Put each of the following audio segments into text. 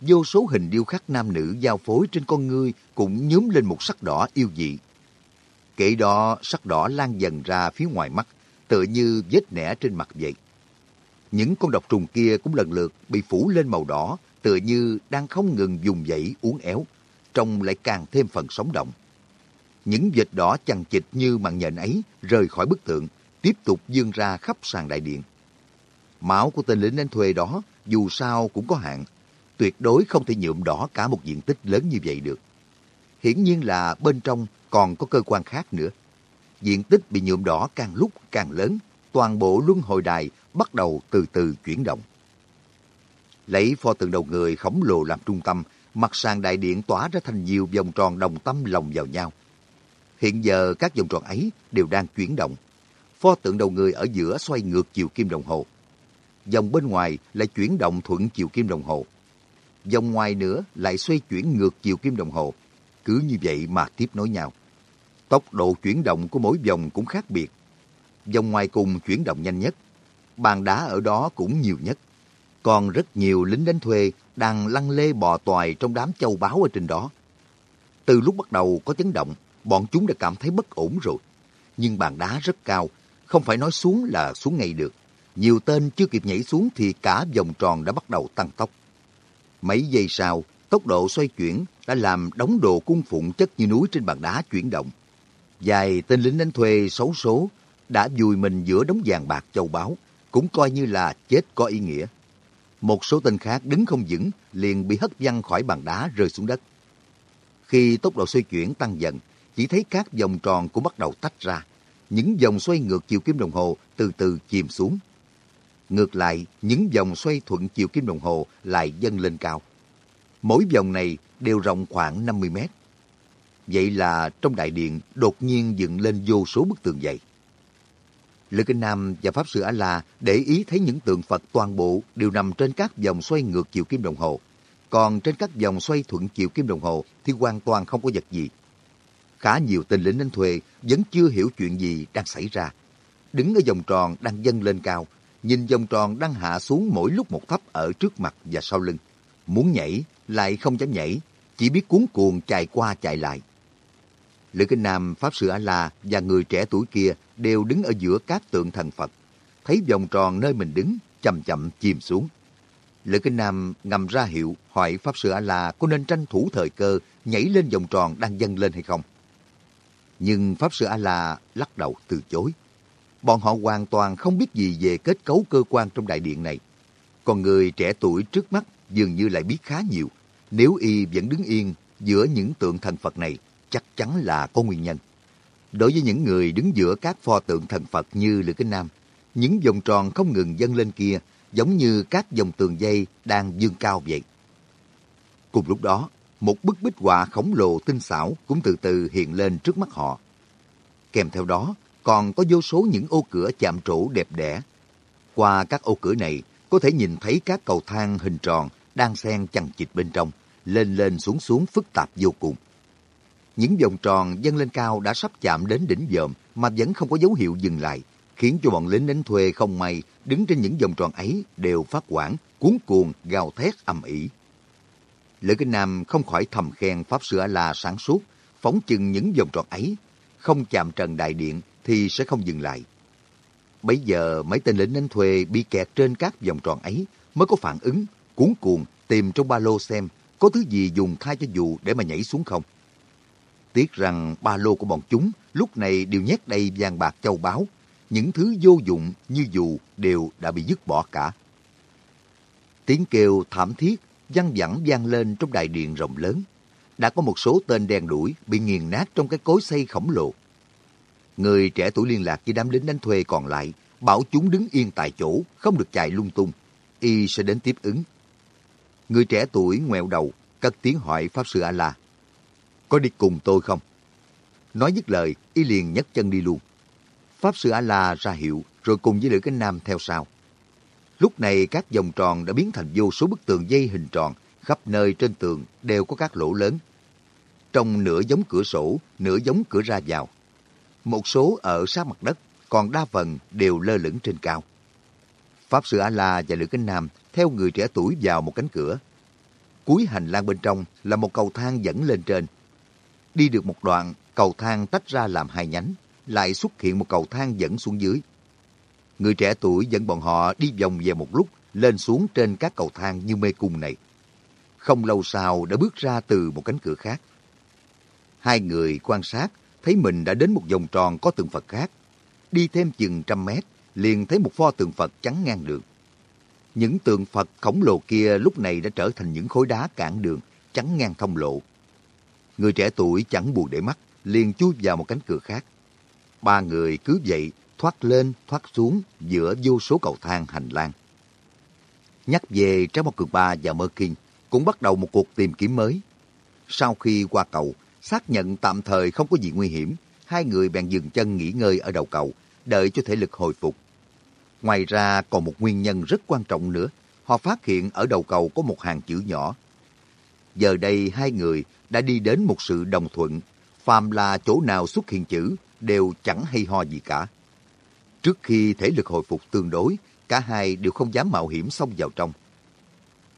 vô số hình điêu khắc nam nữ giao phối trên con ngươi cũng nhúm lên một sắc đỏ yêu dị. Kể đó sắc đỏ lan dần ra phía ngoài mắt, tựa như vết nẻ trên mặt vậy. Những con độc trùng kia cũng lần lượt bị phủ lên màu đỏ, tựa như đang không ngừng dùng dãy uốn éo, trông lại càng thêm phần sống động. Những vệt đỏ chằng chịt như màn nhện ấy rời khỏi bức tượng, tiếp tục dương ra khắp sàn đại điện. Máu của tên lính đánh thuê đó dù sao cũng có hạn, tuyệt đối không thể nhuộm đỏ cả một diện tích lớn như vậy được. Hiển nhiên là bên trong còn có cơ quan khác nữa. Diện tích bị nhuộm đỏ càng lúc càng lớn, toàn bộ luân hồi đài bắt đầu từ từ chuyển động. Lấy pho tượng đầu người khổng lồ làm trung tâm, mặt sàn đại điện tỏa ra thành nhiều vòng tròn đồng tâm lồng vào nhau. Hiện giờ các vòng tròn ấy đều đang chuyển động. Pho tượng đầu người ở giữa xoay ngược chiều kim đồng hồ. Dòng bên ngoài lại chuyển động thuận chiều kim đồng hồ. Dòng ngoài nữa lại xoay chuyển ngược chiều kim đồng hồ. Cứ như vậy mà tiếp nối nhau. Tốc độ chuyển động của mỗi vòng cũng khác biệt. Dòng ngoài cùng chuyển động nhanh nhất. Bàn đá ở đó cũng nhiều nhất. Còn rất nhiều lính đánh thuê đang lăn lê bò toài trong đám châu báu ở trên đó. Từ lúc bắt đầu có chấn động, bọn chúng đã cảm thấy bất ổn rồi. Nhưng bàn đá rất cao, không phải nói xuống là xuống ngay được. Nhiều tên chưa kịp nhảy xuống thì cả vòng tròn đã bắt đầu tăng tốc. Mấy giây sau, tốc độ xoay chuyển đã làm đống đồ cung phụng chất như núi trên bàn đá chuyển động. Vài tên lính đánh thuê xấu số đã vùi mình giữa đống vàng bạc châu báu, cũng coi như là chết có ý nghĩa. Một số tên khác đứng không vững, liền bị hất văng khỏi bàn đá rơi xuống đất. Khi tốc độ xoay chuyển tăng dần, chỉ thấy các vòng tròn cũng bắt đầu tách ra. Những vòng xoay ngược chiều kim đồng hồ từ từ chìm xuống. Ngược lại, những vòng xoay thuận chiều kim đồng hồ lại dâng lên cao. Mỗi vòng này đều rộng khoảng 50 mét. Vậy là trong đại điện đột nhiên dựng lên vô số bức tường dày. Lữ Kinh Nam và Pháp Sư A-La để ý thấy những tượng Phật toàn bộ đều nằm trên các vòng xoay ngược chiều kim đồng hồ. Còn trên các vòng xoay thuận chiều kim đồng hồ thì hoàn toàn không có vật gì. Khá nhiều tên lính đánh thuê vẫn chưa hiểu chuyện gì đang xảy ra. Đứng ở vòng tròn đang dâng lên cao, nhìn vòng tròn đang hạ xuống mỗi lúc một thấp ở trước mặt và sau lưng. Muốn nhảy, lại không dám nhảy, chỉ biết cuốn cuồng chạy qua chạy lại. Lữ Kinh Nam, Pháp Sư A-La và người trẻ tuổi kia đều đứng ở giữa các tượng thần Phật. Thấy vòng tròn nơi mình đứng, chậm chậm chìm xuống. Lữ Kinh Nam ngầm ra hiệu hỏi Pháp Sư A-La có nên tranh thủ thời cơ nhảy lên vòng tròn đang dâng lên hay không. Nhưng Pháp Sư A-La lắc đầu từ chối. Bọn họ hoàn toàn không biết gì về kết cấu cơ quan trong đại điện này. Còn người trẻ tuổi trước mắt dường như lại biết khá nhiều. Nếu y vẫn đứng yên giữa những tượng thần Phật này, chắc chắn là có nguyên nhân. Đối với những người đứng giữa các pho tượng thần Phật như Lữ Kinh Nam, những vòng tròn không ngừng dâng lên kia giống như các dòng tường dây đang dương cao vậy. Cùng lúc đó, một bức bích họa khổng lồ tinh xảo cũng từ từ hiện lên trước mắt họ. Kèm theo đó, còn có vô số những ô cửa chạm trổ đẹp đẽ. Qua các ô cửa này, có thể nhìn thấy các cầu thang hình tròn đang xen chằng chịt bên trong, lên lên xuống xuống phức tạp vô cùng. Những vòng tròn dâng lên cao đã sắp chạm đến đỉnh dòm mà vẫn không có dấu hiệu dừng lại, khiến cho bọn lính đánh thuê không may đứng trên những vòng tròn ấy đều phát quản, cuốn cuồng, gào thét ầm ĩ. Lữ Kinh Nam không khỏi thầm khen Pháp Sư A-La sáng suốt, phóng chừng những vòng tròn ấy, không chạm trần đại điện thì sẽ không dừng lại. Bây giờ mấy tên lính đánh thuê bị kẹt trên các vòng tròn ấy mới có phản ứng, cuốn cuồng tìm trong ba lô xem có thứ gì dùng khai cho dù để mà nhảy xuống không. Tiếc rằng ba lô của bọn chúng lúc này đều nhét đầy vàng bạc châu báu. Những thứ vô dụng như dù đều đã bị dứt bỏ cả. Tiếng kêu thảm thiết văng vẳng vang lên trong đại điện rộng lớn. Đã có một số tên đen đuổi bị nghiền nát trong cái cối xây khổng lồ. Người trẻ tuổi liên lạc với đám lính đánh thuê còn lại, bảo chúng đứng yên tại chỗ, không được chạy lung tung. Y sẽ đến tiếp ứng. Người trẻ tuổi ngoẹo đầu, cất tiếng hỏi Pháp Sư A-La có đi cùng tôi không? Nói dứt lời, y liền nhấc chân đi luôn. Pháp sư A-la ra hiệu, rồi cùng với Lữ Cánh Nam theo sau. Lúc này các vòng tròn đã biến thành vô số bức tường dây hình tròn, khắp nơi trên tường đều có các lỗ lớn. Trong nửa giống cửa sổ, nửa giống cửa ra vào. Một số ở sát mặt đất, còn đa phần đều lơ lửng trên cao. Pháp sư A-la và Lữ Kinh Nam theo người trẻ tuổi vào một cánh cửa. Cuối hành lang bên trong là một cầu thang dẫn lên trên. Đi được một đoạn, cầu thang tách ra làm hai nhánh, lại xuất hiện một cầu thang dẫn xuống dưới. Người trẻ tuổi dẫn bọn họ đi vòng về một lúc, lên xuống trên các cầu thang như mê cung này. Không lâu sau đã bước ra từ một cánh cửa khác. Hai người quan sát, thấy mình đã đến một vòng tròn có tượng Phật khác. Đi thêm chừng trăm mét, liền thấy một pho tượng Phật chắn ngang đường. Những tượng Phật khổng lồ kia lúc này đã trở thành những khối đá cản đường, chắn ngang thông lộ. Người trẻ tuổi chẳng buồn để mắt, liền chui vào một cánh cửa khác. Ba người cứ vậy, thoát lên, thoát xuống giữa vô số cầu thang hành lang. Nhắc về Trái Một Cường Ba và Mơ Kinh cũng bắt đầu một cuộc tìm kiếm mới. Sau khi qua cầu, xác nhận tạm thời không có gì nguy hiểm, hai người bèn dừng chân nghỉ ngơi ở đầu cầu, đợi cho thể lực hồi phục. Ngoài ra còn một nguyên nhân rất quan trọng nữa, họ phát hiện ở đầu cầu có một hàng chữ nhỏ. Giờ đây hai người đã đi đến một sự đồng thuận, phàm là chỗ nào xuất hiện chữ đều chẳng hay ho gì cả. Trước khi thể lực hồi phục tương đối, cả hai đều không dám mạo hiểm xông vào trong.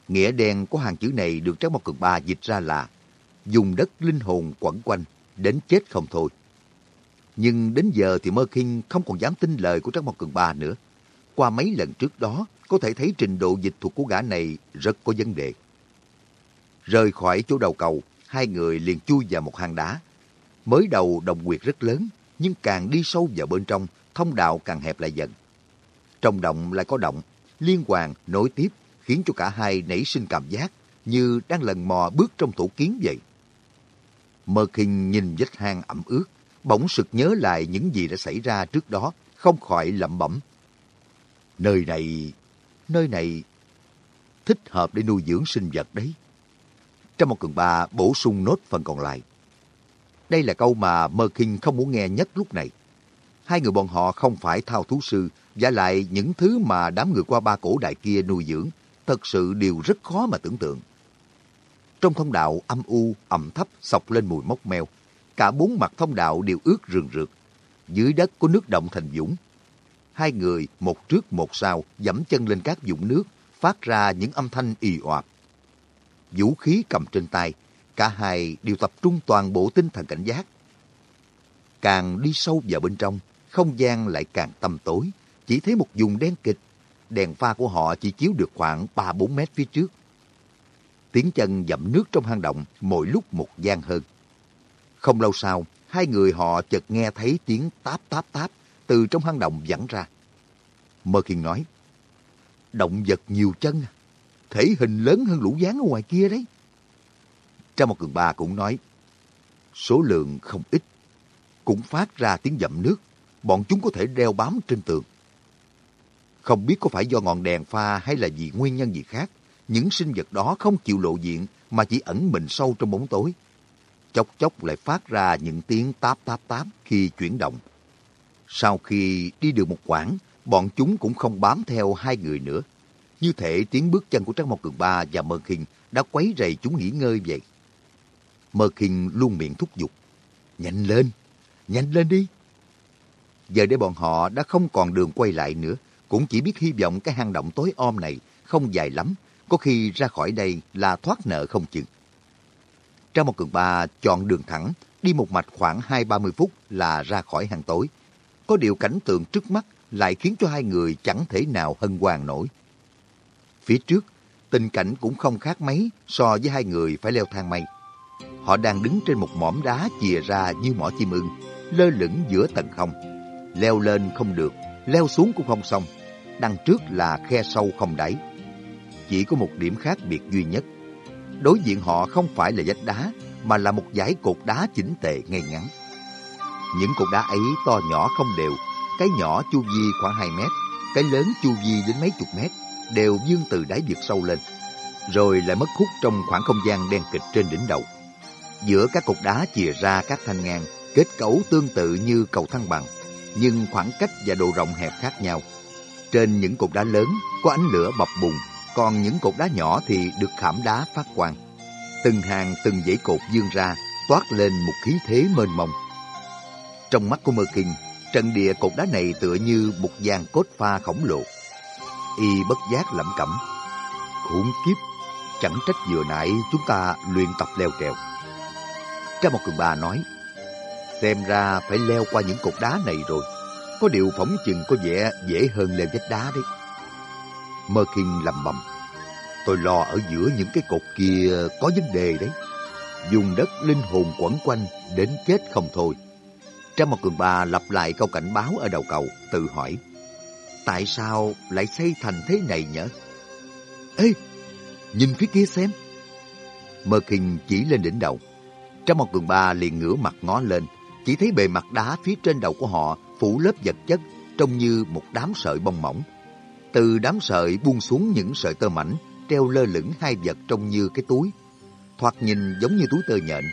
Nghĩa đen của hàng chữ này được Trác Mộc Cường Ba dịch ra là dùng đất linh hồn quẩn quanh, đến chết không thôi. Nhưng đến giờ thì Mơ Kinh không còn dám tin lời của Trác Mộc Cường Ba nữa. Qua mấy lần trước đó, có thể thấy trình độ dịch thuật của gã này rất có vấn đề. Rời khỏi chỗ đầu cầu, hai người liền chui vào một hang đá. Mới đầu đồng quyệt rất lớn, nhưng càng đi sâu vào bên trong, thông đạo càng hẹp lại dần. Trong động lại có động, liên hoàn nối tiếp khiến cho cả hai nảy sinh cảm giác như đang lần mò bước trong tổ kiến vậy. Mơ Kinh nhìn vết hang ẩm ướt, bỗng sực nhớ lại những gì đã xảy ra trước đó, không khỏi lẩm bẩm. Nơi này, nơi này thích hợp để nuôi dưỡng sinh vật đấy. Trong một cường ba bổ sung nốt phần còn lại. Đây là câu mà Mơ Kinh không muốn nghe nhất lúc này. Hai người bọn họ không phải thao thú sư, và lại những thứ mà đám người qua ba cổ đại kia nuôi dưỡng, thật sự đều rất khó mà tưởng tượng. Trong thông đạo âm u, ẩm thấp, sọc lên mùi mốc meo. Cả bốn mặt thông đạo đều ướt rừng rượt. Dưới đất có nước động thành dũng. Hai người, một trước một sau, dẫm chân lên các dũng nước, phát ra những âm thanh ì oạp. Vũ khí cầm trên tay, cả hai đều tập trung toàn bộ tinh thần cảnh giác. Càng đi sâu vào bên trong, không gian lại càng tăm tối, chỉ thấy một vùng đen kịch. Đèn pha của họ chỉ chiếu được khoảng 3-4 mét phía trước. Tiếng chân dậm nước trong hang động mỗi lúc một gian hơn. Không lâu sau, hai người họ chợt nghe thấy tiếng táp táp táp từ trong hang động vẳng ra. Mơ Kiên nói, động vật nhiều chân, à, thể hình lớn hơn lũ gián ở ngoài kia đấy. Trong một cường ba cũng nói, số lượng không ít, cũng phát ra tiếng dậm nước, bọn chúng có thể đeo bám trên tường. Không biết có phải do ngọn đèn pha hay là vì nguyên nhân gì khác, những sinh vật đó không chịu lộ diện mà chỉ ẩn mình sâu trong bóng tối. Chốc chốc lại phát ra những tiếng táp táp táp khi chuyển động. Sau khi đi được một quãng, bọn chúng cũng không bám theo hai người nữa. Như thể tiếng bước chân của Trác Mộc Cường Ba và Mơ Kinh đã quấy rầy chúng nghỉ ngơi vậy. Mơ Kinh luôn miệng thúc giục. Nhanh lên, nhanh lên đi. Giờ để bọn họ đã không còn đường quay lại nữa, cũng chỉ biết hy vọng cái hang động tối om này không dài lắm, có khi ra khỏi đây là thoát nợ không chừng. Trong một cường ba chọn đường thẳng, đi một mạch khoảng hai ba mươi phút là ra khỏi hàng tối. Có điều cảnh tượng trước mắt lại khiến cho hai người chẳng thể nào hân hoan nổi. Phía trước, tình cảnh cũng không khác mấy so với hai người phải leo thang mây. Họ đang đứng trên một mỏm đá chìa ra như mỏ chim ưng, lơ lửng giữa tầng không. Leo lên không được, leo xuống cũng không xong. Đằng trước là khe sâu không đáy. Chỉ có một điểm khác biệt duy nhất. Đối diện họ không phải là vách đá, mà là một dải cột đá chỉnh tề ngay ngắn. Những cột đá ấy to nhỏ không đều, cái nhỏ chu vi khoảng 2 mét, cái lớn chu vi đến mấy chục mét, đều dương từ đáy vực sâu lên, rồi lại mất hút trong khoảng không gian đen kịch trên đỉnh đầu. Giữa các cột đá chìa ra các thanh ngang, kết cấu tương tự như cầu thăng bằng, nhưng khoảng cách và độ rộng hẹp khác nhau. Trên những cột đá lớn có ánh lửa bập bùng, còn những cột đá nhỏ thì được khảm đá phát quang. Từng hàng từng dãy cột dương ra, toát lên một khí thế mênh mông. Trong mắt của Mơ Kinh, trận địa cột đá này tựa như một dàn cốt pha khổng lồ. Y bất giác lẩm cẩm. Khủng kiếp, Chẳng trách vừa nãy chúng ta luyện tập leo trèo. Trang một cường bà nói, xem ra phải leo qua những cột đá này rồi. Có điều phóng chừng có vẻ dễ hơn leo vách đá đấy. Mơ Kinh lầm bầm. Tôi lo ở giữa những cái cột kia có vấn đề đấy. Dùng đất linh hồn quẩn quanh đến chết không thôi. Trang một cường ba lặp lại câu cảnh báo ở đầu cầu, tự hỏi. Tại sao lại xây thành thế này nhở? Ê, nhìn phía kia xem. Mơ Kinh chỉ lên đỉnh đầu. Trang một cường ba liền ngửa mặt ngó lên, chỉ thấy bề mặt đá phía trên đầu của họ phủ lớp vật chất trông như một đám sợi bông mỏng. Từ đám sợi buông xuống những sợi tơ mảnh, treo lơ lửng hai vật trông như cái túi. Thoạt nhìn giống như túi tơ nhện,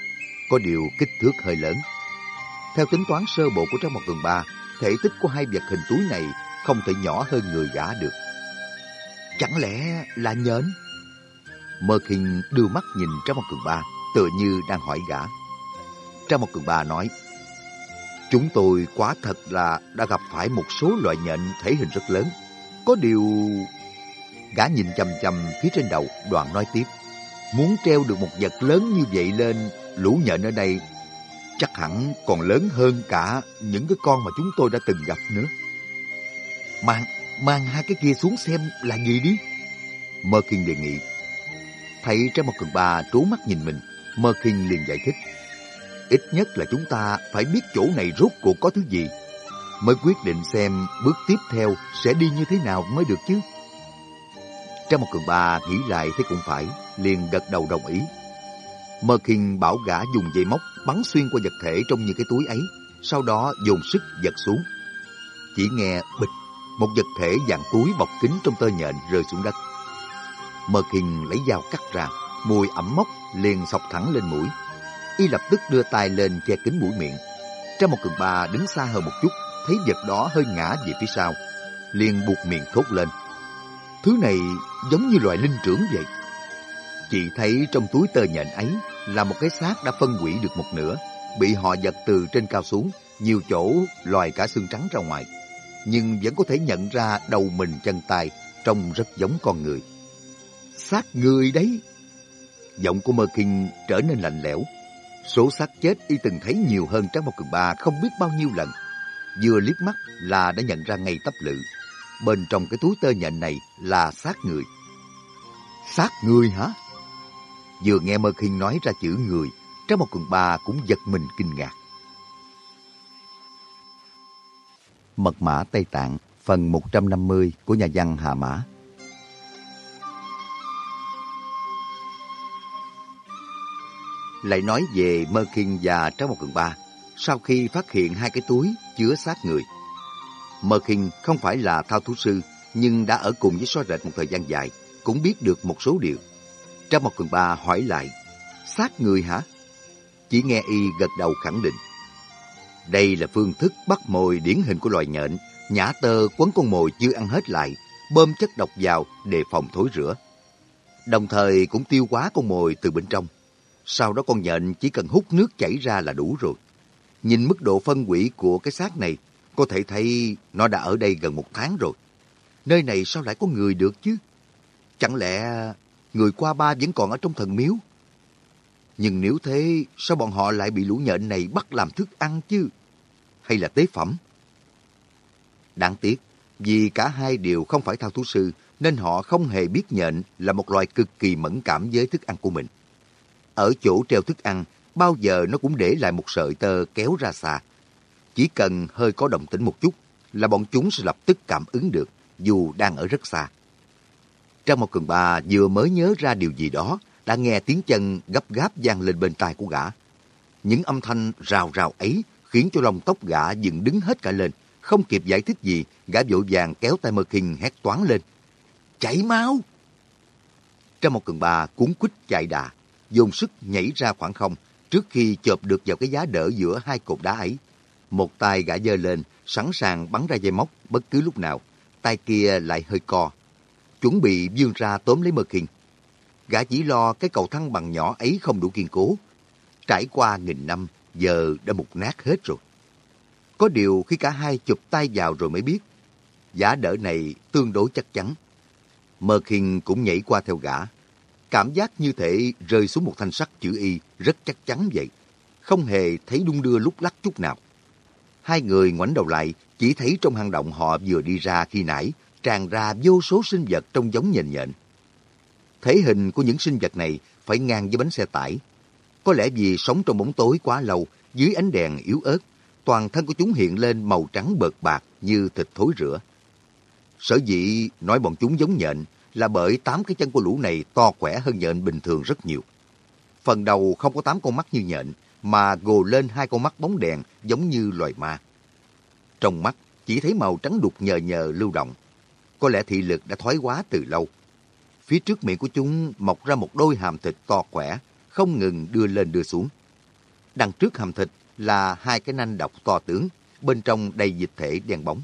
có điều kích thước hơi lớn. Theo tính toán sơ bộ của Trang Mộc Cường Ba, thể tích của hai vật hình túi này không thể nhỏ hơn người gã được. Chẳng lẽ là nhện? Mơ Kinh đưa mắt nhìn Trang Mộc Cường Ba, tựa như đang hỏi gã. Trang Mộc Cường Ba nói, Chúng tôi quá thật là đã gặp phải một số loại nhện thể hình rất lớn. Có điều... Gã nhìn chầm chầm phía trên đầu, đoàn nói tiếp. Muốn treo được một vật lớn như vậy lên, lũ nhện ở đây chắc hẳn còn lớn hơn cả những cái con mà chúng tôi đã từng gặp nữa. Mang, mang hai cái kia xuống xem là gì đi. Mơ Kinh đề nghị. Thấy trái một cường ba trố mắt nhìn mình, Mơ Kinh liền giải thích. Ít nhất là chúng ta phải biết chỗ này rốt cuộc có thứ gì, mới quyết định xem bước tiếp theo sẽ đi như thế nào mới được chứ. Trong một cường bà nghĩ lại thấy cũng phải, liền gật đầu đồng ý. Mơ Kinh bảo gã dùng dây móc bắn xuyên qua vật thể trong những cái túi ấy, sau đó dồn sức giật xuống. Chỉ nghe bịch, một vật thể dạng túi bọc kín trong tơ nhện rơi xuống đất. Mơ Kinh lấy dao cắt ra, mùi ẩm mốc liền sọc thẳng lên mũi. Y lập tức đưa tay lên che kính mũi miệng. Trong một cường bà đứng xa hơn một chút, thấy vật đó hơi ngã về phía sau, liền buộc miệng thốt lên. Thứ này giống như loài linh trưởng vậy. Chị thấy trong túi tơ nhện ấy là một cái xác đã phân hủy được một nửa, bị họ giật từ trên cao xuống, nhiều chỗ loài cả xương trắng ra ngoài. Nhưng vẫn có thể nhận ra đầu mình chân tay, trông rất giống con người. Xác người đấy! Giọng của Mơ Kinh trở nên lạnh lẽo. Số xác chết y từng thấy nhiều hơn Tráng Mộc Cường Ba không biết bao nhiêu lần. Vừa liếc mắt là đã nhận ra ngay tấp lự. Bên trong cái túi tơ nhện này là xác người. Xác người hả? Vừa nghe Mơ Kinh nói ra chữ người, Tráng một Cường Ba cũng giật mình kinh ngạc. Mật mã Tây Tạng, phần 150 của nhà văn Hà Mã. Lại nói về Mơ Kinh và Trái một Cường Ba, sau khi phát hiện hai cái túi chứa xác người. Mơ Kinh không phải là thao thú sư, nhưng đã ở cùng với so rệt một thời gian dài, cũng biết được một số điều. Trong một phần Ba hỏi lại, xác người hả? Chỉ nghe y gật đầu khẳng định. Đây là phương thức bắt mồi điển hình của loài nhện, Nhã tơ quấn con mồi chưa ăn hết lại, bơm chất độc vào để phòng thối rửa. Đồng thời cũng tiêu hóa con mồi từ bên trong. Sau đó con nhện chỉ cần hút nước chảy ra là đủ rồi. Nhìn mức độ phân hủy của cái xác này, có thể thấy nó đã ở đây gần một tháng rồi. Nơi này sao lại có người được chứ? Chẳng lẽ người qua ba vẫn còn ở trong thần miếu? Nhưng nếu thế, sao bọn họ lại bị lũ nhện này bắt làm thức ăn chứ? Hay là tế phẩm? Đáng tiếc, vì cả hai đều không phải thao thú sư, nên họ không hề biết nhện là một loài cực kỳ mẫn cảm với thức ăn của mình. Ở chỗ treo thức ăn, bao giờ nó cũng để lại một sợi tơ kéo ra xa. Chỉ cần hơi có động tĩnh một chút là bọn chúng sẽ lập tức cảm ứng được, dù đang ở rất xa. Trong một cường bà vừa mới nhớ ra điều gì đó, đã nghe tiếng chân gấp gáp vang lên bên tai của gã. Những âm thanh rào rào ấy khiến cho lòng tóc gã dựng đứng hết cả lên. Không kịp giải thích gì, gã vội vàng kéo tay Mơ Kinh hét toán lên. Chạy mau! Trong một cường bà cuốn quýt chạy đà, dùng sức nhảy ra khoảng không trước khi chộp được vào cái giá đỡ giữa hai cột đá ấy. Một tay gã giơ lên, sẵn sàng bắn ra dây móc bất cứ lúc nào. Tay kia lại hơi co, chuẩn bị vươn ra tóm lấy Mơ Kinh. Gã chỉ lo cái cầu thăng bằng nhỏ ấy không đủ kiên cố. Trải qua nghìn năm, giờ đã mục nát hết rồi. Có điều khi cả hai chụp tay vào rồi mới biết, giá đỡ này tương đối chắc chắn. Mơ Kinh cũng nhảy qua theo gã. Cảm giác như thể rơi xuống một thanh sắt chữ Y rất chắc chắn vậy. Không hề thấy đung đưa lúc lắc chút nào. Hai người ngoảnh đầu lại, chỉ thấy trong hang động họ vừa đi ra khi nãy, tràn ra vô số sinh vật trông giống nhện nhện. Thể hình của những sinh vật này phải ngang với bánh xe tải. Có lẽ vì sống trong bóng tối quá lâu, dưới ánh đèn yếu ớt, toàn thân của chúng hiện lên màu trắng bợt bạc như thịt thối rữa. Sở dĩ nói bọn chúng giống nhện là bởi tám cái chân của lũ này to khỏe hơn nhện bình thường rất nhiều. Phần đầu không có tám con mắt như nhện, mà gồ lên hai con mắt bóng đèn giống như loài ma. Trong mắt chỉ thấy màu trắng đục nhờ nhờ lưu động. Có lẽ thị lực đã thoái quá từ lâu. Phía trước miệng của chúng mọc ra một đôi hàm thịt to khỏe, không ngừng đưa lên đưa xuống. Đằng trước hàm thịt là hai cái nanh độc to tướng, bên trong đầy dịch thể đen bóng.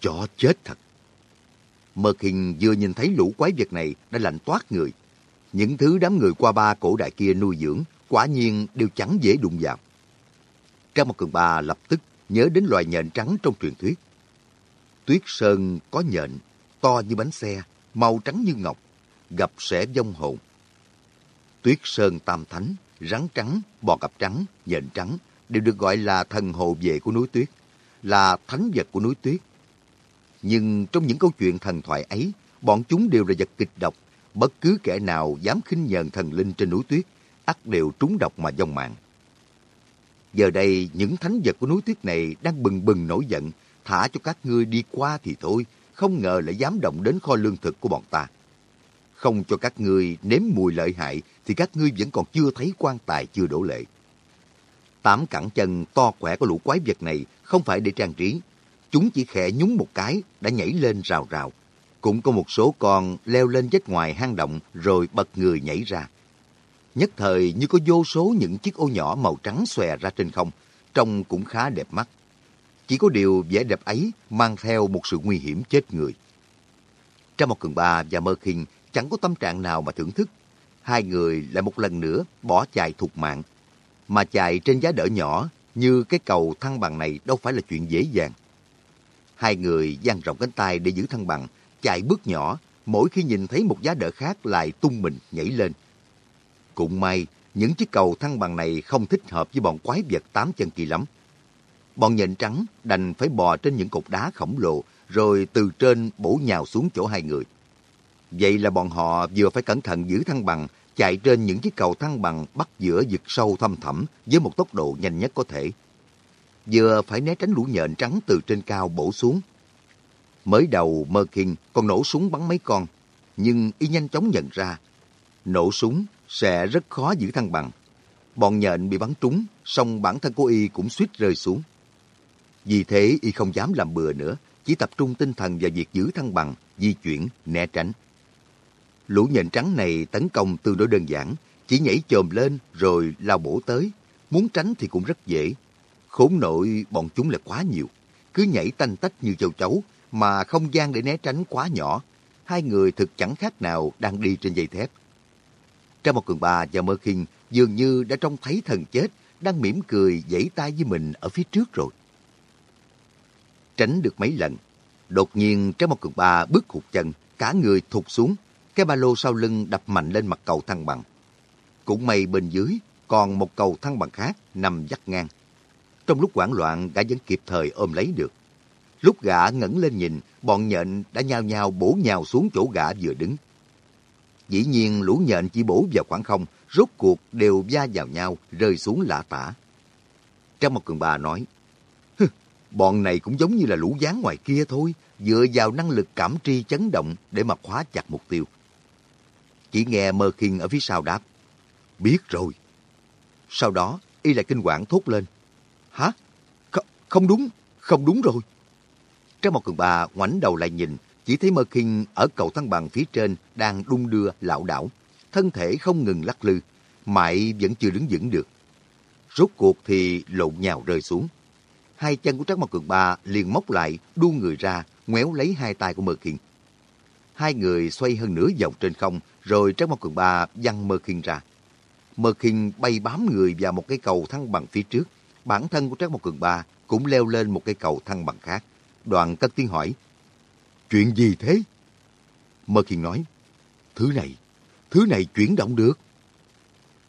Chó chết thật! Mơ Kinh vừa nhìn thấy lũ quái vật này đã lạnh toát người. Những thứ đám người qua ba cổ đại kia nuôi dưỡng quả nhiên đều chẳng dễ đụng vào. Trang một cường bà lập tức nhớ đến loài nhện trắng trong truyền thuyết. Tuyết sơn có nhện, to như bánh xe, màu trắng như ngọc, gặp sẽ vong hồn. Tuyết sơn tam thánh, rắn trắng, bò cặp trắng, nhện trắng đều được gọi là thần hộ vệ của núi tuyết, là thánh vật của núi tuyết. Nhưng trong những câu chuyện thần thoại ấy, bọn chúng đều là vật kịch độc, bất cứ kẻ nào dám khinh nhờn thần linh trên núi tuyết, ắt đều trúng độc mà vong mạng. Giờ đây, những thánh vật của núi tuyết này đang bừng bừng nổi giận, thả cho các ngươi đi qua thì thôi, không ngờ lại dám động đến kho lương thực của bọn ta. Không cho các ngươi nếm mùi lợi hại thì các ngươi vẫn còn chưa thấy quan tài chưa đổ lệ. Tám cẳng chân to khỏe của lũ quái vật này không phải để trang trí. Chúng chỉ khẽ nhúng một cái đã nhảy lên rào rào. Cũng có một số con leo lên vách ngoài hang động rồi bật người nhảy ra. Nhất thời như có vô số những chiếc ô nhỏ màu trắng xòe ra trên không, trông cũng khá đẹp mắt. Chỉ có điều vẻ đẹp ấy mang theo một sự nguy hiểm chết người. Trong một cường ba và mơ khinh chẳng có tâm trạng nào mà thưởng thức. Hai người lại một lần nữa bỏ chạy thục mạng. Mà chạy trên giá đỡ nhỏ như cái cầu thăng bằng này đâu phải là chuyện dễ dàng. Hai người dang rộng cánh tay để giữ thăng bằng, chạy bước nhỏ, mỗi khi nhìn thấy một giá đỡ khác lại tung mình nhảy lên. Cũng may, những chiếc cầu thăng bằng này không thích hợp với bọn quái vật tám chân kỳ lắm. Bọn nhện trắng đành phải bò trên những cục đá khổng lồ, rồi từ trên bổ nhào xuống chỗ hai người. Vậy là bọn họ vừa phải cẩn thận giữ thăng bằng, chạy trên những chiếc cầu thăng bằng bắt giữa vực sâu thăm thẳm với một tốc độ nhanh nhất có thể. Vừa phải né tránh lũ nhện trắng từ trên cao bổ xuống. Mới đầu Mơ Kinh còn nổ súng bắn mấy con, nhưng y nhanh chóng nhận ra, nổ súng sẽ rất khó giữ thăng bằng. Bọn nhện bị bắn trúng, song bản thân của y cũng suýt rơi xuống. Vì thế y không dám làm bừa nữa, chỉ tập trung tinh thần vào việc giữ thăng bằng, di chuyển, né tránh. Lũ nhện trắng này tấn công tương đối đơn giản, chỉ nhảy chồm lên rồi lao bổ tới. Muốn tránh thì cũng rất dễ. Khốn nội bọn chúng là quá nhiều. Cứ nhảy tanh tách như châu chấu mà không gian để né tránh quá nhỏ. Hai người thực chẳng khác nào đang đi trên dây thép. trong một cường bà và mơ khinh dường như đã trông thấy thần chết đang mỉm cười dãy tay với mình ở phía trước rồi. Tránh được mấy lần, đột nhiên trong một cường bà bước hụt chân, cả người thụt xuống, cái ba lô sau lưng đập mạnh lên mặt cầu thăng bằng. Cũng may bên dưới còn một cầu thăng bằng khác nằm dắt ngang. Trong lúc hoảng loạn gã vẫn kịp thời ôm lấy được. Lúc gã ngẩng lên nhìn, bọn nhện đã nhao nhao bổ nhào xuống chỗ gã vừa đứng. Dĩ nhiên lũ nhện chỉ bổ vào khoảng không, rốt cuộc đều va vào nhau, rơi xuống lạ tả. Trong một cường bà nói, bọn này cũng giống như là lũ gián ngoài kia thôi, dựa vào năng lực cảm tri chấn động để mà khóa chặt mục tiêu. Chỉ nghe Mơ Khiên ở phía sau đáp, biết rồi. Sau đó, y lại kinh quản thốt lên, hả? Kh không đúng, không đúng rồi. Trong một cường bà ngoảnh đầu lại nhìn, chỉ thấy Mơ Kinh ở cầu thăng bằng phía trên đang đung đưa lảo đảo, thân thể không ngừng lắc lư, mãi vẫn chưa đứng vững được. Rốt cuộc thì lộn nhào rơi xuống. Hai chân của Trác Mộc Cường Ba liền móc lại, đu người ra, ngoéo lấy hai tay của Mơ Kinh. Hai người xoay hơn nửa vòng trên không, rồi Trác Mộc Cường Ba văng Mơ Kinh ra. Mơ Kinh bay bám người vào một cái cầu thăng bằng phía trước. Bản thân của Trác Mộc Cường Ba cũng leo lên một cây cầu thăng bằng khác. Đoàn cất tiếng hỏi, Chuyện gì thế? Mơ Kiên nói, Thứ này, thứ này chuyển động được.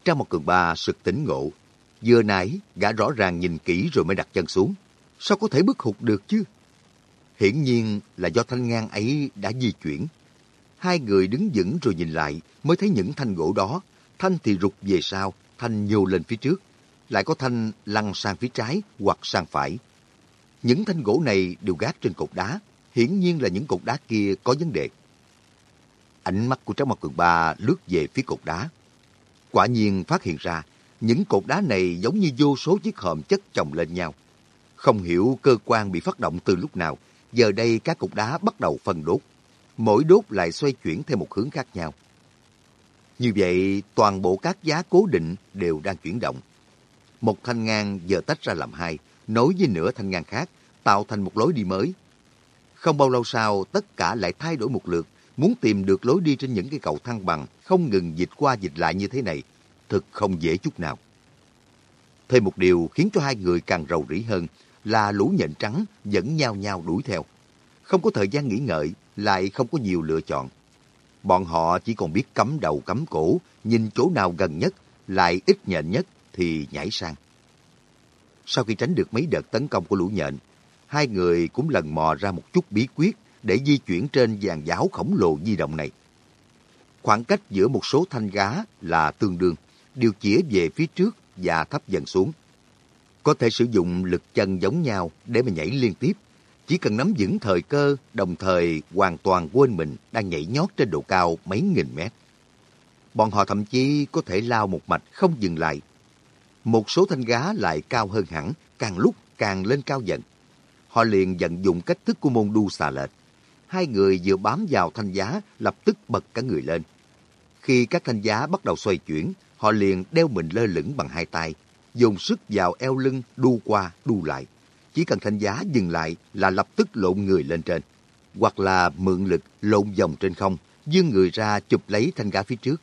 trác một cường ba sực tỉnh ngộ. Vừa nãy, gã rõ ràng nhìn kỹ rồi mới đặt chân xuống. Sao có thể bức hụt được chứ? Hiển nhiên là do thanh ngang ấy đã di chuyển. Hai người đứng vững rồi nhìn lại mới thấy những thanh gỗ đó. Thanh thì rụt về sau, thanh nhô lên phía trước. Lại có thanh lăn sang phía trái hoặc sang phải. Những thanh gỗ này đều gác trên cột đá. Hiển nhiên là những cột đá kia có vấn đề. Ánh mắt của Trác Mặt Cường Ba lướt về phía cột đá. Quả nhiên phát hiện ra, những cột đá này giống như vô số chiếc hòm chất chồng lên nhau. Không hiểu cơ quan bị phát động từ lúc nào, giờ đây các cục đá bắt đầu phân đốt. Mỗi đốt lại xoay chuyển theo một hướng khác nhau. Như vậy, toàn bộ các giá cố định đều đang chuyển động. Một thanh ngang giờ tách ra làm hai, nối với nửa thanh ngang khác, tạo thành một lối đi mới. Không bao lâu sau, tất cả lại thay đổi một lượt, muốn tìm được lối đi trên những cái cầu thăng bằng, không ngừng dịch qua dịch lại như thế này, thực không dễ chút nào. Thêm một điều khiến cho hai người càng rầu rĩ hơn là lũ nhện trắng vẫn nhau nhau đuổi theo. Không có thời gian nghỉ ngợi, lại không có nhiều lựa chọn. Bọn họ chỉ còn biết cắm đầu cắm cổ, nhìn chỗ nào gần nhất, lại ít nhện nhất thì nhảy sang. Sau khi tránh được mấy đợt tấn công của lũ nhện, hai người cũng lần mò ra một chút bí quyết để di chuyển trên dàn giáo khổng lồ di động này. Khoảng cách giữa một số thanh gá là tương đương, điều chĩa về phía trước và thấp dần xuống. Có thể sử dụng lực chân giống nhau để mà nhảy liên tiếp. Chỉ cần nắm vững thời cơ, đồng thời hoàn toàn quên mình đang nhảy nhót trên độ cao mấy nghìn mét. Bọn họ thậm chí có thể lao một mạch không dừng lại. Một số thanh gá lại cao hơn hẳn, càng lúc càng lên cao dần. Họ liền vận dụng cách thức của môn đu xà lệch. Hai người vừa bám vào thanh giá, lập tức bật cả người lên. Khi các thanh giá bắt đầu xoay chuyển, họ liền đeo mình lơ lửng bằng hai tay, dùng sức vào eo lưng đu qua đu lại. Chỉ cần thanh giá dừng lại là lập tức lộn người lên trên, hoặc là mượn lực lộn vòng trên không, dương người ra chụp lấy thanh gá phía trước.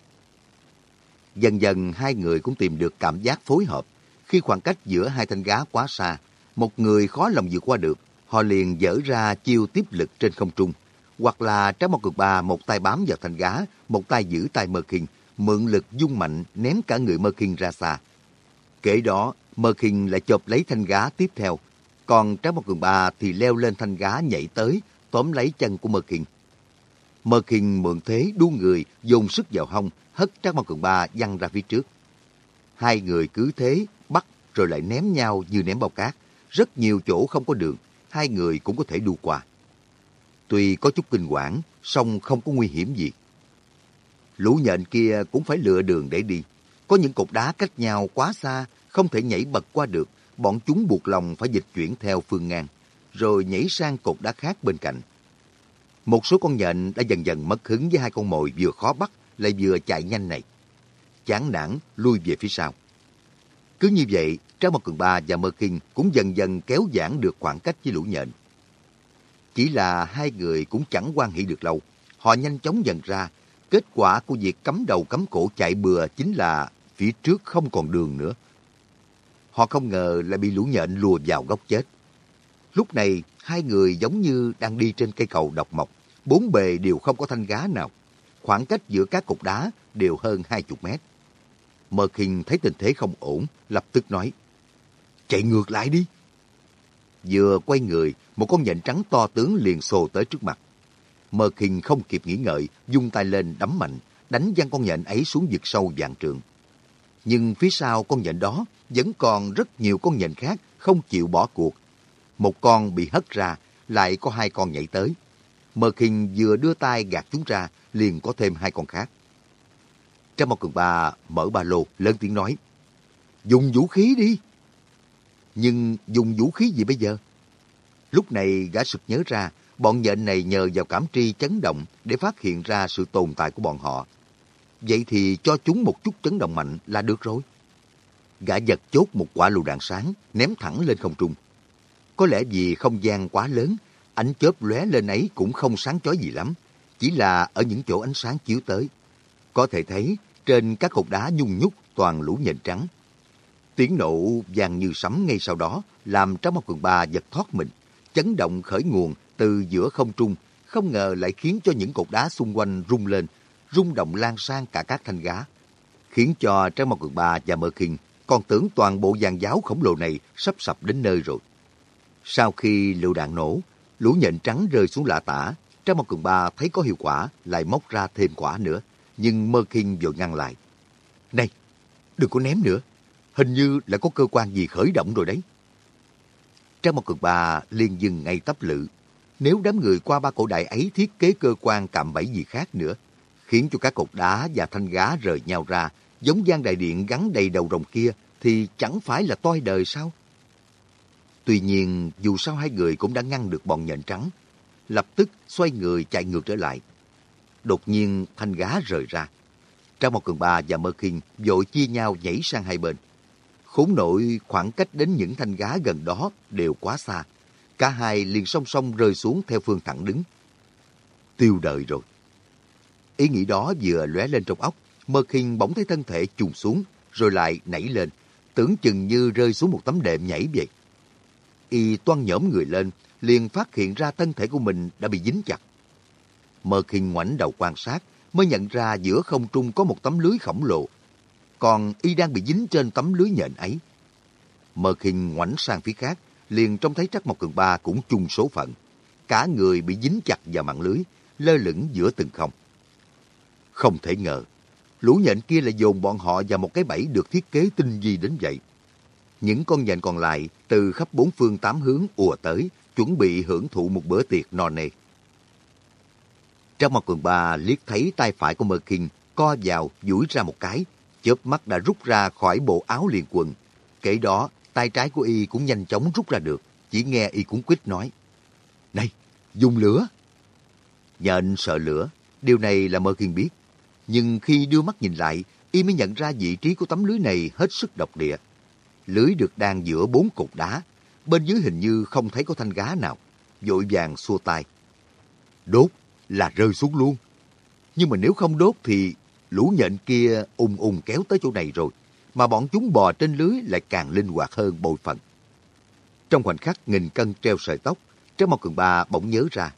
Dần dần hai người cũng tìm được cảm giác phối hợp. Khi khoảng cách giữa hai thanh gá quá xa, một người khó lòng vượt qua được, họ liền dở ra chiêu tiếp lực trên không trung. Hoặc là trái một cực ba một tay bám vào thanh gá, một tay giữ tay Mơ Kinh, mượn lực dung mạnh ném cả người Mơ Kinh ra xa. Kể đó, Mơ Kinh lại chộp lấy thanh gá tiếp theo, còn trái một Cường Ba thì leo lên thanh gá nhảy tới, tóm lấy chân của Mơ Kinh. Mơ Kinh mượn thế đu người, dùng sức vào hông, hất Trác Mao Cường Ba văng ra phía trước. Hai người cứ thế, bắt rồi lại ném nhau như ném bao cát. Rất nhiều chỗ không có đường, hai người cũng có thể đu qua. Tuy có chút kinh quản, song không có nguy hiểm gì. Lũ nhện kia cũng phải lựa đường để đi. Có những cục đá cách nhau quá xa, không thể nhảy bật qua được. Bọn chúng buộc lòng phải dịch chuyển theo phương ngang, rồi nhảy sang cục đá khác bên cạnh. Một số con nhện đã dần dần mất hứng với hai con mồi vừa khó bắt lại vừa chạy nhanh này. Chán nản lui về phía sau. Cứ như vậy, Trang Mộc Cường Ba và Mơ Kinh cũng dần dần kéo giãn được khoảng cách với lũ nhện. Chỉ là hai người cũng chẳng quan hệ được lâu. Họ nhanh chóng dần ra Kết quả của việc cắm đầu cắm cổ chạy bừa chính là phía trước không còn đường nữa. Họ không ngờ lại bị lũ nhện lùa vào góc chết. Lúc này, hai người giống như đang đi trên cây cầu độc mộc. Bốn bề đều không có thanh gá nào. Khoảng cách giữa các cục đá đều hơn hai chục mét. Mơ Kinh thấy tình thế không ổn, lập tức nói, chạy ngược lại đi. Vừa quay người, một con nhện trắng to tướng liền xô tới trước mặt. Mơ Kinh không kịp nghĩ ngợi, dung tay lên đấm mạnh, đánh văng con nhện ấy xuống vực sâu vạn trường. Nhưng phía sau con nhện đó vẫn còn rất nhiều con nhện khác không chịu bỏ cuộc. Một con bị hất ra, lại có hai con nhảy tới. Mơ Kinh vừa đưa tay gạt chúng ra, liền có thêm hai con khác. Trong một cường ba mở ba lô, lớn tiếng nói, dùng vũ khí đi. Nhưng dùng vũ khí gì bây giờ? Lúc này gã sực nhớ ra bọn nhện này nhờ vào cảm tri chấn động để phát hiện ra sự tồn tại của bọn họ. Vậy thì cho chúng một chút chấn động mạnh là được rồi. Gã giật chốt một quả lựu đạn sáng, ném thẳng lên không trung. Có lẽ vì không gian quá lớn, ánh chớp lóe lên ấy cũng không sáng chói gì lắm. Chỉ là ở những chỗ ánh sáng chiếu tới. Có thể thấy trên các cục đá nhung nhúc toàn lũ nhện trắng. Tiếng nổ vàng như sấm ngay sau đó làm Trác Mộc Cường Ba giật thoát mình. Chấn động khởi nguồn từ giữa không trung, không ngờ lại khiến cho những cục đá xung quanh rung lên, rung động lan sang cả các thanh gá, khiến cho trong Mộc Cường Ba và Mơ Kinh còn tưởng toàn bộ giàn giáo khổng lồ này sắp sập đến nơi rồi. Sau khi lựu đạn nổ, lũ nhện trắng rơi xuống lạ tả, Trang Mộc Cường Ba thấy có hiệu quả, lại móc ra thêm quả nữa, nhưng Mơ Kinh vội ngăn lại. Này, đừng có ném nữa, hình như là có cơ quan gì khởi động rồi đấy. Trang Mộc Cường Ba liền dừng ngay tấp lự. Nếu đám người qua ba cổ đại ấy thiết kế cơ quan cạm bẫy gì khác nữa, khiến cho các cột đá và thanh gá rời nhau ra, giống gian đại điện gắn đầy đầu rồng kia, thì chẳng phải là toi đời sao? Tuy nhiên, dù sao hai người cũng đã ngăn được bọn nhện trắng, lập tức xoay người chạy ngược trở lại. Đột nhiên, thanh gá rời ra. Trang một cường ba và mơ kinh vội chia nhau nhảy sang hai bên. Khốn nội khoảng cách đến những thanh gá gần đó đều quá xa. Cả hai liền song song rơi xuống theo phương thẳng đứng. Tiêu đời rồi. Ý nghĩ đó vừa lóe lên trong óc, Mơ Kinh bỗng thấy thân thể trùng xuống, rồi lại nảy lên, tưởng chừng như rơi xuống một tấm đệm nhảy vậy. Y toan nhổm người lên, liền phát hiện ra thân thể của mình đã bị dính chặt. Mơ Kinh ngoảnh đầu quan sát, mới nhận ra giữa không trung có một tấm lưới khổng lồ, còn y đang bị dính trên tấm lưới nhện ấy. Mơ Kinh ngoảnh sang phía khác, liền trông thấy Trắc Mộc Cường Ba cũng chung số phận. Cả người bị dính chặt vào mạng lưới, lơ lửng giữa từng không. Không thể ngờ, lũ nhện kia lại dồn bọn họ vào một cái bẫy được thiết kế tinh vi đến vậy. Những con nhện còn lại từ khắp bốn phương tám hướng ùa tới, chuẩn bị hưởng thụ một bữa tiệc no nê. Trong một quần ba liếc thấy tay phải của Mơ Kinh co vào, duỗi ra một cái, chớp mắt đã rút ra khỏi bộ áo liền quần. Kể đó, tay trái của y cũng nhanh chóng rút ra được, chỉ nghe y cũng quýt nói. Này, dùng lửa! Nhện sợ lửa, điều này là Mơ Kinh biết. Nhưng khi đưa mắt nhìn lại, y mới nhận ra vị trí của tấm lưới này hết sức độc địa. Lưới được đang giữa bốn cục đá, bên dưới hình như không thấy có thanh gá nào. Vội vàng xua tay. Đốt là rơi xuống luôn. Nhưng mà nếu không đốt thì lũ nhện kia ung ung kéo tới chỗ này rồi. Mà bọn chúng bò trên lưới lại càng linh hoạt hơn bội phận. Trong khoảnh khắc nghìn cân treo sợi tóc, Trái Mộc Cường Ba bỗng nhớ ra.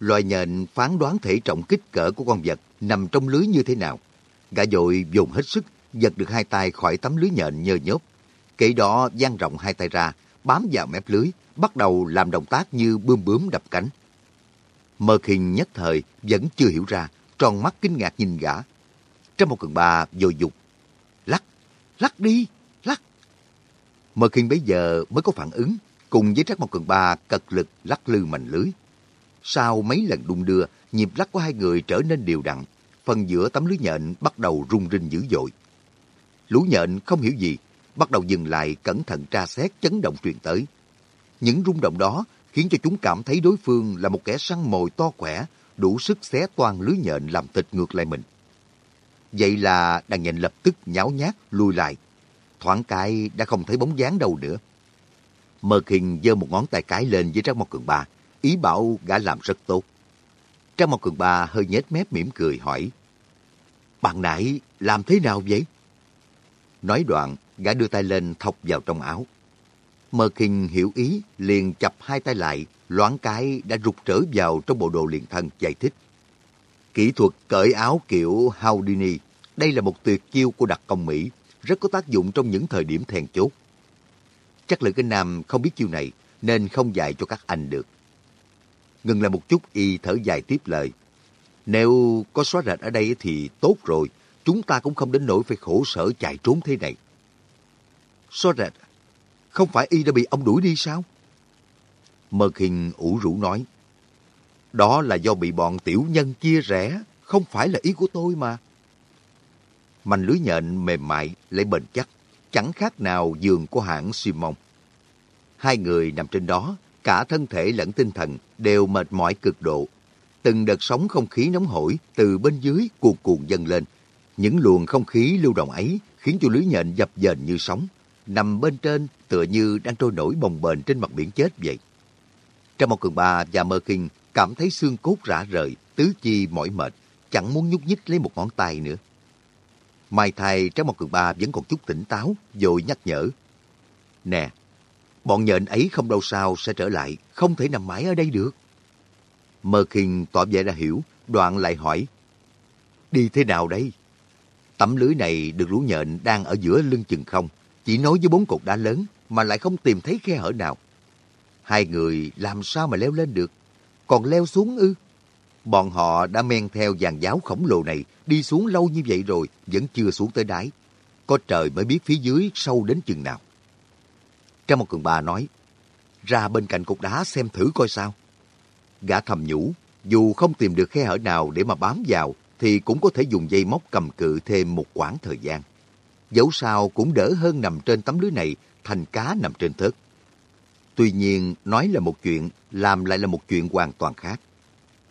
Loài nhện phán đoán thể trọng kích cỡ của con vật nằm trong lưới như thế nào. Gã dội dùng hết sức, giật được hai tay khỏi tấm lưới nhện nhơ nhớp. Kể đó dang rộng hai tay ra, bám vào mép lưới, bắt đầu làm động tác như bươm bướm đập cánh. Mơ khinh nhất thời vẫn chưa hiểu ra, tròn mắt kinh ngạc nhìn gã. Trong một cường bà dồi dục, lắc, lắc đi, lắc. Mơ khinh bấy giờ mới có phản ứng, cùng với trác một cường ba cật lực lắc lư mảnh lưới. Sau mấy lần đung đưa, nhịp lắc của hai người trở nên đều đặn, phần giữa tấm lưới nhện bắt đầu rung rinh dữ dội. Lũ nhện không hiểu gì, bắt đầu dừng lại cẩn thận tra xét chấn động truyền tới. Những rung động đó khiến cho chúng cảm thấy đối phương là một kẻ săn mồi to khỏe, đủ sức xé toan lưới nhện làm thịt ngược lại mình. Vậy là đàn nhện lập tức nháo nhác lùi lại. Thoảng cái đã không thấy bóng dáng đâu nữa. Mơ Kinh giơ một ngón tay cái lên với trang Mộc Cường Ba, ý bảo gã làm rất tốt. Trang Mộc Cường Ba hơi nhếch mép mỉm cười hỏi. Bạn nãy làm thế nào vậy? Nói đoạn, gã đưa tay lên thọc vào trong áo. Mơ Kinh hiểu ý, liền chập hai tay lại, loáng cái đã rụt trở vào trong bộ đồ liền thân giải thích. Kỹ thuật cởi áo kiểu Houdini, đây là một tuyệt chiêu của đặc công Mỹ, rất có tác dụng trong những thời điểm then chốt. Chắc là cái nam không biết chiêu này, nên không dạy cho các anh được. Ngừng lại một chút y thở dài tiếp lời. Nếu có xóa rệt ở đây thì tốt rồi, chúng ta cũng không đến nỗi phải khổ sở chạy trốn thế này. Xóa rệt, không phải y đã bị ông đuổi đi sao? Mơ Kinh ủ rũ nói. Đó là do bị bọn tiểu nhân chia rẽ, không phải là ý của tôi mà. Mành lưới nhện mềm mại, lại bền chắc, chẳng khác nào giường của hãng Simon. Hai người nằm trên đó, cả thân thể lẫn tinh thần đều mệt mỏi cực độ. Từng đợt sóng không khí nóng hổi từ bên dưới cuồn cuộn dâng lên. Những luồng không khí lưu động ấy khiến cho lưới nhện dập dềnh như sóng, nằm bên trên tựa như đang trôi nổi bồng bềnh trên mặt biển chết vậy. Trong một cường ba và mơ kinh cảm thấy xương cốt rã rời, tứ chi mỏi mệt, chẳng muốn nhúc nhích lấy một ngón tay nữa. Mai thay trong một cường ba vẫn còn chút tỉnh táo, rồi nhắc nhở. Nè, Bọn nhện ấy không đâu sao sẽ trở lại, không thể nằm mãi ở đây được. Mơ Kinh tỏ vẻ đã hiểu, đoạn lại hỏi. Đi thế nào đây? Tấm lưới này được lũ nhện đang ở giữa lưng chừng không, chỉ nối với bốn cột đá lớn mà lại không tìm thấy khe hở nào. Hai người làm sao mà leo lên được? Còn leo xuống ư? Bọn họ đã men theo dàn giáo khổng lồ này đi xuống lâu như vậy rồi, vẫn chưa xuống tới đáy. Có trời mới biết phía dưới sâu đến chừng nào. Trong một cường bà nói, ra bên cạnh cục đá xem thử coi sao. Gã thầm nhủ, dù không tìm được khe hở nào để mà bám vào, thì cũng có thể dùng dây móc cầm cự thêm một quãng thời gian. Dẫu sao cũng đỡ hơn nằm trên tấm lưới này thành cá nằm trên thớt. Tuy nhiên, nói là một chuyện, làm lại là một chuyện hoàn toàn khác.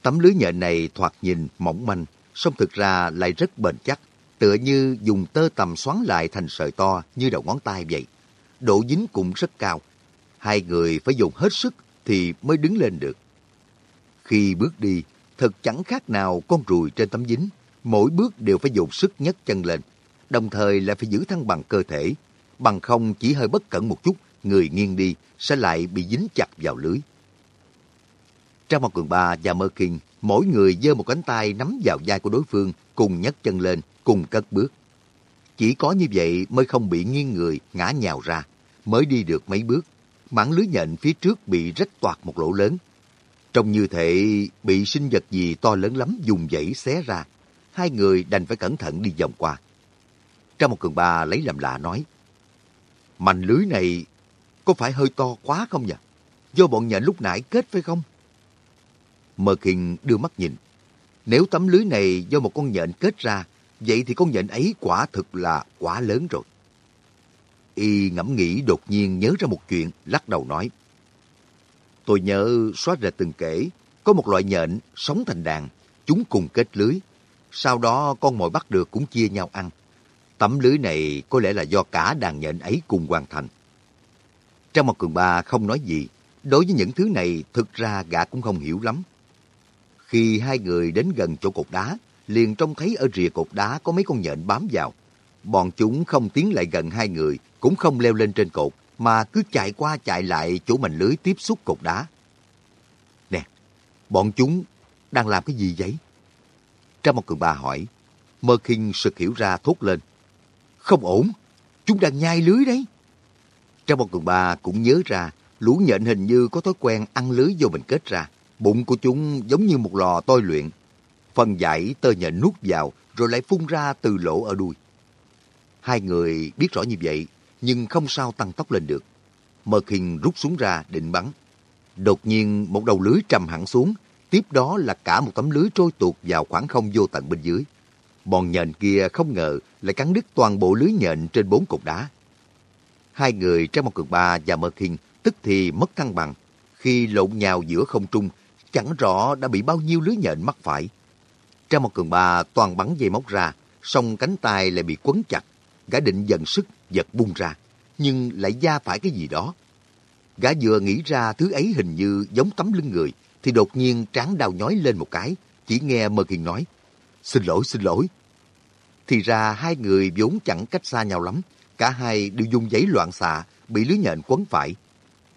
Tấm lưới nhện này thoạt nhìn mỏng manh, song thực ra lại rất bền chắc, tựa như dùng tơ tầm xoắn lại thành sợi to như đầu ngón tay vậy. Độ dính cũng rất cao. Hai người phải dùng hết sức thì mới đứng lên được. Khi bước đi, thật chẳng khác nào con ruồi trên tấm dính. Mỗi bước đều phải dùng sức nhấc chân lên, đồng thời lại phải giữ thăng bằng cơ thể. Bằng không chỉ hơi bất cẩn một chút, người nghiêng đi sẽ lại bị dính chặt vào lưới. Trang một cường ba và mơ kinh, mỗi người giơ một cánh tay nắm vào vai của đối phương, cùng nhấc chân lên, cùng cất bước. Chỉ có như vậy mới không bị nghiêng người, ngã nhào ra, mới đi được mấy bước. Mảng lưới nhện phía trước bị rách toạc một lỗ lớn. Trông như thể bị sinh vật gì to lớn lắm dùng dãy xé ra. Hai người đành phải cẩn thận đi vòng qua. Trang một cường ba lấy làm lạ nói, Mành lưới này có phải hơi to quá không nhỉ? Do bọn nhện lúc nãy kết phải không? Mơ Kinh đưa mắt nhìn. Nếu tấm lưới này do một con nhện kết ra, vậy thì con nhện ấy quả thực là quá lớn rồi. Y ngẫm nghĩ đột nhiên nhớ ra một chuyện, lắc đầu nói. Tôi nhớ xóa ra từng kể, có một loại nhện sống thành đàn, chúng cùng kết lưới. Sau đó con mồi bắt được cũng chia nhau ăn. Tấm lưới này có lẽ là do cả đàn nhện ấy cùng hoàn thành. Trong một cường ba không nói gì, đối với những thứ này thực ra gã cũng không hiểu lắm. Khi hai người đến gần chỗ cột đá, liền trông thấy ở rìa cột đá có mấy con nhện bám vào. Bọn chúng không tiến lại gần hai người, cũng không leo lên trên cột, mà cứ chạy qua chạy lại chỗ mình lưới tiếp xúc cột đá. Nè, bọn chúng đang làm cái gì vậy? Trong một cường bà hỏi, Mơ Kinh sực hiểu ra thốt lên. Không ổn, chúng đang nhai lưới đấy. Trong một tuần bà cũng nhớ ra, lũ nhện hình như có thói quen ăn lưới do mình kết ra. Bụng của chúng giống như một lò tôi luyện. Phần giải tơ nhện nuốt vào rồi lại phun ra từ lỗ ở đuôi. Hai người biết rõ như vậy, nhưng không sao tăng tốc lên được. Mơ Kinh rút súng ra định bắn. Đột nhiên một đầu lưới trầm hẳn xuống, tiếp đó là cả một tấm lưới trôi tuột vào khoảng không vô tận bên dưới. Bọn nhện kia không ngờ lại cắn đứt toàn bộ lưới nhện trên bốn cục đá. Hai người trong một cường ba và Mơ Kinh tức thì mất thăng bằng. Khi lộn nhào giữa không trung, chẳng rõ đã bị bao nhiêu lưới nhện mắc phải. Trong một cường ba toàn bắn dây móc ra, song cánh tay lại bị quấn chặt. Gã định dần sức, giật bung ra, nhưng lại da phải cái gì đó. Gã vừa nghĩ ra thứ ấy hình như giống tấm lưng người, thì đột nhiên trán đau nhói lên một cái, chỉ nghe Mơ kinh nói, Xin lỗi, xin lỗi. Thì ra hai người vốn chẳng cách xa nhau lắm, cả hai đều dùng giấy loạn xạ, bị lưới nhện quấn phải.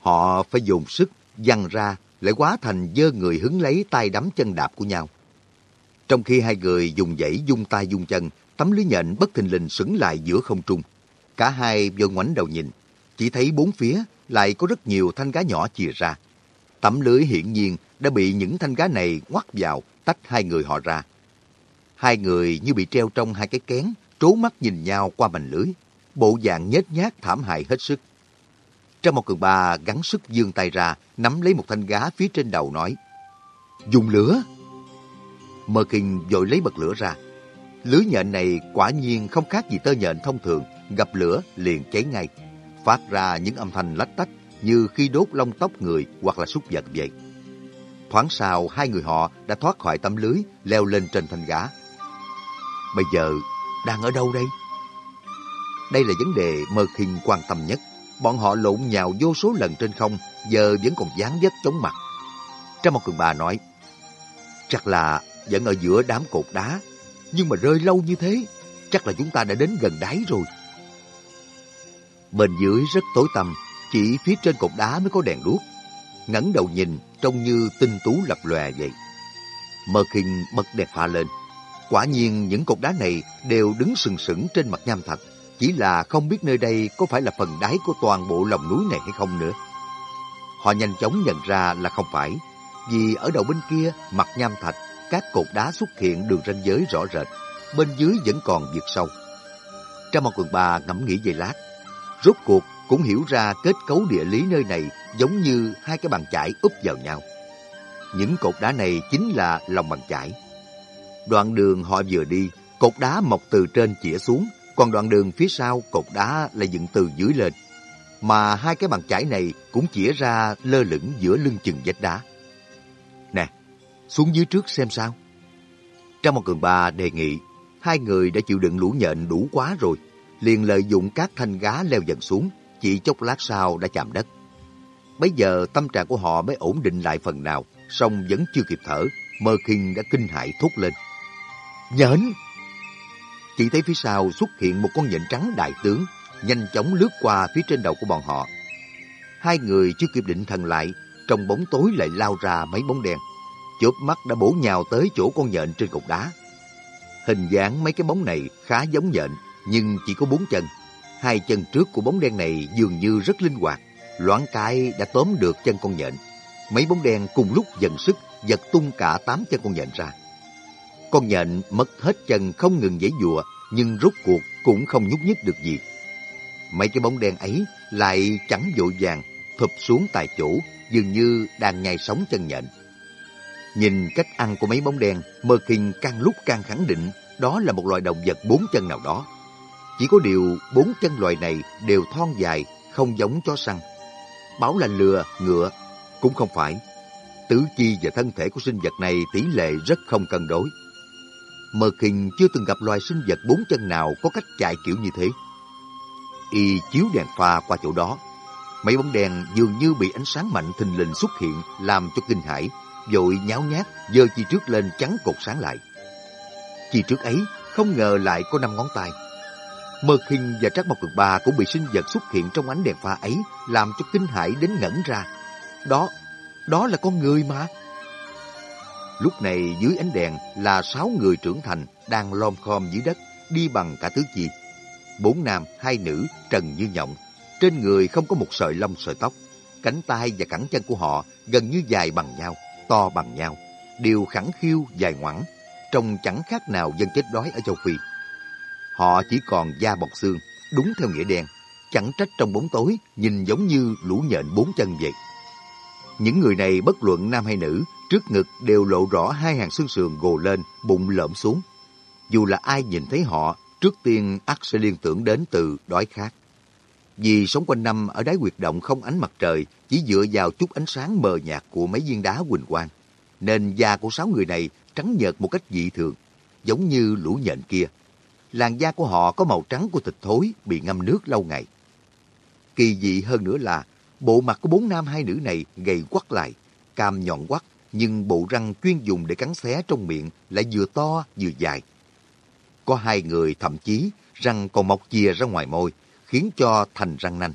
Họ phải dùng sức, văng ra, lại quá thành dơ người hứng lấy tay đấm chân đạp của nhau. Trong khi hai người dùng dãy dung tay dung chân, tấm lưới nhện bất thình lình sững lại giữa không trung. Cả hai vừa ngoảnh đầu nhìn, chỉ thấy bốn phía lại có rất nhiều thanh cá nhỏ chìa ra. Tấm lưới hiển nhiên đã bị những thanh cá này ngoắt vào, tách hai người họ ra. Hai người như bị treo trong hai cái kén, trố mắt nhìn nhau qua mảnh lưới. Bộ dạng nhếch nhác thảm hại hết sức. Trong một cường ba gắn sức dương tay ra, nắm lấy một thanh gá phía trên đầu nói, Dùng lửa! Mơ Kinh vội lấy bật lửa ra. Lưới nhện này quả nhiên không khác gì tơ nhện thông thường, gặp lửa liền cháy ngay, phát ra những âm thanh lách tách như khi đốt lông tóc người hoặc là súc vật vậy. Thoáng sau, hai người họ đã thoát khỏi tấm lưới, leo lên trên thanh gá. Bây giờ, đang ở đâu đây? Đây là vấn đề Mơ Khinh quan tâm nhất. Bọn họ lộn nhào vô số lần trên không, giờ vẫn còn dáng dấp chống mặt. Trong một cường bà nói, chắc là vẫn ở giữa đám cột đá, nhưng mà rơi lâu như thế, chắc là chúng ta đã đến gần đáy rồi. Bên dưới rất tối tăm, chỉ phía trên cột đá mới có đèn đuốc. ngẩng đầu nhìn trông như tinh tú lập lòe vậy. Mơ Khinh bật đèn pha lên. Quả nhiên những cột đá này đều đứng sừng sững trên mặt nham thạch, chỉ là không biết nơi đây có phải là phần đáy của toàn bộ lòng núi này hay không nữa. Họ nhanh chóng nhận ra là không phải, vì ở đầu bên kia mặt nham thạch, các cột đá xuất hiện đường ranh giới rõ rệt, bên dưới vẫn còn vực sâu. Trong một quần bà ngẫm nghĩ về lát, rốt cuộc cũng hiểu ra kết cấu địa lý nơi này giống như hai cái bàn chải úp vào nhau. Những cột đá này chính là lòng bàn chải. Đoạn đường họ vừa đi, cột đá mọc từ trên chĩa xuống, còn đoạn đường phía sau cột đá lại dựng từ dưới lên. Mà hai cái bàn chải này cũng chĩa ra lơ lửng giữa lưng chừng vách đá. Nè, xuống dưới trước xem sao. Trong một cường ba đề nghị, hai người đã chịu đựng lũ nhện đủ quá rồi, liền lợi dụng các thanh gá leo dần xuống, chỉ chốc lát sau đã chạm đất. Bây giờ tâm trạng của họ mới ổn định lại phần nào, song vẫn chưa kịp thở, Mơ Kinh đã kinh hãi thốt lên. Nhện! Chỉ thấy phía sau xuất hiện một con nhện trắng đại tướng, nhanh chóng lướt qua phía trên đầu của bọn họ. Hai người chưa kịp định thần lại, trong bóng tối lại lao ra mấy bóng đen. Chớp mắt đã bổ nhào tới chỗ con nhện trên cục đá. Hình dáng mấy cái bóng này khá giống nhện, nhưng chỉ có bốn chân. Hai chân trước của bóng đen này dường như rất linh hoạt, loãng cái đã tóm được chân con nhện. Mấy bóng đen cùng lúc dần sức giật tung cả tám chân con nhện ra. Con nhện mất hết chân không ngừng giãy dụa, nhưng rốt cuộc cũng không nhúc nhích được gì. Mấy cái bóng đen ấy lại chẳng vội vàng, thụp xuống tại chỗ, dường như đang nhai sống chân nhện. Nhìn cách ăn của mấy bóng đen, Mơ Kinh càng lúc càng khẳng định đó là một loài động vật bốn chân nào đó. Chỉ có điều bốn chân loài này đều thon dài, không giống chó săn. Bảo là lừa, ngựa, cũng không phải. Tứ chi và thân thể của sinh vật này tỷ lệ rất không cân đối. Mơ Kinh chưa từng gặp loài sinh vật bốn chân nào có cách chạy kiểu như thế. Y chiếu đèn pha qua chỗ đó. Mấy bóng đèn dường như bị ánh sáng mạnh thình lình xuất hiện làm cho kinh hãi, vội nháo nhác giơ chi trước lên chắn cột sáng lại. Chi trước ấy không ngờ lại có năm ngón tay. Mơ Kinh và Trác Mộc Cực Ba cũng bị sinh vật xuất hiện trong ánh đèn pha ấy làm cho kinh hãi đến ngẩn ra. Đó, đó là con người mà. Lúc này dưới ánh đèn là sáu người trưởng thành đang lom khom dưới đất, đi bằng cả tứ chi. Bốn nam, hai nữ, trần như nhộng. Trên người không có một sợi lông sợi tóc. Cánh tay và cẳng chân của họ gần như dài bằng nhau, to bằng nhau. Đều khẳng khiu, dài ngoẳng. Trông chẳng khác nào dân chết đói ở châu Phi. Họ chỉ còn da bọc xương, đúng theo nghĩa đen. Chẳng trách trong bóng tối, nhìn giống như lũ nhện bốn chân vậy. Những người này bất luận nam hay nữ, trước ngực đều lộ rõ hai hàng xương sườn gồ lên, bụng lõm xuống. Dù là ai nhìn thấy họ, trước tiên ắt sẽ liên tưởng đến từ đói khát. Vì sống quanh năm ở đáy huyệt động không ánh mặt trời, chỉ dựa vào chút ánh sáng mờ nhạt của mấy viên đá quỳnh quang, nên da của sáu người này trắng nhợt một cách dị thường, giống như lũ nhện kia. Làn da của họ có màu trắng của thịt thối bị ngâm nước lâu ngày. Kỳ dị hơn nữa là bộ mặt của bốn nam hai nữ này gầy quắt lại, cam nhọn quắt, nhưng bộ răng chuyên dùng để cắn xé trong miệng lại vừa to vừa dài. Có hai người thậm chí răng còn mọc chìa ra ngoài môi, khiến cho thành răng nanh.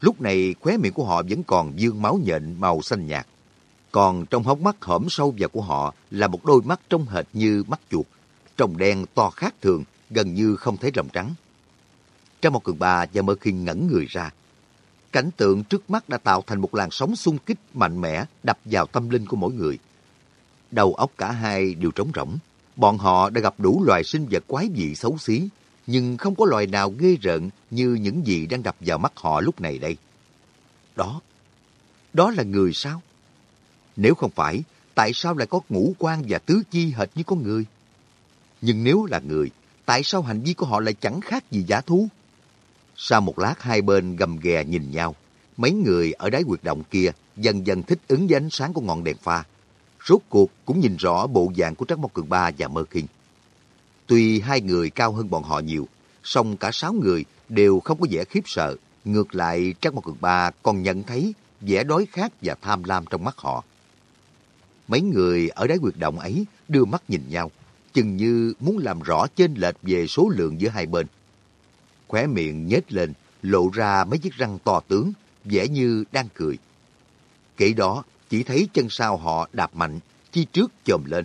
Lúc này khóe miệng của họ vẫn còn dương máu nhện màu xanh nhạt. Còn trong hốc mắt hõm sâu vào của họ là một đôi mắt trông hệt như mắt chuột, trông đen to khác thường, gần như không thấy rồng trắng. Trong một cường bà và mơ khinh ngẩn người ra, Cảnh tượng trước mắt đã tạo thành một làn sóng xung kích mạnh mẽ đập vào tâm linh của mỗi người. Đầu óc cả hai đều trống rỗng. Bọn họ đã gặp đủ loài sinh vật quái dị xấu xí, nhưng không có loài nào ghê rợn như những gì đang đập vào mắt họ lúc này đây. Đó, đó là người sao? Nếu không phải, tại sao lại có ngũ quan và tứ chi hệt như con người? Nhưng nếu là người, tại sao hành vi của họ lại chẳng khác gì giả thú? Sau một lát hai bên gầm ghè nhìn nhau, mấy người ở đáy huyệt động kia dần dần thích ứng với ánh sáng của ngọn đèn pha. Rốt cuộc cũng nhìn rõ bộ dạng của Trắc Mộc Cường Ba và Mơ Kinh. Tuy hai người cao hơn bọn họ nhiều, song cả sáu người đều không có vẻ khiếp sợ. Ngược lại, Trắc Mộc Cường Ba còn nhận thấy vẻ đói khát và tham lam trong mắt họ. Mấy người ở đáy huyệt động ấy đưa mắt nhìn nhau, chừng như muốn làm rõ chênh lệch về số lượng giữa hai bên khóe miệng nhếch lên, lộ ra mấy chiếc răng to tướng, vẻ như đang cười. Kể đó, chỉ thấy chân sau họ đạp mạnh, chi trước chồm lên.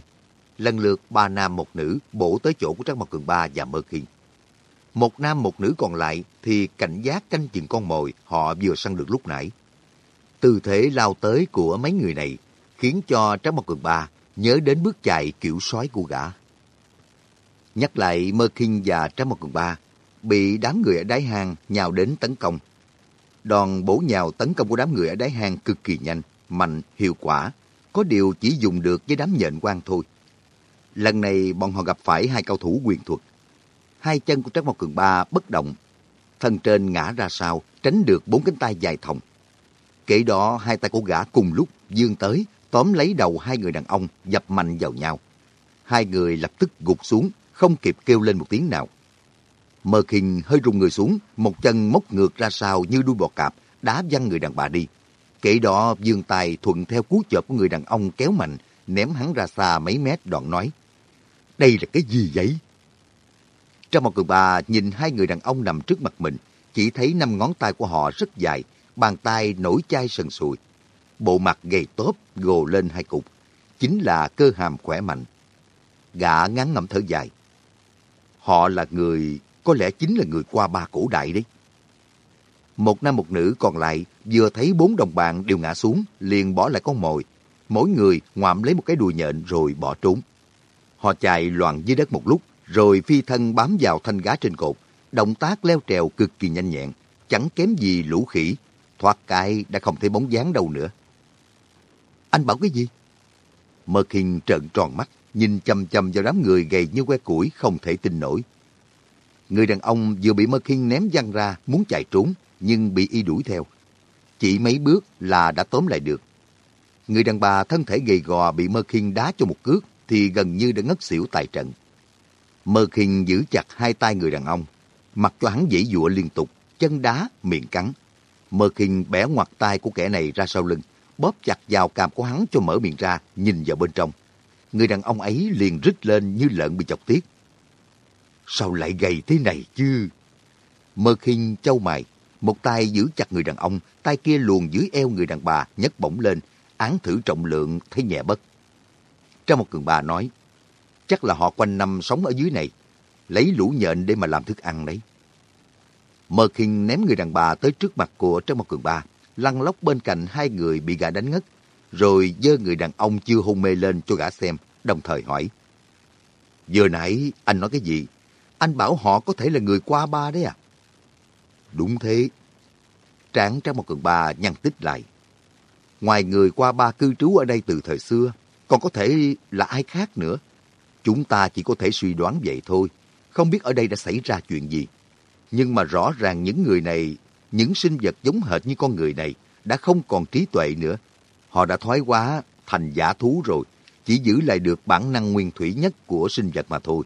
lần lượt ba nam một nữ bổ tới chỗ của Trác Mộc Cường Ba và Mơ Khiên. Một nam một nữ còn lại thì cảnh giác canh chừng con mồi họ vừa săn được lúc nãy. Tư thế lao tới của mấy người này khiến cho Trác Mộc Cường Ba nhớ đến bước chạy kiểu sói của gã. Nhắc lại Mơ Kinh và Trác Mộc Cường Ba bị đám người ở đáy hang nhào đến tấn công. Đòn bổ nhào tấn công của đám người ở đáy hang cực kỳ nhanh, mạnh, hiệu quả, có điều chỉ dùng được với đám nhện quan thôi. Lần này bọn họ gặp phải hai cao thủ quyền thuật. Hai chân của Trác Mộc Cường Ba bất động, thân trên ngã ra sau, tránh được bốn cánh tay dài thòng. Kể đó hai tay của gã cùng lúc dương tới, tóm lấy đầu hai người đàn ông, dập mạnh vào nhau. Hai người lập tức gục xuống, không kịp kêu lên một tiếng nào. Mơ khinh hơi rung người xuống, một chân móc ngược ra sau như đuôi bò cạp, đá văng người đàn bà đi. Kể đó dương tài thuận theo cú chợp của người đàn ông kéo mạnh, ném hắn ra xa mấy mét đoạn nói. Đây là cái gì vậy? Trong một cường bà nhìn hai người đàn ông nằm trước mặt mình, chỉ thấy năm ngón tay của họ rất dài, bàn tay nổi chai sần sùi. Bộ mặt gầy tóp gồ lên hai cục, chính là cơ hàm khỏe mạnh. Gã ngắn ngẩm thở dài. Họ là người, có lẽ chính là người qua ba cổ đại đấy. Một nam một nữ còn lại vừa thấy bốn đồng bạn đều ngã xuống, liền bỏ lại con mồi. Mỗi người ngoạm lấy một cái đùi nhện rồi bỏ trốn. Họ chạy loạn dưới đất một lúc, rồi phi thân bám vào thanh gá trên cột. Động tác leo trèo cực kỳ nhanh nhẹn, chẳng kém gì lũ khỉ. Thoát cái đã không thấy bóng dáng đâu nữa. Anh bảo cái gì? Mơ Kinh trợn tròn mắt, nhìn chầm chầm vào đám người gầy như que củi không thể tin nổi. Người đàn ông vừa bị Mơ Kinh ném văng ra, muốn chạy trốn, nhưng bị y đuổi theo. Chỉ mấy bước là đã tóm lại được. Người đàn bà thân thể gầy gò bị Mơ Kinh đá cho một cước thì gần như đã ngất xỉu tại trận. Mơ Kinh giữ chặt hai tay người đàn ông, mặc cho hắn dãy dụa liên tục, chân đá, miệng cắn. Mơ Kinh bẻ ngoặt tay của kẻ này ra sau lưng, bóp chặt vào càm của hắn cho mở miệng ra, nhìn vào bên trong. Người đàn ông ấy liền rít lên như lợn bị chọc tiết. Sao lại gầy thế này chứ? Mơ Kinh châu mày, một tay giữ chặt người đàn ông, tay kia luồn dưới eo người đàn bà, nhấc bổng lên, án thử trọng lượng thấy nhẹ bất. Trong một cường bà nói, chắc là họ quanh năm sống ở dưới này, lấy lũ nhện để mà làm thức ăn đấy. Mơ Kinh ném người đàn bà tới trước mặt của trong một Cường bà, lăn lóc bên cạnh hai người bị gã đánh ngất, rồi dơ người đàn ông chưa hôn mê lên cho gã xem, đồng thời hỏi. Vừa nãy anh nói cái gì? Anh bảo họ có thể là người qua ba đấy à? Đúng thế. Tráng trong một Cường Ba nhăn tích lại. Ngoài người qua ba cư trú ở đây từ thời xưa, còn có thể là ai khác nữa. Chúng ta chỉ có thể suy đoán vậy thôi, không biết ở đây đã xảy ra chuyện gì. Nhưng mà rõ ràng những người này, những sinh vật giống hệt như con người này, đã không còn trí tuệ nữa. Họ đã thoái hóa thành giả thú rồi, chỉ giữ lại được bản năng nguyên thủy nhất của sinh vật mà thôi.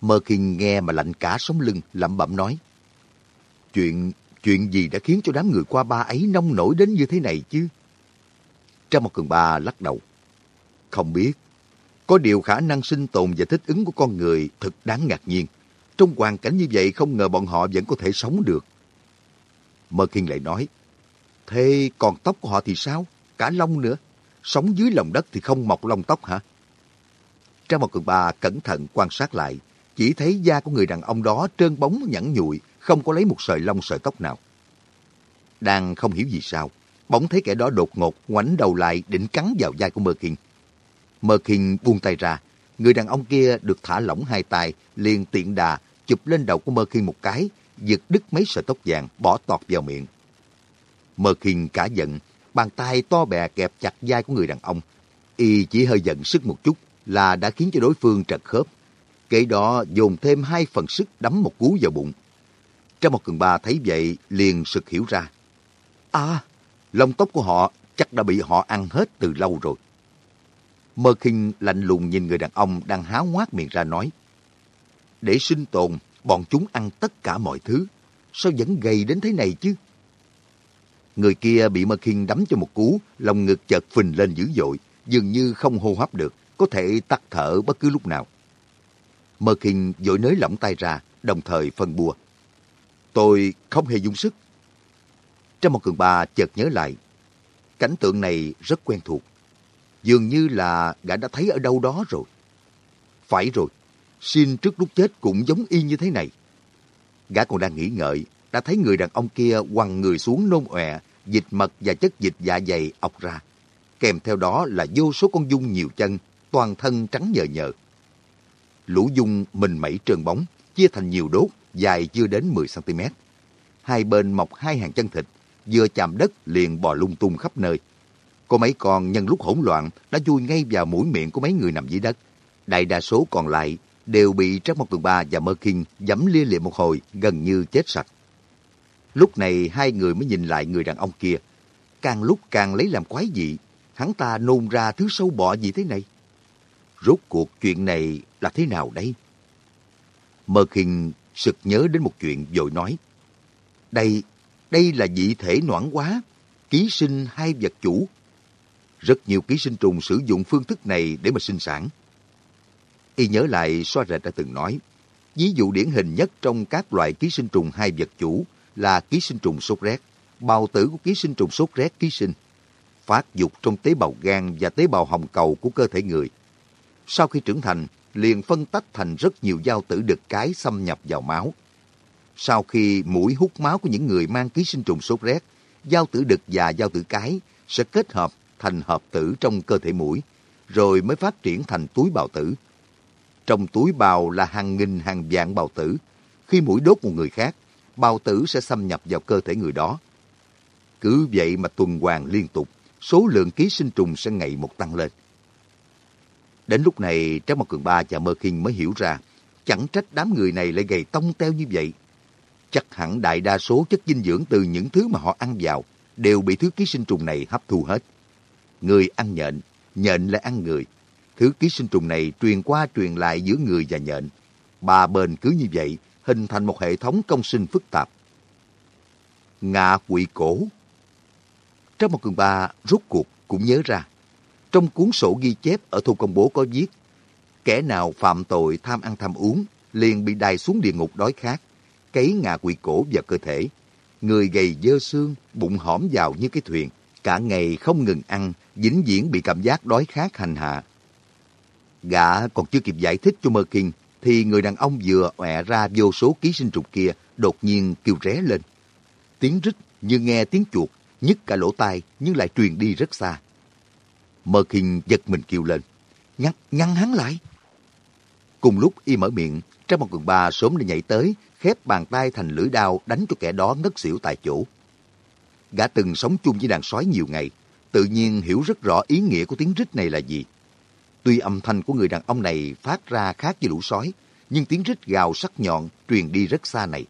Mơ Kinh nghe mà lạnh cả sống lưng, lẩm bẩm nói. Chuyện, chuyện gì đã khiến cho đám người qua ba ấy nông nổi đến như thế này chứ? Trong một cường ba lắc đầu. Không biết. Có điều khả năng sinh tồn và thích ứng của con người thật đáng ngạc nhiên. Trong hoàn cảnh như vậy không ngờ bọn họ vẫn có thể sống được. Mơ Kinh lại nói, Thế còn tóc của họ thì sao? Cả lông nữa. Sống dưới lòng đất thì không mọc lông tóc hả? Trang một cường bà cẩn thận quan sát lại, chỉ thấy da của người đàn ông đó trơn bóng nhẵn nhụi, không có lấy một sợi lông sợi tóc nào. Đang không hiểu gì sao, bỗng thấy kẻ đó đột ngột ngoảnh đầu lại định cắn vào vai của Mơ Kinh. Mơ Kinh buông tay ra, người đàn ông kia được thả lỏng hai tay, liền tiện đà chụp lên đầu của Mơ Kinh một cái, giật đứt mấy sợi tóc vàng bỏ tọt vào miệng. Mơ Kinh cả giận, bàn tay to bè kẹp chặt vai của người đàn ông. Y chỉ hơi giận sức một chút là đã khiến cho đối phương trật khớp. Kế đó dồn thêm hai phần sức đấm một cú vào bụng. Trong một cường ba thấy vậy liền sực hiểu ra. À, lông tóc của họ chắc đã bị họ ăn hết từ lâu rồi. Mơ khinh lạnh lùng nhìn người đàn ông đang háo ngoác miệng ra nói. Để sinh tồn, bọn chúng ăn tất cả mọi thứ. Sao vẫn gầy đến thế này chứ? Người kia bị Mơ khinh đấm cho một cú, lòng ngực chợt phình lên dữ dội, dường như không hô hấp được, có thể tắt thở bất cứ lúc nào. Mơ khinh vội nới lỏng tay ra, đồng thời phân bùa. Tôi không hề dùng sức. Trong một cường ba chợt nhớ lại, cảnh tượng này rất quen thuộc. Dường như là gã đã thấy ở đâu đó rồi. Phải rồi, xin trước lúc chết cũng giống y như thế này. Gã còn đang nghĩ ngợi, đã thấy người đàn ông kia quăng người xuống nôn ọe, dịch mật và chất dịch dạ dày ọc ra. Kèm theo đó là vô số con dung nhiều chân, toàn thân trắng nhờ nhờ. Lũ dung mình mẩy trơn bóng, chia thành nhiều đốt, dài chưa đến 10cm. Hai bên mọc hai hàng chân thịt, vừa chạm đất liền bò lung tung khắp nơi. Có mấy con nhân lúc hỗn loạn đã chui ngay vào mũi miệng của mấy người nằm dưới đất. Đại đa số còn lại đều bị Trác Mộc Cường Ba và Mơ Kinh dẫm lia liệm một hồi gần như chết sạch. Lúc này hai người mới nhìn lại người đàn ông kia. Càng lúc càng lấy làm quái dị, hắn ta nôn ra thứ sâu bọ gì thế này? Rốt cuộc chuyện này là thế nào đây? Mơ khinh sực nhớ đến một chuyện rồi nói. Đây, đây là dị thể noãn quá, ký sinh hai vật chủ. Rất nhiều ký sinh trùng sử dụng phương thức này để mà sinh sản. Y nhớ lại xoa rệt đã từng nói, ví dụ điển hình nhất trong các loại ký sinh trùng hai vật chủ là ký sinh trùng sốt rét, bào tử của ký sinh trùng sốt rét ký sinh, phát dục trong tế bào gan và tế bào hồng cầu của cơ thể người. Sau khi trưởng thành, liền phân tách thành rất nhiều giao tử đực cái xâm nhập vào máu. Sau khi mũi hút máu của những người mang ký sinh trùng sốt rét, giao tử đực và giao tử cái sẽ kết hợp thành hợp tử trong cơ thể mũi, rồi mới phát triển thành túi bào tử. Trong túi bào là hàng nghìn hàng vạn bào tử. Khi mũi đốt một người khác, bào tử sẽ xâm nhập vào cơ thể người đó. Cứ vậy mà tuần hoàn liên tục, số lượng ký sinh trùng sẽ ngày một tăng lên. Đến lúc này, Trác Mặt Cường Ba và Mơ Kinh mới hiểu ra, chẳng trách đám người này lại gầy tông teo như vậy. Chắc hẳn đại đa số chất dinh dưỡng từ những thứ mà họ ăn vào đều bị thứ ký sinh trùng này hấp thu hết. Người ăn nhện, nhện lại ăn người. Thứ ký sinh trùng này truyền qua truyền lại giữa người và nhện. Ba bên cứ như vậy, hình thành một hệ thống công sinh phức tạp. Ngạ quỷ cổ Trong một cường ba rốt cuộc cũng nhớ ra. Trong cuốn sổ ghi chép ở thu công bố có viết kẻ nào phạm tội tham ăn tham uống liền bị đày xuống địa ngục đói khát, cấy ngạ quỷ cổ vào cơ thể. Người gầy dơ xương, bụng hõm vào như cái thuyền, cả ngày không ngừng ăn, vĩnh viễn bị cảm giác đói khát hành hạ. Gã còn chưa kịp giải thích cho Mơ Kinh, thì người đàn ông vừa ọe ra vô số ký sinh trùng kia đột nhiên kêu ré lên. Tiếng rít như nghe tiếng chuột, nhức cả lỗ tai nhưng lại truyền đi rất xa. Mơ Kinh giật mình kêu lên. Ngăn, ngăn hắn lại. Cùng lúc y mở miệng, trong một quần ba sớm đã nhảy tới, khép bàn tay thành lưỡi đao đánh cho kẻ đó ngất xỉu tại chỗ. Gã từng sống chung với đàn sói nhiều ngày, tự nhiên hiểu rất rõ ý nghĩa của tiếng rít này là gì. Tuy âm thanh của người đàn ông này phát ra khác với lũ sói, nhưng tiếng rít gào sắc nhọn truyền đi rất xa này,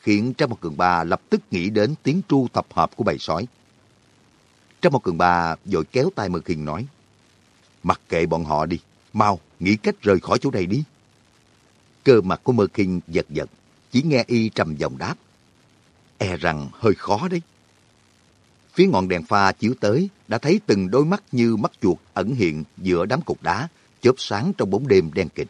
khiến Trang một cường ba lập tức nghĩ đến tiếng tru tập hợp của bầy sói. Trang một cường ba vội kéo tay Mơ Kinh nói, Mặc kệ bọn họ đi, mau, nghĩ cách rời khỏi chỗ này đi. Cơ mặt của Mơ Kinh giật giật, chỉ nghe y trầm giọng đáp. E rằng hơi khó đấy. Phía ngọn đèn pha chiếu tới, đã thấy từng đôi mắt như mắt chuột ẩn hiện giữa đám cục đá, chớp sáng trong bóng đêm đen kịt.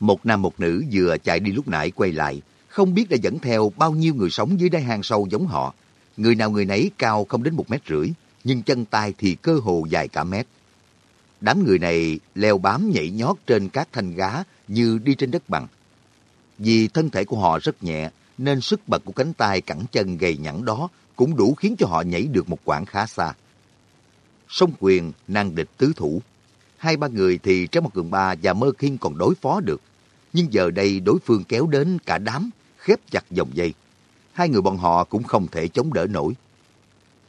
Một nam một nữ vừa chạy đi lúc nãy quay lại, không biết đã dẫn theo bao nhiêu người sống dưới đáy hang sâu giống họ. Người nào người nấy cao không đến một mét rưỡi, nhưng chân tay thì cơ hồ dài cả mét. Đám người này leo bám nhảy nhót trên các thanh gá như đi trên đất bằng. Vì thân thể của họ rất nhẹ, nên sức bật của cánh tay cẳng chân gầy nhẵn đó cũng đủ khiến cho họ nhảy được một quãng khá xa. sông quyền, năng địch tứ thủ. Hai ba người thì Trái Mặt Cường Ba và Mơ Khiên còn đối phó được. Nhưng giờ đây đối phương kéo đến cả đám, khép chặt dòng dây. Hai người bọn họ cũng không thể chống đỡ nổi.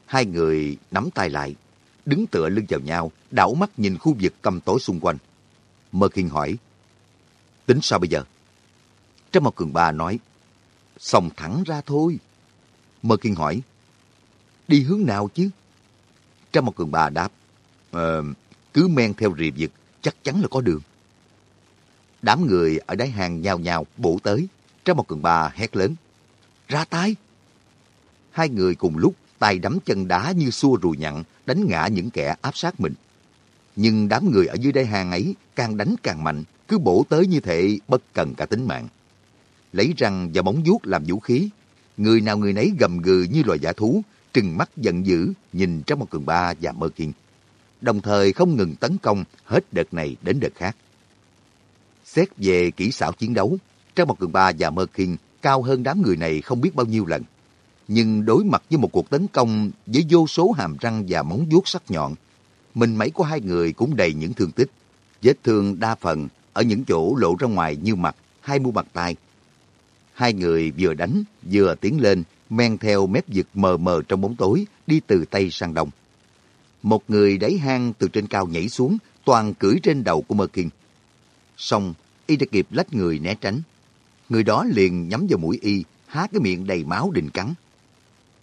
Hai người nắm tay lại, đứng tựa lưng vào nhau, đảo mắt nhìn khu vực cầm tối xung quanh. Mơ Khiên hỏi, tính sao bây giờ? Trâm Mộc Cường Ba nói, xong thẳng ra thôi. Mơ Khiên hỏi, đi hướng nào chứ? Trang một cường bà đáp, ờ, cứ men theo rìa vực, chắc chắn là có đường. Đám người ở đáy hàng nhào nhào bổ tới, Trang một cường bà hét lớn, ra tay! Hai người cùng lúc tay đấm chân đá như xua rùi nhặn, đánh ngã những kẻ áp sát mình. Nhưng đám người ở dưới đáy hàng ấy càng đánh càng mạnh, cứ bổ tới như thể bất cần cả tính mạng. Lấy răng và móng vuốt làm vũ khí, người nào người nấy gầm gừ như loài giả thú, trừng mắt giận dữ nhìn trong một cường ba và mơ kiên. đồng thời không ngừng tấn công hết đợt này đến đợt khác. Xét về kỹ xảo chiến đấu, trong một Cường Ba và Mơ kiên cao hơn đám người này không biết bao nhiêu lần. Nhưng đối mặt với một cuộc tấn công với vô số hàm răng và móng vuốt sắc nhọn, mình mấy của hai người cũng đầy những thương tích. Vết thương đa phần ở những chỗ lộ ra ngoài như mặt, hai mu bàn tay. Hai người vừa đánh, vừa tiến lên, men theo mép vực mờ mờ trong bóng tối, đi từ Tây sang Đông. Một người đáy hang từ trên cao nhảy xuống, toàn cưỡi trên đầu của Mơ Kinh. Xong, y đã kịp lách người né tránh. Người đó liền nhắm vào mũi y, há cái miệng đầy máu định cắn.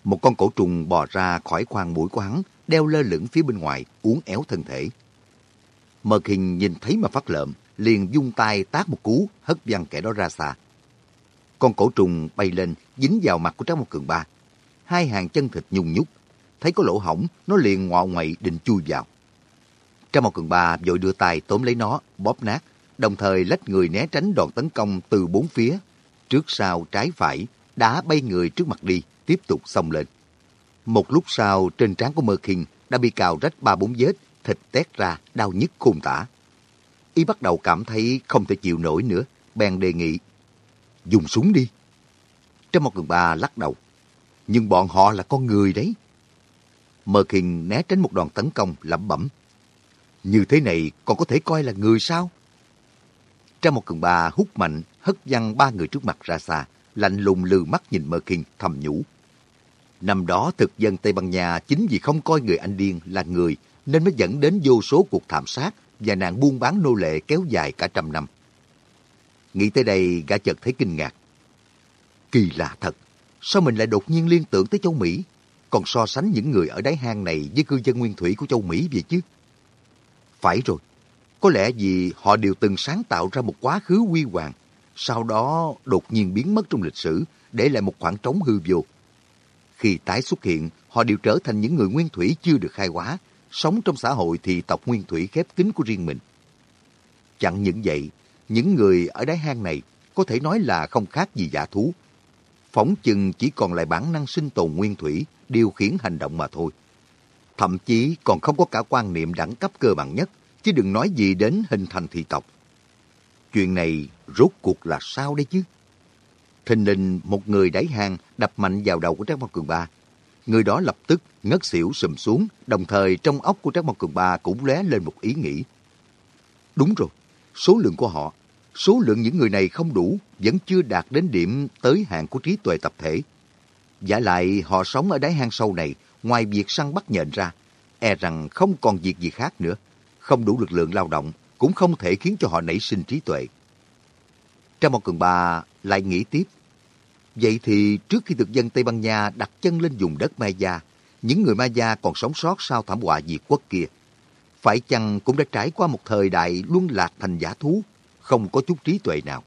Một con cổ trùng bò ra khỏi khoang mũi của hắn, đeo lơ lửng phía bên ngoài, uốn éo thân thể. Mơ hình nhìn thấy mà phát lợm, liền dung tay tát một cú, hất văng kẻ đó ra xa. Con cổ trùng bay lên, dính vào mặt của Trác Mộc Cường Ba. Hai hàng chân thịt nhung nhúc, thấy có lỗ hổng, nó liền ngọ ngoậy định chui vào. Trác Mộc Cường Ba vội đưa tay tóm lấy nó, bóp nát, đồng thời lách người né tránh đòn tấn công từ bốn phía, trước sau trái phải, đá bay người trước mặt đi, tiếp tục xông lên. Một lúc sau, trên trán của Mơ Kinh đã bị cào rách ba bốn vết, thịt tét ra, đau nhức khôn tả. Y bắt đầu cảm thấy không thể chịu nổi nữa, bèn đề nghị, dùng súng đi. Trong một người ba lắc đầu, nhưng bọn họ là con người đấy. Mơ Kinh né tránh một đòn tấn công lẩm bẩm. Như thế này còn có thể coi là người sao? Trong một cường bà hút mạnh, hất văng ba người trước mặt ra xa, lạnh lùng lừ mắt nhìn Mơ Kinh thầm nhủ. Năm đó thực dân Tây Ban Nha chính vì không coi người Anh điên là người nên mới dẫn đến vô số cuộc thảm sát và nạn buôn bán nô lệ kéo dài cả trăm năm. Nghĩ tới đây, gã chợt thấy kinh ngạc. Kỳ lạ thật, sao mình lại đột nhiên liên tưởng tới châu Mỹ, còn so sánh những người ở đáy hang này với cư dân nguyên thủy của châu Mỹ vậy chứ? Phải rồi, có lẽ vì họ đều từng sáng tạo ra một quá khứ huy hoàng, sau đó đột nhiên biến mất trong lịch sử, để lại một khoảng trống hư vô. Khi tái xuất hiện, họ đều trở thành những người nguyên thủy chưa được khai hóa, sống trong xã hội thì tộc nguyên thủy khép kín của riêng mình. Chẳng những vậy, những người ở đáy hang này có thể nói là không khác gì giả thú. Phóng chừng chỉ còn lại bản năng sinh tồn nguyên thủy, điều khiển hành động mà thôi. Thậm chí còn không có cả quan niệm đẳng cấp cơ bản nhất, chứ đừng nói gì đến hình thành thị tộc. Chuyện này rốt cuộc là sao đấy chứ? Thình lình một người đáy hang đập mạnh vào đầu của Trác Mộc Cường Ba. Người đó lập tức ngất xỉu sùm xuống, đồng thời trong óc của Trác Mộc Cường Ba cũng lóe lên một ý nghĩ. Đúng rồi, số lượng của họ, số lượng những người này không đủ, vẫn chưa đạt đến điểm tới hạn của trí tuệ tập thể. Giả lại họ sống ở đáy hang sâu này, ngoài việc săn bắt nhện ra, e rằng không còn việc gì khác nữa. Không đủ lực lượng lao động, cũng không thể khiến cho họ nảy sinh trí tuệ. Trong một cường bà lại nghĩ tiếp. Vậy thì trước khi thực dân Tây Ban Nha đặt chân lên vùng đất Maya, những người Maya còn sống sót sau thảm họa diệt quốc kia, phải chăng cũng đã trải qua một thời đại luân lạc thành giả thú, không có chút trí tuệ nào.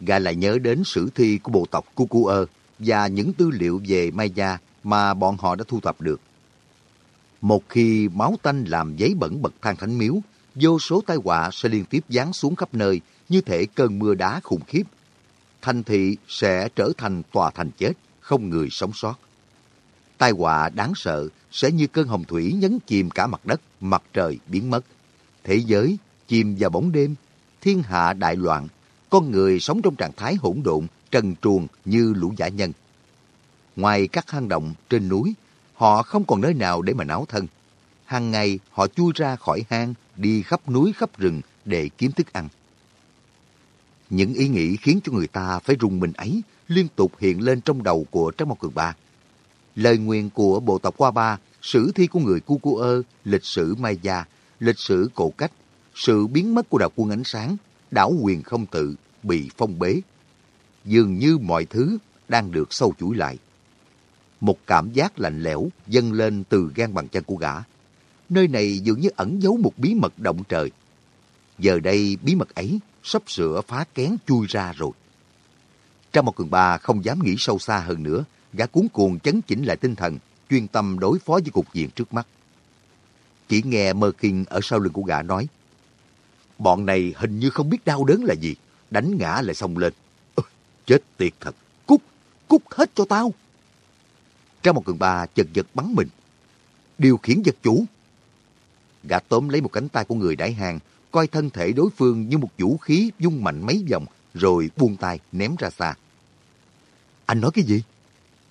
Gà lại nhớ đến sử thi của bộ tộc Cucuơ và những tư liệu về Maya mà bọn họ đã thu thập được. Một khi máu tanh làm giấy bẩn bậc thang thánh miếu, vô số tai họa sẽ liên tiếp giáng xuống khắp nơi như thể cơn mưa đá khủng khiếp. Thành thị sẽ trở thành tòa thành chết, không người sống sót. Tai họa đáng sợ sẽ như cơn hồng thủy nhấn chìm cả mặt đất, mặt trời biến mất. Thế giới chìm vào bóng đêm, thiên hạ đại loạn, con người sống trong trạng thái hỗn độn, trần truồng như lũ giả nhân. Ngoài các hang động trên núi, họ không còn nơi nào để mà náo thân. Hàng ngày họ chui ra khỏi hang, đi khắp núi khắp rừng để kiếm thức ăn. Những ý nghĩ khiến cho người ta phải rùng mình ấy liên tục hiện lên trong đầu của Trác Mộc Cường Ba. Lời nguyện của bộ tộc Qua Ba, sử thi của người Cu Cu Ơ, lịch sử Maya, lịch sử cổ cách, sự biến mất của đạo quân ánh sáng, đảo quyền không tự, bị phong bế. Dường như mọi thứ đang được sâu chuỗi lại. Một cảm giác lạnh lẽo dâng lên từ gan bàn chân của gã. Nơi này dường như ẩn giấu một bí mật động trời. Giờ đây bí mật ấy sắp sửa phá kén chui ra rồi. Trong một cường ba không dám nghĩ sâu xa hơn nữa, gã cuốn cuồng chấn chỉnh lại tinh thần, chuyên tâm đối phó với cục diện trước mắt. Chỉ nghe Mơ Kinh ở sau lưng của gã nói, bọn này hình như không biết đau đớn là gì, đánh ngã lại xông lên. Ừ, chết tiệt thật, cút, cút hết cho tao. Trong một cường ba chật giật bắn mình, điều khiển vật chủ. Gã tóm lấy một cánh tay của người đại hàng, coi thân thể đối phương như một vũ khí dung mạnh mấy vòng, rồi buông tay ném ra xa. Anh nói cái gì?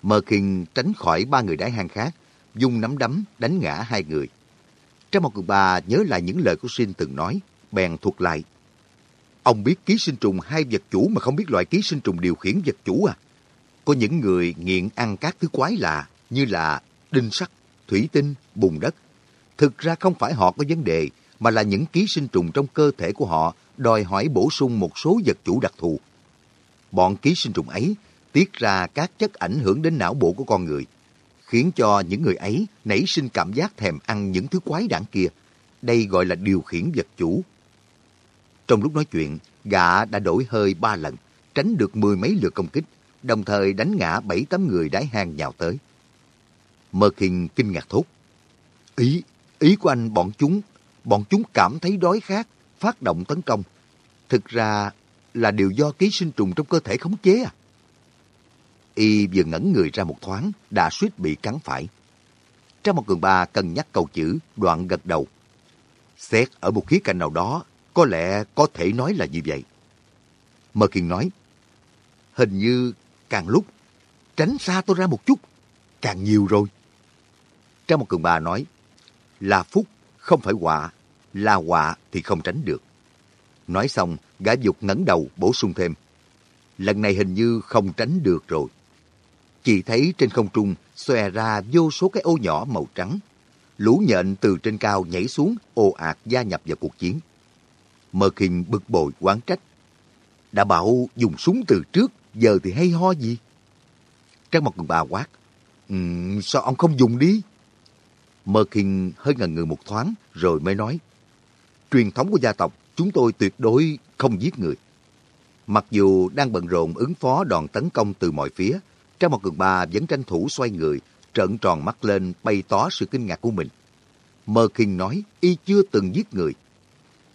Mơ Kinh tránh khỏi ba người đại hàng khác, dùng nắm đấm đánh ngã hai người. Trong một cường bà nhớ lại những lời của Sinh từng nói, bèn thuật lại. Ông biết ký sinh trùng hai vật chủ mà không biết loại ký sinh trùng điều khiển vật chủ à? Có những người nghiện ăn các thứ quái lạ như là đinh sắt, thủy tinh, bùn đất. Thực ra không phải họ có vấn đề, mà là những ký sinh trùng trong cơ thể của họ đòi hỏi bổ sung một số vật chủ đặc thù. Bọn ký sinh trùng ấy tiết ra các chất ảnh hưởng đến não bộ của con người, khiến cho những người ấy nảy sinh cảm giác thèm ăn những thứ quái đản kia. Đây gọi là điều khiển vật chủ. Trong lúc nói chuyện, gã đã đổi hơi ba lần, tránh được mười mấy lượt công kích, đồng thời đánh ngã bảy tấm người đáy hang nhào tới. Mơ Kinh kinh ngạc thốt. Ý, ý của anh bọn chúng, bọn chúng cảm thấy đói khát, phát động tấn công. Thực ra là điều do ký sinh trùng trong cơ thể khống chế à? Y vừa ngẩn người ra một thoáng, đã suýt bị cắn phải. Trong một cường ba cân nhắc câu chữ, đoạn gật đầu. Xét ở một khía cạnh nào đó, có lẽ có thể nói là như vậy. Mơ Kiên nói, hình như càng lúc tránh xa tôi ra một chút, càng nhiều rồi. Trong một cường bà nói, là phúc, không phải họa, là họa thì không tránh được. Nói xong, gã dục ngẩng đầu bổ sung thêm. Lần này hình như không tránh được rồi. Chỉ thấy trên không trung xòe ra vô số cái ô nhỏ màu trắng. Lũ nhện từ trên cao nhảy xuống, ồ ạt gia nhập vào cuộc chiến. Mơ Kinh bực bội quán trách. Đã bảo dùng súng từ trước, giờ thì hay ho gì? Trang một người bà quát. Um, sao ông không dùng đi? Mơ Kinh hơi ngần ngừ một thoáng, rồi mới nói. Truyền thống của gia tộc, chúng tôi tuyệt đối không giết người. Mặc dù đang bận rộn ứng phó đòn tấn công từ mọi phía, Trang một cường bà vẫn tranh thủ xoay người, trợn tròn mắt lên bày tỏ sự kinh ngạc của mình. Mơ Kinh nói y chưa từng giết người.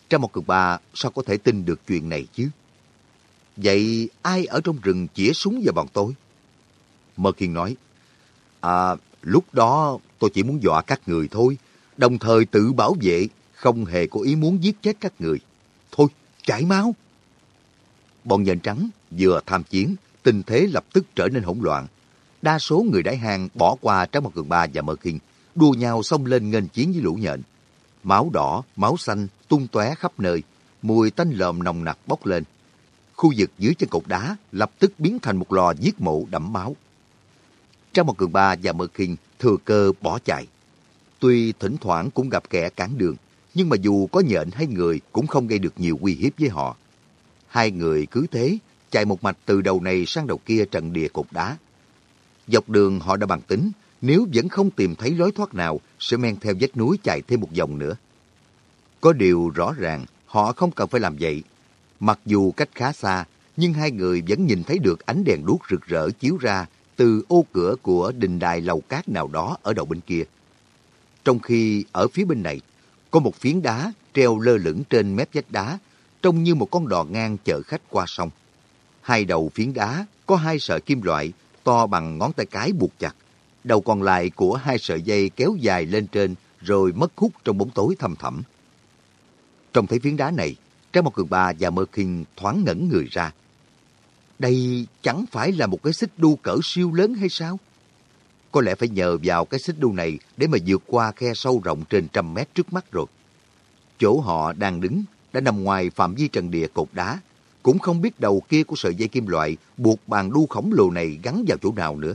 Trang một cường bà sao có thể tin được chuyện này chứ? Vậy ai ở trong rừng chĩa súng vào bọn tôi? Mơ Kiên nói, À, lúc đó tôi chỉ muốn dọa các người thôi, đồng thời tự bảo vệ, không hề có ý muốn giết chết các người. Thôi, chảy máu! Bọn nhện trắng vừa tham chiến, tình thế lập tức trở nên hỗn loạn. Đa số người đáy hang bỏ qua Tráng Mặt Cường Ba và Mơ Kinh, đua nhau xông lên nghênh chiến với lũ nhện. Máu đỏ, máu xanh tung tóe khắp nơi, mùi tanh lợm nồng nặc bốc lên. Khu vực dưới chân cột đá lập tức biến thành một lò giết mộ đẫm máu. Trong một cường ba và mơ kinh thừa cơ bỏ chạy. Tuy thỉnh thoảng cũng gặp kẻ cản đường, nhưng mà dù có nhện hay người cũng không gây được nhiều uy hiếp với họ. Hai người cứ thế, chạy một mạch từ đầu này sang đầu kia trận địa cột đá. Dọc đường họ đã bằng tính, nếu vẫn không tìm thấy lối thoát nào, sẽ men theo vách núi chạy thêm một vòng nữa. Có điều rõ ràng, họ không cần phải làm vậy. Mặc dù cách khá xa, nhưng hai người vẫn nhìn thấy được ánh đèn đuốc rực rỡ chiếu ra từ ô cửa của đình đài lầu cát nào đó ở đầu bên kia. Trong khi ở phía bên này, có một phiến đá treo lơ lửng trên mép vách đá, trông như một con đò ngang chở khách qua sông. Hai đầu phiến đá có hai sợi kim loại to bằng ngón tay cái buộc chặt. Đầu còn lại của hai sợi dây kéo dài lên trên rồi mất hút trong bóng tối thầm thẳm. Trong thấy phiến đá này, Trái một cường ba và Mơ khinh thoáng ngẩn người ra. Đây chẳng phải là một cái xích đu cỡ siêu lớn hay sao? Có lẽ phải nhờ vào cái xích đu này để mà vượt qua khe sâu rộng trên trăm mét trước mắt rồi. Chỗ họ đang đứng đã nằm ngoài phạm vi trần địa cột đá, cũng không biết đầu kia của sợi dây kim loại buộc bàn đu khổng lồ này gắn vào chỗ nào nữa.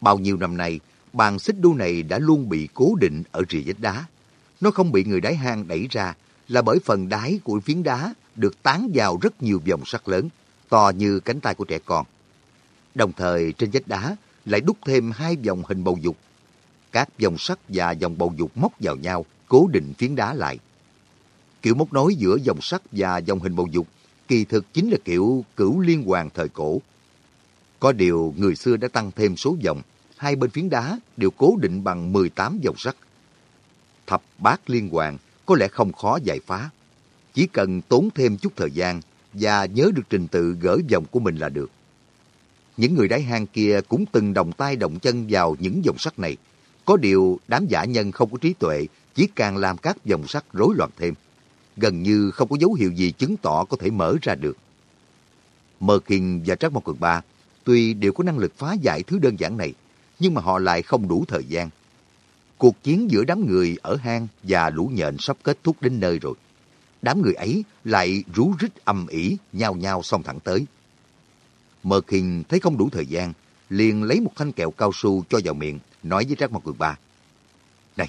Bao nhiêu năm nay, bàn xích đu này đã luôn bị cố định ở rìa vách đá. Nó không bị người đáy hang đẩy ra là bởi phần đáy của phiến đá được tán vào rất nhiều vòng sắt lớn, to như cánh tay của trẻ con. Đồng thời trên vách đá lại đúc thêm hai vòng hình bầu dục. Các vòng sắt và vòng bầu dục móc vào nhau, cố định phiến đá lại. Kiểu móc nối giữa dòng sắt và dòng hình bầu dục kỳ thực chính là kiểu cửu liên hoàng thời cổ. Có điều người xưa đã tăng thêm số vòng, hai bên phiến đá đều cố định bằng 18 dòng sắt. Thập bát liên hoàng có lẽ không khó giải phá. Chỉ cần tốn thêm chút thời gian và nhớ được trình tự gỡ dòng của mình là được. Những người đáy hang kia cũng từng đồng tay đồng chân vào những dòng sắt này. Có điều đám giả nhân không có trí tuệ, chỉ càng làm các dòng sắt rối loạn thêm. Gần như không có dấu hiệu gì chứng tỏ có thể mở ra được. Mơ Kinh và Trác Mộc Cường Ba tuy đều có năng lực phá giải thứ đơn giản này, nhưng mà họ lại không đủ thời gian. Cuộc chiến giữa đám người ở hang và lũ nhện sắp kết thúc đến nơi rồi. Đám người ấy lại rú rít âm ỉ, nhao nhao xông thẳng tới. Mơ Kinh thấy không đủ thời gian, liền lấy một thanh kẹo cao su cho vào miệng, nói với Trác Mộc Cường Ba. Này,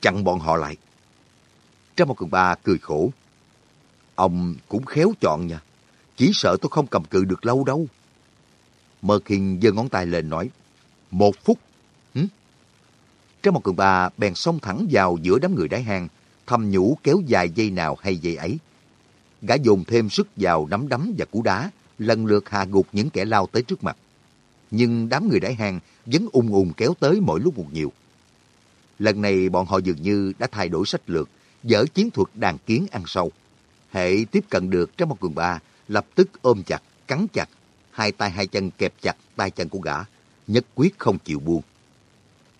chặn bọn họ lại. Trác Mộc Cường Ba cười khổ. Ông cũng khéo chọn nha. Chỉ sợ tôi không cầm cự được lâu đâu. Mơ Kinh giơ ngón tay lên nói. Một phút trái một Cường Ba bèn xông thẳng vào giữa đám người đáy hang, thầm nhủ kéo dài dây nào hay dây ấy. Gã dồn thêm sức vào nắm đấm và cú đá, lần lượt hạ gục những kẻ lao tới trước mặt. Nhưng đám người đáy hang vẫn ung ung kéo tới mỗi lúc một nhiều. Lần này bọn họ dường như đã thay đổi sách lược, dở chiến thuật đàn kiến ăn sâu. Hệ tiếp cận được trái một cường ba, lập tức ôm chặt, cắn chặt, hai tay hai chân kẹp chặt tay chân của gã, nhất quyết không chịu buông.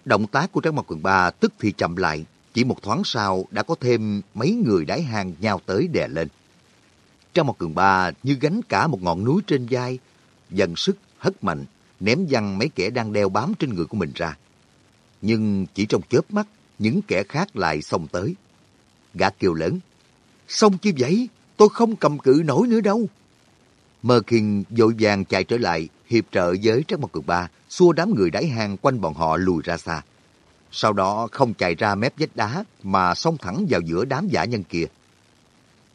Động tác của Trang mặc quần Ba tức thì chậm lại, chỉ một thoáng sau đã có thêm mấy người đáy hang nhao tới đè lên. Trang mặc quần Ba như gánh cả một ngọn núi trên vai, dần sức hất mạnh, ném văng mấy kẻ đang đeo bám trên người của mình ra. Nhưng chỉ trong chớp mắt, những kẻ khác lại xông tới. Gã kêu lớn, Xong chi vậy? Tôi không cầm cự nổi nữa đâu. Mơ Kinh vội vàng chạy trở lại, hiệp trợ với Trác Mộc Cường Ba, xua đám người đáy hang quanh bọn họ lùi ra xa. Sau đó không chạy ra mép vách đá mà xông thẳng vào giữa đám giả nhân kia.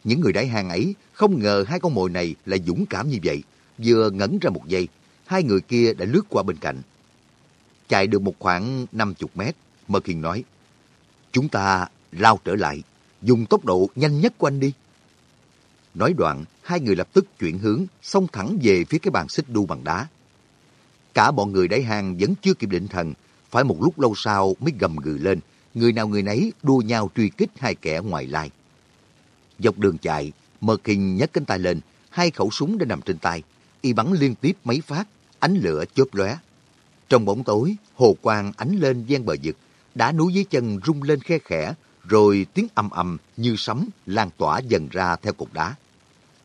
Những người đáy hang ấy không ngờ hai con mồi này lại dũng cảm như vậy. Vừa ngẩn ra một giây, hai người kia đã lướt qua bên cạnh. Chạy được một khoảng 50 mét, Mơ Kinh nói, Chúng ta lao trở lại, dùng tốc độ nhanh nhất của anh đi. Nói đoạn, hai người lập tức chuyển hướng, xông thẳng về phía cái bàn xích đu bằng đá. Cả bọn người đáy hang vẫn chưa kịp định thần, phải một lúc lâu sau mới gầm gừ lên, người nào người nấy đua nhau truy kích hai kẻ ngoài lai. Dọc đường chạy, Mơ Kinh nhấc cánh tay lên, hai khẩu súng đã nằm trên tay, y bắn liên tiếp mấy phát, ánh lửa chớp lóe. Trong bóng tối, hồ quang ánh lên gian bờ vực, đá núi dưới chân rung lên khe khẽ, rồi tiếng ầm ầm như sấm lan tỏa dần ra theo cục đá.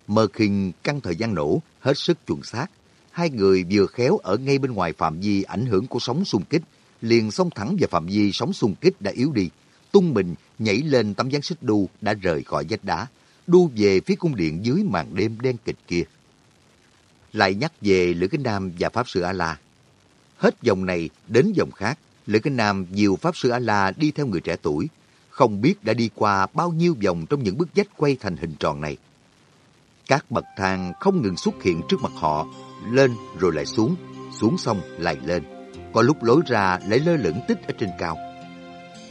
Mơ khinh căng thời gian nổ, hết sức chuẩn xác. Hai người vừa khéo ở ngay bên ngoài phạm vi ảnh hưởng của sóng xung kích, liền xông thẳng vào phạm vi sóng xung kích đã yếu đi, tung mình nhảy lên tấm gián xích đu đã rời khỏi vách đá, đu về phía cung điện dưới màn đêm đen kịch kia. Lại nhắc về Lữ Kinh Nam và Pháp Sư A-La. Hết dòng này đến dòng khác, Lữ Kinh Nam nhiều Pháp Sư A-La đi theo người trẻ tuổi, không biết đã đi qua bao nhiêu vòng trong những bức vách quay thành hình tròn này. Các bậc thang không ngừng xuất hiện trước mặt họ, lên rồi lại xuống, xuống xong lại lên. Có lúc lối ra lại lơ lửng tích ở trên cao.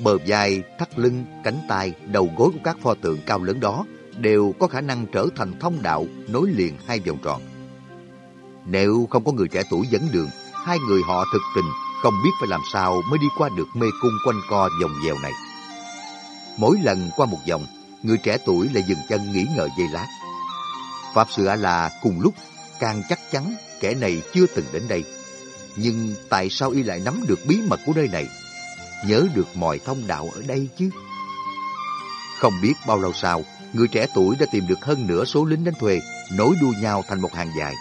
Bờ vai, thắt lưng, cánh tay, đầu gối của các pho tượng cao lớn đó đều có khả năng trở thành thông đạo nối liền hai vòng tròn. Nếu không có người trẻ tuổi dẫn đường, hai người họ thực tình không biết phải làm sao mới đi qua được mê cung quanh co vòng dèo này. Mỗi lần qua một vòng, người trẻ tuổi lại dừng chân nghỉ ngợi giây lát. Pháp Sư A-La cùng lúc càng chắc chắn kẻ này chưa từng đến đây. Nhưng tại sao y lại nắm được bí mật của nơi này? Nhớ được mọi thông đạo ở đây chứ? Không biết bao lâu sau, người trẻ tuổi đã tìm được hơn nửa số lính đánh thuê, nối đuôi nhau thành một hàng dài.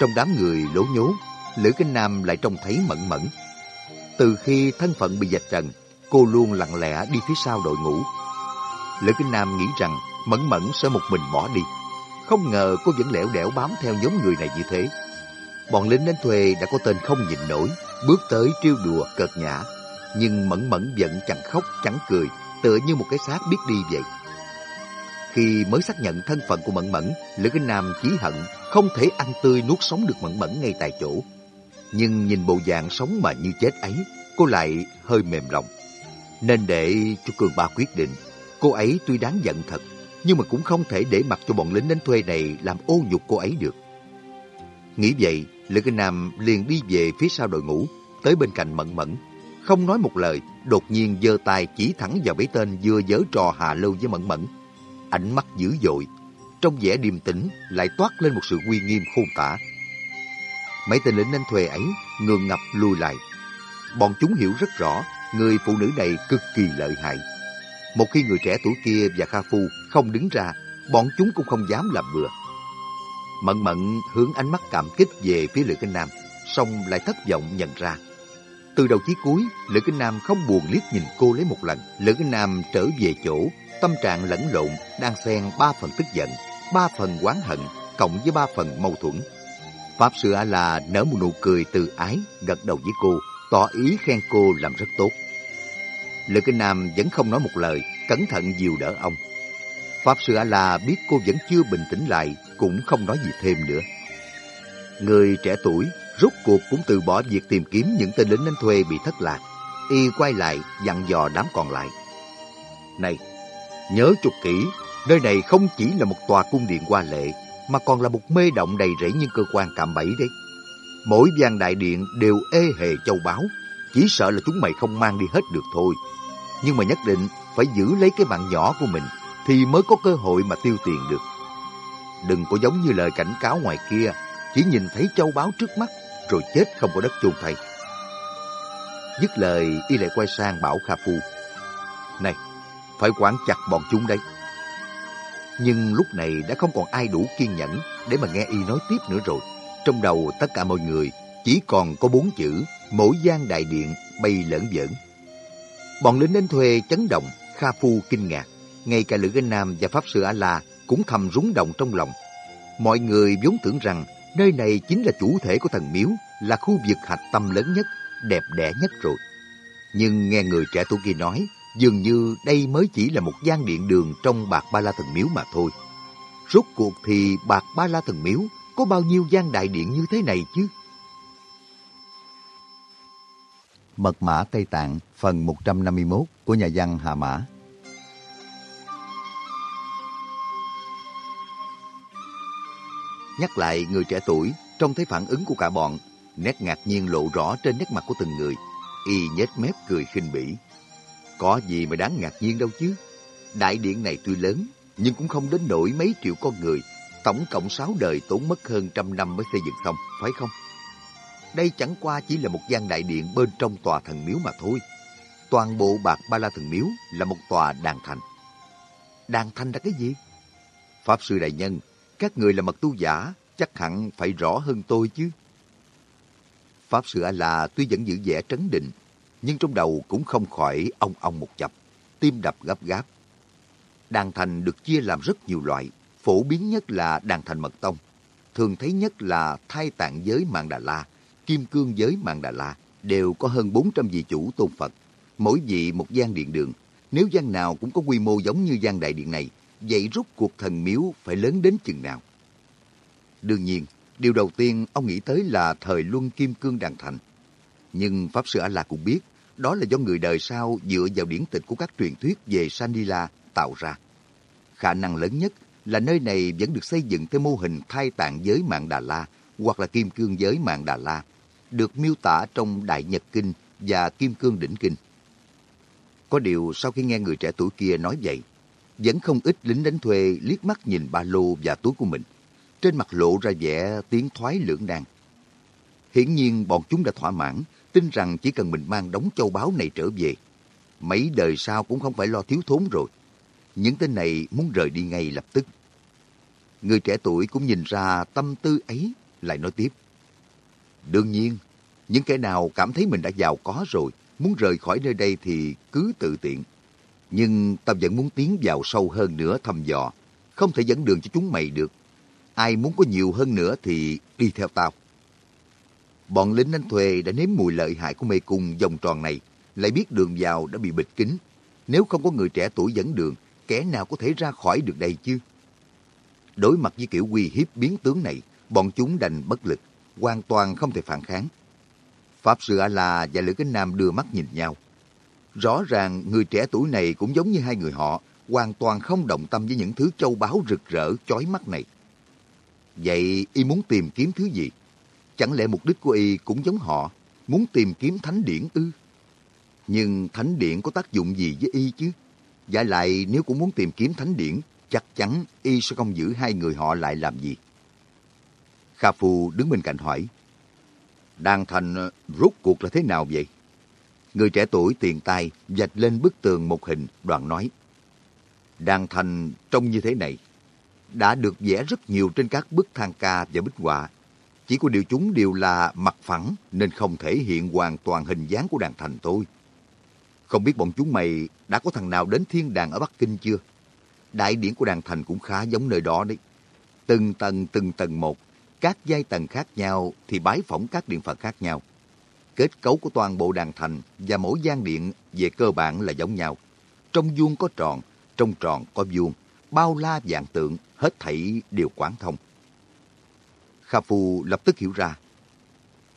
Trong đám người lố nhố, Lữ Kinh Nam lại trông thấy mẫn mẫn. Từ khi thân phận bị dạch trần, cô luôn lặng lẽ đi phía sau đội ngũ. Lữ Kinh Nam nghĩ rằng mẫn mẫn sẽ một mình bỏ đi. Không ngờ cô vẫn lẻo đẻo bám theo nhóm người này như thế. Bọn lính đánh thuê đã có tên không nhịn nổi, bước tới trêu đùa cợt nhã. Nhưng mẫn mẫn vẫn chẳng khóc chẳng cười, tựa như một cái xác biết đi vậy. Khi mới xác nhận thân phận của Mẫn Mẫn, Lữ Kinh Nam chí hận không thể ăn tươi nuốt sống được Mẫn Mẫn ngay tại chỗ. Nhưng nhìn bộ dạng sống mà như chết ấy, cô lại hơi mềm lòng. Nên để cho Cường Ba quyết định, cô ấy tuy đáng giận thật, nhưng mà cũng không thể để mặc cho bọn lính đánh thuê này làm ô nhục cô ấy được. Nghĩ vậy, Lữ Kinh Nam liền đi về phía sau đội ngũ, tới bên cạnh Mẫn Mẫn. Không nói một lời, đột nhiên giơ tay chỉ thẳng vào mấy tên vừa giở trò hạ lưu với Mẫn Mẫn ánh mắt dữ dội, trong vẻ điềm tĩnh lại toát lên một sự uy nghiêm khôn tả. Mấy tên lính đánh thuê ấy ngường ngập lùi lại. Bọn chúng hiểu rất rõ người phụ nữ này cực kỳ lợi hại, một khi người trẻ tuổi kia và Kha Phu không đứng ra, bọn chúng cũng không dám làm bừa. Mận mận hướng ánh mắt cảm kích về phía Lữ Kinh Nam, xong lại thất vọng nhận ra. Từ đầu chí cuối, Lữ Kinh Nam không buồn liếc nhìn cô lấy một lần. Lữ Kinh Nam trở về chỗ, tâm trạng lẫn lộn, đang xen ba phần tức giận, ba phần oán hận, cộng với ba phần mâu thuẫn. Pháp Sư A-La nở một nụ cười từ ái, gật đầu với cô, tỏ ý khen cô làm rất tốt. Lữ Kinh Nam vẫn không nói một lời, cẩn thận dìu đỡ ông. Pháp Sư A-La biết cô vẫn chưa bình tĩnh lại, cũng không nói gì thêm nữa. Người trẻ tuổi rốt cuộc cũng từ bỏ việc tìm kiếm những tên lính đánh thuê bị thất lạc. Y quay lại dặn dò đám còn lại. Này, nhớ chục kỹ, nơi này không chỉ là một tòa cung điện hoa lệ, mà còn là một mê động đầy rẫy những cơ quan cạm bẫy đấy. Mỗi gian đại điện đều ê hề châu báu, chỉ sợ là chúng mày không mang đi hết được thôi. Nhưng mà nhất định phải giữ lấy cái mạng nhỏ của mình thì mới có cơ hội mà tiêu tiền được. Đừng có giống như lời cảnh cáo ngoài kia, chỉ nhìn thấy châu báu trước mắt rồi chết không có đất chôn thay. Dứt lời, y lại quay sang bảo Kha Phu. Này, phải quản chặt bọn chúng đấy. Nhưng lúc này đã không còn ai đủ kiên nhẫn để mà nghe y nói tiếp nữa rồi. Trong đầu tất cả mọi người chỉ còn có bốn chữ mỗi gian đại điện bay lẫn giỡn. Bọn lính đến thuê chấn động, Kha Phu kinh ngạc. Ngay cả Lữ Ganh Nam và Pháp Sư A-La cũng thầm rúng động trong lòng. Mọi người vốn tưởng rằng nơi này chính là chủ thể của thần miếu, là khu vực hạch tâm lớn nhất, đẹp đẽ nhất rồi. Nhưng nghe người trẻ tuổi kia nói, dường như đây mới chỉ là một gian điện đường trong bạc ba la thần miếu mà thôi. Rốt cuộc thì bạc ba la thần miếu có bao nhiêu gian đại điện như thế này chứ? Mật mã Tây Tạng phần 151 của nhà văn Hà Mã Nhắc lại người trẻ tuổi, trông thấy phản ứng của cả bọn, nét ngạc nhiên lộ rõ trên nét mặt của từng người. Y nhếch mép cười khinh bỉ. Có gì mà đáng ngạc nhiên đâu chứ. Đại điện này tuy lớn, nhưng cũng không đến nổi mấy triệu con người. Tổng cộng sáu đời tốn mất hơn trăm năm mới xây dựng xong, phải không? Đây chẳng qua chỉ là một gian đại điện bên trong tòa thần miếu mà thôi. Toàn bộ bạc ba la thần miếu là một tòa đàn thành. Đàn thành là cái gì? Pháp sư đại nhân, các người là mật tu giả, chắc hẳn phải rõ hơn tôi chứ. Pháp sư A-la tuy vẫn giữ vẻ trấn định, nhưng trong đầu cũng không khỏi ong ong một chập, tim đập gấp gáp. Đàn thành được chia làm rất nhiều loại, phổ biến nhất là đàn thành mật tông. Thường thấy nhất là thai tạng giới Mạng Đà La, kim cương giới Mạng Đà La, đều có hơn 400 vị chủ tôn Phật, mỗi vị một gian điện đường. Nếu gian nào cũng có quy mô giống như gian đại điện này, vậy rút cuộc thần miếu phải lớn đến chừng nào? Đương nhiên, điều đầu tiên ông nghĩ tới là thời luân kim cương đàn thành. Nhưng Pháp Sư A-La cũng biết, đó là do người đời sau dựa vào điển tịch của các truyền thuyết về Sanila tạo ra. Khả năng lớn nhất là nơi này vẫn được xây dựng theo mô hình thai tạng giới mạng Đà La hoặc là kim cương giới mạng Đà La, được miêu tả trong Đại Nhật Kinh và Kim Cương Đỉnh Kinh. Có điều sau khi nghe người trẻ tuổi kia nói vậy, vẫn không ít lính đánh thuê liếc mắt nhìn ba lô và túi của mình. Trên mặt lộ ra vẻ tiếng thoái lưỡng nan. Hiển nhiên bọn chúng đã thỏa mãn, tin rằng chỉ cần mình mang đống châu báu này trở về. Mấy đời sau cũng không phải lo thiếu thốn rồi. Những tên này muốn rời đi ngay lập tức. Người trẻ tuổi cũng nhìn ra tâm tư ấy, lại nói tiếp. Đương nhiên, những kẻ nào cảm thấy mình đã giàu có rồi, muốn rời khỏi nơi đây thì cứ tự tiện. Nhưng tao vẫn muốn tiến vào sâu hơn nữa thăm dò. Không thể dẫn đường cho chúng mày được. Ai muốn có nhiều hơn nữa thì đi theo tao. Bọn lính đánh thuê đã nếm mùi lợi hại của mê cung vòng tròn này, lại biết đường vào đã bị bịt kín. Nếu không có người trẻ tuổi dẫn đường, kẻ nào có thể ra khỏi được đây chứ? Đối mặt với kiểu uy hiếp biến tướng này, bọn chúng đành bất lực, hoàn toàn không thể phản kháng. Pháp sư A-la và Lữ Kính Nam đưa mắt nhìn nhau. Rõ ràng người trẻ tuổi này cũng giống như hai người họ, hoàn toàn không động tâm với những thứ châu báu rực rỡ, chói mắt này. Vậy y muốn tìm kiếm thứ gì? Chẳng lẽ mục đích của y cũng giống họ, muốn tìm kiếm thánh điển ư? Nhưng thánh điển có tác dụng gì với y chứ? Giả lại nếu cũng muốn tìm kiếm thánh điển, chắc chắn y sẽ không giữ hai người họ lại làm gì. Kha Phu đứng bên cạnh hỏi, Đàn thành ờ, rốt cuộc là thế nào vậy? Người trẻ tuổi tiền tay dạch lên bức tường một hình, đoạn nói, Đàn thành trông như thế này, đã được vẽ rất nhiều trên các bức thang ca và bích họa. Chỉ có điều chúng đều là mặt phẳng nên không thể hiện hoàn toàn hình dáng của đàn thành thôi. Không biết bọn chúng mày đã có thằng nào đến thiên đàng ở Bắc Kinh chưa? Đại điển của đàn thành cũng khá giống nơi đó đấy. Từng tầng từng tầng một, các giai tầng khác nhau thì bái phỏng các điện Phật khác nhau. Kết cấu của toàn bộ đàn thành và mỗi gian điện về cơ bản là giống nhau. Trong vuông có tròn, trong tròn có vuông, bao la dạng tượng, hết thảy đều quán thông. Kha Phu lập tức hiểu ra.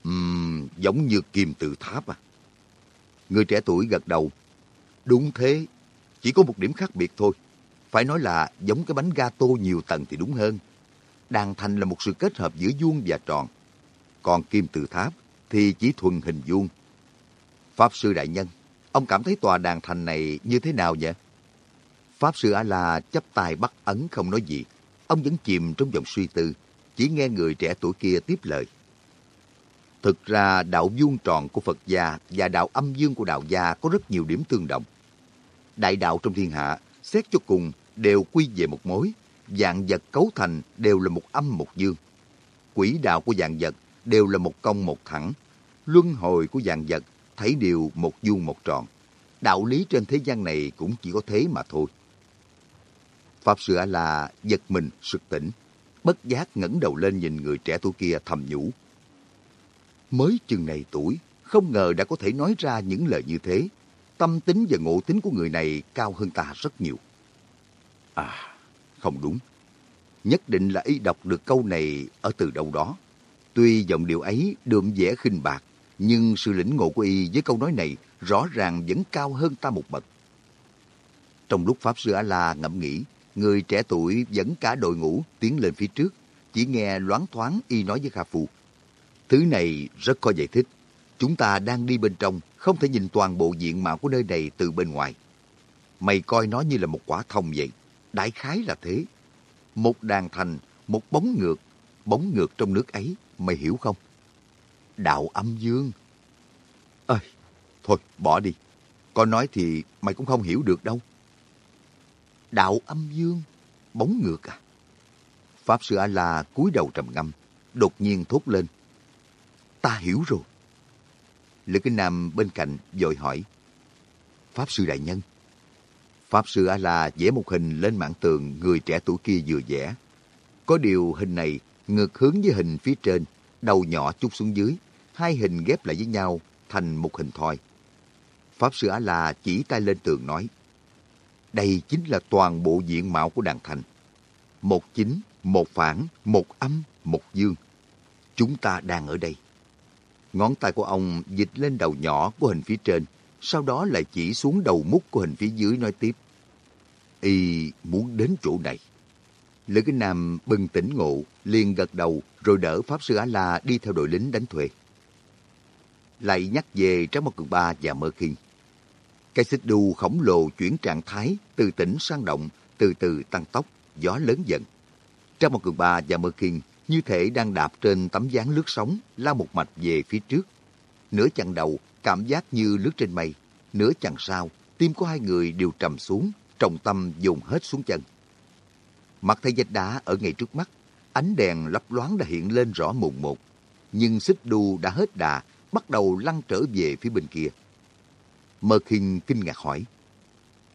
Uhm, giống như kim tự tháp à. Người trẻ tuổi gật đầu. Đúng thế, chỉ có một điểm khác biệt thôi. Phải nói là giống cái bánh gato nhiều tầng thì đúng hơn. Đàn thành là một sự kết hợp giữa vuông và tròn. Còn kim tự tháp thì chỉ thuần hình vuông. Pháp sư đại nhân, ông cảm thấy tòa đàn thành này như thế nào vậy? Pháp sư A-la chấp tay bắt ấn không nói gì. Ông vẫn chìm trong dòng suy tư, chỉ nghe người trẻ tuổi kia tiếp lời. Thực ra đạo vuông tròn của Phật gia và đạo âm dương của đạo gia có rất nhiều điểm tương đồng. Đại đạo trong thiên hạ, xét cho cùng, đều quy về một mối. Dạng vật cấu thành đều là một âm một dương. Quỹ đạo của dạng vật đều là một công một thẳng. Luân hồi của dạng vật thấy đều một vuông một tròn. Đạo lý trên thế gian này cũng chỉ có thế mà thôi. Pháp sư A-la giật mình, sực tỉnh. Bất giác ngẩng đầu lên nhìn người trẻ tuổi kia thầm nhủ. Mới chừng này tuổi, không ngờ đã có thể nói ra những lời như thế. Tâm tính và ngộ tính của người này cao hơn ta rất nhiều. À, không đúng. Nhất định là y đọc được câu này ở từ đâu đó. Tuy giọng điệu ấy đượm vẻ khinh bạc, nhưng sự lĩnh ngộ của y với câu nói này rõ ràng vẫn cao hơn ta một bậc. Trong lúc Pháp Sư A-La ngẫm nghĩ, người trẻ tuổi dẫn cả đội ngũ tiến lên phía trước, chỉ nghe loáng thoáng y nói với Kha Phu. Thứ này rất có giải thích. Chúng ta đang đi bên trong, không thể nhìn toàn bộ diện mạo của nơi này từ bên ngoài. Mày coi nó như là một quả thông vậy. Đại khái là thế. Một đàn thành, một bóng ngược, bóng ngược trong nước ấy, mày hiểu không? Đạo âm dương. Ơi, thôi bỏ đi. Con nói thì mày cũng không hiểu được đâu. Đạo âm dương, bóng ngược à? Pháp sư A-la cúi đầu trầm ngâm, đột nhiên thốt lên. Ta hiểu rồi. Lữ Kinh Nam bên cạnh vội hỏi. Pháp sư đại nhân. Pháp sư A-la vẽ một hình lên mảng tường người trẻ tuổi kia vừa vẽ. Có điều hình này ngược hướng với hình phía trên, đầu nhỏ chút xuống dưới, hai hình ghép lại với nhau thành một hình thoi. Pháp sư A-la chỉ tay lên tường nói, đây chính là toàn bộ diện mạo của đàn thành. Một chính, một phản, một âm, một dương. Chúng ta đang ở đây. Ngón tay của ông dịch lên đầu nhỏ của hình phía trên, sau đó lại chỉ xuống đầu mút của hình phía dưới nói tiếp. Y muốn đến chỗ này. Lữ Kinh Nam bừng tỉnh ngộ, liền gật đầu rồi đỡ Pháp Sư Á-La đi theo đội lính đánh thuê. Lại nhắc về Tráng Mộc Cường Ba và Mơ Kinh. Cái xích đu khổng lồ chuyển trạng thái từ tỉnh sang động, từ từ tăng tốc, gió lớn dần. Tráng Mộc Cường Ba và Mơ Kinh như thể đang đạp trên tấm dáng lướt sóng, lao một mạch về phía trước. Nửa chặng đầu, cảm giác như lướt trên mây. Nửa chặng sau, tim của hai người đều trầm xuống, trọng tâm dùng hết xuống chân. Mặt thấy vách đá ở ngay trước mắt, ánh đèn lấp loáng đã hiện lên rõ mồn một. Nhưng xích đu đã hết đà, bắt đầu lăn trở về phía bên kia. Mơ khinh kinh ngạc hỏi,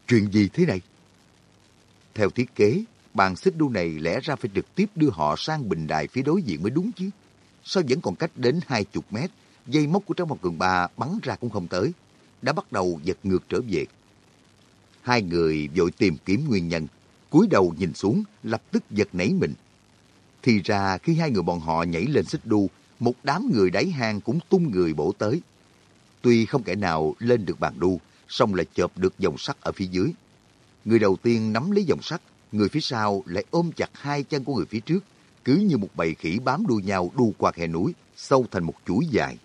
chuyện gì thế này? Theo thiết kế, bàn xích đu này lẽ ra phải trực tiếp đưa họ sang bình đài phía đối diện mới đúng chứ. Sao vẫn còn cách đến hai chục mét, dây móc của Tráng Mộc Cường Ba bắn ra cũng không tới. Đã bắt đầu giật ngược trở về. Hai người vội tìm kiếm nguyên nhân, cúi đầu nhìn xuống, lập tức giật nảy mình. Thì ra khi hai người bọn họ nhảy lên xích đu, một đám người đáy hang cũng tung người bổ tới. Tuy không kẻ nào lên được bàn đu, song lại chộp được dòng sắt ở phía dưới. Người đầu tiên nắm lấy dòng sắt, người phía sau lại ôm chặt hai chân của người phía trước, cứ như một bầy khỉ bám đuôi nhau đu qua khe núi, sâu thành một chuỗi dài.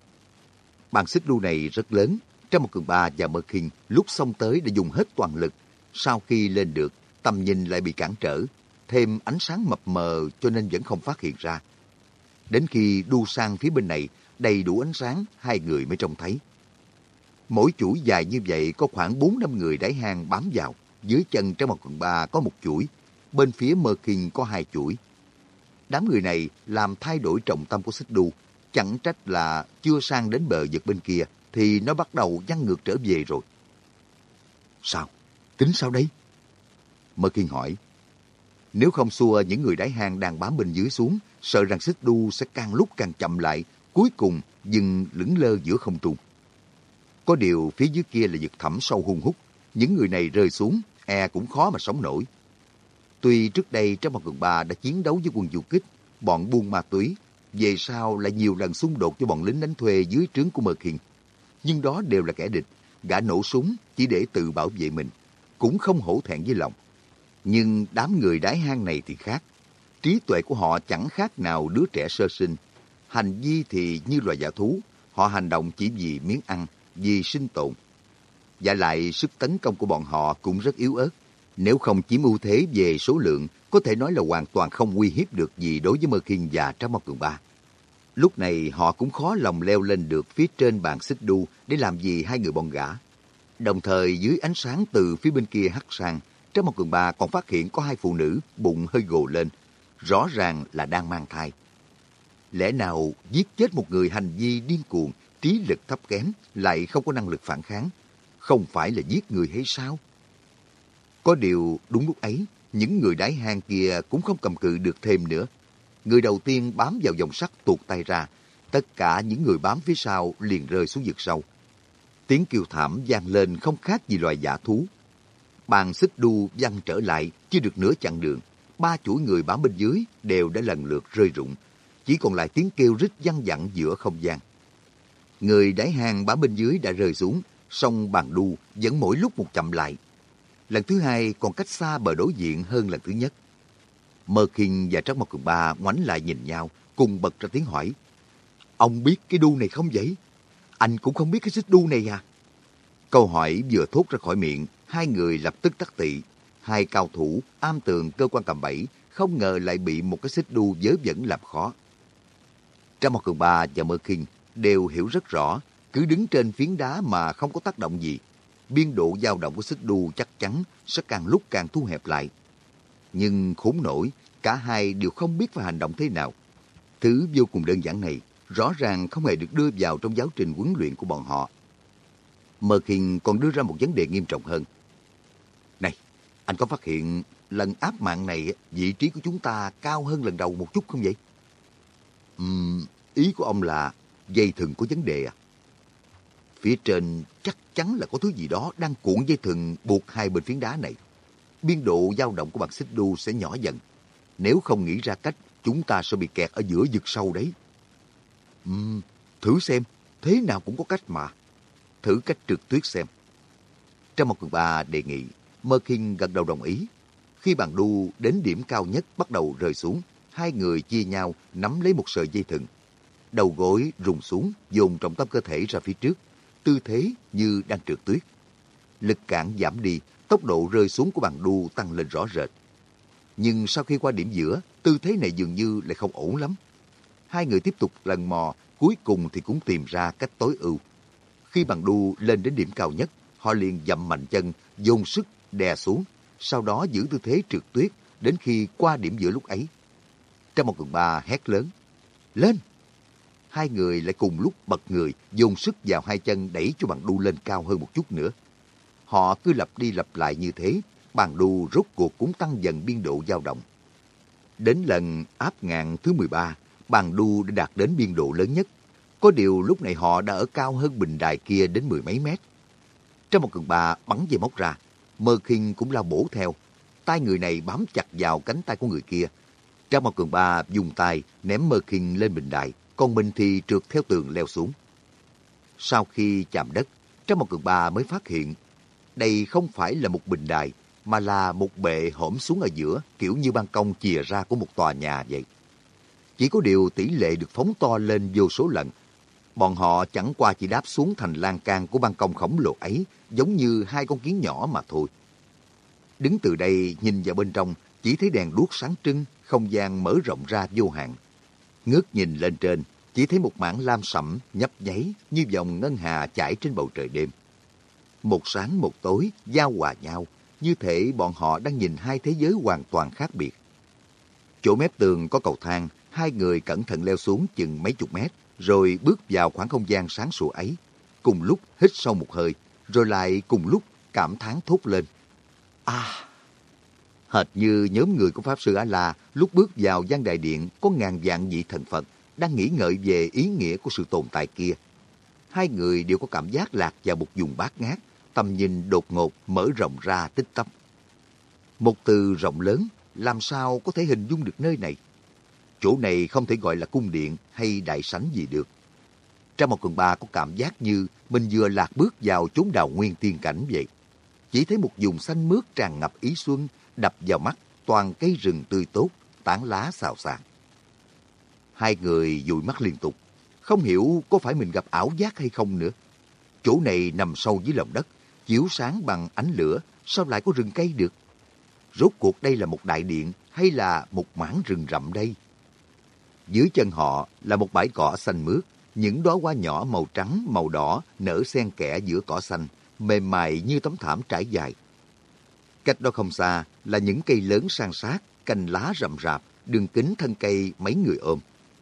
Bàn xích đu này rất lớn, trong một cường ba và mơ khinh lúc xông tới đã dùng hết toàn lực. Sau khi lên được, tầm nhìn lại bị cản trở, thêm ánh sáng mập mờ cho nên vẫn không phát hiện ra. Đến khi đu sang phía bên này, đầy đủ ánh sáng, hai người mới trông thấy. Mỗi chuỗi dài như vậy có khoảng 4 năm người đáy hang bám vào, dưới chân trong một quận ba có một chuỗi, bên phía Mơ Kinh có hai chuỗi. Đám người này làm thay đổi trọng tâm của xích đu, chẳng trách là chưa sang đến bờ vực bên kia thì nó bắt đầu văng ngược trở về rồi. Sao? Tính sao đây? Mơ Kiên hỏi. Nếu không xua những người đáy hang đang bám bên dưới xuống, sợ rằng xích đu sẽ càng lúc càng chậm lại, cuối cùng dừng lững lơ giữa không trung. Có điều phía dưới kia là vực thẳm sâu hung hút, những người này rơi xuống, e cũng khó mà sống nổi. Tuy trước đây trong một cường bà đã chiến đấu với quân du kích, bọn buôn ma túy, về sau lại nhiều lần xung đột với bọn lính đánh thuê dưới trướng của Mơ Hiền. Nhưng đó đều là kẻ địch, gã nổ súng chỉ để tự bảo vệ mình, cũng không hổ thẹn với lòng. Nhưng đám người đái hang này thì khác. Trí tuệ của họ chẳng khác nào đứa trẻ sơ sinh. Hành vi thì như loài giả thú, họ hành động chỉ vì miếng ăn, vì sinh tồn. Và lại sức tấn công của bọn họ cũng rất yếu ớt. Nếu không chiếm ưu thế về số lượng, có thể nói là hoàn toàn không uy hiếp được gì đối với Mơ Khiên và Trác Mao Cường Ba. Lúc này họ cũng khó lòng leo lên được phía trên bàn xích đu để làm gì hai người bọn gã. Đồng thời dưới ánh sáng từ phía bên kia hắt sang, Trác một Cường Ba còn phát hiện có hai phụ nữ bụng hơi gồ lên, rõ ràng là đang mang thai. Lẽ nào giết chết một người hành vi điên cuồng, trí lực thấp kém, lại không có năng lực phản kháng, không phải là giết người hay sao? Có điều đúng lúc ấy, những người đáy hang kia cũng không cầm cự được thêm nữa. Người đầu tiên bám vào dòng sắt tuột tay ra, tất cả những người bám phía sau liền rơi xuống vực sâu. Tiếng kêu thảm vang lên không khác gì loài giả thú. Bàn xích đu văng trở lại, chưa được nửa chặng đường. Ba chuỗi người bám bên dưới đều đã lần lượt rơi rụng. Chỉ còn lại tiếng kêu rít văng vẳng giữa không gian. Người đáy hang bám bên dưới đã rơi xuống, song bàn đu vẫn mỗi lúc một chậm lại. Lần thứ hai còn cách xa bờ đối diện hơn lần thứ nhất. Mơ Kinh và Trác Mộc Cường Ba ngoảnh lại nhìn nhau, cùng bật ra tiếng hỏi. Ông biết cái đu này không vậy? Anh cũng không biết cái xích đu này à? Câu hỏi vừa thốt ra khỏi miệng, hai người lập tức tắt tị. Hai cao thủ, am tường cơ quan cầm bẫy, không ngờ lại bị một cái xích đu dớ dẫn làm khó. Trác Mộc Cường Ba và Mơ Kinh đều hiểu rất rõ, cứ đứng trên phiến đá mà không có tác động gì. Biên độ dao động của xích đu chắc chắn sẽ càng lúc càng thu hẹp lại. Nhưng khốn nổi, cả hai đều không biết phải hành động thế nào. Thứ vô cùng đơn giản này rõ ràng không hề được đưa vào trong giáo trình huấn luyện của bọn họ. Mơ Kinh còn đưa ra một vấn đề nghiêm trọng hơn. Này, anh có phát hiện lần áp mạng này vị trí của chúng ta cao hơn lần đầu một chút không vậy? Uhm, ý của ông là dây thừng có vấn đề à? Phía trên chắc chắn là có thứ gì đó đang cuộn dây thừng buộc hai bên phiến đá này. Biên độ dao động của bàn xích đu sẽ nhỏ dần. Nếu không nghĩ ra cách, chúng ta sẽ bị kẹt ở giữa vực sâu đấy. Uhm, thử xem, thế nào cũng có cách mà. Thử cách trượt tuyết xem. Trong một cường bà đề nghị, Mơ Kinh gật đầu đồng ý. Khi bàn đu đến điểm cao nhất bắt đầu rơi xuống, hai người chia nhau nắm lấy một sợi dây thừng đầu gối rùng xuống, dồn trọng tâm cơ thể ra phía trước, tư thế như đang trượt tuyết. Lực cản giảm đi, tốc độ rơi xuống của bàn đu tăng lên rõ rệt. Nhưng sau khi qua điểm giữa, tư thế này dường như lại không ổn lắm. Hai người tiếp tục lần mò, cuối cùng thì cũng tìm ra cách tối ưu. Khi bàn đu lên đến điểm cao nhất, họ liền dậm mạnh chân, dồn sức đè xuống, sau đó giữ tư thế trượt tuyết đến khi qua điểm giữa lúc ấy. Trong một cường ba hét lớn, lên! hai người lại cùng lúc bật người, dùng sức vào hai chân đẩy cho bàn đu lên cao hơn một chút nữa. Họ cứ lặp đi lặp lại như thế, bàn đu rốt cuộc cũng tăng dần biên độ dao động. Đến lần áp ngàn thứ 13, bàn đu đã đạt đến biên độ lớn nhất. Có điều lúc này họ đã ở cao hơn bình đài kia đến mười mấy mét. Trong một cường bà bắn dây móc ra, Mơ Kinh cũng lao bổ theo. Tay người này bám chặt vào cánh tay của người kia. Trong một cường bà dùng tay ném Mơ Kinh lên bình đài, còn mình thì trượt theo tường leo xuống. Sau khi chạm đất, trong một cường bà mới phát hiện đây không phải là một bình đài, mà là một bệ hõm xuống ở giữa, kiểu như ban công chìa ra của một tòa nhà vậy. Chỉ có điều tỷ lệ được phóng to lên vô số lần. Bọn họ chẳng qua chỉ đáp xuống thành lan can của ban công khổng lồ ấy, giống như hai con kiến nhỏ mà thôi. Đứng từ đây nhìn vào bên trong, chỉ thấy đèn đuốc sáng trưng, không gian mở rộng ra vô hạn. Ngước nhìn lên trên, chỉ thấy một mảng lam sẫm nhấp nháy như dòng ngân hà chảy trên bầu trời đêm. Một sáng một tối, giao hòa nhau, như thể bọn họ đang nhìn hai thế giới hoàn toàn khác biệt. Chỗ mép tường có cầu thang, hai người cẩn thận leo xuống chừng mấy chục mét, rồi bước vào khoảng không gian sáng sủa ấy. Cùng lúc hít sâu một hơi, rồi lại cùng lúc cảm thán thốt lên. À! Hệt như nhóm người của Pháp Sư A-La lúc bước vào gian đại điện có ngàn vạn vị thần Phật đang nghĩ ngợi về ý nghĩa của sự tồn tại kia. Hai người đều có cảm giác lạc vào một vùng bát ngát, tầm nhìn đột ngột mở rộng ra tích tắp. Một từ rộng lớn, làm sao có thể hình dung được nơi này? Chỗ này không thể gọi là cung điện hay đại sảnh gì được. Trong một cường ba có cảm giác như mình vừa lạc bước vào chốn đào nguyên tiên cảnh vậy. Chỉ thấy một vùng xanh mướt tràn ngập ý xuân, đập vào mắt toàn cây rừng tươi tốt, tán lá xào xạc. Hai người dụi mắt liên tục, không hiểu có phải mình gặp ảo giác hay không nữa. Chỗ này nằm sâu dưới lòng đất, chiếu sáng bằng ánh lửa, sao lại có rừng cây được? Rốt cuộc đây là một đại điện hay là một mảng rừng rậm đây? Dưới chân họ là một bãi cỏ xanh mướt, những đóa hoa nhỏ màu trắng, màu đỏ nở xen kẽ giữa cỏ xanh, mềm mại như tấm thảm trải dài. Cách đó không xa là những cây lớn san sát, cành lá rậm rạp, đường kính thân cây mấy người ôm,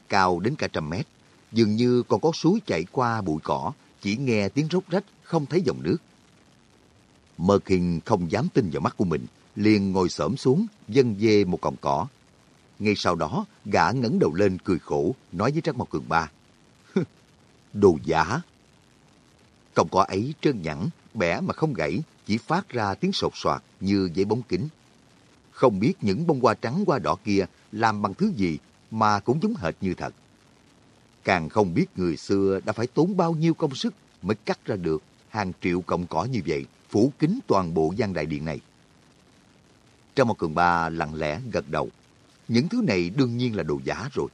cao đến cả trăm mét. Dường như còn có suối chảy qua bụi cỏ, chỉ nghe tiếng róc rách, không thấy dòng nước. Mơ Kinh không dám tin vào mắt của mình, liền ngồi xổm xuống, dâng dê một cọng cỏ. Ngay sau đó, gã ngẩng đầu lên cười khổ, nói với Trác Mộc Cường Ba. Đồ giả! Cọng cỏ ấy trơn nhẵn, bẻ mà không gãy, chỉ phát ra tiếng sột soạt như giấy bóng kính. Không biết những bông hoa trắng hoa đỏ kia làm bằng thứ gì mà cũng giống hệt như thật. Càng không biết người xưa đã phải tốn bao nhiêu công sức mới cắt ra được hàng triệu cọng cỏ như vậy, phủ kín toàn bộ gian đại điện này. Trong một cường ba lặng lẽ gật đầu. Những thứ này đương nhiên là đồ giả rồi.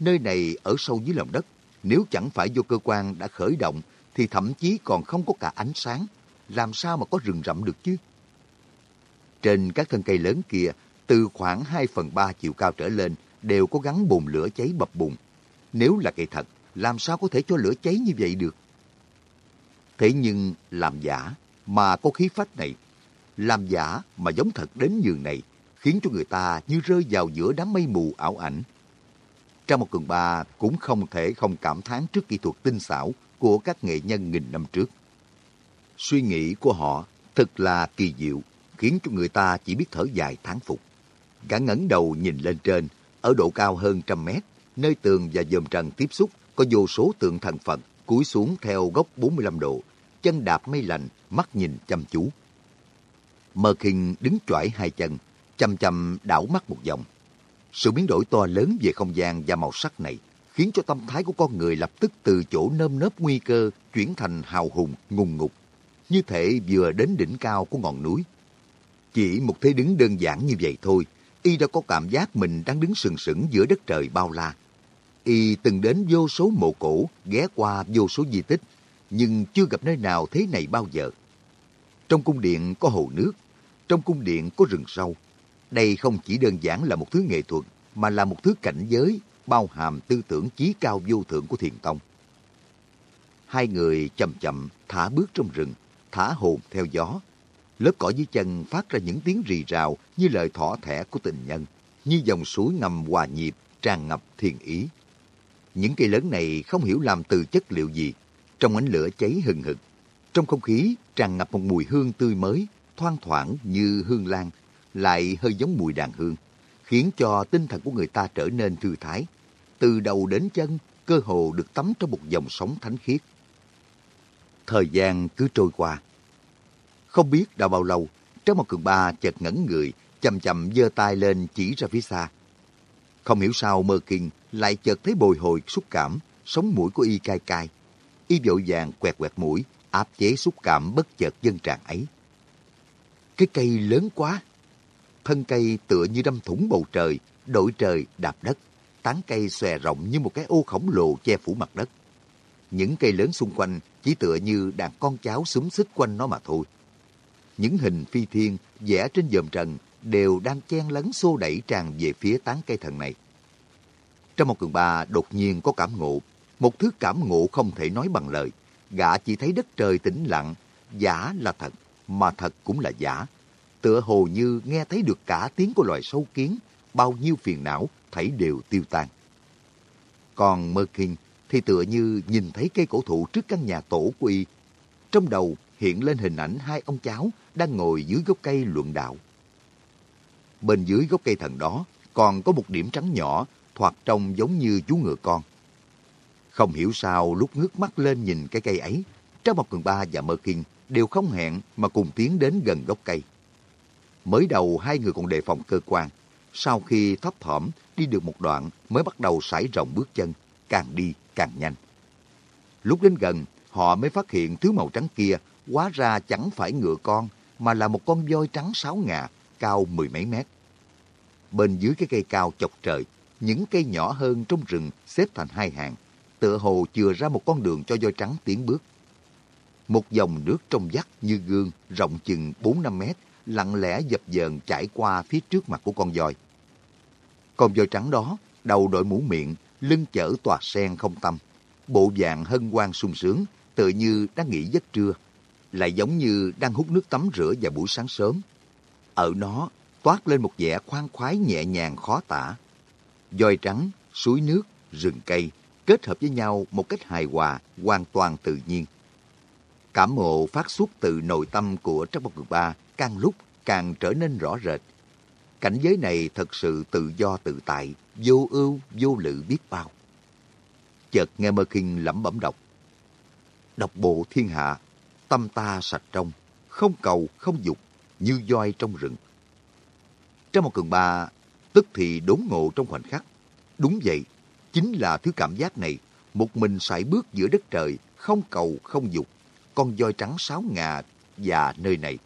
Nơi này ở sâu dưới lòng đất, nếu chẳng phải vô cơ quan đã khởi động thì thậm chí còn không có cả ánh sáng. Làm sao mà có rừng rậm được chứ? Trên các thân cây lớn kia, từ khoảng 2 phần 3 chiều cao trở lên đều có gắn bồn lửa cháy bập bùng. Nếu là cây thật, làm sao có thể cho lửa cháy như vậy được? Thế nhưng làm giả mà có khí phách này, làm giả mà giống thật đến nhường này, khiến cho người ta như rơi vào giữa đám mây mù ảo ảnh. Trong một cường ba cũng không thể không cảm thán trước kỹ thuật tinh xảo của các nghệ nhân nghìn năm trước. Suy nghĩ của họ thật là kỳ diệu, khiến cho người ta chỉ biết thở dài thán phục. Gã ngẩng đầu nhìn lên trên, ở độ cao hơn trăm mét, nơi tường và dòm trần tiếp xúc có vô số tượng thần Phật cúi xuống theo góc 45 độ, chân đạp mây lành, mắt nhìn chăm chú. Mơ khinh đứng chọi hai chân, chăm chăm đảo mắt một vòng. Sự biến đổi to lớn về không gian và màu sắc này khiến cho tâm thái của con người lập tức từ chỗ nơm nớp nguy cơ chuyển thành hào hùng, ngùng ngục, như thể vừa đến đỉnh cao của ngọn núi. Chỉ một thế đứng đơn giản như vậy thôi, y đã có cảm giác mình đang đứng sừng sững giữa đất trời bao la. Y từng đến vô số mộ cổ, ghé qua vô số di tích, nhưng chưa gặp nơi nào thế này bao giờ. Trong cung điện có hồ nước, trong cung điện có rừng sâu. Đây không chỉ đơn giản là một thứ nghệ thuật, mà là một thứ cảnh giới bao hàm tư tưởng chí cao vô thượng của thiền tông. Hai người chậm chậm thả bước trong rừng, thả hồn theo gió. Lớp cỏ dưới chân phát ra những tiếng rì rào như lời thỏ thẻ của tình nhân, như dòng suối ngầm hòa nhịp, tràn ngập thiền ý. Những cây lớn này không hiểu làm từ chất liệu gì, trong ánh lửa cháy hừng hực. Trong không khí tràn ngập một mùi hương tươi mới, thoang thoảng như hương lan, lại hơi giống mùi đàn hương, khiến cho tinh thần của người ta trở nên thư thái. Từ đầu đến chân, cơ hồ được tắm trong một dòng sóng thánh khiết. Thời gian cứ trôi qua. Không biết đã bao lâu, trong một cường ba chợt ngẩn người, chậm chậm giơ tay lên chỉ ra phía xa. Không hiểu sao Mơ Kinh lại chợt thấy bồi hồi xúc cảm, sống mũi của y cay cay. Y vội vàng quẹt quẹt mũi, áp chế xúc cảm bất chợt dân tràn ấy. Cái cây lớn quá. Thân cây tựa như đâm thủng bầu trời, đổi trời đạp đất. Tán cây xòe rộng như một cái ô khổng lồ che phủ mặt đất. Những cây lớn xung quanh chỉ tựa như đàn con cháu súng xích quanh nó mà thôi. Những hình phi thiên vẽ trên dòm trần đều đang chen lấn xô đẩy tràn về phía tán cây thần này. Trong một cường ba đột nhiên có cảm ngộ, một thứ cảm ngộ không thể nói bằng lời. Gã chỉ thấy đất trời tĩnh lặng, giả là thật, mà thật cũng là giả. tựa hồ như nghe thấy được cả tiếng của loài sâu kiến, bao nhiêu phiền não thảy đều tiêu tan. Còn Mơ Kinh thì tựa như nhìn thấy cây cổ thụ trước căn nhà tổ của y. Trong đầu hiện lên hình ảnh hai ông cháu đang ngồi dưới gốc cây luận đạo. Bên dưới gốc cây thần đó còn có một điểm trắng nhỏ thoạt trông giống như chú ngựa con. Không hiểu sao lúc ngước mắt lên nhìn cái cây ấy, Trang Mộc Cường Ba và Mơ Kinh đều không hẹn mà cùng tiến đến gần gốc cây. Mới đầu hai người còn đề phòng cơ quan, sau khi thấp thỏm đi được một đoạn mới bắt đầu sải rộng bước chân, càng đi càng nhanh. Lúc đến gần, họ mới phát hiện thứ màu trắng kia hóa ra chẳng phải ngựa con mà là một con voi trắng sáu ngà cao mười mấy mét. Bên dưới cái cây cao chọc trời, những cây nhỏ hơn trong rừng xếp thành hai hàng, tựa hồ chừa ra một con đường cho voi trắng tiến bước. Một dòng nước trong vắt như gương, rộng chừng 4-5 mét, lặng lẽ dập dờn chảy qua phía trước mặt của con voi. Con voi trắng đó, đầu đội mũ miệng, lưng chở tòa sen không tâm, bộ dạng hân hoan sung sướng, tựa như đang nghỉ giấc trưa, lại giống như đang hút nước tắm rửa vào buổi sáng sớm. Ở nó toát lên một vẻ khoan khoái nhẹ nhàng khó tả. Voi trắng, suối nước, rừng cây kết hợp với nhau một cách hài hòa, hoàn toàn tự nhiên. Cảm ngộ phát xuất từ nội tâm của Trác Mộc Cường Ba càng lúc càng trở nên rõ rệt. Cảnh giới này thật sự tự do tự tại, vô ưu, vô lự biết bao. Chợt nghe Mơ Kinh lẩm bẩm đọc. Đọc bộ thiên hạ, tâm ta sạch trong, không cầu, không dục, như voi trong rừng. Trong một cường ba, tức thì đốn ngộ trong khoảnh khắc. Đúng vậy, chính là thứ cảm giác này, một mình sải bước giữa đất trời, không cầu, không dục, con voi trắng sáu ngà và nơi này,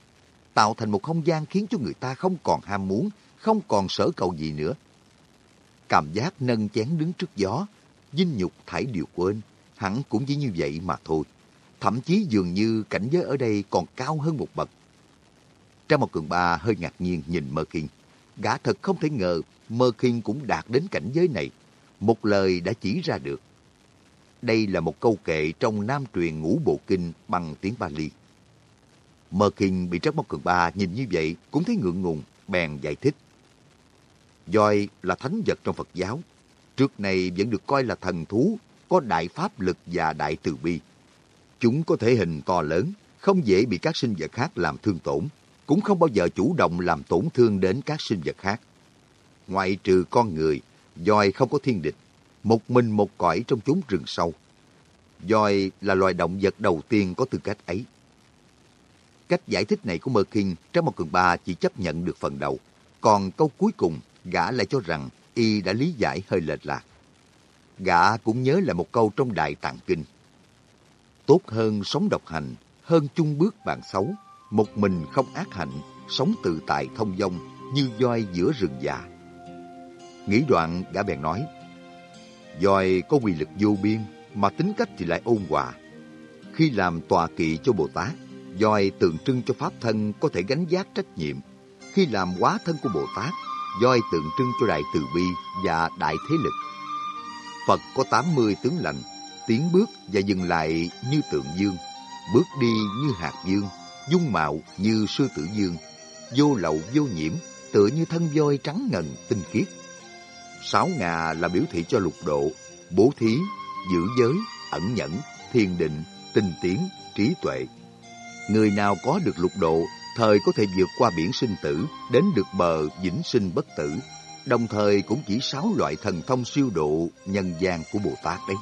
tạo thành một không gian khiến cho người ta không còn ham muốn, không còn sở cầu gì nữa. Cảm giác nâng chén đứng trước gió, dinh nhục thải điều quên, hẳn cũng chỉ như vậy mà thôi. Thậm chí dường như cảnh giới ở đây còn cao hơn một bậc. Trang một cường ba hơi ngạc nhiên nhìn Mơ Kinh. Gã thật không thể ngờ Mơ Kinh cũng đạt đến cảnh giới này. Một lời đã chỉ ra được. Đây là một câu kệ trong Nam truyền ngũ bộ kinh bằng tiếng Bali. Mơ Kinh bị Trắc Móc Cường Ba nhìn như vậy cũng thấy ngượng ngùng, bèn giải thích. Voi là thánh vật trong Phật giáo. Trước này vẫn được coi là thần thú, có đại pháp lực và đại từ bi. Chúng có thể hình to lớn, không dễ bị các sinh vật khác làm thương tổn, cũng không bao giờ chủ động làm tổn thương đến các sinh vật khác. Ngoại trừ con người, voi không có thiên địch, một mình một cõi trong chốn rừng sâu. Voi là loài động vật đầu tiên có tư cách ấy. Cách giải thích này của Mơ Kinh trong một cường ba chỉ chấp nhận được phần đầu, còn câu cuối cùng gã lại cho rằng y đã lý giải hơi lệch lạc. Gã cũng nhớ lại một câu trong Đại Tạng Kinh. Tốt hơn sống độc hành, hơn chung bước bạn xấu, một mình không ác hạnh, sống tự tại thông dong như voi giữa rừng già. Nghĩ đoạn gã bèn nói, Dòi có quy lực vô biên mà tính cách thì lại ôn hòa. Khi làm tòa kỵ cho Bồ Tát, Dòi tượng trưng cho pháp thân có thể gánh giác trách nhiệm. Khi làm quá thân của Bồ Tát, Dòi tượng trưng cho đại từ bi và đại thế lực. Phật có 80 tướng lành, tiến bước và dừng lại như tượng dương, bước đi như hạt dương, dung mạo như sư tử dương, vô lậu vô nhiễm, tựa như thân voi trắng ngần tinh khiết. Sáu ngà là biểu thị cho lục độ, bố thí, giữ giới, ẩn nhẫn, thiền định, tinh tiến, trí tuệ. Người nào có được lục độ, thời có thể vượt qua biển sinh tử, đến được bờ vĩnh sinh bất tử, đồng thời cũng chỉ sáu loại thần thông siêu độ nhân gian của Bồ Tát đấy.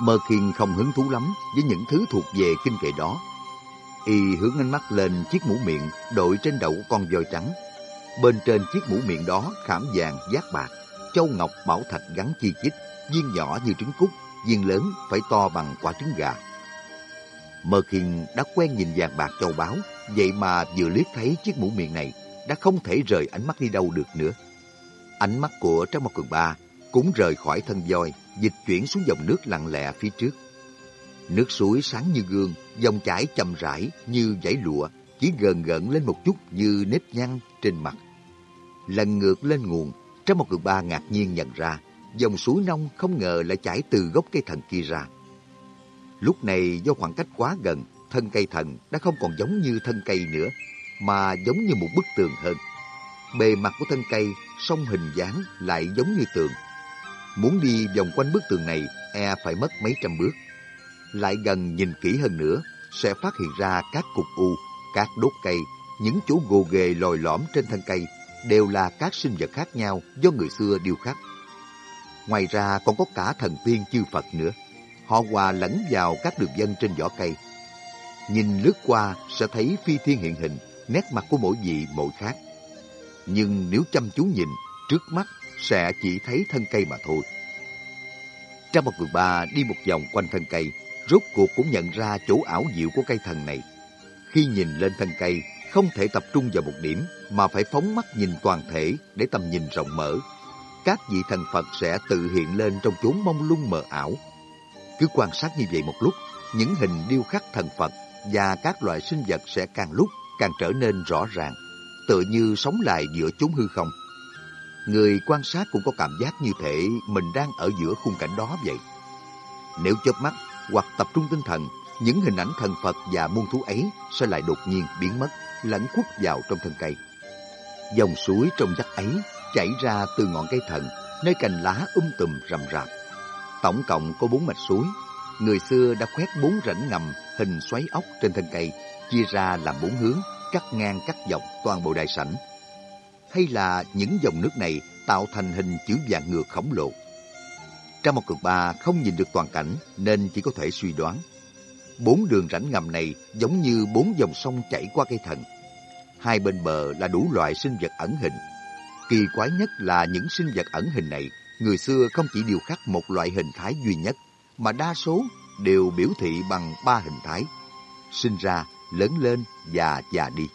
Mơ Kiên không hứng thú lắm với những thứ thuộc về kinh kệ đó. Y hướng ánh mắt lên chiếc mũ miệng đội trên đầu của con voi trắng. Bên trên chiếc mũ miệng đó khảm vàng giác bạc, châu ngọc bảo thạch gắn chi chít, viên nhỏ như trứng cút, viên lớn phải to bằng quả trứng gà. Mơ Khiên đã quen nhìn vàng bạc châu báu, vậy mà vừa liếc thấy chiếc mũ miệng này đã không thể rời ánh mắt đi đâu được nữa. Ánh mắt của Trang Mộc Cường Ba cũng rời khỏi thân voi, dịch chuyển xuống dòng nước lặng lẽ phía trước. Nước suối sáng như gương, dòng chảy chậm rãi như dải lụa, chỉ gần gần lên một chút như nếp nhăn trên mặt. Lần ngược lên nguồn, trong một đường Ba ngạc nhiên nhận ra, dòng suối nông không ngờ lại chảy từ gốc cây thần kia ra. Lúc này do khoảng cách quá gần, thân cây thần đã không còn giống như thân cây nữa, mà giống như một bức tường hơn. Bề mặt của thân cây, song hình dáng lại giống như tường. Muốn đi vòng quanh bức tường này, e phải mất mấy trăm bước. Lại gần nhìn kỹ hơn nữa, sẽ phát hiện ra các cục u, các đốt cây, những chỗ gồ ghề lồi lõm trên thân cây đều là các sinh vật khác nhau do người xưa điêu khắc. Ngoài ra còn có cả thần tiên chư Phật nữa. Họ hòa lẫn vào các đường dân trên vỏ cây. Nhìn lướt qua sẽ thấy phi thiên hiện hình, nét mặt của mỗi vị mỗi khác. Nhưng nếu chăm chú nhìn, trước mắt sẽ chỉ thấy thân cây mà thôi. Trong một người bà đi một vòng quanh thân cây, rốt cuộc cũng nhận ra chỗ ảo diệu của cây thần này. Khi nhìn lên thân cây, không thể tập trung vào một điểm mà phải phóng mắt nhìn toàn thể để tầm nhìn rộng mở. Các vị thần Phật sẽ tự hiện lên trong chốn mông lung mờ ảo. Cứ quan sát như vậy một lúc, những hình điêu khắc thần Phật và các loại sinh vật sẽ càng lúc càng trở nên rõ ràng, tựa như sống lại giữa chốn hư không. Người quan sát cũng có cảm giác như thể mình đang ở giữa khung cảnh đó vậy. Nếu chớp mắt hoặc tập trung tinh thần, những hình ảnh thần Phật và muôn thú ấy sẽ lại đột nhiên biến mất, lẫn quất vào trong thân cây. Dòng suối trong vắt ấy chảy ra từ ngọn cây thần, nơi cành lá um tùm rầm rạp. Tổng cộng có bốn mạch suối. Người xưa đã khoét bốn rãnh ngầm hình xoáy ốc trên thân cây, chia ra làm bốn hướng, cắt ngang cắt dọc toàn bộ đại sảnh. Hay là những dòng nước này tạo thành hình chữ vạn ngược khổng lồ. Trong một cực ba không nhìn được toàn cảnh nên chỉ có thể suy đoán. Bốn đường rãnh ngầm này giống như bốn dòng sông chảy qua cây thần. Hai bên bờ là đủ loại sinh vật ẩn hình. Kỳ quái nhất là những sinh vật ẩn hình này, người xưa không chỉ điều khắc một loại hình thái duy nhất, mà đa số đều biểu thị bằng ba hình thái. Sinh ra, lớn lên và già đi.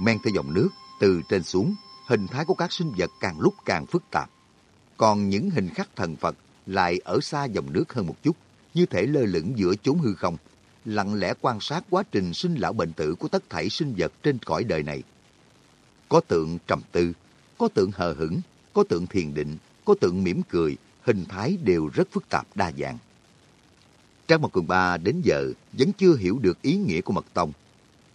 Men theo dòng nước, từ trên xuống, hình thái của các sinh vật càng lúc càng phức tạp. Còn những hình khắc thần Phật lại ở xa dòng nước hơn một chút, như thể lơ lửng giữa chốn hư không, lặng lẽ quan sát quá trình sinh lão bệnh tử của tất thảy sinh vật trên cõi đời này. Có tượng trầm tư, có tượng hờ hững, có tượng thiền định, có tượng mỉm cười, hình thái đều rất phức tạp đa dạng. Trang Mộc Cường Ba đến giờ vẫn chưa hiểu được ý nghĩa của mật tông.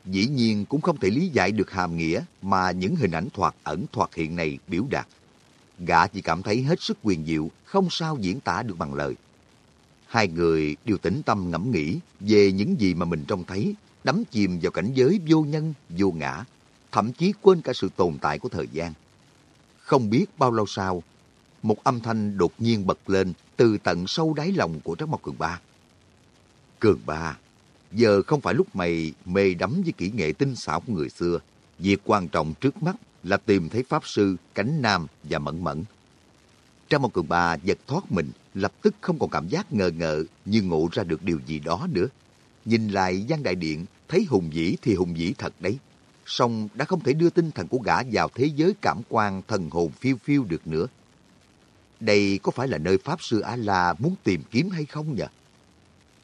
Dĩ nhiên cũng không thể lý giải được hàm nghĩa mà những hình ảnh thoạt ẩn thoạt hiện này biểu đạt. Gã chỉ cảm thấy hết sức quyền diệu, không sao diễn tả được bằng lời. Hai người đều tĩnh tâm ngẫm nghĩ về những gì mà mình trông thấy, đắm chìm vào cảnh giới vô nhân, vô ngã, thậm chí quên cả sự tồn tại của thời gian. Không biết bao lâu sau, một âm thanh đột nhiên bật lên từ tận sâu đáy lòng của Trác Mộc Cường Ba. Cường Ba, giờ không phải lúc mày mê đắm với kỹ nghệ tinh xảo của người xưa. Việc quan trọng trước mắt là tìm thấy Pháp Sư, Cánh Nam và Mẫn Mẫn. Trác Mộc cường Ba giật thoát mình, lập tức không còn cảm giác ngờ ngợ như ngộ ra được điều gì đó nữa. Nhìn lại gian đại điện, thấy hùng vĩ thì hùng vĩ thật đấy. Song đã không thể đưa tinh thần của gã vào thế giới cảm quan thần hồn phiêu phiêu được nữa. Đây có phải là nơi Pháp Sư A-La muốn tìm kiếm hay không nhỉ?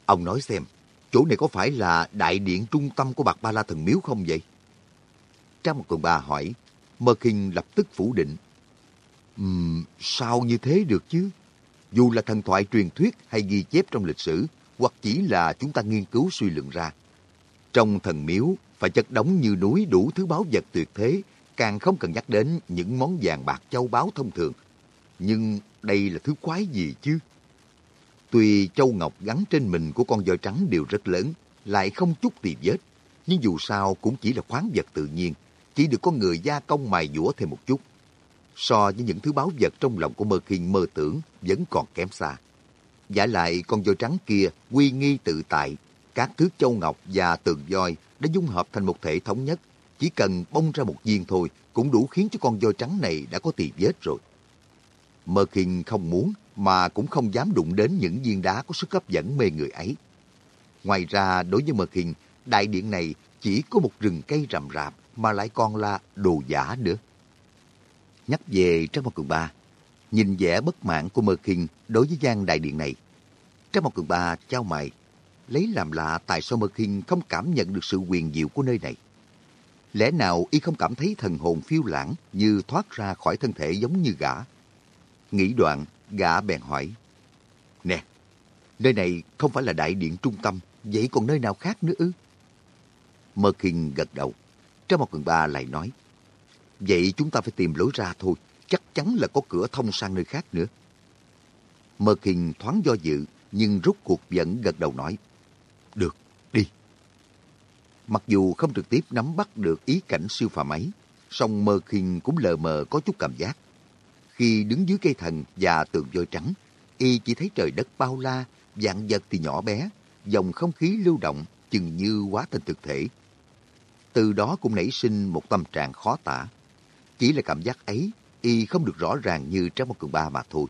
Ông nói xem, chỗ này có phải là đại điện trung tâm của Bạc Ba La Thần Miếu không vậy? Trang một cường bà hỏi, Mơ Kinh lập tức phủ định. Uhm, sao như thế được chứ? Dù là thần thoại truyền thuyết hay ghi chép trong lịch sử, hoặc chỉ là chúng ta nghiên cứu suy luận ra. Trong thần miếu, phải chất đóng như núi đủ thứ báo vật tuyệt thế, càng không cần nhắc đến những món vàng bạc châu báu thông thường. Nhưng đây là thứ quái gì chứ? Tuy châu ngọc gắn trên mình của con voi trắng đều rất lớn, lại không chút tì vết, nhưng dù sao cũng chỉ là khoáng vật tự nhiên, chỉ được con người gia công mài dũa thêm một chút. So với những thứ báo vật trong lòng của Mơ Kinh mơ tưởng vẫn còn kém xa. Giả lại con voi trắng kia quy nghi tự tại, các thứ châu ngọc và tường voi đã dung hợp thành một thể thống nhất. Chỉ cần bông ra một viên thôi cũng đủ khiến cho con voi trắng này đã có tỳ vết rồi. Mơ Kinh không muốn mà cũng không dám đụng đến những viên đá có sức hấp dẫn mê người ấy. Ngoài ra, đối với Mơ Kinh, đại điện này chỉ có một rừng cây rậm rạp mà lại còn là đồ giả nữa. Nhắc về Trang Mộc Cường Ba, nhìn vẻ bất mãn của Mơ Kinh đối với gian đại điện này. Trang Mộc Cường Ba trao mày, lấy làm lạ tại sao Mơ Kinh không cảm nhận được sự quyền diệu của nơi này. Lẽ nào y không cảm thấy thần hồn phiêu lãng như thoát ra khỏi thân thể giống như gã? Nghĩ đoạn, gã bèn hỏi. Nè, nơi này không phải là đại điện trung tâm, vậy còn nơi nào khác nữa ư? Mơ Kinh gật đầu. Trang một cường ba lại nói, vậy chúng ta phải tìm lối ra thôi, chắc chắn là có cửa thông sang nơi khác nữa. Mơ Kinh thoáng do dự, nhưng rút cuộc vẫn gật đầu nói, được, đi. Mặc dù không trực tiếp nắm bắt được ý cảnh siêu phàm ấy, song Mơ Kinh cũng lờ mờ có chút cảm giác. Khi đứng dưới cây thần và tường voi trắng, y chỉ thấy trời đất bao la, dạng vật thì nhỏ bé, dòng không khí lưu động chừng như quá thành thực thể. Từ đó cũng nảy sinh một tâm trạng khó tả. Chỉ là cảm giác ấy, y không được rõ ràng như trong một cường ba mà thôi.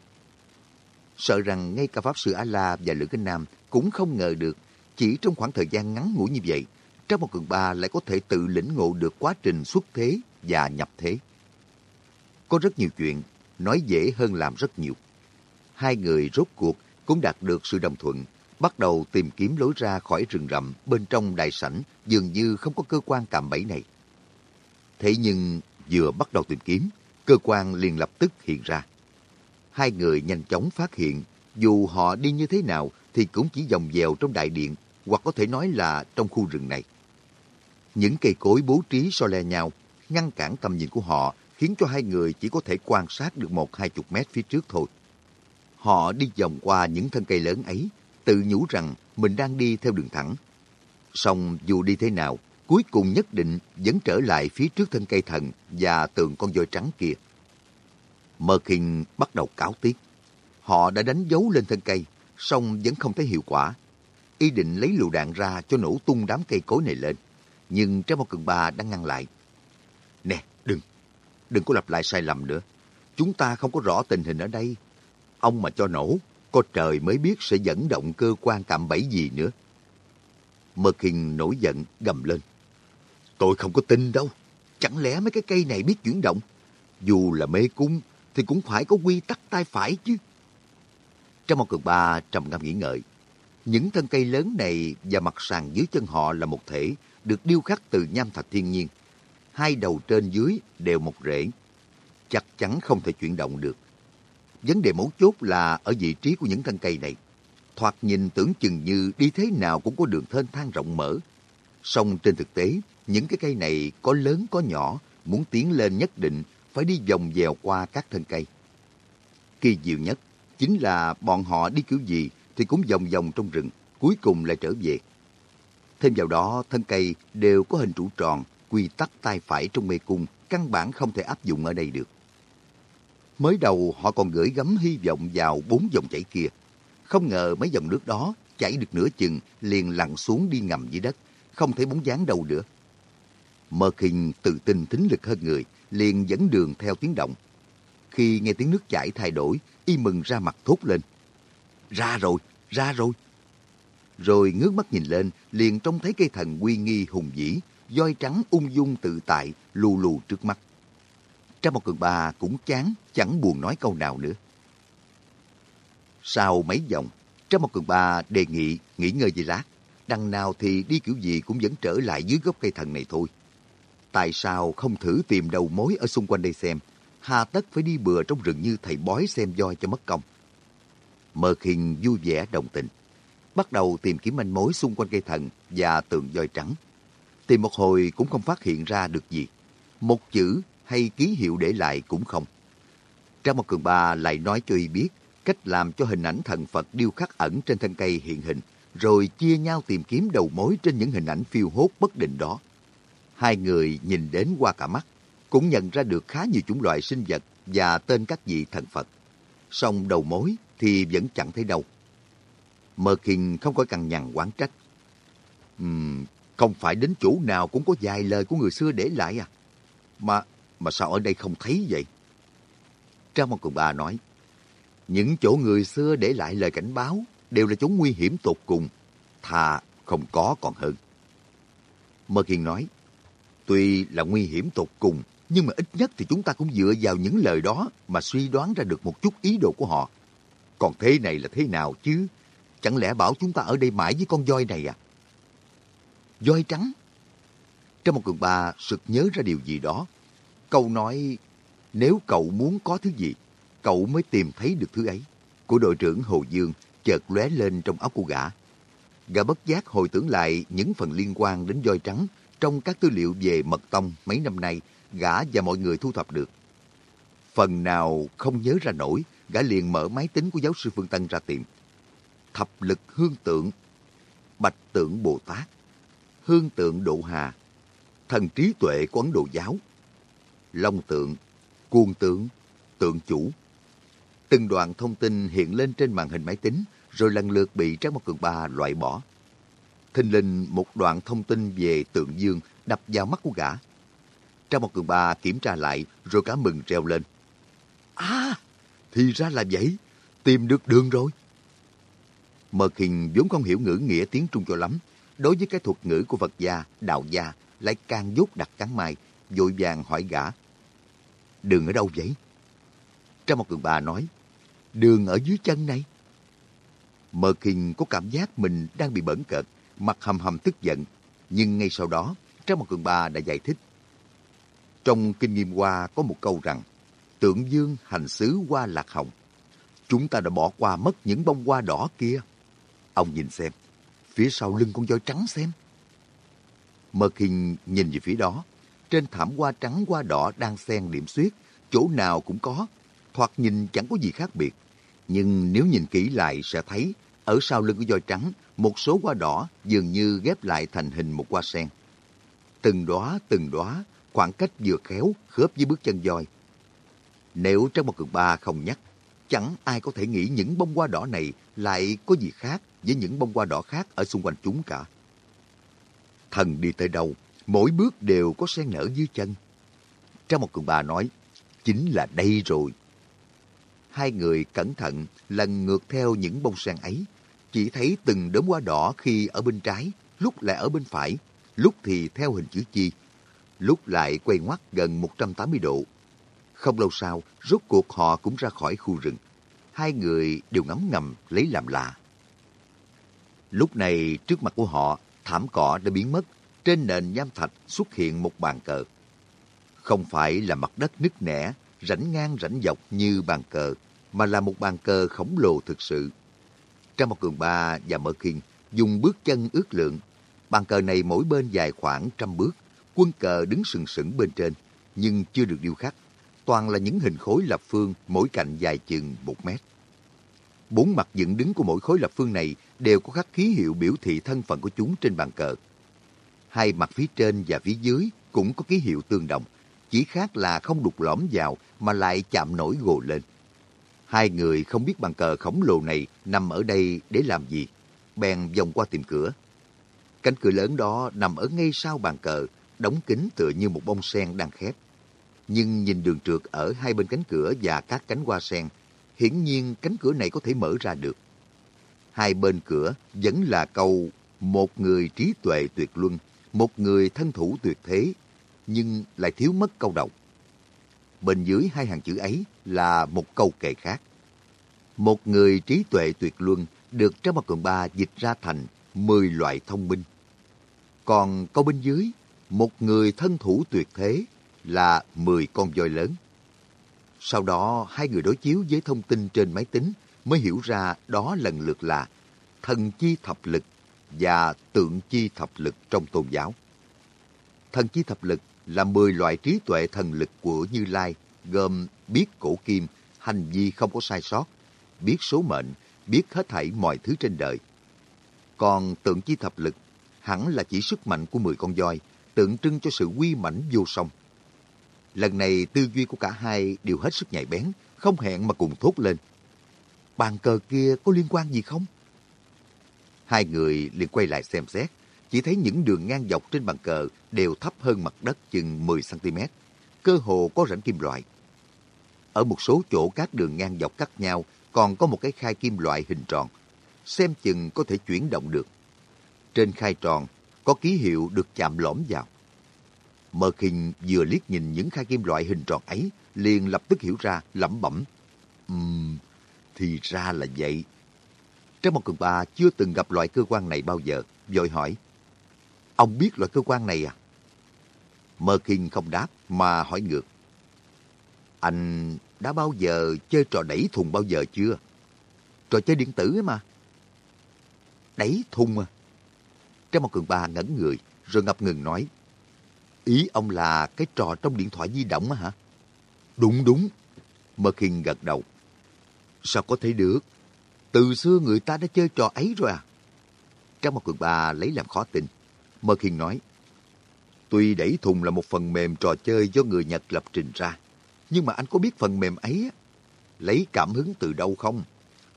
Sợ rằng ngay cả Pháp Sư A-La và Lữ Kinh Nam cũng không ngờ được chỉ trong khoảng thời gian ngắn ngủi như vậy, trong một cường ba lại có thể tự lĩnh ngộ được quá trình xuất thế và nhập thế. Có rất nhiều chuyện, nói dễ hơn làm rất nhiều. Hai người rốt cuộc cũng đạt được sự đồng thuận, bắt đầu tìm kiếm lối ra khỏi rừng rậm bên trong đại sảnh dường như không có cơ quan cạm bẫy này. Thế nhưng vừa bắt đầu tìm kiếm, cơ quan liền lập tức hiện ra. Hai người nhanh chóng phát hiện, dù họ đi như thế nào thì cũng chỉ vòng dèo trong đại điện hoặc có thể nói là trong khu rừng này. Những cây cối bố trí so le nhau, ngăn cản tầm nhìn của họ khiến cho hai người chỉ có thể quan sát được một hai chục mét phía trước thôi. Họ đi vòng qua những thân cây lớn ấy, tự nhủ rằng mình đang đi theo đường thẳng. Song dù đi thế nào, cuối cùng nhất định vẫn trở lại phía trước thân cây thần và tượng con voi trắng kia. Merkin bắt đầu cáo tiếc. Họ đã đánh dấu lên thân cây, song vẫn không thấy hiệu quả. Y định lấy lựu đạn ra cho nổ tung đám cây cối này lên. Nhưng Trái bao Cường Ba đang ngăn lại. Nè, đừng, đừng có lặp lại sai lầm nữa. Chúng ta không có rõ tình hình ở đây. Ông mà cho nổ, có trời mới biết sẽ dẫn động cơ quan cạm bẫy gì nữa. Merkin nổi giận gầm lên. Tôi không có tin đâu. Chẳng lẽ mấy cái cây này biết chuyển động? Dù là mê cung thì cũng phải có quy tắc tay phải chứ. Trong một cực ba trầm ngâm nghĩ ngợi. Những thân cây lớn này và mặt sàn dưới chân họ là một thể, được điêu khắc từ nham thạch thiên nhiên. Hai đầu trên dưới đều một rễ. Chắc chắn không thể chuyển động được. Vấn đề mấu chốt là ở vị trí của những thân cây này. Thoạt nhìn tưởng chừng như đi thế nào cũng có đường thênh thang rộng mở. Song trên thực tế, những cái cây này có lớn có nhỏ, muốn tiến lên nhất định phải đi vòng dèo qua các thân cây. Kỳ diệu nhất chính là bọn họ đi kiểu gì thì cũng vòng vòng trong rừng, cuối cùng lại trở về. Thêm vào đó, thân cây đều có hình trụ tròn, quy tắc tay phải trong mê cung, căn bản không thể áp dụng ở đây được. Mới đầu họ còn gửi gắm hy vọng vào bốn dòng chảy kia. Không ngờ mấy dòng nước đó chảy được nửa chừng liền lặn xuống đi ngầm dưới đất, không thấy bóng dáng đâu nữa. Mơ Kinh tự tin tính lực hơn người, liền dẫn đường theo tiếng động. Khi nghe tiếng nước chảy thay đổi, y mừng ra mặt thốt lên. Ra rồi, ra rồi. Rồi ngước mắt nhìn lên, liền trông thấy cây thần uy nghi hùng vĩ, voi trắng ung dung tự tại, lù lù trước mắt. Trang một cường bà cũng chán, chẳng buồn nói câu nào nữa. Sau mấy vòng, Trang một cường bà đề nghị nghỉ ngơi về lát. Đằng nào thì đi kiểu gì cũng vẫn trở lại dưới gốc cây thần này thôi. Tại sao không thử tìm đầu mối ở xung quanh đây xem? Hà tất phải đi bừa trong rừng như thầy bói xem voi cho mất công. Mơ khinh vui vẻ đồng tình. Bắt đầu tìm kiếm manh mối xung quanh cây thần và tượng voi trắng. Tìm một hồi cũng không phát hiện ra được gì. Một chữ hay ký hiệu để lại cũng không. Trang một cường ba lại nói cho y biết cách làm cho hình ảnh thần Phật điêu khắc ẩn trên thân cây hiện hình, rồi chia nhau tìm kiếm đầu mối trên những hình ảnh phiêu hốt bất định đó. Hai người nhìn đến qua cả mắt, cũng nhận ra được khá nhiều chủng loại sinh vật và tên các vị thần Phật. Song đầu mối thì vẫn chẳng thấy đâu. Mơ Kinh không có cằn nhằn quán trách. Uhm, không phải đến chỗ nào cũng có vài lời của người xưa để lại à? Mà mà sao ở đây không thấy vậy? Trang Mong Cường Ba nói, những chỗ người xưa để lại lời cảnh báo đều là chỗ nguy hiểm tột cùng. Thà không có còn hơn. Mơ Kiên nói, tuy là nguy hiểm tột cùng, nhưng mà ít nhất thì chúng ta cũng dựa vào những lời đó mà suy đoán ra được một chút ý đồ của họ. Còn thế này là thế nào chứ? Chẳng lẽ bảo chúng ta ở đây mãi với con voi này à? Voi trắng? Trong một cường ba sực nhớ ra điều gì đó. Câu nói, nếu cậu muốn có thứ gì, cậu mới tìm thấy được thứ ấy. Của đội trưởng Hồ Dương chợt lóe lên trong óc của gã. Gã bất giác hồi tưởng lại những phần liên quan đến voi trắng trong các tư liệu về mật tông mấy năm nay, gã và mọi người thu thập được. Phần nào không nhớ ra nổi, gã liền mở máy tính của giáo sư Phương Tân ra tìm. Thập lực hương tượng, bạch tượng Bồ Tát, hương tượng Độ Hà, thần trí tuệ của Ấn Độ giáo, long tượng, cuồng tượng, tượng chủ. Từng đoạn thông tin hiện lên trên màn hình máy tính, rồi lần lượt bị Trác Mộc Cường Ba loại bỏ. Thình lình một đoạn thông tin về tượng dương đập vào mắt của gã. Trác Mộc Cường Ba kiểm tra lại, rồi cả mừng treo lên. À, thì ra là vậy, tìm được đường rồi. Mơ Kinh vốn không hiểu ngữ nghĩa tiếng Trung cho lắm, đối với cái thuật ngữ của Phật gia, đạo gia lại càng dốt đặt cắn mai, vội vàng hỏi gã. Đường ở đâu vậy? Trong một cường bà nói, đường ở dưới chân này. Mơ Kinh có cảm giác mình đang bị bẩn cợt, mặt hầm hầm tức giận. Nhưng ngay sau đó, Trang Mặt cường ba đã giải thích. Trong Kinh Nghiêm Hoa có một câu rằng, tượng dương hành xứ hoa lạc hồng. Chúng ta đã bỏ qua mất những bông hoa đỏ kia. Ông nhìn xem, phía sau lưng con voi trắng xem. Mơ Kinh nhìn về phía đó, trên thảm hoa trắng hoa đỏ đang xen điểm xuyết, chỗ nào cũng có, thoạt nhìn chẳng có gì khác biệt. Nhưng nếu nhìn kỹ lại sẽ thấy, ở sau lưng của voi trắng, một số hoa đỏ dường như ghép lại thành hình một hoa sen. Từng đóa từng đóa khoảng cách vừa khéo khớp với bước chân voi. Nếu trong một cực ba không nhắc, chẳng ai có thể nghĩ những bông hoa đỏ này lại có gì khác với những bông hoa đỏ khác ở xung quanh chúng cả. Thần đi tới đâu, mỗi bước đều có sen nở dưới chân. Trong một cường bà nói, chính là đây rồi. Hai người cẩn thận lần ngược theo những bông sen ấy, chỉ thấy từng đốm hoa đỏ khi ở bên trái, lúc lại ở bên phải, lúc thì theo hình chữ chi, lúc lại quay ngoắt gần 180 độ. Không lâu sau, rốt cuộc họ cũng ra khỏi khu rừng. Hai người đều ngắm ngầm lấy làm lạ. Lúc này trước mặt của họ, thảm cỏ đã biến mất, trên nền nham thạch xuất hiện một bàn cờ. Không phải là mặt đất nứt nẻ, rảnh ngang rảnh dọc như bàn cờ, mà là một bàn cờ khổng lồ thực sự. Trong một cường ba và mở khiên dùng bước chân ước lượng. Bàn cờ này mỗi bên dài khoảng trăm bước, quân cờ đứng sừng sững bên trên, nhưng chưa được điêu khắc. Toàn là những hình khối lập phương, mỗi cạnh dài chừng một mét. Bốn mặt dựng đứng của mỗi khối lập phương này đều có khắc ký hiệu biểu thị thân phận của chúng trên bàn cờ. Hai mặt phía trên và phía dưới cũng có ký hiệu tương đồng, chỉ khác là không đục lõm vào mà lại chạm nổi gồ lên. Hai người không biết bàn cờ khổng lồ này nằm ở đây để làm gì, bèn vòng qua tìm cửa. Cánh cửa lớn đó nằm ở ngay sau bàn cờ, đóng kín tựa như một bông sen đang khép. Nhưng nhìn đường trượt ở hai bên cánh cửa và các cánh hoa sen, hiển nhiên cánh cửa này có thể mở ra được. Hai bên cửa vẫn là câu một người trí tuệ tuyệt luân, một người thân thủ tuyệt thế, nhưng lại thiếu mất câu đầu. Bên dưới hai hàng chữ ấy là một câu kệ khác. Một người trí tuệ tuyệt luân được Trái Mặt Cường Ba dịch ra thành 10 loại thông minh. Còn câu bên dưới, một người thân thủ tuyệt thế là 10 con voi lớn. Sau đó, hai người đối chiếu với thông tin trên máy tính mới hiểu ra đó lần lượt là thần chi thập lực và tượng chi thập lực trong tôn giáo. Thần chi thập lực là 10 loại trí tuệ thần lực của Như Lai, gồm biết cổ kim, hành vi không có sai sót, biết số mệnh, biết hết thảy mọi thứ trên đời. Còn tượng chi thập lực hẳn là chỉ sức mạnh của 10 con voi, tượng trưng cho sự quy mãnh vô song. Lần này tư duy của cả hai đều hết sức nhạy bén, không hẹn mà cùng thốt lên. Bàn cờ kia có liên quan gì không? Hai người liền quay lại xem xét, chỉ thấy những đường ngang dọc trên bàn cờ đều thấp hơn mặt đất chừng 10cm, cơ hồ có rãnh kim loại. Ở một số chỗ các đường ngang dọc cắt nhau còn có một cái khai kim loại hình tròn, xem chừng có thể chuyển động được. Trên khai tròn có ký hiệu được chạm lõm vào. Mơ khinh vừa liếc nhìn những khai kim loại hình tròn ấy, liền lập tức hiểu ra, lẩm bẩm. Ừm, thì ra là vậy. Trái một cường ba chưa từng gặp loại cơ quan này bao giờ, vội hỏi. Ông biết loại cơ quan này à? Mơ Kinh không đáp mà hỏi ngược. Anh đã bao giờ chơi trò đẩy thùng bao giờ chưa? Trò chơi điện tử ấy mà. Đẩy thùng à? Trái một cường ba ngẩn người, rồi ngập ngừng nói. Ý ông là cái trò trong điện thoại di động á hả? Đúng đúng. Mơ Kinh gật đầu. Sao có thể được? Từ xưa người ta đã chơi trò ấy rồi à? Trái một cường ba lấy làm khó tin. Mơ Kinh nói. Tuy đẩy thùng là một phần mềm trò chơi do người Nhật lập trình ra, nhưng mà anh có biết phần mềm ấy lấy cảm hứng từ đâu không?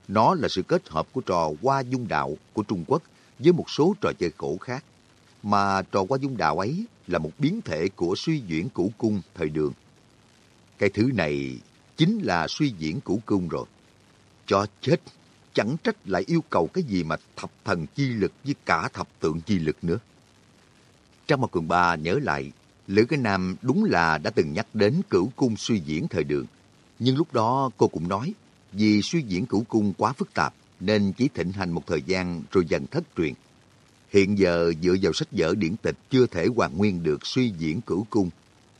Nó là sự kết hợp của trò hoa dung đạo của Trung Quốc với một số trò chơi cổ khác. Mà trò hoa dung đạo ấy là một biến thể của suy diễn cửu cung thời đường. Cái thứ này chính là suy diễn cửu cung rồi. Cho chết, chẳng trách lại yêu cầu cái gì mà thập thần chi lực với cả thập tượng chi lực nữa. Trang một Cường Ba nhớ lại, Lữ Cái Nam đúng là đã từng nhắc đến cửu cung suy diễn thời đường. Nhưng lúc đó cô cũng nói, vì suy diễn cửu cung quá phức tạp, nên chỉ thịnh hành một thời gian rồi dần thất truyền. Hiện giờ dựa vào sách vở điển tịch chưa thể hoàn nguyên được suy diễn cửu cung.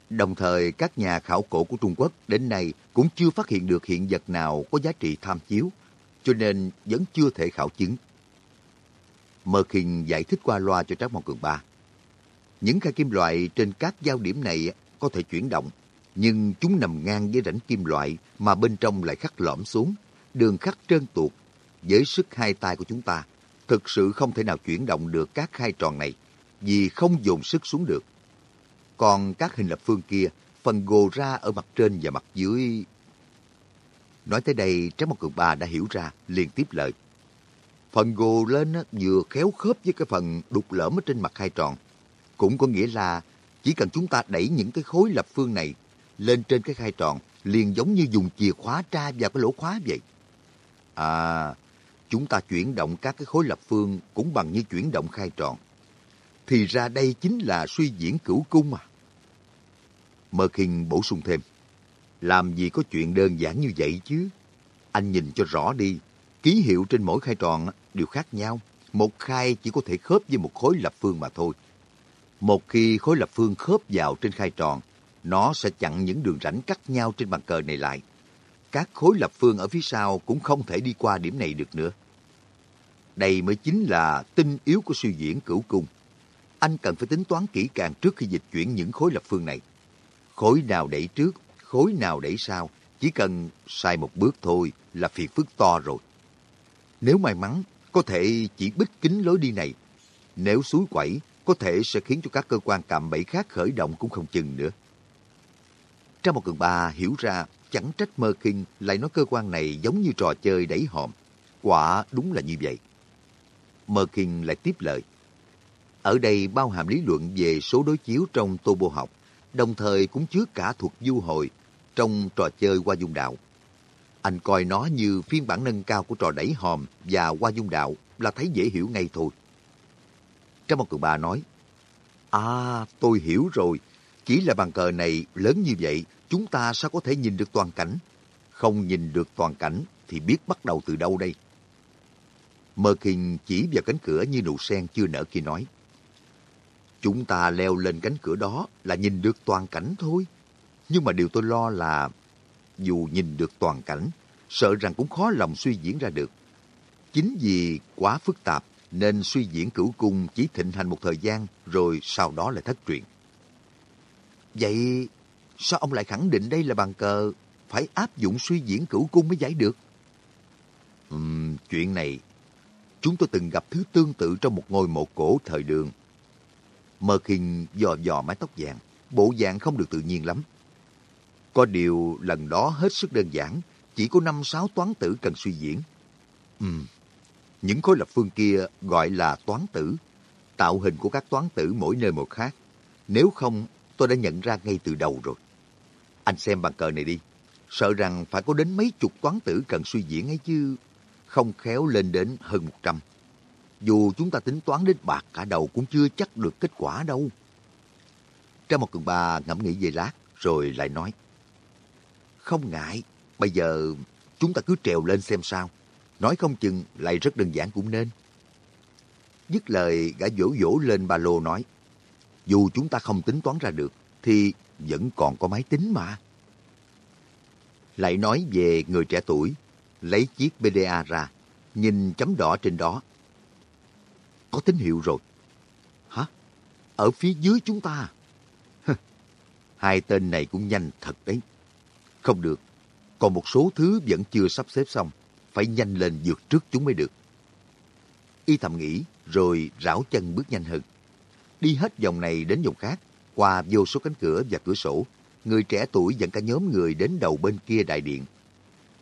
Đồng thời các nhà khảo cổ của Trung Quốc đến nay cũng chưa phát hiện được hiện vật nào có giá trị tham chiếu, cho nên vẫn chưa thể khảo chứng. Mơ Kinh giải thích qua loa cho Trác Mong Cường Ba. Những khay kim loại trên các giao điểm này có thể chuyển động, nhưng chúng nằm ngang với rãnh kim loại mà bên trong lại khắc lõm xuống, đường khắc trơn tuột. Với sức hai tay của chúng ta, thực sự không thể nào chuyển động được các khai tròn này, vì không dồn sức xuống được. Còn các hình lập phương kia, phần gồ ra ở mặt trên và mặt dưới... Nói tới đây, Trái Mộc Cường Ba đã hiểu ra, liền tiếp lời. Phần gồ lên vừa khéo khớp với cái phần đục lõm ở trên mặt hai tròn. Cũng có nghĩa là chỉ cần chúng ta đẩy những cái khối lập phương này lên trên cái khai tròn, liền giống như dùng chìa khóa tra vào cái lỗ khóa vậy. À, chúng ta chuyển động các cái khối lập phương cũng bằng như chuyển động khai tròn. Thì ra đây chính là suy diễn cửu cung à. Mơ Kinh bổ sung thêm. Làm gì có chuyện đơn giản như vậy chứ? Anh nhìn cho rõ đi. Ký hiệu trên mỗi khai tròn đều khác nhau. Một khai chỉ có thể khớp với một khối lập phương mà thôi. Một khi khối lập phương khớp vào trên khai tròn, nó sẽ chặn những đường rãnh cắt nhau trên bàn cờ này lại. Các khối lập phương ở phía sau cũng không thể đi qua điểm này được nữa. Đây mới chính là tinh yếu của suy diễn cửu cung. Anh cần phải tính toán kỹ càng trước khi dịch chuyển những khối lập phương này. Khối nào đẩy trước, khối nào đẩy sau, chỉ cần sai một bước thôi là phiền phức to rồi. Nếu may mắn, có thể chỉ bích kính lối đi này. Nếu suối quẩy, có thể sẽ khiến cho các cơ quan cạm bẫy khác khởi động cũng không chừng nữa. Trong một cường ba hiểu ra chẳng trách Mơ Kinh lại nói cơ quan này giống như trò chơi đẩy hòm. Quả đúng là như vậy. Mơ Kinh lại tiếp lời. Ở đây bao hàm lý luận về số đối chiếu trong tô bô học, đồng thời cũng chứa cả thuật du hồi trong trò chơi qua dung đạo. Anh coi nó như phiên bản nâng cao của trò đẩy hòm và qua dung đạo là thấy dễ hiểu ngay thôi. Trong một cường bà nói, À, tôi hiểu rồi. Chỉ là bàn cờ này lớn như vậy, chúng ta sao có thể nhìn được toàn cảnh? Không nhìn được toàn cảnh thì biết bắt đầu từ đâu đây? Mơ Kinh chỉ vào cánh cửa như nụ sen chưa nở khi nói. Chúng ta leo lên cánh cửa đó là nhìn được toàn cảnh thôi. Nhưng mà điều tôi lo là dù nhìn được toàn cảnh, sợ rằng cũng khó lòng suy diễn ra được. Chính vì quá phức tạp nên suy diễn cửu cung chỉ thịnh hành một thời gian rồi sau đó lại thất truyền. Vậy sao ông lại khẳng định đây là bàn cờ phải áp dụng suy diễn cửu cung mới giải được? Uhm, chuyện này chúng tôi từng gặp thứ tương tự trong một ngôi mộ cổ thời đường. Mơ khinh dò dò mái tóc vàng, bộ dạng không được tự nhiên lắm. Có điều lần đó hết sức đơn giản, chỉ có năm sáu toán tử cần suy diễn. Ừm, những khối lập phương kia gọi là toán tử. Tạo hình của các toán tử mỗi nơi một khác. Nếu không, tôi đã nhận ra ngay từ đầu rồi. Anh xem bàn cờ này đi. Sợ rằng phải có đến mấy chục toán tử cần suy diễn ấy chứ. Không khéo lên đến hơn một trăm. Dù chúng ta tính toán đến bạc cả đầu cũng chưa chắc được kết quả đâu. Trang một cường ba ngẫm nghĩ về lát, rồi lại nói. Không ngại, bây giờ chúng ta cứ trèo lên xem sao. Nói không chừng lại rất đơn giản cũng nên. Dứt lời, gã vỗ vỗ lên ba lô nói. Dù chúng ta không tính toán ra được, thì vẫn còn có máy tính mà. Lại nói về người trẻ tuổi, lấy chiếc BDA ra, nhìn chấm đỏ trên đó. Có tín hiệu rồi. Hả? Ở phía dưới chúng ta? À? Hai tên này cũng nhanh thật đấy. Không được, còn một số thứ vẫn chưa sắp xếp xong. Phải nhanh lên vượt trước chúng mới được. Y thầm nghĩ, rồi rảo chân bước nhanh hơn. Đi hết vòng này đến vòng khác, qua vô số cánh cửa và cửa sổ, người trẻ tuổi dẫn cả nhóm người đến đầu bên kia đại điện.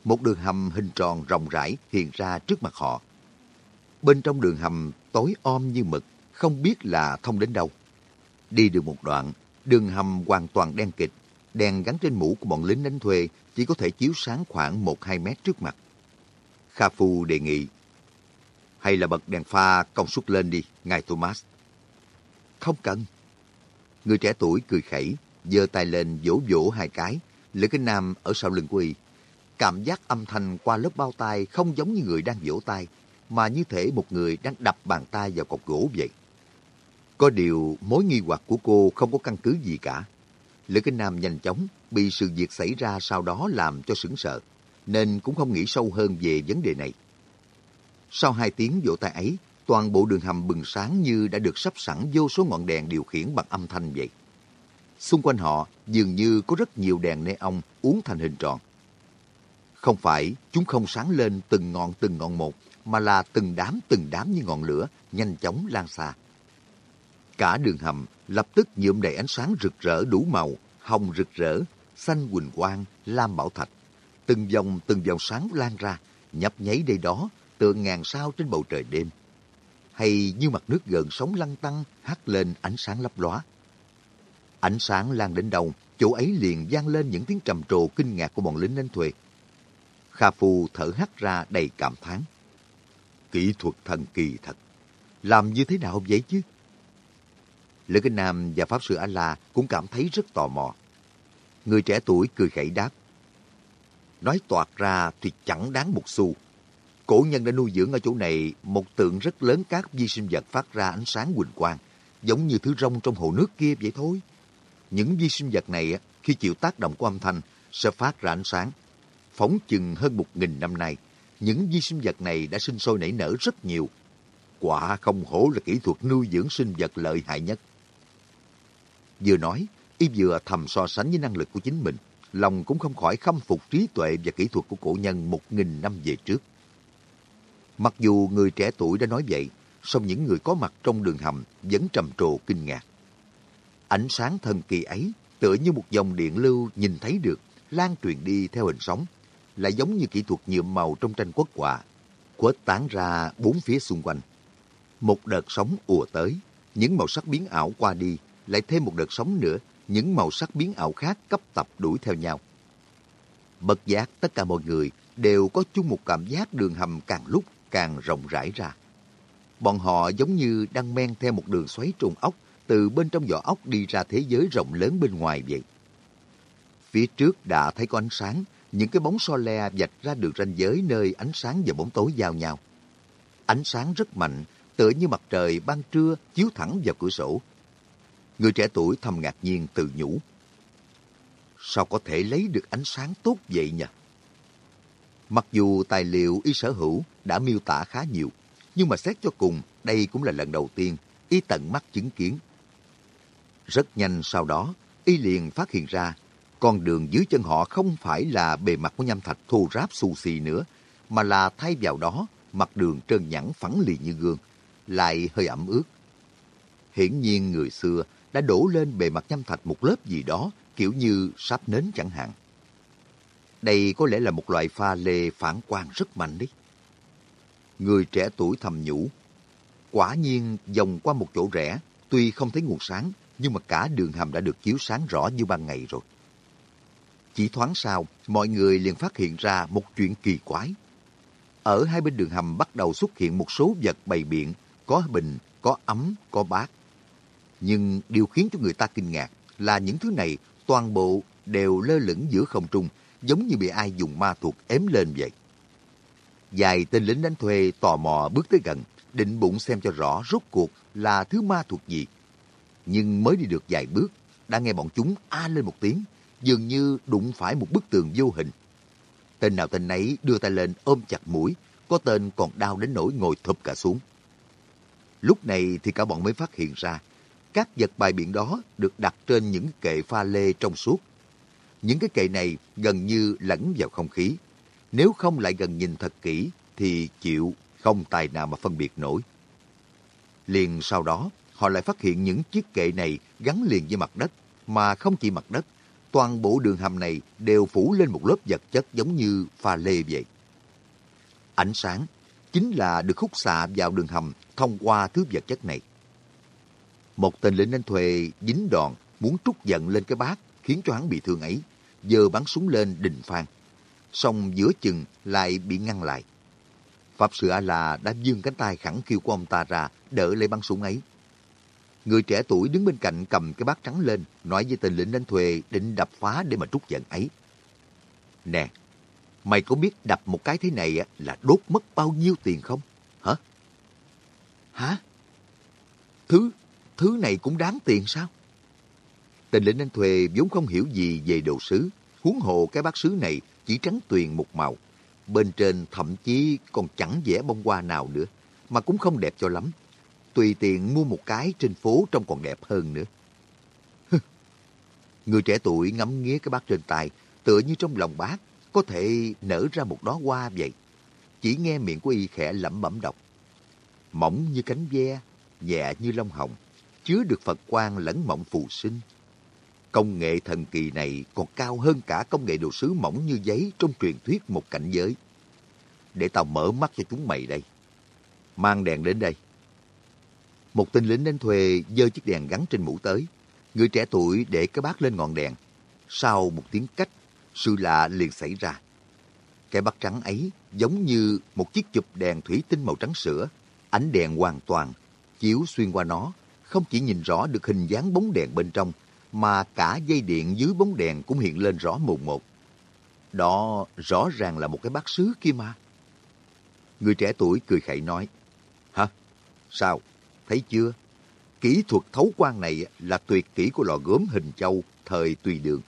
Một đường hầm hình tròn rộng rãi hiện ra trước mặt họ. Bên trong đường hầm tối om như mực, không biết là thông đến đâu. Đi được một đoạn, đường hầm hoàn toàn đen kịt, đèn gắn trên mũ của bọn lính đánh thuê chỉ có thể chiếu sáng khoảng 1-2 mét trước mặt. Kha Phu đề nghị, hay là bật đèn pha công suất lên đi, ngài Thomas. Không cần. Người trẻ tuổi cười khẩy, giơ tay lên vỗ vỗ hai cái, lấy cái nam ở sau lưng của y. Cảm giác âm thanh qua lớp bao tay không giống như người đang vỗ tay, mà như thể một người đang đập bàn tay vào cọc gỗ vậy. Có điều mối nghi hoặc của cô không có căn cứ gì cả. Lữ Kinh Nam nhanh chóng bị sự việc xảy ra sau đó làm cho sững sợ, nên cũng không nghĩ sâu hơn về vấn đề này. Sau hai tiếng vỗ tay ấy, toàn bộ đường hầm bừng sáng như đã được sắp sẵn vô số ngọn đèn điều khiển bằng âm thanh vậy. Xung quanh họ dường như có rất nhiều đèn neon uốn thành hình tròn. Không phải chúng không sáng lên từng ngọn từng ngọn một, mà là từng đám từng đám như ngọn lửa nhanh chóng lan xa. Cả đường hầm lập tức nhuộm đầy ánh sáng rực rỡ đủ màu, hồng rực rỡ, xanh quỳnh quang, lam bảo thạch. Từng dòng từng dòng sáng lan ra, nhấp nháy đây đó, tựa ngàn sao trên bầu trời đêm. Hay như mặt nước gần sóng lăn tăng hắt lên ánh sáng lấp lóa. Ánh sáng lan đến đâu, chỗ ấy liền vang lên những tiếng trầm trồ kinh ngạc của bọn lính đánh thuê. Kha Phu thở hắt ra đầy cảm thán. Kỹ thuật thần kỳ thật. Làm như thế nào vậy chứ? Lữ Kinh Nam và Pháp Sư A-La cũng cảm thấy rất tò mò. Người trẻ tuổi cười khẩy đáp. Nói toạt ra thì chẳng đáng một xu. Cổ nhân đã nuôi dưỡng ở chỗ này một tượng rất lớn các vi sinh vật phát ra ánh sáng quỳnh quang, giống như thứ rong trong hồ nước kia vậy thôi. Những vi sinh vật này khi chịu tác động của âm thanh sẽ phát ra ánh sáng. Phóng chừng hơn một nghìn năm nay, những vi sinh vật này đã sinh sôi nảy nở rất nhiều. Quả không hổ là kỹ thuật nuôi dưỡng sinh vật lợi hại nhất. Vừa nói, y vừa thầm so sánh với năng lực của chính mình, lòng cũng không khỏi khâm phục trí tuệ và kỹ thuật của cổ nhân một nghìn năm về trước. Mặc dù người trẻ tuổi đã nói vậy, song những người có mặt trong đường hầm vẫn trầm trồ kinh ngạc. Ánh sáng thần kỳ ấy tựa như một dòng điện lưu nhìn thấy được, lan truyền đi theo hình sóng, lại giống như kỹ thuật nhuộm màu trong tranh quốc họa, quét tán ra bốn phía xung quanh. Một đợt sóng ùa tới, những màu sắc biến ảo qua đi, lại thêm một đợt sóng nữa, những màu sắc biến ảo khác cấp tập đuổi theo nhau. Bất giác tất cả mọi người đều có chung một cảm giác đường hầm càng lúc càng rộng rãi ra. Bọn họ giống như đang men theo một đường xoáy trùng ốc từ bên trong vỏ ốc đi ra thế giới rộng lớn bên ngoài vậy. Phía trước đã thấy có ánh sáng, những cái bóng so le vạch ra được ranh giới nơi ánh sáng và bóng tối giao nhau. Ánh sáng rất mạnh, tựa như mặt trời ban trưa chiếu thẳng vào cửa sổ. Người trẻ tuổi thầm ngạc nhiên tự nhủ. Sao có thể lấy được ánh sáng tốt vậy nhỉ? Mặc dù tài liệu y sở hữu đã miêu tả khá nhiều, nhưng mà xét cho cùng, đây cũng là lần đầu tiên y tận mắt chứng kiến. Rất nhanh sau đó, y liền phát hiện ra con đường dưới chân họ không phải là bề mặt của nham thạch thô ráp xù xì nữa, mà là thay vào đó mặt đường trơn nhẵn phẳng lì như gương, lại hơi ẩm ướt. Hiển nhiên người xưa đã đổ lên bề mặt nham thạch một lớp gì đó kiểu như sáp nến chẳng hạn. Đây có lẽ là một loại pha lê phản quang rất mạnh đấy. Người trẻ tuổi thầm nhủ. Quả nhiên dòng qua một chỗ rẽ, tuy không thấy nguồn sáng, nhưng mà cả đường hầm đã được chiếu sáng rõ như ban ngày rồi. Chỉ thoáng sau, mọi người liền phát hiện ra một chuyện kỳ quái. Ở hai bên đường hầm bắt đầu xuất hiện một số vật bày biện, có bình, có ấm, có bát. Nhưng điều khiến cho người ta kinh ngạc là những thứ này toàn bộ đều lơ lửng giữa không trung, giống như bị ai dùng ma thuật ém lên vậy. Vài tên lính đánh thuê tò mò bước tới gần, định bụng xem cho rõ rốt cuộc là thứ ma thuật gì. Nhưng mới đi được vài bước, đã nghe bọn chúng a lên một tiếng, dường như đụng phải một bức tường vô hình. Tên nào tên nấy đưa tay lên ôm chặt mũi, có tên còn đau đến nỗi ngồi thụp cả xuống. Lúc này thì cả bọn mới phát hiện ra, các vật bài biện đó được đặt trên những kệ pha lê trong suốt. Những cái kệ này gần như lẫn vào không khí. Nếu không lại gần nhìn thật kỹ thì chịu không tài nào mà phân biệt nổi. Liền sau đó, họ lại phát hiện những chiếc kệ này gắn liền với mặt đất, mà không chỉ mặt đất, toàn bộ đường hầm này đều phủ lên một lớp vật chất giống như pha lê vậy. Ánh sáng chính là được khúc xạ vào đường hầm thông qua thứ vật chất này. Một tên lính đánh thuê dính đòn muốn trút giận lên cái bát khiến cho hắn bị thương ấy, giờ bắn súng lên đình phan. Xong giữa chừng lại bị ngăn lại. Pháp sư A-la đã dương cánh tay khẳng khiu của ông ta ra đỡ lấy bắn súng ấy. Người trẻ tuổi đứng bên cạnh cầm cái bát trắng lên, nói với tên lính đánh thuê định đập phá để mà trút giận ấy. Nè, mày có biết đập một cái thế này là đốt mất bao nhiêu tiền không? Hả? Hả? Thứ, thứ này cũng đáng tiền sao? Tên lĩnh anh thuê vốn không hiểu gì về đồ sứ, huống hồ cái bát sứ này chỉ trắng tuyền một màu. Bên trên thậm chí còn chẳng vẽ bông hoa nào nữa, mà cũng không đẹp cho lắm. Tùy tiện mua một cái trên phố trông còn đẹp hơn nữa. Người trẻ tuổi ngắm nghía cái bát trên tay, tựa như trong lòng bác có thể nở ra một đóa hoa vậy. Chỉ nghe miệng của y khẽ lẩm bẩm đọc. Mỏng như cánh ve, nhẹ như lông hồng, chứa được Phật quan lẫn mộng phù sinh. Công nghệ thần kỳ này còn cao hơn cả công nghệ đồ sứ mỏng như giấy trong truyền thuyết một cảnh giới. Để tao mở mắt cho chúng mày đây. Mang đèn đến đây. Một tên lính đến thuê dơ chiếc đèn gắn trên mũ tới. Người trẻ tuổi để cái bát lên ngọn đèn. Sau một tiếng cách, sự lạ liền xảy ra. Cái bát trắng ấy giống như một chiếc chụp đèn thủy tinh màu trắng sữa. Ánh đèn hoàn toàn, chiếu xuyên qua nó, không chỉ nhìn rõ được hình dáng bóng đèn bên trong, mà cả dây điện dưới bóng đèn cũng hiện lên rõ mồn một. Đó rõ ràng là một cái bát sứ kia mà. Người trẻ tuổi cười khẩy nói, Hả? Sao? Thấy chưa? Kỹ thuật thấu quan này là tuyệt kỹ của lò gốm hình châu thời tùy đường.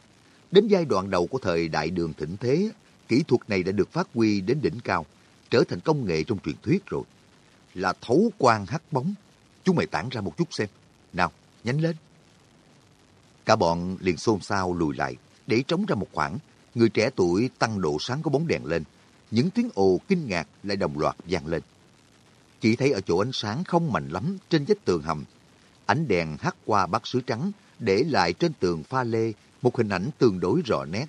Đến giai đoạn đầu của thời đại đường thịnh thế, kỹ thuật này đã được phát huy đến đỉnh cao, trở thành công nghệ trong truyền thuyết rồi. Là thấu quan hắt bóng. Chúng mày tản ra một chút xem. Nào, nhánh lên. Cả bọn liền xôn xao lùi lại, để trống ra một khoảng. Người trẻ tuổi tăng độ sáng của bóng đèn lên. Những tiếng ồ kinh ngạc lại đồng loạt vang lên. Chỉ thấy ở chỗ ánh sáng không mạnh lắm trên vách tường hầm. Ánh đèn hắt qua bát sứ trắng, để lại trên tường pha lê một hình ảnh tương đối rõ nét,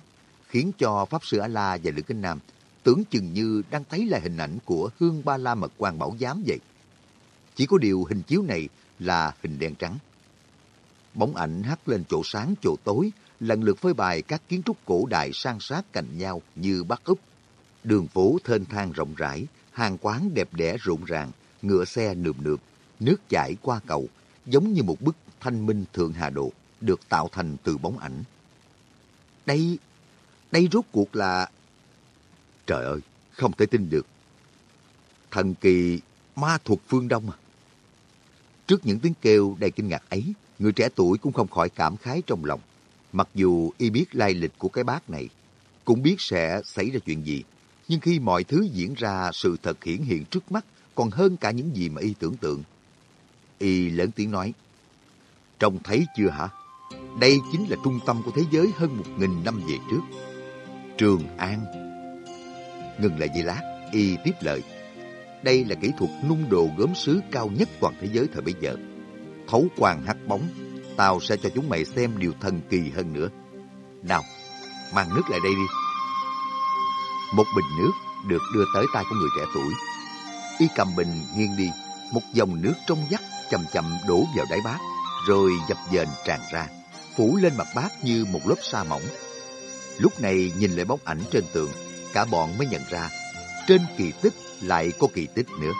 khiến cho Pháp Sư A-La và Lữ Kinh Nam tưởng chừng như đang thấy lại hình ảnh của Hương Ba La Mật quan Bảo Giám vậy. Chỉ có điều hình chiếu này là hình đen trắng. Bóng ảnh hắt lên chỗ sáng chỗ tối, lần lượt phơi bày các kiến trúc cổ đại san sát cạnh nhau như Bắc Úc. Đường phố thênh thang rộng rãi, hàng quán đẹp đẽ rộn ràng, ngựa xe nườm nượp, nước chảy qua cầu, giống như một bức thanh minh thượng hà độ, được tạo thành từ bóng ảnh. Đây, đây rốt cuộc là... Trời ơi, không thể tin được. Thần kỳ ma thuật phương Đông à. Trước những tiếng kêu đầy kinh ngạc ấy, người trẻ tuổi cũng không khỏi cảm khái trong lòng. Mặc dù y biết lai lịch của cái bát này, cũng biết sẽ xảy ra chuyện gì, nhưng khi mọi thứ diễn ra sự thật hiển hiện trước mắt còn hơn cả những gì mà y tưởng tượng. Y lớn tiếng nói, Trông thấy chưa hả? Đây chính là trung tâm của thế giới hơn một nghìn năm về trước. Trường An. Ngừng lại giây lát, y tiếp lời. Đây là kỹ thuật nung đồ gốm sứ cao nhất toàn thế giới thời bây giờ. Thấu quang hắt bóng, tao sẽ cho chúng mày xem điều thần kỳ hơn nữa. Nào, mang nước lại đây đi. Một bình nước được đưa tới tay của người trẻ tuổi. Y cầm bình nghiêng đi, một dòng nước trong vắt chậm chậm đổ vào đáy bát, rồi dập dềnh tràn ra, phủ lên mặt bát như một lớp sa mỏng. Lúc này nhìn lại bóng ảnh trên tường, cả bọn mới nhận ra, trên kỳ tích lại có kỳ tích nữa.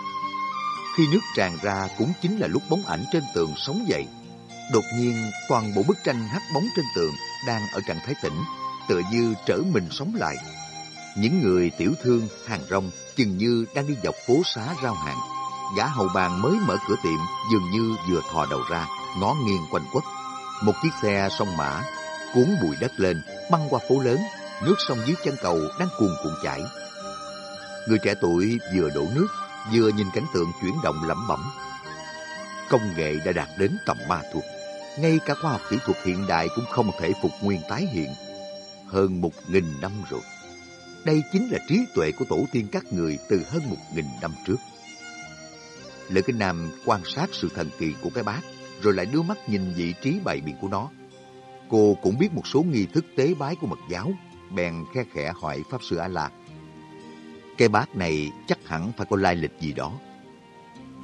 Khi nước tràn ra cũng chính là lúc bóng ảnh trên tường sống dậy. Đột nhiên, toàn bộ bức tranh hắt bóng trên tường đang ở trạng thái tĩnh, tựa như trở mình sống lại. Những người tiểu thương, hàng rong chừng như đang đi dọc phố xá rao hàng. Gã hầu bàn mới mở cửa tiệm dường như vừa thò đầu ra, ngó nghiêng quanh quất. Một chiếc xe sông mã cuốn bụi đất lên, băng qua phố lớn, nước sông dưới chân cầu đang cuồn cuộn chảy. Người trẻ tuổi vừa đổ nước, vừa nhìn cảnh tượng chuyển động lẩm bẩm. Công nghệ đã đạt đến tầm ma thuật, ngay cả khoa học kỹ thuật hiện đại cũng không thể phục nguyên tái hiện. Hơn một nghìn năm rồi. Đây chính là trí tuệ của tổ tiên các người từ hơn một nghìn năm trước. Lữ Kinh Nam quan sát sự thần kỳ của cái bát, rồi lại đưa mắt nhìn vị trí bày biện của nó. Cô cũng biết một số nghi thức tế bái của mật giáo, bèn khe khẽ hỏi Pháp Sư A-La. Cái bát này chắc hẳn phải có lai lịch gì đó.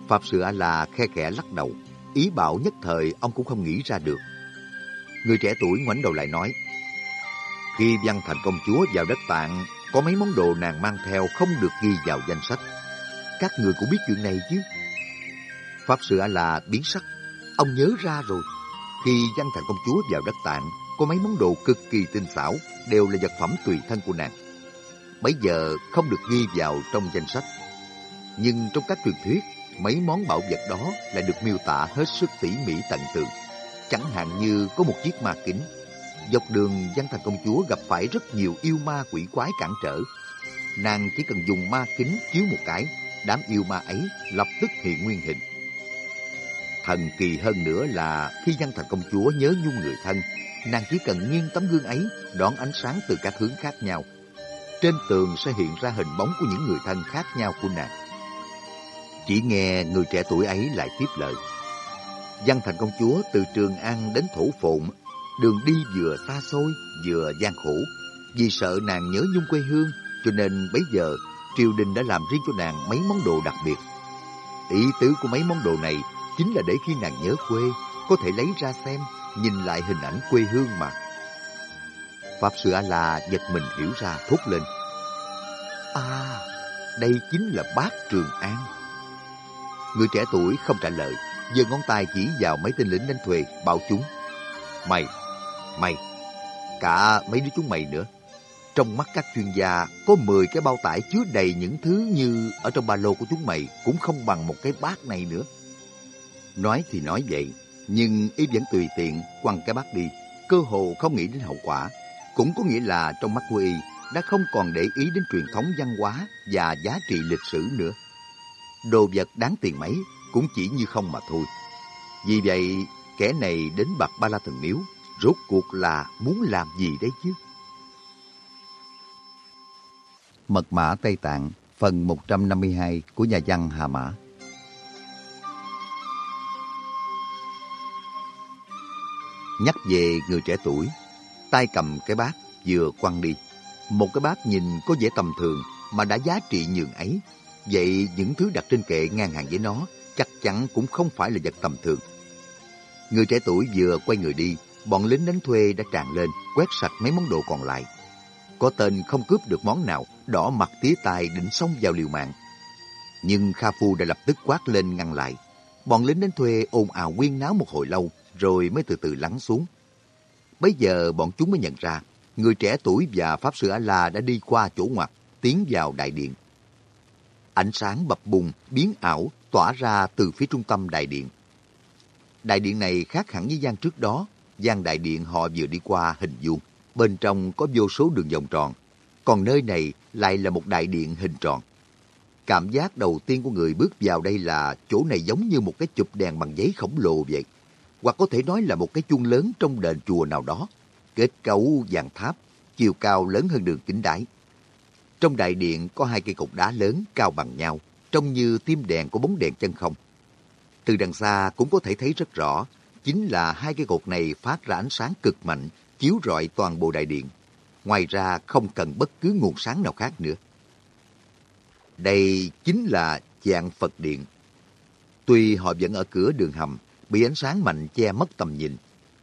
Pháp Sư A-La khe khẽ lắc đầu, ý bảo nhất thời ông cũng không nghĩ ra được. Người trẻ tuổi ngoảnh đầu lại nói, khi văn thành công chúa vào đất tạng, có mấy món đồ nàng mang theo không được ghi vào danh sách. Các người cũng biết chuyện này chứ. Pháp Sư A-La biến sắc, ông nhớ ra rồi. Khi văn thành công chúa vào đất tạng, có mấy món đồ cực kỳ tinh xảo, đều là vật phẩm tùy thân của nàng bấy giờ không được ghi vào trong danh sách. Nhưng trong các truyền thuyết, mấy món bảo vật đó lại được miêu tả hết sức tỉ mỉ tận tường. Chẳng hạn như có một chiếc ma kính. Dọc đường Văn Thành Công Chúa gặp phải rất nhiều yêu ma quỷ quái cản trở. Nàng chỉ cần dùng ma kính chiếu một cái, đám yêu ma ấy lập tức hiện nguyên hình. Thần kỳ hơn nữa là khi Văn Thành Công Chúa nhớ nhung người thân, nàng chỉ cần nghiêng tấm gương ấy đón ánh sáng từ các hướng khác nhau. Trên tường sẽ hiện ra hình bóng của những người thân khác nhau của nàng. Chỉ nghe người trẻ tuổi ấy lại tiếp lời. Văn thành công chúa từ Trường An đến Thổ Phụng, đường đi vừa xa xôi vừa gian khổ. Vì sợ nàng nhớ nhung quê hương, cho nên bấy giờ triều đình đã làm riêng cho nàng mấy món đồ đặc biệt. Ý tứ của mấy món đồ này chính là để khi nàng nhớ quê, có thể lấy ra xem, nhìn lại hình ảnh quê hương mà. Pháp Sư A-La giật mình hiểu ra thốt lên. À, đây chính là bác Trường An. Người trẻ tuổi không trả lời, giơ ngón tay chỉ vào mấy tên lính đánh thuê, bảo chúng. Mày, mày, cả mấy đứa chúng mày nữa. Trong mắt các chuyên gia, có 10 cái bao tải chứa đầy những thứ như ở trong ba lô của chúng mày cũng không bằng một cái bát này nữa. Nói thì nói vậy, nhưng ý vẫn tùy tiện quăng cái bát đi, cơ hồ không nghĩ đến hậu quả. Cũng có nghĩa là trong mắt của y đã không còn để ý đến truyền thống văn hóa và giá trị lịch sử nữa đồ vật đáng tiền mấy cũng chỉ như không mà thôi. Vì vậy, kẻ này đến bạc Ba La Thần Miếu, rốt cuộc là muốn làm gì đấy chứ? Mật mã Tây Tạng, phần 152 của nhà văn Hà Mã. Nhắc về người trẻ tuổi, tay cầm cái bát vừa quăng đi. Một cái bát nhìn có vẻ tầm thường mà đã giá trị nhường ấy Vậy những thứ đặt trên kệ ngang hàng với nó chắc chắn cũng không phải là vật tầm thường. Người trẻ tuổi vừa quay người đi, bọn lính đánh thuê đã tràn lên, quét sạch mấy món đồ còn lại. Có tên không cướp được món nào, đỏ mặt tía tai định xông vào liều mạng. Nhưng Kha Phu đã lập tức quát lên ngăn lại. Bọn lính đánh thuê ồn ào quyên náo một hồi lâu, rồi mới từ từ lắng xuống. Bây giờ bọn chúng mới nhận ra, người trẻ tuổi và Pháp Sư A-La đã đi qua chỗ ngoặt, tiến vào đại điện. Ánh sáng bập bùng, biến ảo, tỏa ra từ phía trung tâm đại điện. Đại điện này khác hẳn với gian trước đó. gian đại điện họ vừa đi qua hình vuông, bên trong có vô số đường vòng tròn. Còn nơi này lại là một đại điện hình tròn. Cảm giác đầu tiên của người bước vào đây là chỗ này giống như một cái chụp đèn bằng giấy khổng lồ vậy. Hoặc có thể nói là một cái chuông lớn trong đền chùa nào đó. Kết cấu vàng tháp, chiều cao lớn hơn đường kính đáy. Trong đại điện có hai cây cột đá lớn cao bằng nhau, trông như tim đèn của bóng đèn chân không. Từ đằng xa cũng có thể thấy rất rõ, chính là hai cây cột này phát ra ánh sáng cực mạnh, chiếu rọi toàn bộ đại điện. Ngoài ra không cần bất cứ nguồn sáng nào khác nữa. Đây chính là dạng Phật điện. Tuy họ vẫn ở cửa đường hầm, bị ánh sáng mạnh che mất tầm nhìn,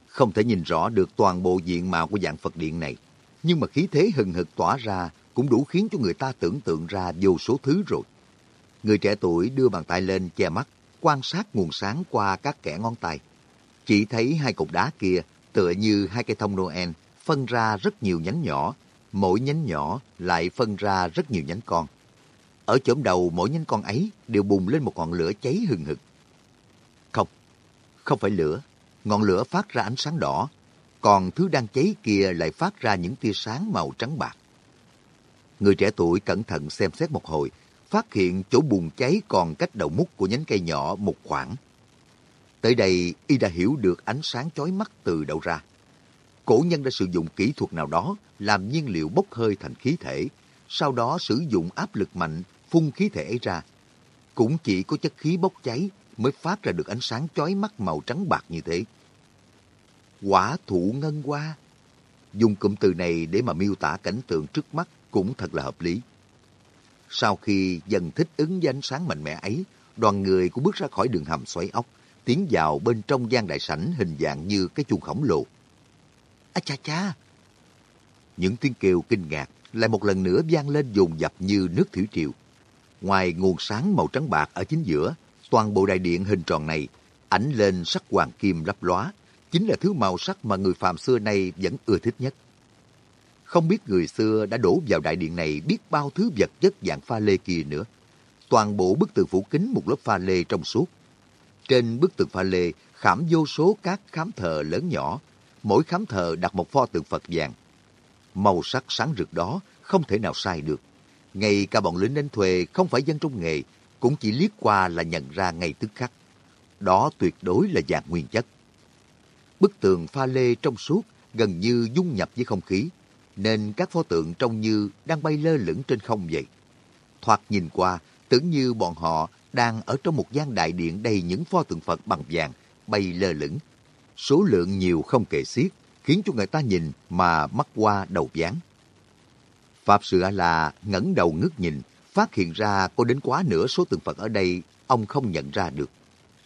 không thể nhìn rõ được toàn bộ diện mạo của dạng Phật điện này. Nhưng mà khí thế hừng hực tỏa ra cũng đủ khiến cho người ta tưởng tượng ra vô số thứ rồi. Người trẻ tuổi đưa bàn tay lên che mắt, quan sát nguồn sáng qua các kẻ ngón tay. Chỉ thấy hai cục đá kia tựa như hai cây thông Noel phân ra rất nhiều nhánh nhỏ, mỗi nhánh nhỏ lại phân ra rất nhiều nhánh con. Ở chổm đầu mỗi nhánh con ấy đều bùng lên một ngọn lửa cháy hừng hực. Không, phải lửa, ngọn lửa phát ra ánh sáng đỏ, còn thứ đang cháy kia lại phát ra những tia sáng màu trắng bạc. Người trẻ tuổi cẩn thận xem xét một hồi, phát hiện chỗ bùng cháy còn cách đầu mút của nhánh cây nhỏ một khoảng. Tới đây, y đã hiểu được ánh sáng chói mắt từ đâu ra. Cổ nhân đã sử dụng kỹ thuật nào đó làm nhiên liệu bốc hơi thành khí thể, sau đó sử dụng áp lực mạnh phun khí thể ấy ra. Cũng chỉ có chất khí bốc cháy mới phát ra được ánh sáng chói mắt màu trắng bạc như thế. Quả thụ ngân hoa. Dùng cụm từ này để mà miêu tả cảnh tượng trước mắt cũng thật là hợp lý. Sau khi dần thích ứng với ánh sáng mạnh mẽ ấy, đoàn người cũng bước ra khỏi đường hầm xoáy ốc, tiến vào bên trong gian đại sảnh hình dạng như cái chuông khổng lồ. À cha cha! Những tiếng kêu kinh ngạc lại một lần nữa vang lên dồn dập như nước thủy triều. Ngoài nguồn sáng màu trắng bạc ở chính giữa, toàn bộ đại điện hình tròn này ảnh lên sắc hoàng kim lấp lóa, chính là thứ màu sắc mà người phàm xưa nay vẫn ưa thích nhất. Không biết người xưa đã đổ vào đại điện này biết bao thứ vật chất dạng pha lê kia nữa. Toàn bộ bức tường phủ kính một lớp pha lê trong suốt. Trên bức tường pha lê khảm vô số các khám thờ lớn nhỏ. Mỗi khám thờ đặt một pho tượng Phật vàng. Màu sắc sáng rực đó không thể nào sai được. Ngay cả bọn lính đánh thuê không phải dân trong nghề cũng chỉ liếc qua là nhận ra ngay tức khắc. Đó tuyệt đối là vàng nguyên chất. Bức tường pha lê trong suốt gần như dung nhập với không khí, nên các pho tượng trông như đang bay lơ lửng trên không vậy. Thoạt nhìn qua, tưởng như bọn họ đang ở trong một gian đại điện đầy những pho tượng Phật bằng vàng bay lơ lửng. Số lượng nhiều không kể xiết, khiến cho người ta nhìn mà mắt qua đầu dáng. Pháp Sư A-La ngẩng đầu ngước nhìn, phát hiện ra có đến quá nửa số tượng Phật ở đây ông không nhận ra được.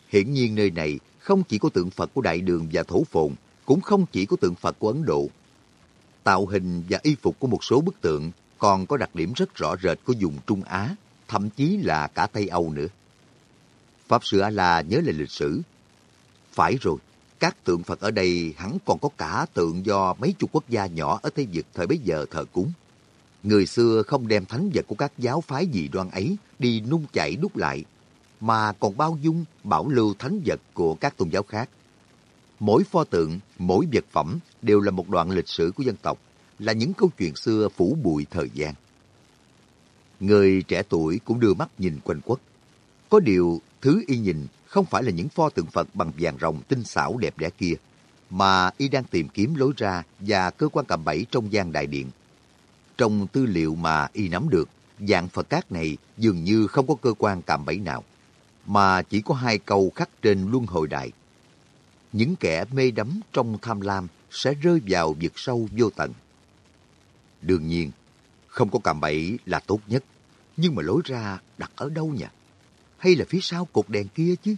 Hiển nhiên nơi này không chỉ có tượng Phật của Đại Đường và Thổ Phồn, cũng không chỉ có tượng Phật của Ấn Độ. Tạo hình và y phục của một số bức tượng còn có đặc điểm rất rõ rệt của vùng Trung Á, thậm chí là cả Tây Âu nữa. Pháp Sư A-La nhớ lại lịch sử. Phải rồi, các tượng Phật ở đây hẳn còn có cả tượng do mấy chục quốc gia nhỏ ở Tây Việt thời bấy giờ thờ cúng. Người xưa không đem thánh vật của các giáo phái dị đoan ấy đi nung chảy đúc lại, mà còn bao dung bảo lưu thánh vật của các tôn giáo khác. Mỗi pho tượng, mỗi vật phẩm đều là một đoạn lịch sử của dân tộc, là những câu chuyện xưa phủ bụi thời gian. Người trẻ tuổi cũng đưa mắt nhìn quanh quất. Có điều, thứ y nhìn không phải là những pho tượng Phật bằng vàng rồng tinh xảo đẹp đẽ kia, mà y đang tìm kiếm lối ra và cơ quan cạm bẫy trong gian đại điện. Trong tư liệu mà y nắm được, dạng Phật cát này dường như không có cơ quan cạm bẫy nào, mà chỉ có hai câu khắc trên luân hồi đại. Những kẻ mê đắm trong tham lam sẽ rơi vào vực sâu vô tận. Đương nhiên, không có cạm bẫy là tốt nhất, nhưng mà lối ra đặt ở đâu nhỉ? Hay là phía sau cột đèn kia chứ?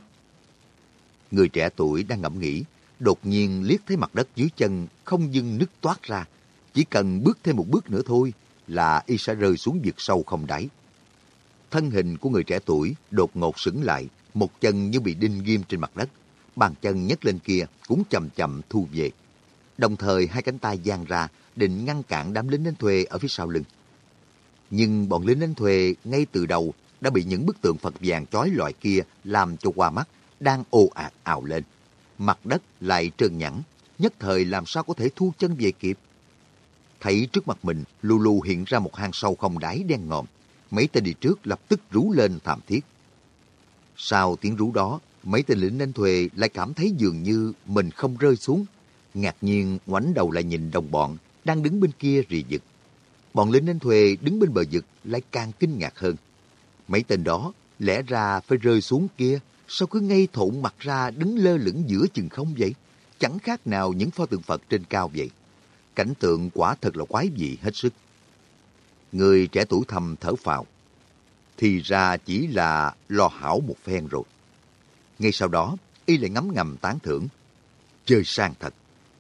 Người trẻ tuổi đang ngẫm nghĩ, đột nhiên liếc thấy mặt đất dưới chân không dưng nứt toát ra, chỉ cần bước thêm một bước nữa thôi là y sẽ rơi xuống vực sâu không đáy. Thân hình của người trẻ tuổi đột ngột sững lại, một chân như bị đinh ghim trên mặt đất. Bàn chân nhấc lên kia cũng chậm chậm thu về. Đồng thời hai cánh tay giang ra định ngăn cản đám lính đánh thuê ở phía sau lưng. Nhưng bọn lính đánh thuê ngay từ đầu đã bị những bức tượng Phật vàng chói loại kia làm cho qua mắt, đang ồ ạt ào lên. Mặt đất lại trơn nhẵn, nhất thời làm sao có thể thu chân về kịp thấy trước mặt mình lulu hiện ra một hang sâu không đáy đen ngòm. Mấy tên đi trước lập tức rú lên thảm thiết. Sau tiếng rú đó, mấy tên lính đánh thuê lại cảm thấy dường như mình không rơi xuống. Ngạc nhiên ngoảnh đầu lại nhìn đồng bọn đang đứng bên kia rì giật. Bọn lính đánh thuê đứng bên bờ vực lại càng kinh ngạc hơn. Mấy tên đó lẽ ra phải rơi xuống kia, sao cứ ngay thộn mặt ra đứng lơ lửng giữa chừng không vậy? Chẳng khác nào những pho tượng Phật trên cao vậy cảnh tượng quả thật là quái dị hết sức. Người trẻ tuổi thầm thở phào. Thì ra chỉ là lo hảo một phen rồi. Ngay sau đó, y lại ngắm ngầm tán thưởng. Chơi sang thật,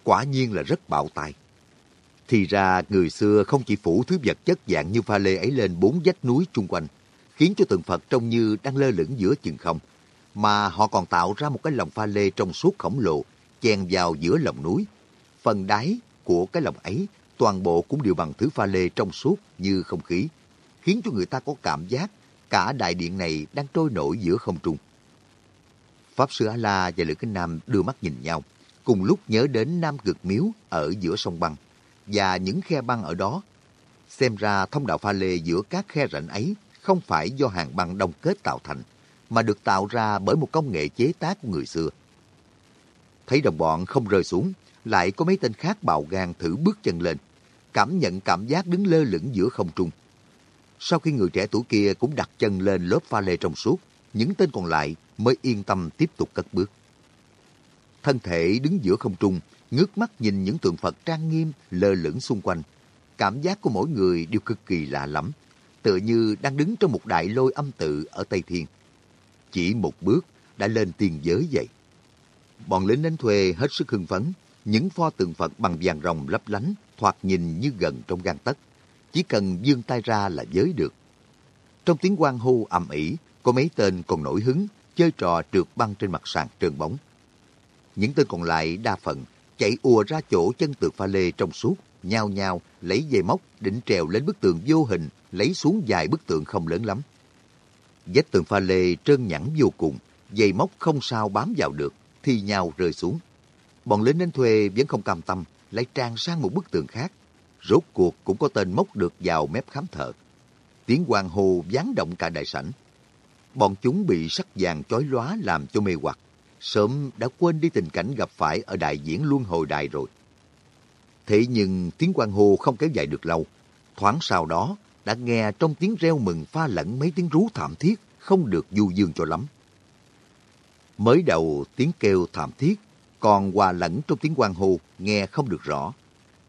quả nhiên là rất bạo tài. Thì ra người xưa không chỉ phủ thứ vật chất dạng như pha lê ấy lên bốn vách núi chung quanh, khiến cho tượng Phật trông như đang lơ lửng giữa chừng không, mà họ còn tạo ra một cái lòng pha lê trong suốt khổng lồ, chèn vào giữa lòng núi. Phần đáy của cái lòng ấy toàn bộ cũng đều bằng thứ pha lê trong suốt như không khí, khiến cho người ta có cảm giác cả đại điện này đang trôi nổi giữa không trung. Pháp Sư A-La và Lữ Kinh Nam đưa mắt nhìn nhau, cùng lúc nhớ đến Nam Cực Miếu ở giữa sông băng và những khe băng ở đó. Xem ra thông đạo pha lê giữa các khe rãnh ấy không phải do hàng băng đông kết tạo thành, mà được tạo ra bởi một công nghệ chế tác của người xưa. Thấy đồng bọn không rơi xuống, lại có mấy tên khác bạo gan thử bước chân lên, cảm nhận cảm giác đứng lơ lửng giữa không trung. Sau khi người trẻ tuổi kia cũng đặt chân lên lớp pha lê trong suốt, những tên còn lại mới yên tâm tiếp tục cất bước. Thân thể đứng giữa không trung, ngước mắt nhìn những tượng Phật trang nghiêm lơ lửng xung quanh. Cảm giác của mỗi người đều cực kỳ lạ lắm, tựa như đang đứng trong một đại lôi âm tự ở Tây Thiên. Chỉ một bước đã lên tiền giới vậy. Bọn lính đánh thuê hết sức hưng phấn, những pho tượng Phật bằng vàng rồng lấp lánh, thoạt nhìn như gần trong gan tấc. Chỉ cần dương tay ra là giới được. Trong tiếng quan hô ầm ĩ, có mấy tên còn nổi hứng, chơi trò trượt băng trên mặt sàn trơn bóng. Những tên còn lại đa phần chạy ùa ra chỗ chân tượng pha lê trong suốt, nhao nhao lấy dây móc định trèo lên bức tường vô hình, lấy xuống dài bức tượng không lớn lắm. Vách tường pha lê trơn nhẵn vô cùng, dây móc không sao bám vào được, thi nhau rơi xuống. Bọn lính đến thuê vẫn không cam tâm, lại trang sang một bức tường khác. Rốt cuộc cũng có tên móc được vào mép khám thợ. Tiếng hoàng hồ gián động cả đại sảnh. Bọn chúng bị sắc vàng chói lóa làm cho mê hoặc. Sớm đã quên đi tình cảnh gặp phải ở đại diễn luân hồi đài rồi. Thế nhưng tiếng quan hô không kéo dài được lâu. Thoáng sau đó đã nghe trong tiếng reo mừng pha lẫn mấy tiếng rú thảm thiết không được du dương cho lắm. Mới đầu tiếng kêu thảm thiết còn hòa lẫn trong tiếng quan hô nghe không được rõ.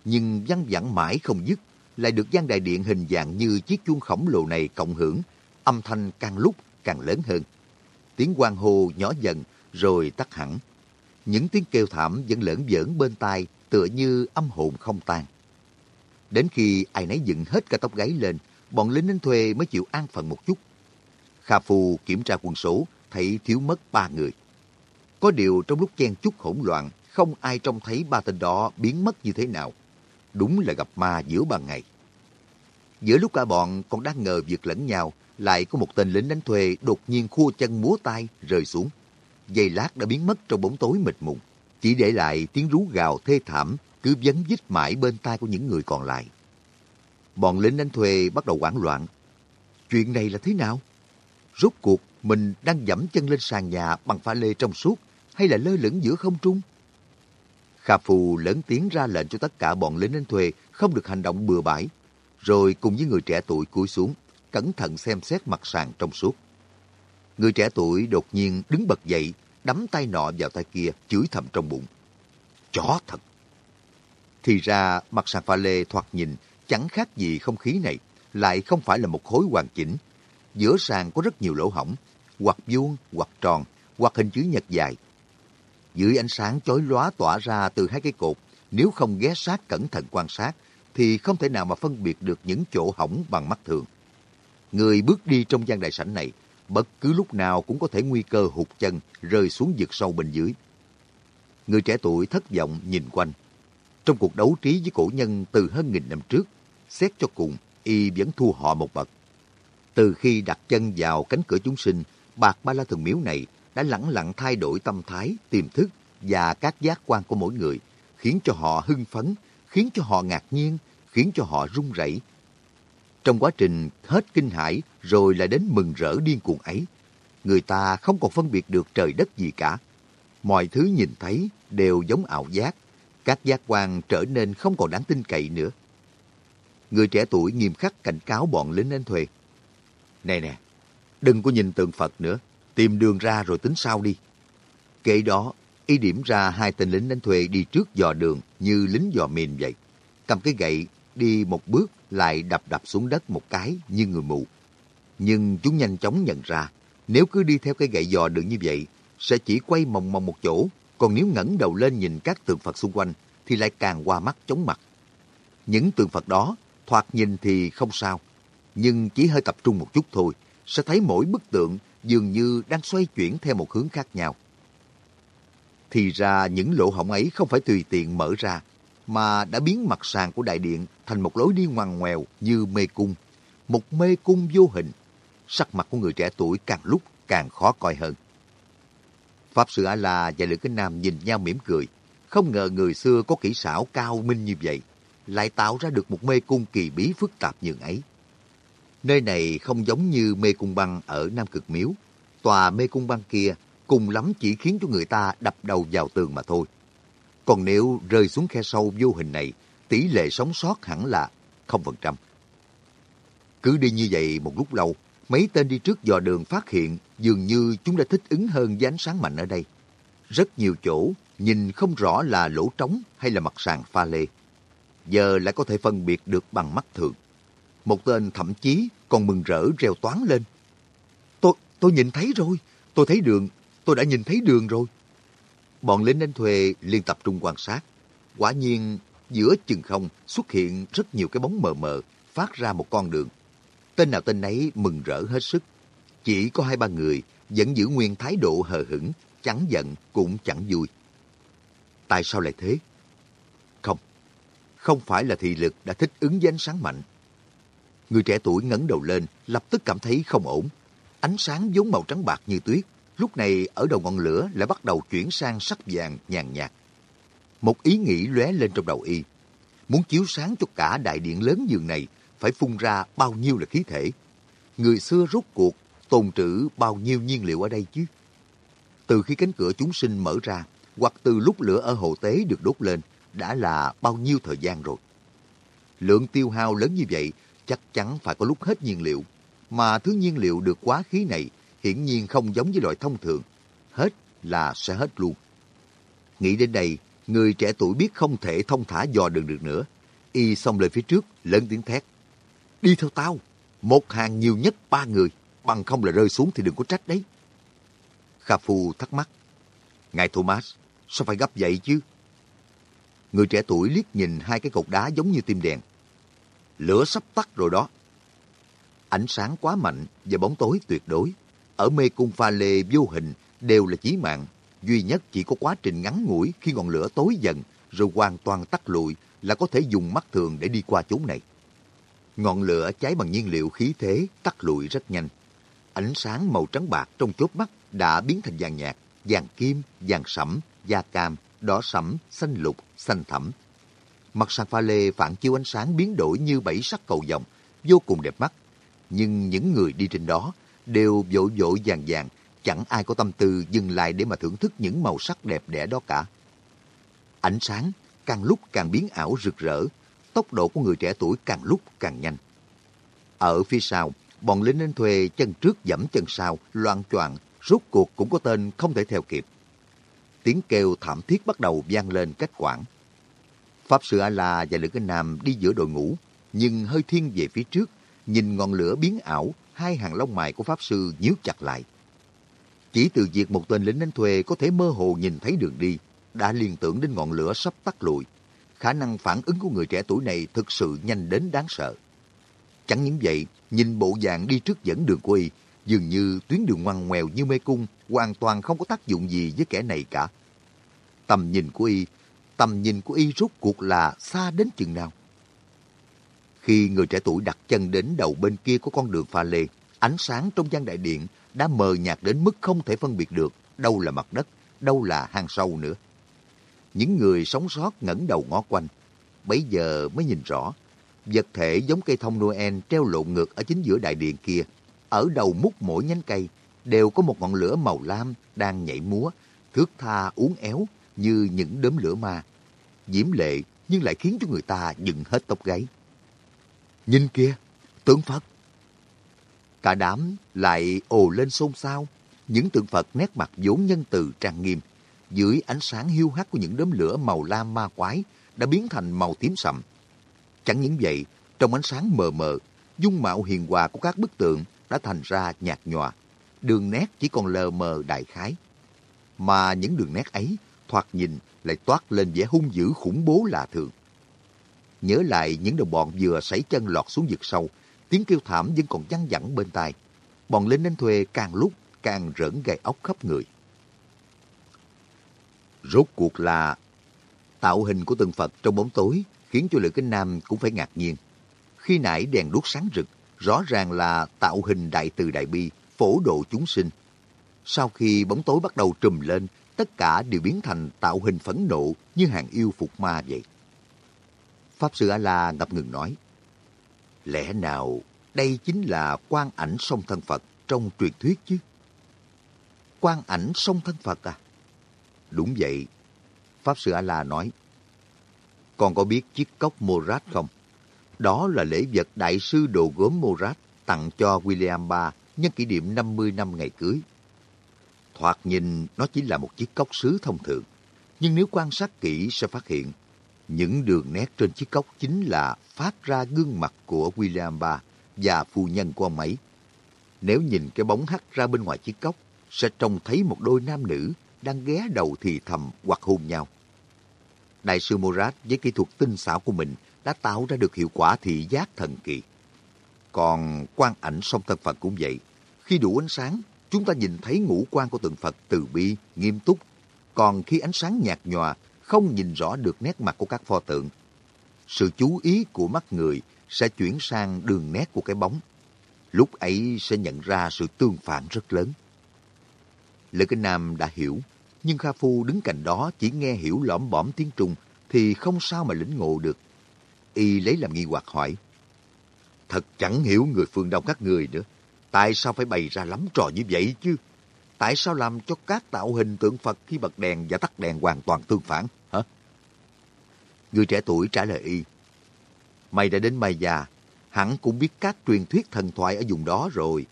Nhưng văng vẳng mãi không dứt, lại được gian đại điện hình dạng như chiếc chuông khổng lồ này cộng hưởng, âm thanh càng lúc càng lớn hơn. Tiếng quan hô nhỏ dần rồi tắt hẳn. Những tiếng kêu thảm vẫn lởn vởn bên tai tựa như âm hồn không tan. Đến khi ai nấy dựng hết cả tóc gáy lên, bọn lính đánh thuê mới chịu an phận một chút. Kha Phu kiểm tra quân số, thấy thiếu mất ba người. Có điều trong lúc chen chút hỗn loạn, không ai trông thấy ba tên đó biến mất như thế nào. Đúng là gặp ma giữa ban ngày. Giữa lúc cả bọn còn đang ngờ việc lẫn nhau, lại có một tên lính đánh thuê đột nhiên khua chân múa tay rơi xuống. Giây lát đã biến mất trong bóng tối mịt mùng, chỉ để lại tiếng rú gào thê thảm cứ vấn vít mãi bên tai của những người còn lại. Bọn lính đánh thuê bắt đầu hoảng loạn. Chuyện này là thế nào? Rốt cuộc mình đang dẫm chân lên sàn nhà bằng pha lê trong suốt hay là lơ lửng giữa không trung? Kha Phù lớn tiếng ra lệnh cho tất cả bọn lính đánh thuê không được hành động bừa bãi, rồi cùng với người trẻ tuổi cúi xuống, cẩn thận xem xét mặt sàn trong suốt. Người trẻ tuổi đột nhiên đứng bật dậy, đắm tay nọ vào tay kia, chửi thầm trong bụng. Chó thật! Thì ra mặt sàn pha lê thoạt nhìn chẳng khác gì không khí này, lại không phải là một khối hoàn chỉnh. Giữa sàn có rất nhiều lỗ hổng, hoặc vuông, hoặc tròn, hoặc hình chữ nhật dài, dưới ánh sáng chói lóa tỏa ra từ hai cây cột, nếu không ghé sát cẩn thận quan sát, thì không thể nào mà phân biệt được những chỗ hỏng bằng mắt thường. Người bước đi trong gian đại sảnh này, bất cứ lúc nào cũng có thể nguy cơ hụt chân, rơi xuống vực sâu bên dưới. Người trẻ tuổi thất vọng nhìn quanh. Trong cuộc đấu trí với cổ nhân từ hơn nghìn năm trước, xét cho cùng, y vẫn thua họ một bậc. Từ khi đặt chân vào cánh cửa chúng sinh, bạc ba la thần miếu này đã lẳng lặng thay đổi tâm thái, tiềm thức và các giác quan của mỗi người, khiến cho họ hưng phấn, khiến cho họ ngạc nhiên, khiến cho họ run rẩy. Trong quá trình hết kinh hãi rồi lại đến mừng rỡ điên cuồng ấy, người ta không còn phân biệt được trời đất gì cả. Mọi thứ nhìn thấy đều giống ảo giác, các giác quan trở nên không còn đáng tin cậy nữa. Người trẻ tuổi nghiêm khắc cảnh cáo bọn lính đánh thuê. Nè nè, đừng có nhìn tượng Phật nữa, tìm đường ra rồi tính sau đi. Kể đó, y điểm ra hai tên lính đánh thuê đi trước dò đường như lính dò mìn vậy. Cầm cái gậy, đi một bước lại đập đập xuống đất một cái như người mù. Nhưng chúng nhanh chóng nhận ra, nếu cứ đi theo cái gậy dò đường như vậy, sẽ chỉ quay mòng mòng một chỗ, còn nếu ngẩng đầu lên nhìn các tượng Phật xung quanh, thì lại càng qua mắt chóng mặt. Những tượng Phật đó, thoạt nhìn thì không sao, nhưng chỉ hơi tập trung một chút thôi, sẽ thấy mỗi bức tượng dường như đang xoay chuyển theo một hướng khác nhau. Thì ra những lỗ hổng ấy không phải tùy tiện mở ra, mà đã biến mặt sàn của đại điện thành một lối đi ngoằn ngoèo như mê cung, một mê cung vô hình. Sắc mặt của người trẻ tuổi càng lúc càng khó coi hơn. Pháp sư A-la và Lữ Kinh Nam nhìn nhau mỉm cười. Không ngờ người xưa có kỹ xảo cao minh như vậy, lại tạo ra được một mê cung kỳ bí phức tạp như ấy. Nơi này không giống như mê cung băng ở Nam Cực Miếu. Tòa mê cung băng kia cùng lắm chỉ khiến cho người ta đập đầu vào tường mà thôi. Còn nếu rơi xuống khe sâu vô hình này, tỷ lệ sống sót hẳn là 0%. Cứ đi như vậy một lúc lâu, mấy tên đi trước dò đường phát hiện dường như chúng đã thích ứng hơn với ánh sáng mạnh ở đây. Rất nhiều chỗ nhìn không rõ là lỗ trống hay là mặt sàn pha lê. Giờ lại có thể phân biệt được bằng mắt thường. Một tên thậm chí còn mừng rỡ reo toán lên. Tôi, tôi nhìn thấy rồi, tôi thấy đường, tôi đã nhìn thấy đường rồi. Bọn lính đánh thuê liên tập trung quan sát. Quả nhiên, giữa chừng không xuất hiện rất nhiều cái bóng mờ mờ, phát ra một con đường. Tên nào tên nấy mừng rỡ hết sức. Chỉ có hai ba người vẫn giữ nguyên thái độ hờ hững, chẳng giận cũng chẳng vui. Tại sao lại thế? Không, không phải là thị lực đã thích ứng với ánh sáng mạnh. Người trẻ tuổi ngẩng đầu lên, lập tức cảm thấy không ổn. Ánh sáng vốn màu trắng bạc như tuyết, lúc này ở đầu ngọn lửa lại bắt đầu chuyển sang sắc vàng nhàn nhạt. Một ý nghĩ lóe lên trong đầu y. Muốn chiếu sáng cho cả đại điện lớn giường này, phải phun ra bao nhiêu là khí thể. Người xưa rút cuộc tồn trữ bao nhiêu nhiên liệu ở đây chứ? Từ khi cánh cửa chúng sinh mở ra, hoặc từ lúc lửa ở hồ tế được đốt lên, đã là bao nhiêu thời gian rồi. Lượng tiêu hao lớn như vậy, chắc chắn phải có lúc hết nhiên liệu. Mà thứ nhiên liệu được quá khí này hiển nhiên không giống với loại thông thường. Hết là sẽ hết luôn. Nghĩ đến đây, người trẻ tuổi biết không thể thông thả dò đường được nữa. Y xông lên phía trước, lớn tiếng thét. Đi theo tao, một hàng nhiều nhất ba người, bằng không là rơi xuống thì đừng có trách đấy. Kha Phu thắc mắc. Ngài Thomas, sao phải gấp vậy chứ? Người trẻ tuổi liếc nhìn hai cái cột đá giống như tim đèn. Lửa sắp tắt rồi đó. Ánh sáng quá mạnh và bóng tối tuyệt đối. Ở mê cung pha lê vô hình đều là chí mạng. Duy nhất chỉ có quá trình ngắn ngủi khi ngọn lửa tối dần rồi hoàn toàn tắt lụi là có thể dùng mắt thường để đi qua chốn này. Ngọn lửa cháy bằng nhiên liệu khí thế tắt lụi rất nhanh. Ánh sáng màu trắng bạc trong chốt mắt đã biến thành vàng nhạt, vàng kim, vàng sẫm, da cam, đỏ sẫm, xanh lục, xanh thẳm. Mặt sàn pha lê phản chiếu ánh sáng biến đổi như bảy sắc cầu vồng, vô cùng đẹp mắt. Nhưng những người đi trên đó đều vội vội vàng vàng, chẳng ai có tâm tư dừng lại để mà thưởng thức những màu sắc đẹp đẽ đó cả. Ánh sáng càng lúc càng biến ảo rực rỡ, tốc độ của người trẻ tuổi càng lúc càng nhanh. Ở phía sau, bọn lính đánh thuê chân trước dẫm chân sau, loang choạng, rốt cuộc cũng có tên không thể theo kịp. Tiếng kêu thảm thiết bắt đầu vang lên cách quảng. Pháp sư A-la và Lữ Cái Nam đi giữa đội ngũ, nhưng hơi thiên về phía trước, nhìn ngọn lửa biến ảo, hai hàng lông mày của Pháp sư nhíu chặt lại. Chỉ từ việc một tên lính đánh thuê có thể mơ hồ nhìn thấy đường đi, đã liên tưởng đến ngọn lửa sắp tắt lùi. Khả năng phản ứng của người trẻ tuổi này thực sự nhanh đến đáng sợ. Chẳng những vậy, nhìn bộ dạng đi trước dẫn đường của y, dường như tuyến đường ngoằn ngoèo như mê cung, hoàn toàn không có tác dụng gì với kẻ này cả. Tầm nhìn của y, tầm nhìn của y rốt cuộc là xa đến chừng nào. Khi người trẻ tuổi đặt chân đến đầu bên kia của con đường pha lê, ánh sáng trong gian đại điện đã mờ nhạt đến mức không thể phân biệt được đâu là mặt đất, đâu là hang sâu nữa. Những người sống sót ngẩng đầu ngó quanh, bấy giờ mới nhìn rõ, vật thể giống cây thông Noel treo lộn ngược ở chính giữa đại điện kia. Ở đầu mút mỗi nhánh cây đều có một ngọn lửa màu lam đang nhảy múa, thước tha uốn éo như những đốm lửa ma. Diễm lệ nhưng lại khiến cho người ta dựng hết tóc gáy. Nhìn kia, tượng Phật. Cả đám lại ồ lên xôn xao. Những tượng Phật nét mặt vốn nhân từ trang nghiêm. Dưới ánh sáng hiu hắt của những đốm lửa màu lam ma quái đã biến thành màu tím sậm. Chẳng những vậy, trong ánh sáng mờ mờ, dung mạo hiền hòa của các bức tượng đã thành ra nhạt nhòa. Đường nét chỉ còn lờ mờ đại khái. Mà những đường nét ấy, thoạt nhìn lại toát lên vẻ hung dữ khủng bố lạ thường. Nhớ lại những đồng bọn vừa sảy chân lọt xuống vực sâu, tiếng kêu thảm vẫn còn văng vẳng bên tai. Bọn lính đánh thuê càng lúc càng rỡn gai ốc khắp người. Rốt cuộc là tạo hình của từng Phật trong bóng tối khiến cho Lữ Kinh Nam cũng phải ngạc nhiên. Khi nãy đèn đuốc sáng rực, rõ ràng là tạo hình đại từ đại bi, phổ độ chúng sinh. Sau khi bóng tối bắt đầu trùm lên, tất cả đều biến thành tạo hình phẫn nộ như hàng yêu phục ma vậy. Pháp Sư A-La ngập ngừng nói, Lẽ nào đây chính là quan ảnh song thân Phật trong truyền thuyết chứ? quan ảnh song thân Phật à? Đúng vậy. Pháp Sư A-La nói. Con có biết chiếc cốc Morat không? Đó là lễ vật Đại sư Đồ Gốm Morat tặng cho William III nhân kỷ niệm 50 năm ngày cưới. Thoạt nhìn nó chỉ là một chiếc cốc sứ thông thường, nhưng nếu quan sát kỹ sẽ phát hiện những đường nét trên chiếc cốc chính là phát ra gương mặt của William III và phu nhân của ông ấy. Nếu nhìn cái bóng hắt ra bên ngoài chiếc cốc, sẽ trông thấy một đôi nam nữ đang ghé đầu thì thầm hoặc hôn nhau. Đại sư Morat với kỹ thuật tinh xảo của mình đã tạo ra được hiệu quả thị giác thần kỳ. Còn quan ảnh song thân Phật cũng vậy. Khi đủ ánh sáng, chúng ta nhìn thấy ngũ quan của tượng Phật từ bi, nghiêm túc. Còn khi ánh sáng nhạt nhòa, không nhìn rõ được nét mặt của các pho tượng. Sự chú ý của mắt người sẽ chuyển sang đường nét của cái bóng. Lúc ấy sẽ nhận ra sự tương phản rất lớn. Lữ Kinh Nam đã hiểu, nhưng Kha Phu đứng cạnh đó chỉ nghe hiểu lõm bõm tiếng Trung thì không sao mà lĩnh ngộ được. Y lấy làm nghi hoặc hỏi. Thật chẳng hiểu người phương Đông các người nữa. Tại sao phải bày ra lắm trò như vậy chứ? Tại sao làm cho các tạo hình tượng Phật khi bật đèn và tắt đèn hoàn toàn tương phản? Hả? Người trẻ tuổi trả lời y. Mày đã đến Mai Già, hẳn cũng biết các truyền thuyết thần thoại ở vùng đó rồi.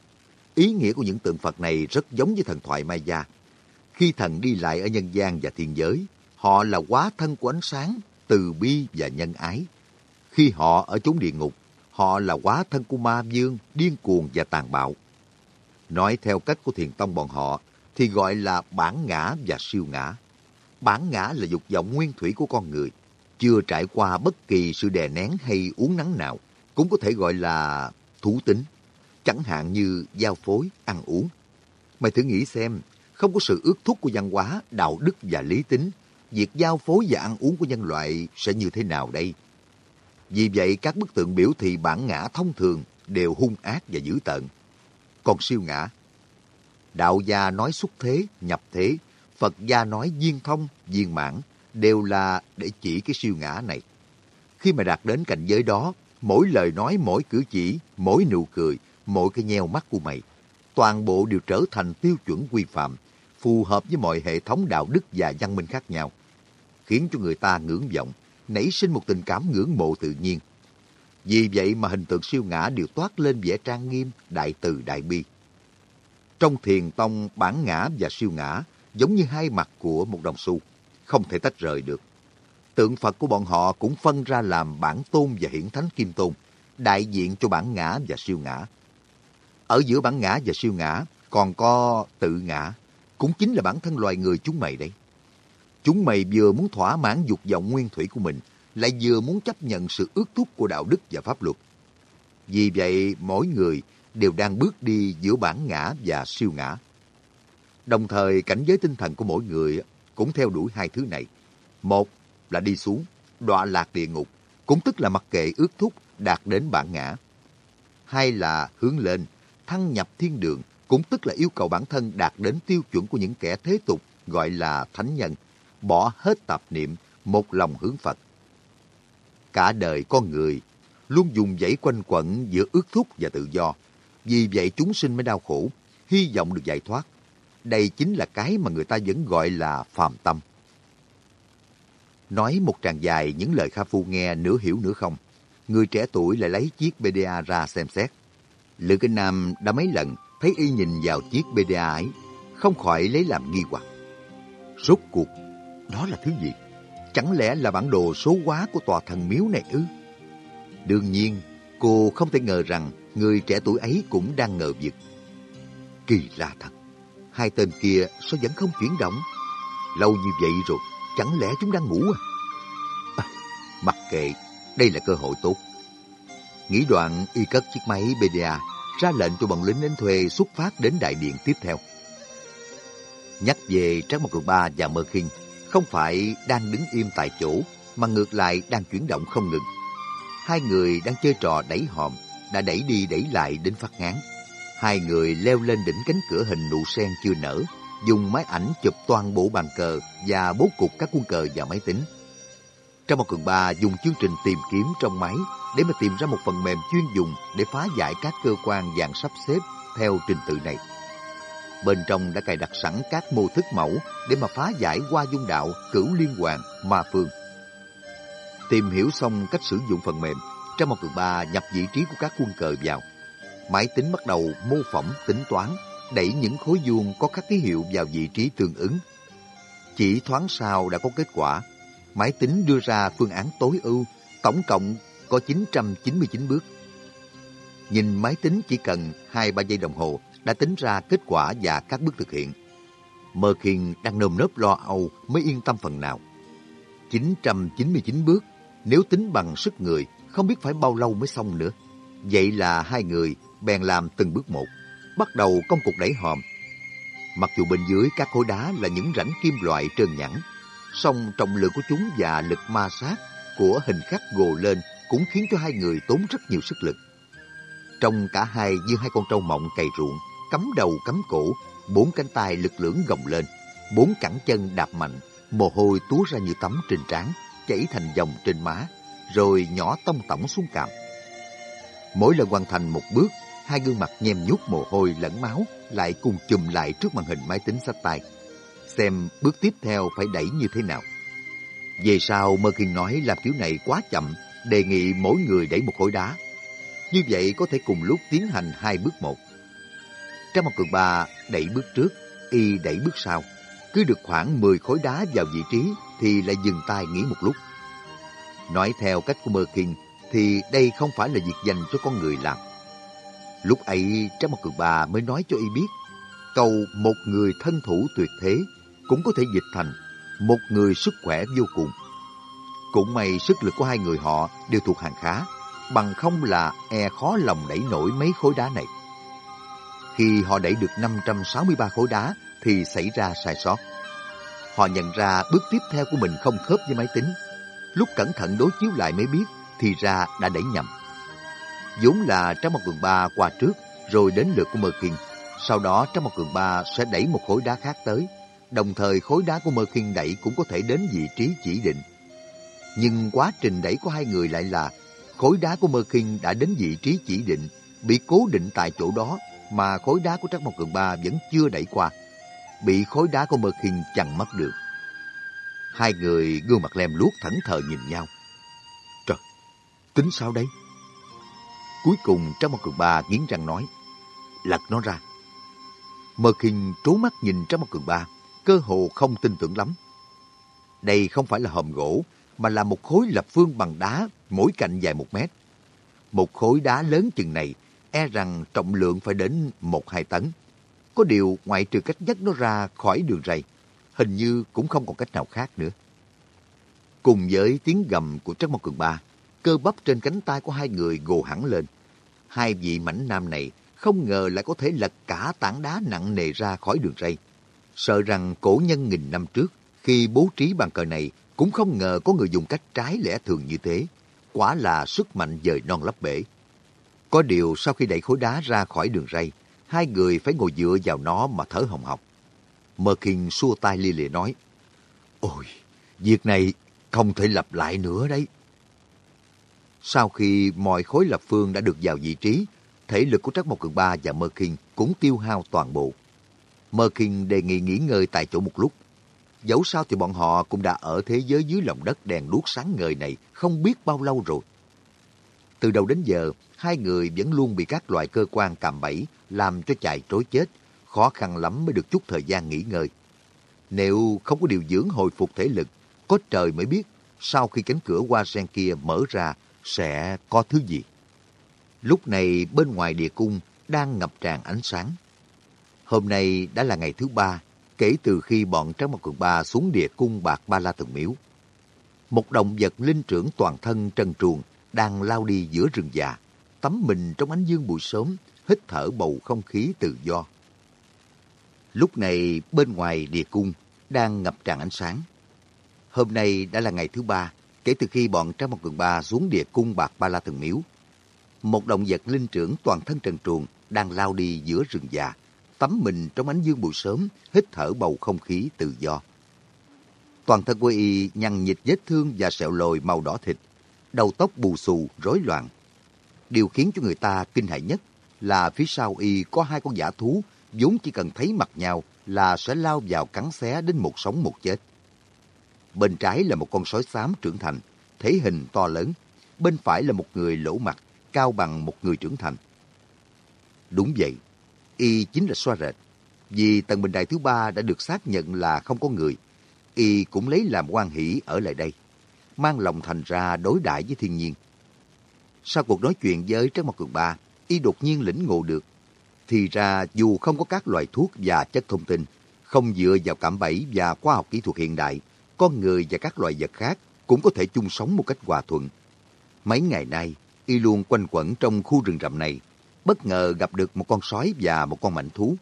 Ý nghĩa của những tượng Phật này rất giống với thần thoại Mai Gia. Khi thần đi lại ở nhân gian và thiên giới, họ là quá thân của ánh sáng, từ bi và nhân ái. Khi họ ở chốn địa ngục, họ là quá thân của ma dương, điên cuồng và tàn bạo. Nói theo cách của thiền tông bọn họ, thì gọi là bản ngã và siêu ngã. Bản ngã là dục vọng nguyên thủy của con người, chưa trải qua bất kỳ sự đè nén hay uống nắng nào, cũng có thể gọi là thú tính, chẳng hạn như giao phối, ăn uống. Mày thử nghĩ xem, không có sự ước thúc của văn hóa, đạo đức và lý tính, việc giao phối và ăn uống của nhân loại sẽ như thế nào đây? Vì vậy, các bức tượng biểu thị bản ngã thông thường đều hung ác và dữ tợn. Còn siêu ngã, đạo gia nói xuất thế, nhập thế, Phật gia nói viên thông, viên mãn, đều là để chỉ cái siêu ngã này. Khi mà đạt đến cảnh giới đó, mỗi lời nói, mỗi cử chỉ, mỗi nụ cười, mỗi cái nheo mắt của mày, toàn bộ đều trở thành tiêu chuẩn quy phạm, phù hợp với mọi hệ thống đạo đức và văn minh khác nhau, khiến cho người ta ngưỡng vọng, nảy sinh một tình cảm ngưỡng mộ tự nhiên. Vì vậy mà hình tượng siêu ngã đều toát lên vẻ trang nghiêm, đại từ đại bi. Trong thiền tông, bản ngã và siêu ngã giống như hai mặt của một đồng xu, không thể tách rời được. Tượng Phật của bọn họ cũng phân ra làm bản tôn và hiển thánh kim tôn, đại diện cho bản ngã và siêu ngã. Ở giữa bản ngã và siêu ngã còn có tự ngã, cũng chính là bản thân loài người chúng mày đây. Chúng mày vừa muốn thỏa mãn dục vọng nguyên thủy của mình, lại vừa muốn chấp nhận sự ước thúc của đạo đức và pháp luật. Vì vậy, mỗi người đều đang bước đi giữa bản ngã và siêu ngã. Đồng thời, cảnh giới tinh thần của mỗi người cũng theo đuổi hai thứ này. Một là đi xuống, đọa lạc địa ngục, cũng tức là mặc kệ ước thúc đạt đến bản ngã. Hai là hướng lên, thăng nhập thiên đường, cũng tức là yêu cầu bản thân đạt đến tiêu chuẩn của những kẻ thế tục gọi là thánh nhân, bỏ hết tạp niệm, một lòng hướng Phật. Cả đời con người luôn dùng dãy quanh quẩn giữa ước thúc và tự do. Vì vậy chúng sinh mới đau khổ, hy vọng được giải thoát. Đây chính là cái mà người ta vẫn gọi là phàm tâm. Nói một tràng dài những lời Kha Phu nghe nửa hiểu nửa không. Người trẻ tuổi lại lấy chiếc BDA ra xem xét. Lữ Kinh Nam đã mấy lần thấy y nhìn vào chiếc BDA ấy, không khỏi lấy làm nghi hoặc. Rốt cuộc, đó là thứ gì? Chẳng lẽ là bản đồ số hóa của tòa thần miếu này ư? Đương nhiên, cô không thể ngờ rằng người trẻ tuổi ấy cũng đang ngờ vực. Kỳ lạ thật, hai tên kia sao vẫn không chuyển động? Lâu như vậy rồi, chẳng lẽ chúng đang ngủ à? à mặc kệ, đây là cơ hội tốt. Nghĩ đoạn y cất chiếc máy BDA ra lệnh cho bọn lính đến thuê xuất phát đến đại điện tiếp theo. Nhắc về Trác Mộc Cường Ba và Mơ Kinh, không phải đang đứng im tại chỗ, mà ngược lại đang chuyển động không ngừng. Hai người đang chơi trò đẩy hòm, đã đẩy đi đẩy lại đến phát ngán. Hai người leo lên đỉnh cánh cửa hình nụ sen chưa nở, dùng máy ảnh chụp toàn bộ bàn cờ và bố cục các quân cờ vào máy tính. Trong một cường ba dùng chương trình tìm kiếm trong máy để mà tìm ra một phần mềm chuyên dùng để phá giải các cơ quan dạng sắp xếp theo trình tự này. Bên trong đã cài đặt sẵn các mô thức mẫu để mà phá giải qua dung đạo, cửu liên hoàng, ma phương. Tìm hiểu xong cách sử dụng phần mềm, trong một Cường Ba nhập vị trí của các quân cờ vào. Máy tính bắt đầu mô phỏng tính toán, đẩy những khối vuông có các ký hiệu vào vị trí tương ứng. Chỉ thoáng sau đã có kết quả. Máy tính đưa ra phương án tối ưu, tổng cộng có 999 bước. Nhìn máy tính chỉ cần 2-3 giây đồng hồ đã tính ra kết quả và các bước thực hiện. Mơ Khiên đang nơm nớp lo âu mới yên tâm phần nào. 999 bước, nếu tính bằng sức người, không biết phải bao lâu mới xong nữa. Vậy là hai người bèn làm từng bước một, bắt đầu công cuộc đẩy hòm. Mặc dù bên dưới các khối đá là những rãnh kim loại trơn nhẵn, song trọng lượng của chúng và lực ma sát của hình khắc gồ lên cũng khiến cho hai người tốn rất nhiều sức lực. Trong cả hai như hai con trâu mộng cày ruộng, cắm đầu cắm cổ, bốn cánh tay lực lưỡng gồng lên, bốn cẳng chân đạp mạnh, mồ hôi túa ra như tắm trên trán, chảy thành dòng trên má, rồi nhỏ tông tổng xuống cằm. Mỗi lần hoàn thành một bước, hai gương mặt nhem nhút mồ hôi lẫn máu lại cùng chùm lại trước màn hình máy tính sách tay. Xem bước tiếp theo phải đẩy như thế nào. Về sau Mơ Kiên nói làm kiểu này quá chậm, đề nghị mỗi người đẩy một khối đá. Như vậy có thể cùng lúc tiến hành hai bước một. Trang một cường ba đẩy bước trước, y đẩy bước sau. Cứ được khoảng 10 khối đá vào vị trí thì lại dừng tay nghỉ một lúc. Nói theo cách của Mơ Kinh thì đây không phải là việc dành cho con người làm. Lúc ấy Trang Mặt Cường Bà mới nói cho y biết cầu một người thân thủ tuyệt thế cũng có thể dịch thành một người sức khỏe vô cùng. Cũng may sức lực của hai người họ đều thuộc hàng khá, bằng không là e khó lòng đẩy nổi mấy khối đá này. Khi họ đẩy được 563 khối đá thì xảy ra sai sót. Họ nhận ra bước tiếp theo của mình không khớp với máy tính. Lúc cẩn thận đối chiếu lại mới biết thì ra đã đẩy nhầm. vốn là trong một cường ba qua trước rồi đến lượt của Mơ Kinh. Sau đó trong một cường ba sẽ đẩy một khối đá khác tới. Đồng thời khối đá của Mơ Kinh đẩy cũng có thể đến vị trí chỉ định. Nhưng quá trình đẩy của hai người lại là khối đá của Mơ Kinh đã đến vị trí chỉ định, bị cố định tại chỗ đó mà khối đá của Trắc Mộc Cường Ba vẫn chưa đẩy qua. Bị khối đá của Mơ Kinh chặn mất được. Hai người gương mặt lem luốc thẫn thờ nhìn nhau. Trời, tính sao đây? Cuối cùng Trắc Mộc Cường Ba nghiến răng nói, lật nó ra. Mơ Kinh trố mắt nhìn Trắc Mộc Cường Ba, cơ hồ không tin tưởng lắm. Đây không phải là hòm gỗ, mà là một khối lập phương bằng đá, mỗi cạnh dài một mét. Một khối đá lớn chừng này e rằng trọng lượng phải đến 1-2 tấn. Có điều ngoại trừ cách dắt nó ra khỏi đường ray, hình như cũng không còn cách nào khác nữa. Cùng với tiếng gầm của Trắc Mộc Cường Ba, cơ bắp trên cánh tay của hai người gồ hẳn lên. Hai vị mảnh nam này không ngờ lại có thể lật cả tảng đá nặng nề ra khỏi đường ray. Sợ rằng cổ nhân nghìn năm trước, khi bố trí bàn cờ này, cũng không ngờ có người dùng cách trái lẽ thường như thế. Quả là sức mạnh dời non lấp bể. Có điều sau khi đẩy khối đá ra khỏi đường ray, hai người phải ngồi dựa vào nó mà thở hồng hộc. Mơ Kinh xua tay li lịa nói, Ôi, việc này không thể lặp lại nữa đấy. Sau khi mọi khối lập phương đã được vào vị trí, thể lực của Trắc Mộc Cường Ba và Mơ Kinh cũng tiêu hao toàn bộ. Mơ Kinh đề nghị nghỉ ngơi tại chỗ một lúc. Dẫu sao thì bọn họ cũng đã ở thế giới dưới lòng đất đèn đuốc sáng ngời này không biết bao lâu rồi. Từ đầu đến giờ, hai người vẫn luôn bị các loại cơ quan cạm bẫy làm cho chạy trối chết, khó khăn lắm mới được chút thời gian nghỉ ngơi. Nếu không có điều dưỡng hồi phục thể lực, có trời mới biết sau khi cánh cửa hoa sen kia mở ra sẽ có thứ gì. Lúc này bên ngoài địa cung đang ngập tràn ánh sáng. Hôm nay đã là ngày thứ ba kể từ khi bọn Tráng Mặt Cường Ba xuống địa cung bạc Ba La Thần Miếu. Một động vật linh trưởng toàn thân trần truồng đang lao đi giữa rừng già, tắm mình trong ánh dương buổi sớm, hít thở bầu không khí tự do. Lúc này bên ngoài địa cung đang ngập tràn ánh sáng. Hôm nay đã là ngày thứ ba kể từ khi bọn Trang Mộc Cường Ba xuống địa cung bạc Ba La Thần Miếu. Một động vật linh trưởng toàn thân trần truồng đang lao đi giữa rừng già, tắm mình trong ánh dương buổi sớm, hít thở bầu không khí tự do. Toàn thân của y nhăn nhịt vết thương và sẹo lồi màu đỏ thịt, đầu tóc bù xù, rối loạn. Điều khiến cho người ta kinh hãi nhất là phía sau y có hai con giả thú vốn chỉ cần thấy mặt nhau là sẽ lao vào cắn xé đến một sống một chết. Bên trái là một con sói xám trưởng thành, thể hình to lớn. Bên phải là một người lỗ mặt, cao bằng một người trưởng thành. Đúng vậy, y chính là xoa rệt. Vì tầng bình đại thứ ba đã được xác nhận là không có người, y cũng lấy làm quan hỷ ở lại đây, mang lòng thành ra đối đãi với thiên nhiên. Sau cuộc nói chuyện với Trác Mộc Cường Ba, y đột nhiên lĩnh ngộ được. Thì ra dù không có các loại thuốc và chất thông tin, không dựa vào cảm bẫy và khoa học kỹ thuật hiện đại, con người và các loài vật khác cũng có thể chung sống một cách hòa thuận. Mấy ngày nay, y luôn quanh quẩn trong khu rừng rậm này, bất ngờ gặp được một con sói và một con mảnh thú.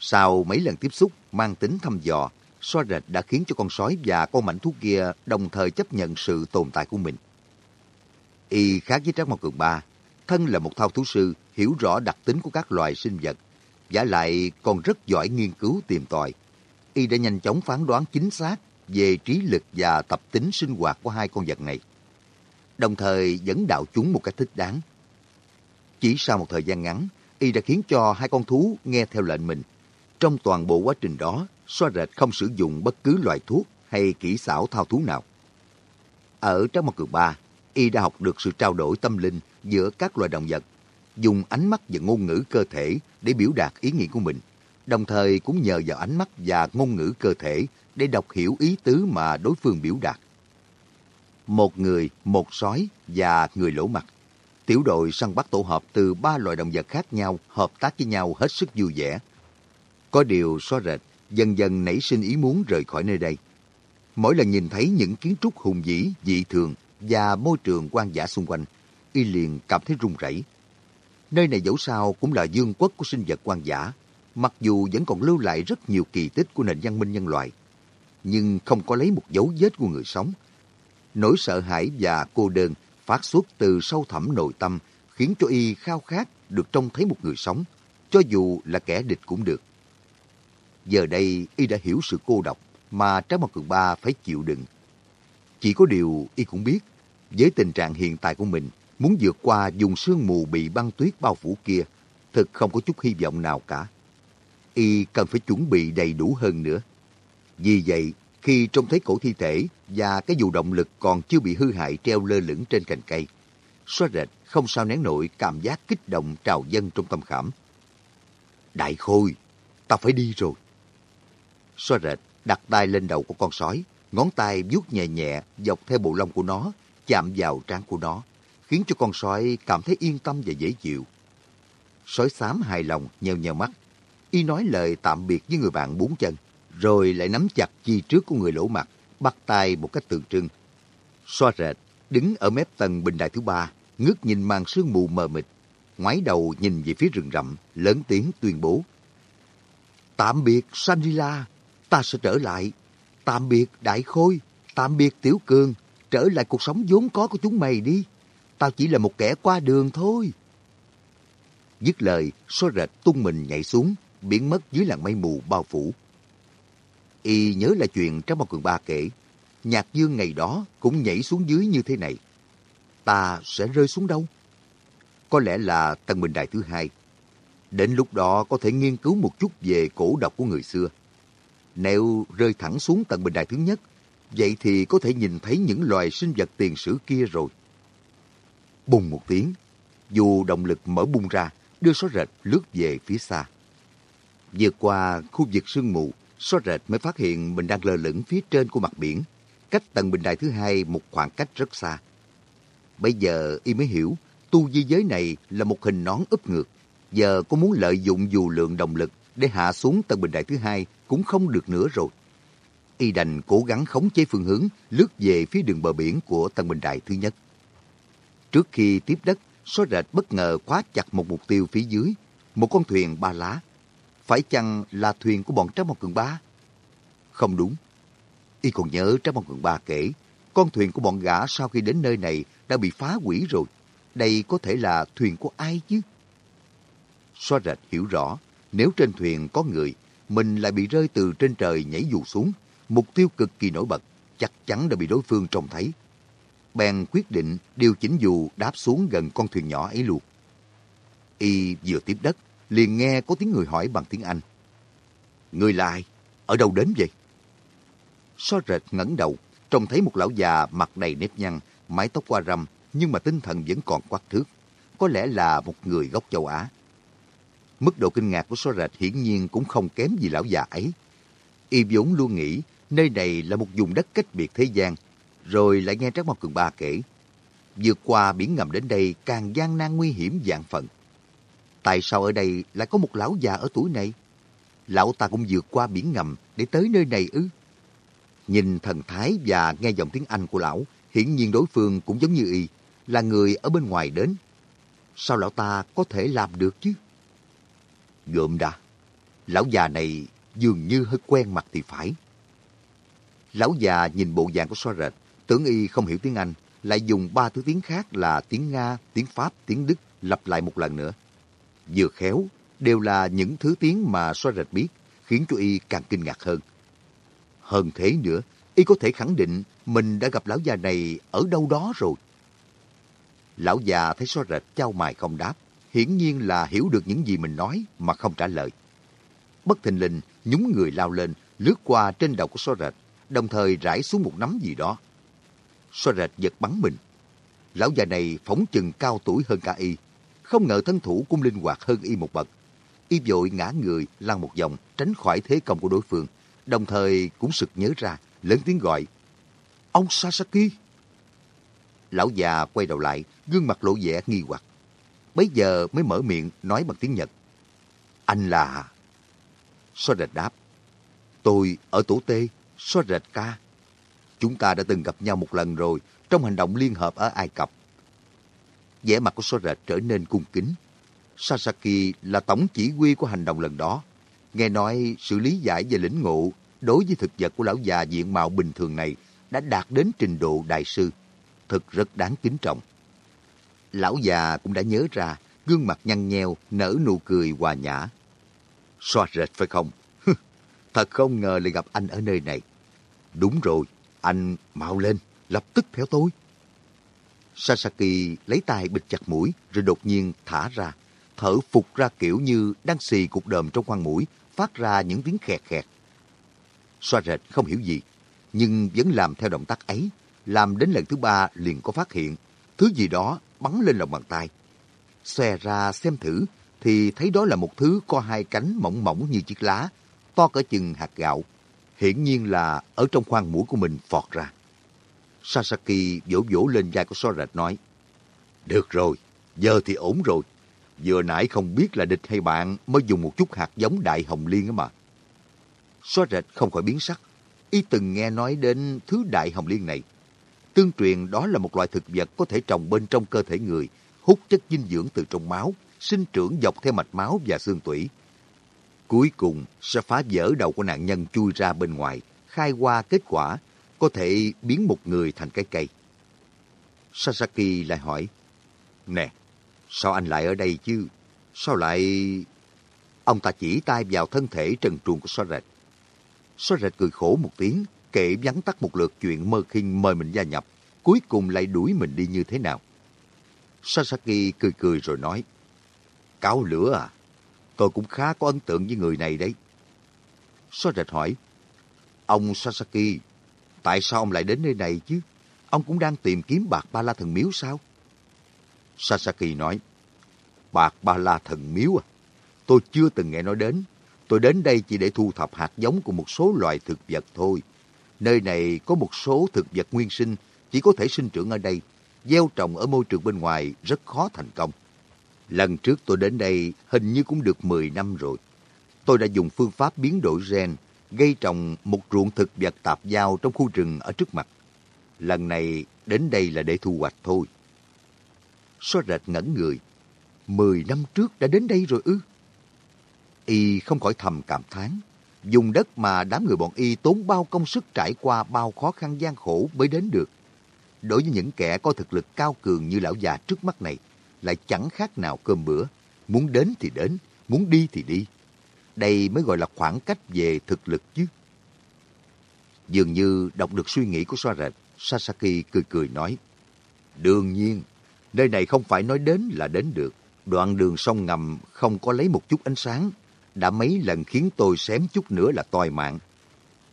Sau mấy lần tiếp xúc mang tính thăm dò, so rệt đã khiến cho con sói và con mảnh thú kia đồng thời chấp nhận sự tồn tại của mình. Y khác với Trác Mộc Cường Ba, thân là một thao thú sư, hiểu rõ đặc tính của các loài sinh vật, giả lại còn rất giỏi nghiên cứu tìm tòi. Y đã nhanh chóng phán đoán chính xác về trí lực và tập tính sinh hoạt của hai con vật này, đồng thời dẫn đạo chúng một cách thích đáng. Chỉ sau một thời gian ngắn, y đã khiến cho hai con thú nghe theo lệnh mình. Trong toàn bộ quá trình đó, xoa rệt không sử dụng bất cứ loại thuốc hay kỹ xảo thao thú nào. Ở trong một cường ba, y đã học được sự trao đổi tâm linh giữa các loài động vật, dùng ánh mắt và ngôn ngữ cơ thể để biểu đạt ý nghĩ của mình, đồng thời cũng nhờ vào ánh mắt và ngôn ngữ cơ thể để đọc hiểu ý tứ mà đối phương biểu đạt. Một người, một sói và người lỗ mặt. Tiểu đội săn bắt tổ hợp từ ba loài động vật khác nhau hợp tác với nhau hết sức vui vẻ. Có điều xóa rệt, dần dần nảy sinh ý muốn rời khỏi nơi đây. Mỗi lần nhìn thấy những kiến trúc hùng vĩ, dị thường và môi trường quan giả xung quanh, y liền cảm thấy run rẩy. Nơi này dẫu sao cũng là dương quốc của sinh vật quan giả, mặc dù vẫn còn lưu lại rất nhiều kỳ tích của nền văn minh nhân loại, nhưng không có lấy một dấu vết của người sống. Nỗi sợ hãi và cô đơn phát xuất từ sâu thẳm nội tâm khiến cho y khao khát được trông thấy một người sống, cho dù là kẻ địch cũng được. Giờ đây y đã hiểu sự cô độc mà Trái Mặt Cường Ba phải chịu đựng. Chỉ có điều y cũng biết, với tình trạng hiện tại của mình, muốn vượt qua dùng sương mù bị băng tuyết bao phủ kia, thực không có chút hy vọng nào cả. Y cần phải chuẩn bị đầy đủ hơn nữa. Vì vậy, khi trông thấy cổ thi thể và cái dù động lực còn chưa bị hư hại treo lơ lửng trên cành cây, xóa rệt không sao nén nổi cảm giác kích động trào dâng trong tâm khảm. Đại khôi, ta phải đi rồi. Xóa rệt đặt tay lên đầu của con sói, ngón tay vuốt nhẹ nhẹ dọc theo bộ lông của nó, chạm vào trán của nó, khiến cho con sói cảm thấy yên tâm và dễ chịu. Sói xám hài lòng, nheo nheo mắt. Y nói lời tạm biệt với người bạn bốn chân, rồi lại nắm chặt chi trước của người lỗ mặt, bắt tay một cách tượng trưng. Xoa rệt, đứng ở mép tầng bình đài thứ ba, ngước nhìn màn sương mù mờ mịt, ngoái đầu nhìn về phía rừng rậm, lớn tiếng tuyên bố. Tạm biệt Sanrila, ta sẽ trở lại. Tạm biệt Đại Khôi, tạm biệt Tiểu Cường, trở lại cuộc sống vốn có của chúng mày đi. Tao chỉ là một kẻ qua đường thôi. Dứt lời, số rệt tung mình nhảy xuống, biến mất dưới làn mây mù bao phủ. Y nhớ lại chuyện trong một cường ba kể, Nhạc Dương ngày đó cũng nhảy xuống dưới như thế này. Ta sẽ rơi xuống đâu? Có lẽ là tầng bình đài thứ hai. Đến lúc đó có thể nghiên cứu một chút về cổ độc của người xưa. Nếu rơi thẳng xuống tầng bình đài thứ nhất, vậy thì có thể nhìn thấy những loài sinh vật tiền sử kia rồi. Bùng một tiếng, dù động lực mở bung ra, đưa số rệt lướt về phía xa. Vượt qua khu vực sương mù, số rệt mới phát hiện mình đang lơ lửng phía trên của mặt biển, cách tầng bình đài thứ hai một khoảng cách rất xa. Bây giờ y mới hiểu, tu di giới này là một hình nón úp ngược. Giờ có muốn lợi dụng dù lượng động lực để hạ xuống tầng bình đài thứ hai cũng không được nữa rồi. Y đành cố gắng khống chế phương hướng lướt về phía đường bờ biển của Tân bình Đại thứ nhất. Trước khi tiếp đất, số rệt bất ngờ khóa chặt một mục tiêu phía dưới, một con thuyền ba lá. Phải chăng là thuyền của bọn Trác Mộc Cường Ba? Không đúng. Y còn nhớ Trác Mộc Cường Ba kể, con thuyền của bọn gã sau khi đến nơi này đã bị phá hủy rồi. Đây có thể là thuyền của ai chứ? Xoa rệt hiểu rõ, nếu trên thuyền có người, mình lại bị rơi từ trên trời nhảy dù xuống, mục tiêu cực kỳ nổi bật, chắc chắn đã bị đối phương trông thấy. Bèn quyết định điều chỉnh dù đáp xuống gần con thuyền nhỏ ấy luôn. Y vừa tiếp đất, liền nghe có tiếng người hỏi bằng tiếng Anh. Người là ai? Ở đâu đến vậy? So rệt ngẩng đầu, trông thấy một lão già mặt đầy nếp nhăn, mái tóc qua râm, nhưng mà tinh thần vẫn còn quắc thước. Có lẽ là một người gốc châu Á. Mức độ kinh ngạc của so rệt hiển nhiên cũng không kém gì lão già ấy. Y vốn luôn nghĩ nơi này là một vùng đất cách biệt thế gian, rồi lại nghe Trác mộc Cường Ba kể. Vượt qua biển ngầm đến đây càng gian nan nguy hiểm dạng phận. Tại sao ở đây lại có một lão già ở tuổi này? Lão ta cũng vượt qua biển ngầm để tới nơi này ư? Nhìn thần thái và nghe giọng tiếng Anh của lão, hiển nhiên đối phương cũng giống như y, là người ở bên ngoài đến. Sao lão ta có thể làm được chứ? Gượm đã, lão già này dường như hơi quen mặt thì phải. Lão già nhìn bộ dạng của so rệt, tưởng y không hiểu tiếng Anh, lại dùng ba thứ tiếng khác là tiếng Nga, tiếng Pháp, tiếng Đức lặp lại một lần nữa. Vừa khéo, đều là những thứ tiếng mà so rệt biết, khiến cho y càng kinh ngạc hơn. Hơn thế nữa, y có thể khẳng định mình đã gặp lão già này ở đâu đó rồi. Lão già thấy so rệt trao mài không đáp, hiển nhiên là hiểu được những gì mình nói mà không trả lời. Bất thình lình, nhúng người lao lên, lướt qua trên đầu của so rệt, đồng thời rải xuống một nắm gì đó. Xoa rệt giật bắn mình. Lão già này phóng chừng cao tuổi hơn cả y, không ngờ thân thủ cũng linh hoạt hơn y một bậc. Y vội ngã người lăn một vòng tránh khỏi thế công của đối phương, đồng thời cũng sực nhớ ra, lớn tiếng gọi. Ông Sasaki! Lão già quay đầu lại, gương mặt lộ vẻ nghi hoặc. Bấy giờ mới mở miệng nói bằng tiếng Nhật. Anh là... Xoa rệt đáp. Tôi ở tổ tê, so rệt ca. Chúng ta đã từng gặp nhau một lần rồi trong hành động liên hợp ở Ai Cập vẻ mặt của so rệt trở nên cung kính. Sasaki là tổng chỉ huy của hành động lần đó. Nghe nói sự lý giải và lĩnh ngộ đối với thực vật của lão già diện mạo bình thường này đã đạt đến trình độ đại sư. Thật rất đáng kính trọng. Lão già cũng đã nhớ ra, gương mặt nhăn nheo, nở nụ cười hòa nhã. Xoa rệt phải không? Thật không ngờ lại gặp anh ở nơi này. Đúng rồi, anh mau lên, lập tức theo tôi. Sasaki lấy tay bịt chặt mũi rồi đột nhiên thả ra, thở phục ra kiểu như đang xì cục đờm trong khoang mũi, phát ra những tiếng khẹt khẹt. Xoa rệt không hiểu gì, nhưng vẫn làm theo động tác ấy, làm đến lần thứ ba liền có phát hiện, thứ gì đó bắn lên lòng bàn tay. Xòe ra xem thử, thì thấy đó là một thứ có hai cánh mỏng mỏng như chiếc lá, to cỡ chừng hạt gạo. Hiển nhiên là ở trong khoang mũi của mình phọt ra. Sasaki vỗ vỗ lên vai của so rệt nói, Được rồi, giờ thì ổn rồi. Vừa nãy không biết là địch hay bạn mới dùng một chút hạt giống đại hồng liên á mà. So rệt không khỏi biến sắc. Y từng nghe nói đến thứ đại hồng liên này. Tương truyền đó là một loại thực vật có thể trồng bên trong cơ thể người, hút chất dinh dưỡng từ trong máu, sinh trưởng dọc theo mạch máu và xương tủy. Cuối cùng sẽ phá vỡ đầu của nạn nhân chui ra bên ngoài, khai qua kết quả có thể biến một người thành cái cây. Sasaki lại hỏi, Nè, sao anh lại ở đây chứ? Sao lại... Ông ta chỉ tay vào thân thể trần truồng của Soret. Soret cười khổ một tiếng, kể vắn tắt một lượt chuyện mơ khinh mời mình gia nhập, cuối cùng lại đuổi mình đi như thế nào. Sasaki cười cười rồi nói, Cáo lửa à? Tôi cũng khá có ấn tượng với người này đấy. Soret hỏi, Ông Sasaki Tại sao ông lại đến nơi này chứ? Ông cũng đang tìm kiếm bạc ba la thần miếu sao? Sasaki nói, bạc ba la thần miếu à? Tôi chưa từng nghe nói đến. Tôi đến đây chỉ để thu thập hạt giống của một số loài thực vật thôi. Nơi này có một số thực vật nguyên sinh chỉ có thể sinh trưởng ở đây. Gieo trồng ở môi trường bên ngoài rất khó thành công. Lần trước tôi đến đây hình như cũng được 10 năm rồi. Tôi đã dùng phương pháp biến đổi gen gây trồng một ruộng thực vật tạp giao trong khu rừng ở trước mặt. Lần này đến đây là để thu hoạch thôi. Xóa rệt ngẩn người. Mười năm trước đã đến đây rồi ư? Y không khỏi thầm cảm thán. Dùng đất mà đám người bọn Y tốn bao công sức trải qua bao khó khăn gian khổ mới đến được. Đối với những kẻ có thực lực cao cường như lão già trước mắt này, lại chẳng khác nào cơm bữa. Muốn đến thì đến, muốn đi thì đi. Đây mới gọi là khoảng cách về thực lực chứ. Dường như đọc được suy nghĩ của xoa rệt, Sasaki cười cười nói. Đương nhiên, nơi này không phải nói đến là đến được. Đoạn đường sông ngầm không có lấy một chút ánh sáng, đã mấy lần khiến tôi xém chút nữa là toi mạng.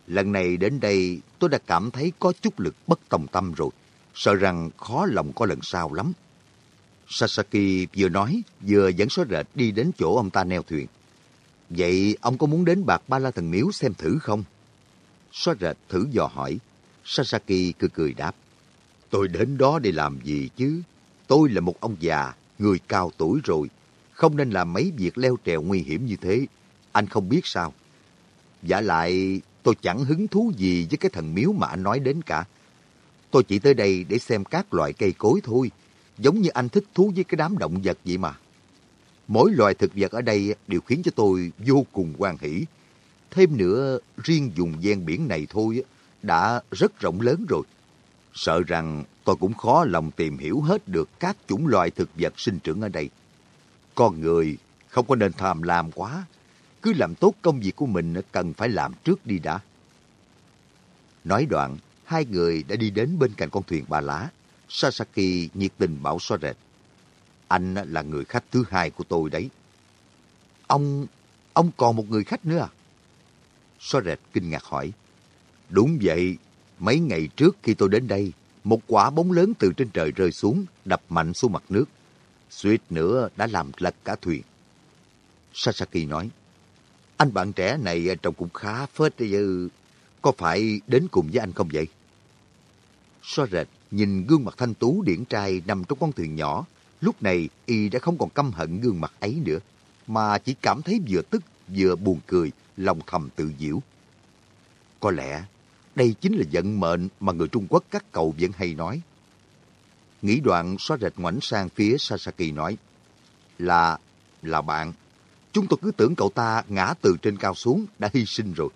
Lần này đến đây tôi đã cảm thấy có chút lực bất tòng tâm rồi, sợ rằng khó lòng có lần sau lắm. Sasaki vừa nói, vừa dẫn số rệt đi đến chỗ ông ta neo thuyền. Vậy ông có muốn đến bạc ba la thần miếu xem thử không? Số rệt thử dò hỏi. Sasaki cười cười đáp. Tôi đến đó để làm gì chứ? Tôi là một ông già, người cao tuổi rồi. Không nên làm mấy việc leo trèo nguy hiểm như thế. Anh không biết sao. Giả lại, tôi chẳng hứng thú gì với cái thần miếu mà anh nói đến cả. Tôi chỉ tới đây để xem các loại cây cối thôi. Giống như anh thích thú với cái đám động vật vậy mà. Mỗi loài thực vật ở đây đều khiến cho tôi vô cùng quan hỷ. Thêm nữa, riêng vùng ven biển này thôi đã rất rộng lớn rồi. Sợ rằng tôi cũng khó lòng tìm hiểu hết được các chủng loài thực vật sinh trưởng ở đây. Con người không có nên tham lam quá. Cứ làm tốt công việc của mình cần phải làm trước đi đã. Nói đoạn, hai người đã đi đến bên cạnh con thuyền ba lá. Sasaki nhiệt tình bảo so rệt. Anh là người khách thứ hai của tôi đấy. Ông, ông còn một người khách nữa à? So rệt kinh ngạc hỏi. Đúng vậy, mấy ngày trước khi tôi đến đây, một quả bóng lớn từ trên trời rơi xuống, đập mạnh xuống mặt nước. Suýt nữa đã làm lật cả thuyền. Sasaki nói, anh bạn trẻ này trông cũng khá phết chứ. Có phải đến cùng với anh không vậy? So rệt nhìn gương mặt thanh tú điển trai nằm trong con thuyền nhỏ. Lúc này y đã không còn căm hận gương mặt ấy nữa, mà chỉ cảm thấy vừa tức vừa buồn cười, lòng thầm tự diễu. Có lẽ đây chính là vận mệnh mà người Trung Quốc các cậu vẫn hay nói. Nghĩ đoạn xóa rệt ngoảnh sang phía Sasaki nói, là, là bạn. Chúng tôi cứ tưởng cậu ta ngã từ trên cao xuống đã hy sinh rồi.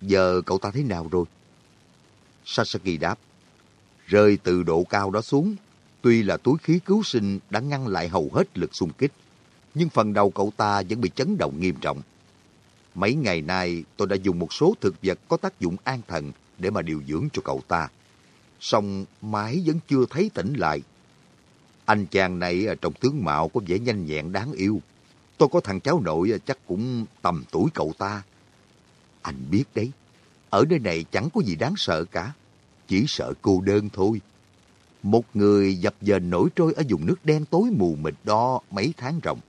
Giờ cậu ta thế nào rồi? Sasaki đáp, rơi từ độ cao đó xuống. Tuy là túi khí cứu sinh đã ngăn lại hầu hết lực xung kích, nhưng phần đầu cậu ta vẫn bị chấn động nghiêm trọng. Mấy ngày nay tôi đã dùng một số thực vật có tác dụng an thần để mà điều dưỡng cho cậu ta. Xong mãi vẫn chưa thấy tỉnh lại. Anh chàng này trong tướng mạo có vẻ nhanh nhẹn đáng yêu. Tôi có thằng cháu nội chắc cũng tầm tuổi cậu ta. Anh biết đấy, ở nơi này chẳng có gì đáng sợ cả. Chỉ sợ cô đơn thôi. Một người dập dềnh nổi trôi ở vùng nước đen tối mù mịt đó mấy tháng rộng.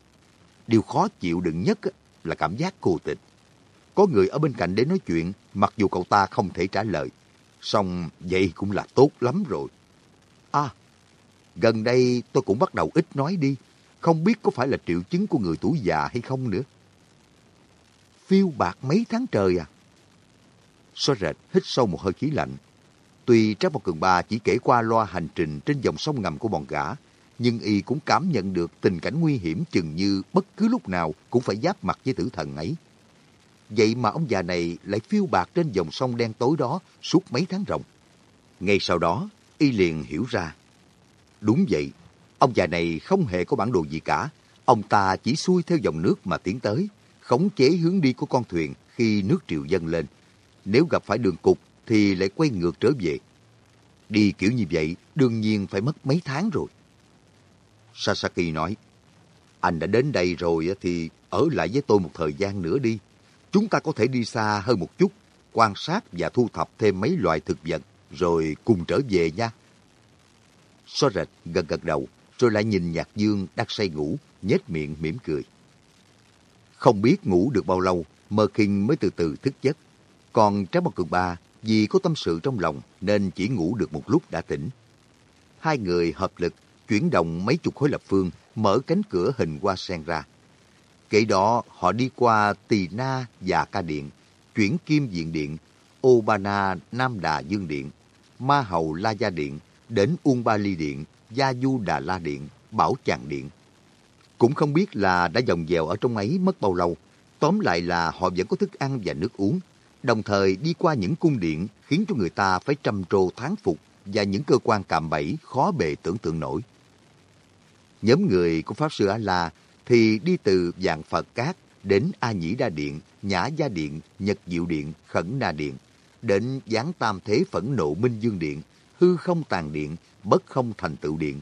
Điều khó chịu đựng nhất là cảm giác cô tịch. Có người ở bên cạnh để nói chuyện, mặc dù cậu ta không thể trả lời. Xong vậy cũng là tốt lắm rồi. À, gần đây tôi cũng bắt đầu ít nói đi. Không biết có phải là triệu chứng của người tuổi già hay không nữa. Phiêu bạc mấy tháng trời à? Xóa rệt hít sâu một hơi khí lạnh. Tuy Trác Bảo Cường Ba chỉ kể qua loa hành trình trên dòng sông ngầm của bọn gã, nhưng y cũng cảm nhận được tình cảnh nguy hiểm chừng như bất cứ lúc nào cũng phải giáp mặt với tử thần ấy. Vậy mà ông già này lại phiêu bạc trên dòng sông đen tối đó suốt mấy tháng ròng. Ngay sau đó, y liền hiểu ra. Đúng vậy, ông già này không hề có bản đồ gì cả. Ông ta chỉ xuôi theo dòng nước mà tiến tới, khống chế hướng đi của con thuyền khi nước triều dâng lên. Nếu gặp phải đường cục thì lại quay ngược trở về. Đi kiểu như vậy đương nhiên phải mất mấy tháng rồi. Sasaki nói, anh đã đến đây rồi thì ở lại với tôi một thời gian nữa đi. Chúng ta có thể đi xa hơn một chút, quan sát và thu thập thêm mấy loài thực vật, rồi cùng trở về nha. So rệt gật gật đầu, rồi lại nhìn Nhạc Dương đang say ngủ, nhếch miệng mỉm cười. Không biết ngủ được bao lâu, Mơ Kinh mới từ từ thức giấc. Còn trái Bảo Cường Ba vì có tâm sự trong lòng nên chỉ ngủ được một lúc đã tỉnh. Hai người hợp lực chuyển động mấy chục khối lập phương, mở cánh cửa hình hoa sen ra. Kể đó họ đi qua Tỳ Na và Ca Điện, chuyển Kim Diện Điện, Obana Nam Đà Dương Điện, Ma Hầu La Gia Điện, đến Uông Ba Ly Điện, Gia Du Đà La Điện, Bảo Tràng Điện. Cũng không biết là đã dòng dèo ở trong ấy mất bao lâu. Tóm lại là họ vẫn có thức ăn và nước uống, đồng thời đi qua những cung điện khiến cho người ta phải trầm trồ thán phục và những cơ quan cạm bẫy khó bề tưởng tượng nổi. Nhóm người của Pháp Sư A-La thì đi từ dạng Phật Cát đến A Nhĩ Đa Điện, Nhã Gia Điện, Nhật Diệu Điện, Khẩn Na Điện, đến Giáng Tam Thế Phẫn Nộ Minh Dương Điện, Hư Không Tàn Điện, Bất Không Thành Tựu Điện.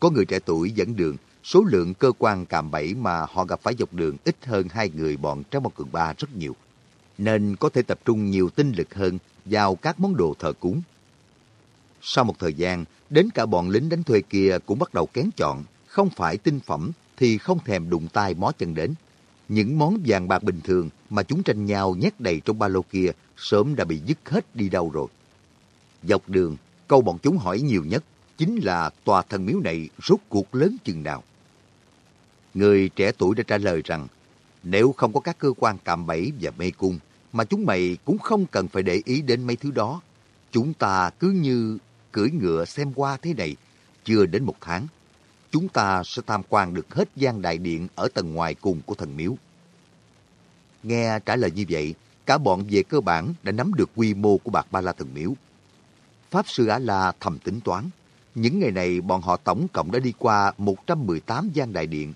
Có người trẻ tuổi dẫn đường, số lượng cơ quan cạm bẫy mà họ gặp phải dọc đường ít hơn hai người bọn trong một cường ba rất nhiều, nên có thể tập trung nhiều tinh lực hơn vào các món đồ thờ cúng. Sau một thời gian, đến cả bọn lính đánh thuê kia cũng bắt đầu kén chọn, không phải tinh phẩm thì không thèm đụng tay mó chân đến. Những món vàng bạc bình thường mà chúng tranh nhau nhét đầy trong ba lô kia sớm đã bị dứt hết đi đâu rồi. Dọc đường, câu bọn chúng hỏi nhiều nhất chính là tòa thần miếu này rốt cuộc lớn chừng nào. Người trẻ tuổi đã trả lời rằng nếu không có các cơ quan cạm bẫy và mê cung mà chúng mày cũng không cần phải để ý đến mấy thứ đó. Chúng ta cứ như cưỡi ngựa xem qua thế này, chưa đến một tháng. Chúng ta sẽ tham quan được hết gian đại điện ở tầng ngoài cùng của thần miếu. Nghe trả lời như vậy, cả bọn về cơ bản đã nắm được quy mô của Bạc Ba La Thần Miếu. Pháp Sư Á-La thầm tính toán. Những ngày này bọn họ tổng cộng đã đi qua 118 gian đại điện.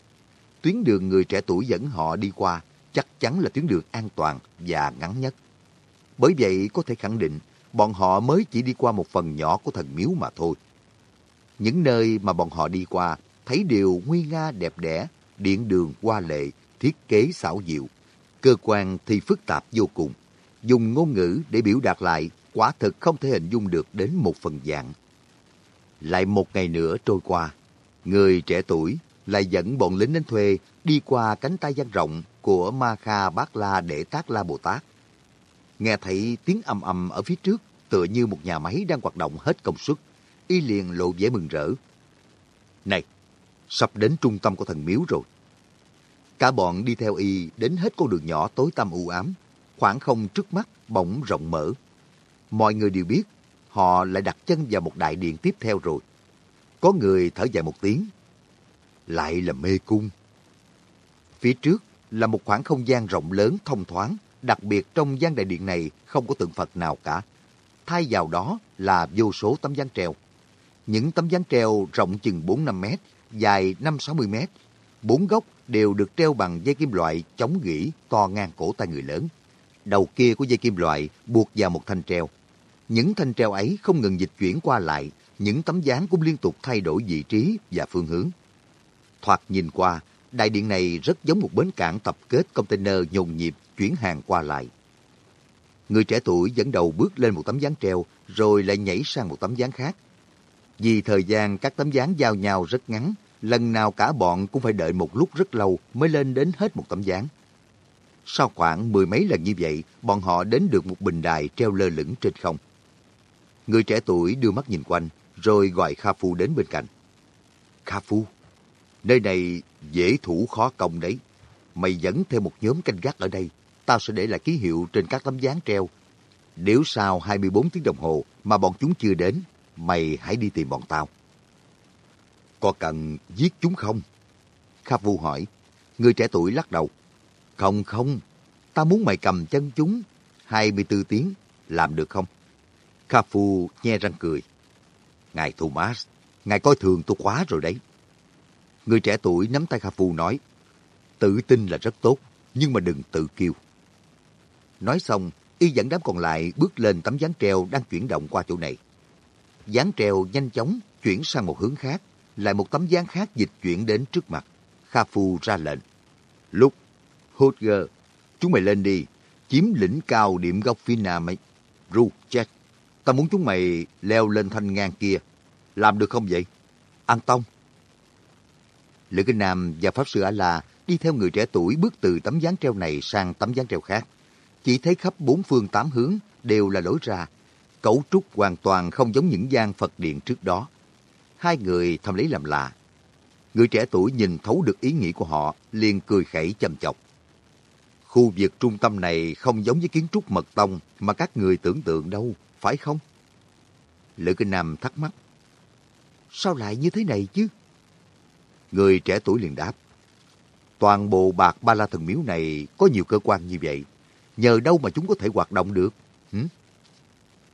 Tuyến đường người trẻ tuổi dẫn họ đi qua chắc chắn là tuyến đường an toàn và ngắn nhất. Bởi vậy có thể khẳng định bọn họ mới chỉ đi qua một phần nhỏ của thần miếu mà thôi. Những nơi mà bọn họ đi qua thấy đều nguy nga đẹp đẽ, điện đường hoa lệ, thiết kế xảo diệu. Cơ quan thì phức tạp vô cùng. Dùng ngôn ngữ để biểu đạt lại quả thực không thể hình dung được đến một phần dạng. Lại một ngày nữa trôi qua, người trẻ tuổi lại dẫn bọn lính đến thuê đi qua cánh tay gian rộng của Ma Kha Bát La Đệ Tát La Bồ Tát. Nghe thấy tiếng ầm ầm ở phía trước, tựa như một nhà máy đang hoạt động hết công suất, y liền lộ vẻ mừng rỡ. Này, sắp đến trung tâm của thần miếu rồi. Cả bọn đi theo y đến hết con đường nhỏ tối tăm u ám, khoảng không trước mắt bỗng rộng mở. Mọi người đều biết, họ lại đặt chân vào một đại điện tiếp theo rồi. Có người thở dài một tiếng. Lại là mê cung. Phía trước là một khoảng không gian rộng lớn thông thoáng, đặc biệt trong gian đại điện này không có tượng Phật nào cả. Thay vào đó là vô số tấm gián treo. Những tấm gián treo rộng chừng 4-5 mét, dài 5-60 mét. Bốn góc đều được treo bằng dây kim loại chống gỉ to ngang cổ tay người lớn. Đầu kia của dây kim loại buộc vào một thanh treo. Những thanh treo ấy không ngừng dịch chuyển qua lại, những tấm dáng cũng liên tục thay đổi vị trí và phương hướng. Thoạt nhìn qua, đại điện này rất giống một bến cảng tập kết container nhồn nhịp chuyển hàng qua lại. Người trẻ tuổi dẫn đầu bước lên một tấm dáng treo, rồi lại nhảy sang một tấm dáng khác. Vì thời gian các tấm dáng giao nhau rất ngắn, lần nào cả bọn cũng phải đợi một lúc rất lâu mới lên đến hết một tấm dáng. Sau khoảng mười mấy lần như vậy, bọn họ đến được một bình đài treo lơ lửng trên không. Người trẻ tuổi đưa mắt nhìn quanh, rồi gọi Kha Phu đến bên cạnh. Kha Phu, nơi này dễ thủ khó công đấy. Mày dẫn thêm một nhóm canh gác ở đây, tao sẽ để lại ký hiệu trên các tấm dáng treo. Nếu sau 24 tiếng đồng hồ mà bọn chúng chưa đến, mày hãy đi tìm bọn tao. Có cần giết chúng không? Kha Vu hỏi. Người trẻ tuổi lắc đầu. Không không, tao muốn mày cầm chân chúng 24 tiếng, làm được không? Kha Phu nhe răng cười. Ngài Thomas, ngài coi thường tôi quá rồi đấy. Người trẻ tuổi nắm tay Kha Phu nói, tự tin là rất tốt, nhưng mà đừng tự kiêu. Nói xong, y dẫn đám còn lại bước lên tấm dáng treo đang chuyển động qua chỗ này. Gián treo nhanh chóng chuyển sang một hướng khác, lại một tấm dáng khác dịch chuyển đến trước mặt. Kha Phu ra lệnh. Lúc, Hodger, chúng mày lên đi, chiếm lĩnh cao điểm góc phía nam ấy. Ru, Jack, ta muốn chúng mày leo lên thanh ngang kia. Làm được không vậy? An Tông. Lữ Kinh Nam và Pháp Sư A-La đi theo người trẻ tuổi bước từ tấm gián treo này sang tấm gián treo khác. Chỉ thấy khắp bốn phương tám hướng đều là lối ra. Cấu trúc hoàn toàn không giống những gian Phật điện trước đó. Hai người thầm lấy làm lạ. Người trẻ tuổi nhìn thấu được ý nghĩ của họ, liền cười khẩy châm chọc. Khu vực trung tâm này không giống với kiến trúc mật tông mà các người tưởng tượng đâu, phải không? Lữ Kinh Nam thắc mắc. Sao lại như thế này chứ? Người trẻ tuổi liền đáp. Toàn bộ bạc ba la thần miếu này có nhiều cơ quan như vậy. Nhờ đâu mà chúng có thể hoạt động được? Hử?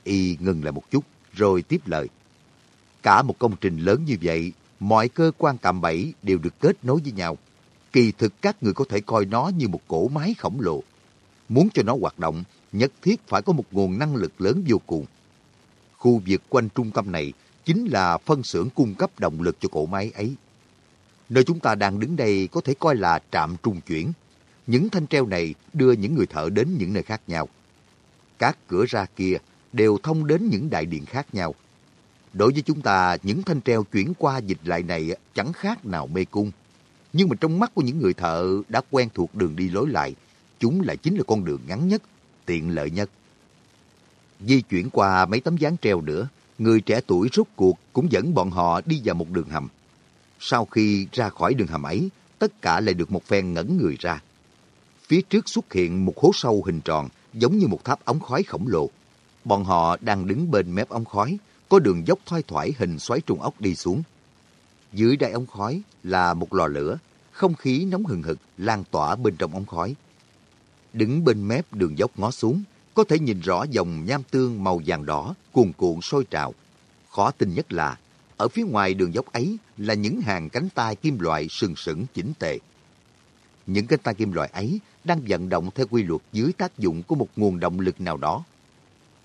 Y ngừng lại một chút, rồi tiếp lời. Cả một công trình lớn như vậy, mọi cơ quan cạm bẫy đều được kết nối với nhau. Kỳ thực các người có thể coi nó như một cỗ máy khổng lồ. Muốn cho nó hoạt động, nhất thiết phải có một nguồn năng lực lớn vô cùng. Khu vực quanh trung tâm này chính là phân xưởng cung cấp động lực cho cỗ máy ấy. Nơi chúng ta đang đứng đây có thể coi là trạm trung chuyển. Những thanh treo này đưa những người thợ đến những nơi khác nhau. Các cửa ra kia đều thông đến những đại điện khác nhau. Đối với chúng ta, những thanh treo chuyển qua dịch lại này chẳng khác nào mê cung. Nhưng mà trong mắt của những người thợ đã quen thuộc đường đi lối lại, chúng lại chính là con đường ngắn nhất, tiện lợi nhất. Di chuyển qua mấy tấm dáng treo nữa, người trẻ tuổi rút cuộc cũng dẫn bọn họ đi vào một đường hầm. Sau khi ra khỏi đường hầm ấy, tất cả lại được một phen ngẩn người ra. Phía trước xuất hiện một hố sâu hình tròn, giống như một tháp ống khói khổng lồ. Bọn họ đang đứng bên mép ống khói, có đường dốc thoai thoải hình xoáy trùng ốc đi xuống. Dưới đáy ống khói là một lò lửa, không khí nóng hừng hực lan tỏa bên trong ống khói. Đứng bên mép đường dốc ngó xuống, có thể nhìn rõ dòng nham tương màu vàng đỏ cuồn cuộn sôi trào. Khó tin nhất là, ở phía ngoài đường dốc ấy là những hàng cánh tay kim loại sừng sững chỉnh tề. Những cánh tay kim loại ấy đang vận động theo quy luật dưới tác dụng của một nguồn động lực nào đó.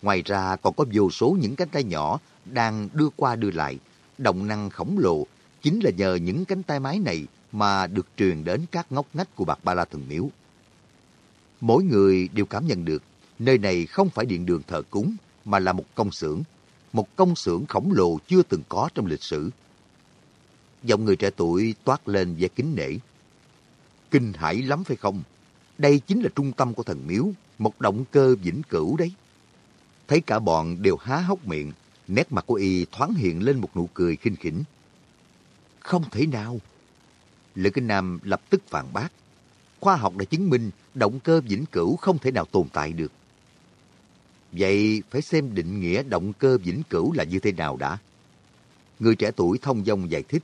Ngoài ra còn có vô số những cánh tay nhỏ đang đưa qua đưa lại. Động năng khổng lồ chính là nhờ những cánh tay máy này mà được truyền đến các ngóc ngách của Bạc Ba La Thần Miếu. Mỗi người đều cảm nhận được nơi này không phải điện đường thờ cúng mà là một công xưởng. Một công xưởng khổng lồ chưa từng có trong lịch sử. Giọng người trẻ tuổi toát lên vẻ kính nể. Kinh hãi lắm phải không? Đây chính là trung tâm của thần miếu, một động cơ vĩnh cửu đấy. Thấy cả bọn đều há hốc miệng, nét mặt của y thoáng hiện lên một nụ cười khinh khỉnh. Không thể nào. Lữ Kinh Nam lập tức phản bác. Khoa học đã chứng minh động cơ vĩnh cửu không thể nào tồn tại được. Vậy phải xem định nghĩa động cơ vĩnh cửu là như thế nào đã. Người trẻ tuổi thông dong giải thích.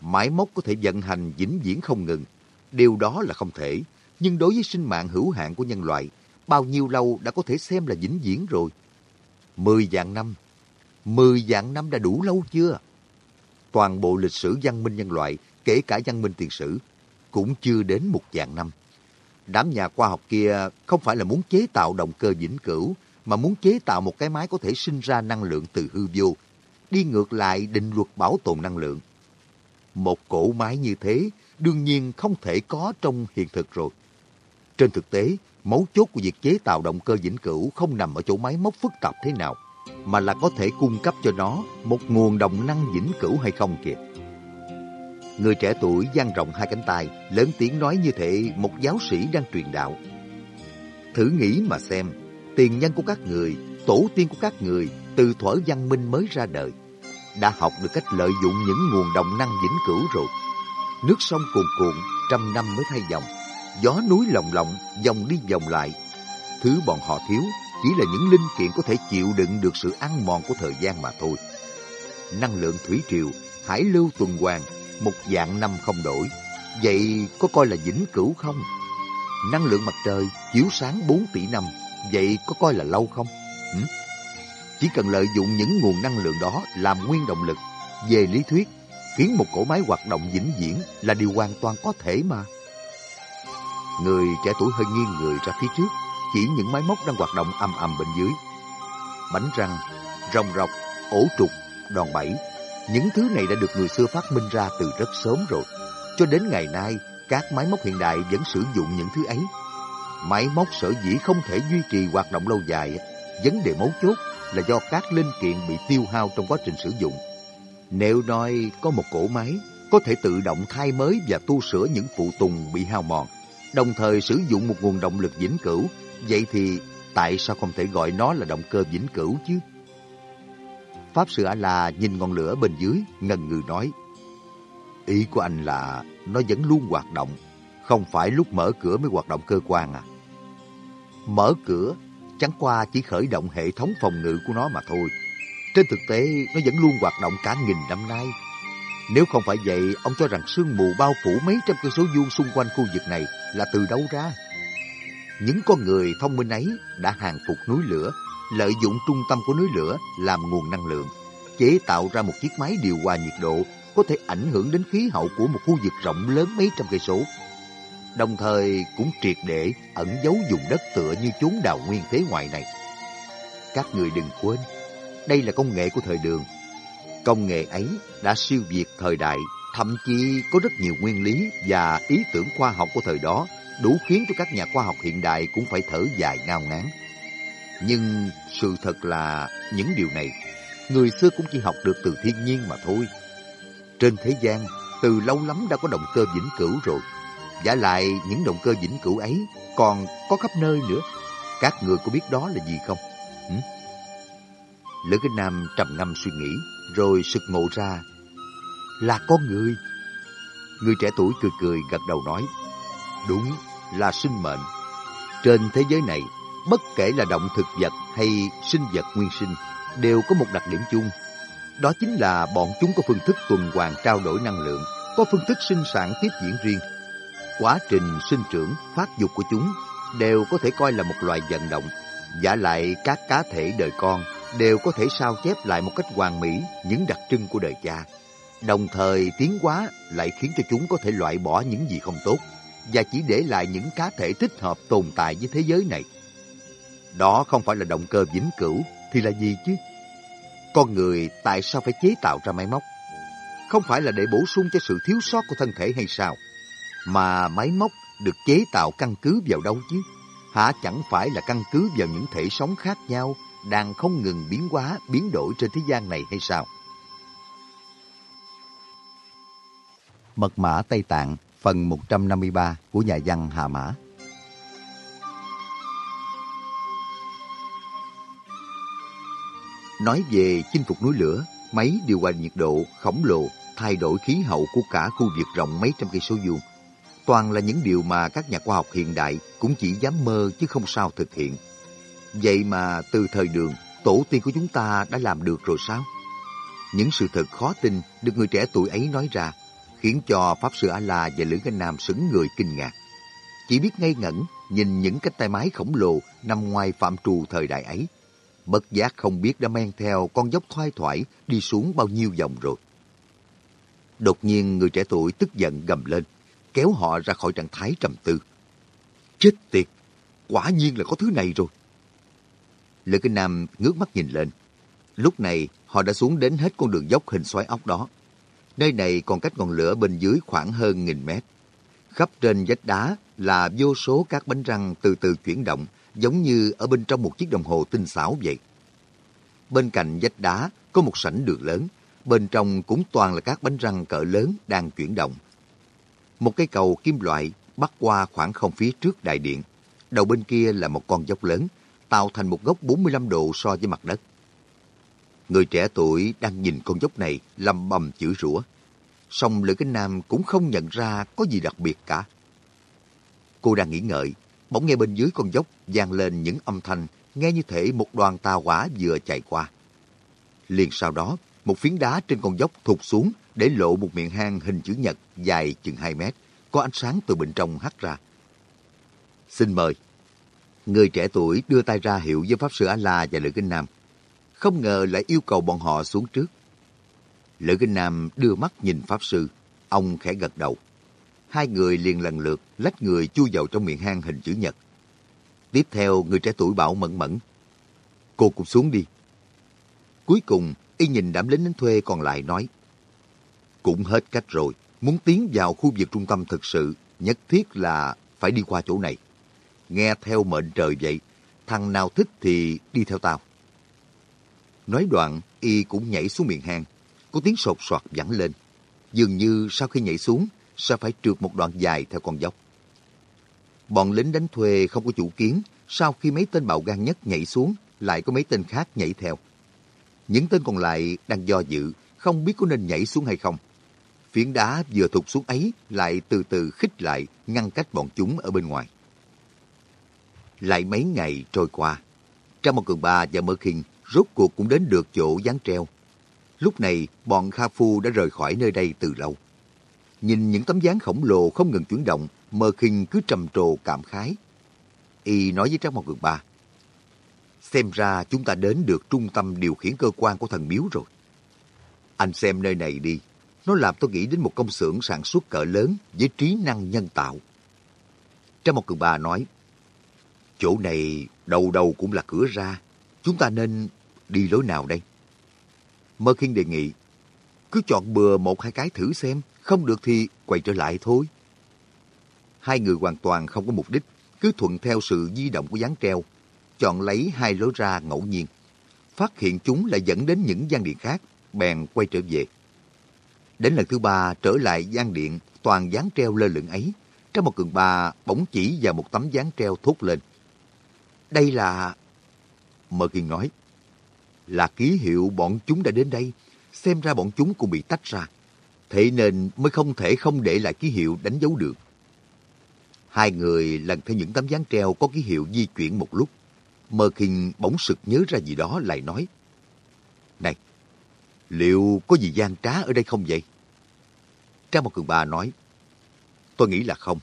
Máy móc có thể vận hành vĩnh viễn không ngừng. Điều đó là không thể. Nhưng đối với sinh mạng hữu hạn của nhân loại, bao nhiêu lâu đã có thể xem là vĩnh viễn rồi? Mười vạn năm. Mười vạn năm đã đủ lâu chưa? Toàn bộ lịch sử văn minh nhân loại, kể cả văn minh tiền sử, cũng chưa đến một vạn năm. Đám nhà khoa học kia không phải là muốn chế tạo động cơ vĩnh cửu, mà muốn chế tạo một cái máy có thể sinh ra năng lượng từ hư vô, đi ngược lại định luật bảo tồn năng lượng. Một cỗ máy như thế đương nhiên không thể có trong hiện thực rồi. Trên thực tế, mấu chốt của việc chế tạo động cơ vĩnh cửu không nằm ở chỗ máy móc phức tạp thế nào, mà là có thể cung cấp cho nó một nguồn động năng vĩnh cửu hay không kìa. Người trẻ tuổi dang rộng hai cánh tay, lớn tiếng nói như thể một giáo sĩ đang truyền đạo. Thử nghĩ mà xem, tiền nhân của các người, tổ tiên của các người, từ thuở văn minh mới ra đời, đã học được cách lợi dụng những nguồn động năng vĩnh cửu rồi. Nước sông cuồn cuộn, trăm năm mới thay dòng. Gió núi lồng lộng, dòng đi dòng lại. Thứ bọn họ thiếu chỉ là những linh kiện có thể chịu đựng được sự ăn mòn của thời gian mà thôi. Năng lượng thủy triều, hải lưu tuần hoàn, một dạng năm không đổi. Vậy có coi là vĩnh cửu không? Năng lượng mặt trời chiếu sáng 4 tỷ năm, vậy có coi là lâu không? Ừ? Chỉ cần lợi dụng những nguồn năng lượng đó làm nguyên động lực, về lý thuyết, khiến một cỗ máy hoạt động vĩnh viễn là điều hoàn toàn có thể mà. Người trẻ tuổi hơi nghiêng người ra phía trước, chỉ những máy móc đang hoạt động âm ầm bên dưới. Bánh răng, rồng rọc, ổ trục, đòn bẩy, những thứ này đã được người xưa phát minh ra từ rất sớm rồi. Cho đến ngày nay, các máy móc hiện đại vẫn sử dụng những thứ ấy. Máy móc sở dĩ không thể duy trì hoạt động lâu dài, vấn đề mấu chốt là do các linh kiện bị tiêu hao trong quá trình sử dụng. Nếu nói có một cỗ máy có thể tự động thay mới và tu sửa những phụ tùng bị hao mòn, đồng thời sử dụng một nguồn động lực vĩnh cửu, vậy thì tại sao không thể gọi nó là động cơ vĩnh cửu chứ? Pháp Sư A-La nhìn ngọn lửa bên dưới, ngần ngừ nói. Ý của anh là nó vẫn luôn hoạt động, không phải lúc mở cửa mới hoạt động cơ quan à. Mở cửa, chẳng qua chỉ khởi động hệ thống phòng ngự của nó mà thôi. Trên thực tế, nó vẫn luôn hoạt động cả nghìn năm nay. Nếu không phải vậy, ông cho rằng sương mù bao phủ mấy trăm cây số vuông xung quanh khu vực này là từ đâu ra? Những con người thông minh ấy đã hàng phục núi lửa, lợi dụng trung tâm của núi lửa làm nguồn năng lượng, chế tạo ra một chiếc máy điều hòa nhiệt độ có thể ảnh hưởng đến khí hậu của một khu vực rộng lớn mấy trăm cây số. Đồng thời cũng triệt để ẩn giấu vùng đất tựa như chốn đào nguyên thế ngoại này. Các người đừng quên, đây là công nghệ của thời đường. Công nghệ ấy đã siêu việt thời đại, Thậm chí có rất nhiều nguyên lý và ý tưởng khoa học của thời đó đủ khiến cho các nhà khoa học hiện đại cũng phải thở dài ngao ngán. Nhưng sự thật là những điều này, người xưa cũng chỉ học được từ thiên nhiên mà thôi. Trên thế gian, từ lâu lắm đã có động cơ vĩnh cửu rồi. Giả lại những động cơ vĩnh cửu ấy còn có khắp nơi nữa. Các người có biết đó là gì không? Hử? Lữ Kinh Nam trầm ngâm suy nghĩ, rồi sực ngộ ra. Là con người. Người trẻ tuổi cười cười gật đầu nói. Đúng là sinh mệnh. Trên thế giới này, bất kể là động thực vật hay sinh vật nguyên sinh, đều có một đặc điểm chung. Đó chính là bọn chúng có phương thức tuần hoàn trao đổi năng lượng, có phương thức sinh sản tiếp diễn riêng. Quá trình sinh trưởng, phát dục của chúng đều có thể coi là một loài vận động. Giả lại các cá thể đời con đều có thể sao chép lại một cách hoàn mỹ những đặc trưng của đời cha. Đồng thời tiến hóa lại khiến cho chúng có thể loại bỏ những gì không tốt và chỉ để lại những cá thể thích hợp tồn tại với thế giới này. Đó không phải là động cơ vĩnh cửu thì là gì chứ? Con người tại sao phải chế tạo ra máy móc? Không phải là để bổ sung cho sự thiếu sót của thân thể hay sao? Mà máy móc được chế tạo căn cứ vào đâu chứ? Hả chẳng phải là căn cứ vào những thể sống khác nhau đang không ngừng biến hóa, biến đổi trên thế gian này hay sao? Mật mã Tây Tạng phần 153 của nhà văn Hà Mã Nói về chinh phục núi lửa, máy điều hòa nhiệt độ khổng lồ thay đổi khí hậu của cả khu vực rộng mấy trăm cây số vuông. Toàn là những điều mà các nhà khoa học hiện đại cũng chỉ dám mơ chứ không sao thực hiện. Vậy mà từ thời đường, tổ tiên của chúng ta đã làm được rồi sao? Những sự thật khó tin được người trẻ tuổi ấy nói ra, khiến cho Pháp Sư A-La và Lữ Anh Nam sững người kinh ngạc. Chỉ biết ngây ngẩn nhìn những cái tay máy khổng lồ nằm ngoài phạm trù thời đại ấy. Bất giác không biết đã men theo con dốc thoai thoải đi xuống bao nhiêu vòng rồi. Đột nhiên người trẻ tuổi tức giận gầm lên, kéo họ ra khỏi trạng thái trầm tư. Chết tiệt, quả nhiên là có thứ này rồi. Lữ Kinh Nam ngước mắt nhìn lên. Lúc này, họ đã xuống đến hết con đường dốc hình xoáy ốc đó. Nơi này còn cách ngọn lửa bên dưới khoảng hơn nghìn mét. Khắp trên vách đá là vô số các bánh răng từ từ chuyển động, giống như ở bên trong một chiếc đồng hồ tinh xảo vậy. Bên cạnh vách đá có một sảnh đường lớn, bên trong cũng toàn là các bánh răng cỡ lớn đang chuyển động. Một cây cầu kim loại bắc qua khoảng không phía trước đại điện. Đầu bên kia là một con dốc lớn, tạo thành một góc 45 độ so với mặt đất. Người trẻ tuổi đang nhìn con dốc này lầm bầm chữ rủa. Song Lữ Kinh Nam cũng không nhận ra có gì đặc biệt cả. Cô đang nghĩ ngợi, bỗng nghe bên dưới con dốc vang lên những âm thanh nghe như thể một đoàn tàu hỏa vừa chạy qua. Liền sau đó, một phiến đá trên con dốc thụt xuống để lộ một miệng hang hình chữ nhật dài chừng 2 mét, có ánh sáng từ bên trong hắt ra. Xin mời. Người trẻ tuổi đưa tay ra hiệu với Pháp Sư A-La và Lữ Kinh Nam. Không ngờ lại yêu cầu bọn họ xuống trước. Lữ Kinh Nam đưa mắt nhìn Pháp Sư. Ông khẽ gật đầu. Hai người liền lần lượt lách người chui vào trong miệng hang hình chữ nhật. Tiếp theo, người trẻ tuổi bảo mẫn mẫn. Cô cũng xuống đi. Cuối cùng, y nhìn đám lính đánh thuê còn lại nói. Cũng hết cách rồi. Muốn tiến vào khu vực trung tâm thực sự, nhất thiết là phải đi qua chỗ này. Nghe theo mệnh trời vậy, thằng nào thích thì đi theo tao. Nói đoạn, y cũng nhảy xuống miệng hang. Có tiếng sột soạt vẳng lên. Dường như sau khi nhảy xuống, sẽ phải trượt một đoạn dài theo con dốc. Bọn lính đánh thuê không có chủ kiến, sau khi mấy tên bạo gan nhất nhảy xuống, lại có mấy tên khác nhảy theo. Những tên còn lại đang do dự, không biết có nên nhảy xuống hay không. Phiến đá vừa thụt xuống ấy lại từ từ khích lại, ngăn cách bọn chúng ở bên ngoài. Lại mấy ngày trôi qua, Trang Mộc Cường Ba và Mơ Kinh rốt cuộc cũng đến được chỗ dán treo. Lúc này, bọn Kha Phu đã rời khỏi nơi đây từ lâu. Nhìn những tấm dáng khổng lồ không ngừng chuyển động, Mơ Kinh cứ trầm trồ cảm khái. Y nói với Trang Mộc Cường Ba, xem ra chúng ta đến được trung tâm điều khiển cơ quan của thần miếu rồi. Anh xem nơi này đi, nó làm tôi nghĩ đến một công xưởng sản xuất cỡ lớn với trí năng nhân tạo. Trang một cường bà nói, chỗ này đầu đầu cũng là cửa ra, chúng ta nên đi lối nào đây? Mơ Khiên đề nghị, cứ chọn bừa một hai cái thử xem, không được thì quay trở lại thôi. Hai người hoàn toàn không có mục đích, cứ thuận theo sự di động của dáng treo, chọn lấy hai lối ra ngẫu nhiên. Phát hiện chúng lại dẫn đến những gian điện khác, bèn quay trở về. Đến lần thứ ba trở lại gian điện toàn dáng treo lơ lửng ấy, trong một cường ba bỗng chỉ vào một tấm dáng treo thốt lên. Đây là... Mơ Kiên nói, là ký hiệu bọn chúng đã đến đây, xem ra bọn chúng cũng bị tách ra. Thế nên mới không thể không để lại ký hiệu đánh dấu được. Hai người lần theo những tấm dáng treo có ký hiệu di chuyển một lúc. Mơ Kinh bỗng sực nhớ ra gì đó lại nói. Liệu có gì gian trá ở đây không vậy? Trang một cường bà nói. Tôi nghĩ là không.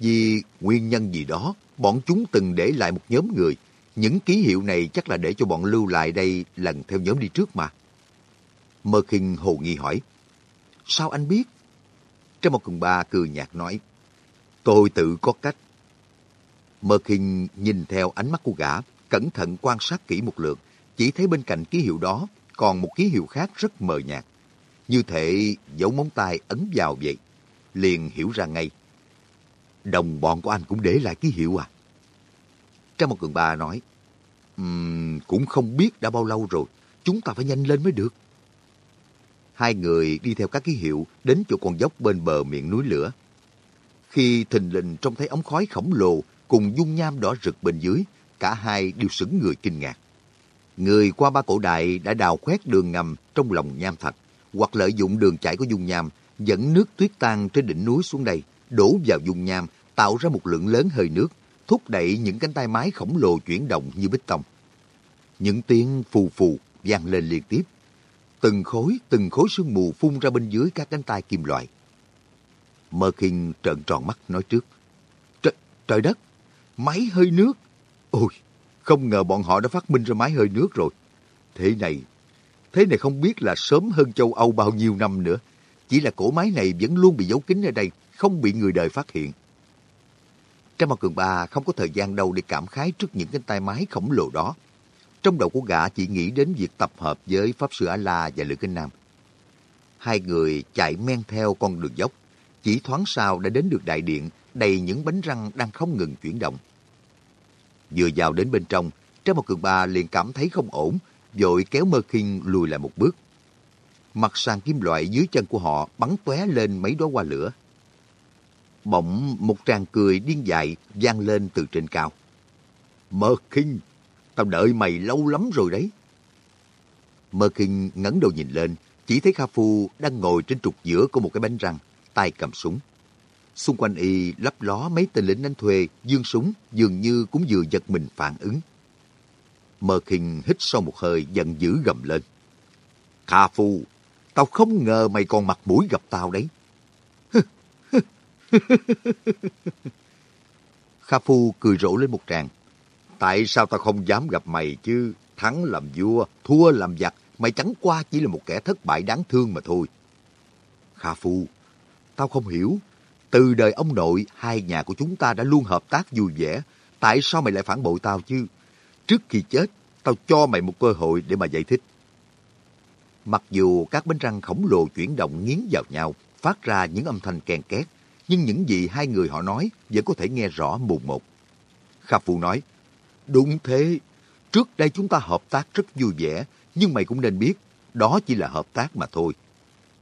Vì nguyên nhân gì đó, bọn chúng từng để lại một nhóm người. Những ký hiệu này chắc là để cho bọn lưu lại đây lần theo nhóm đi trước mà. Mơ Kinh hồ nghi hỏi. Sao anh biết? Trang một cường bà cười nhạt nói. Tôi tự có cách. Mơ Kinh nhìn theo ánh mắt của gã, cẩn thận quan sát kỹ một lượt, chỉ thấy bên cạnh ký hiệu đó còn một ký hiệu khác rất mờ nhạt. Như thể dấu móng tay ấn vào vậy. Liền hiểu ra ngay. Đồng bọn của anh cũng để lại ký hiệu à? Trang một cường ba nói, um, cũng không biết đã bao lâu rồi, chúng ta phải nhanh lên mới được. Hai người đi theo các ký hiệu đến chỗ con dốc bên bờ miệng núi lửa. Khi thình lình trông thấy ống khói khổng lồ cùng dung nham đỏ rực bên dưới, cả hai đều sững người kinh ngạc. Người qua ba cổ đại đã đào khoét đường ngầm trong lòng nham thạch, hoặc lợi dụng đường chảy của dung nham, dẫn nước tuyết tan trên đỉnh núi xuống đây, đổ vào dung nham, tạo ra một lượng lớn hơi nước, thúc đẩy những cánh tay máy khổng lồ chuyển động như bích tông. Những tiếng phù phù vang lên liên tiếp. Từng khối, từng khối sương mù phun ra bên dưới các cánh tay kim loại. Mơ Kinh trợn tròn mắt nói trước. Trời, trời đất, máy hơi nước. Ôi, không ngờ bọn họ đã phát minh ra máy hơi nước rồi. Thế này, thế này không biết là sớm hơn châu Âu bao nhiêu năm nữa. Chỉ là cổ máy này vẫn luôn bị giấu kín ở đây, không bị người đời phát hiện. Trang Mạc Cường Ba không có thời gian đâu để cảm khái trước những cái tay máy khổng lồ đó. Trong đầu của gã chỉ nghĩ đến việc tập hợp với Pháp Sư A-La và Lữ Kinh Nam. Hai người chạy men theo con đường dốc, chỉ thoáng sau đã đến được đại điện đầy những bánh răng đang không ngừng chuyển động. Vừa vào đến bên trong, Trang một cường ba liền cảm thấy không ổn, vội kéo Mơ Kinh lùi lại một bước. Mặt sàn kim loại dưới chân của họ bắn tóe lên mấy đóa hoa lửa. Bỗng một tràng cười điên dại vang lên từ trên cao. Mơ Kinh, tao đợi mày lâu lắm rồi đấy. Mơ Kinh ngẩng đầu nhìn lên, chỉ thấy Kha Phu đang ngồi trên trục giữa của một cái bánh răng, tay cầm súng. Xung quanh y lấp ló mấy tên lính đánh thuê, dương súng, dường như cũng vừa giật mình phản ứng. Mơ khinh hít sâu một hơi, giận dữ gầm lên. Kha Phu, tao không ngờ mày còn mặt mũi gặp tao đấy. Kha Phu cười rộ lên một tràng. Tại sao tao không dám gặp mày chứ? Thắng làm vua, thua làm giặc, mày chẳng qua chỉ là một kẻ thất bại đáng thương mà thôi. Kha Phu, tao không hiểu, từ đời ông nội, hai nhà của chúng ta đã luôn hợp tác vui vẻ. Tại sao mày lại phản bội tao chứ? Trước khi chết, tao cho mày một cơ hội để mà giải thích. Mặc dù các bánh răng khổng lồ chuyển động nghiến vào nhau, phát ra những âm thanh kèn két, nhưng những gì hai người họ nói vẫn có thể nghe rõ mồn một. Kha Phu nói, đúng thế, trước đây chúng ta hợp tác rất vui vẻ, nhưng mày cũng nên biết, đó chỉ là hợp tác mà thôi.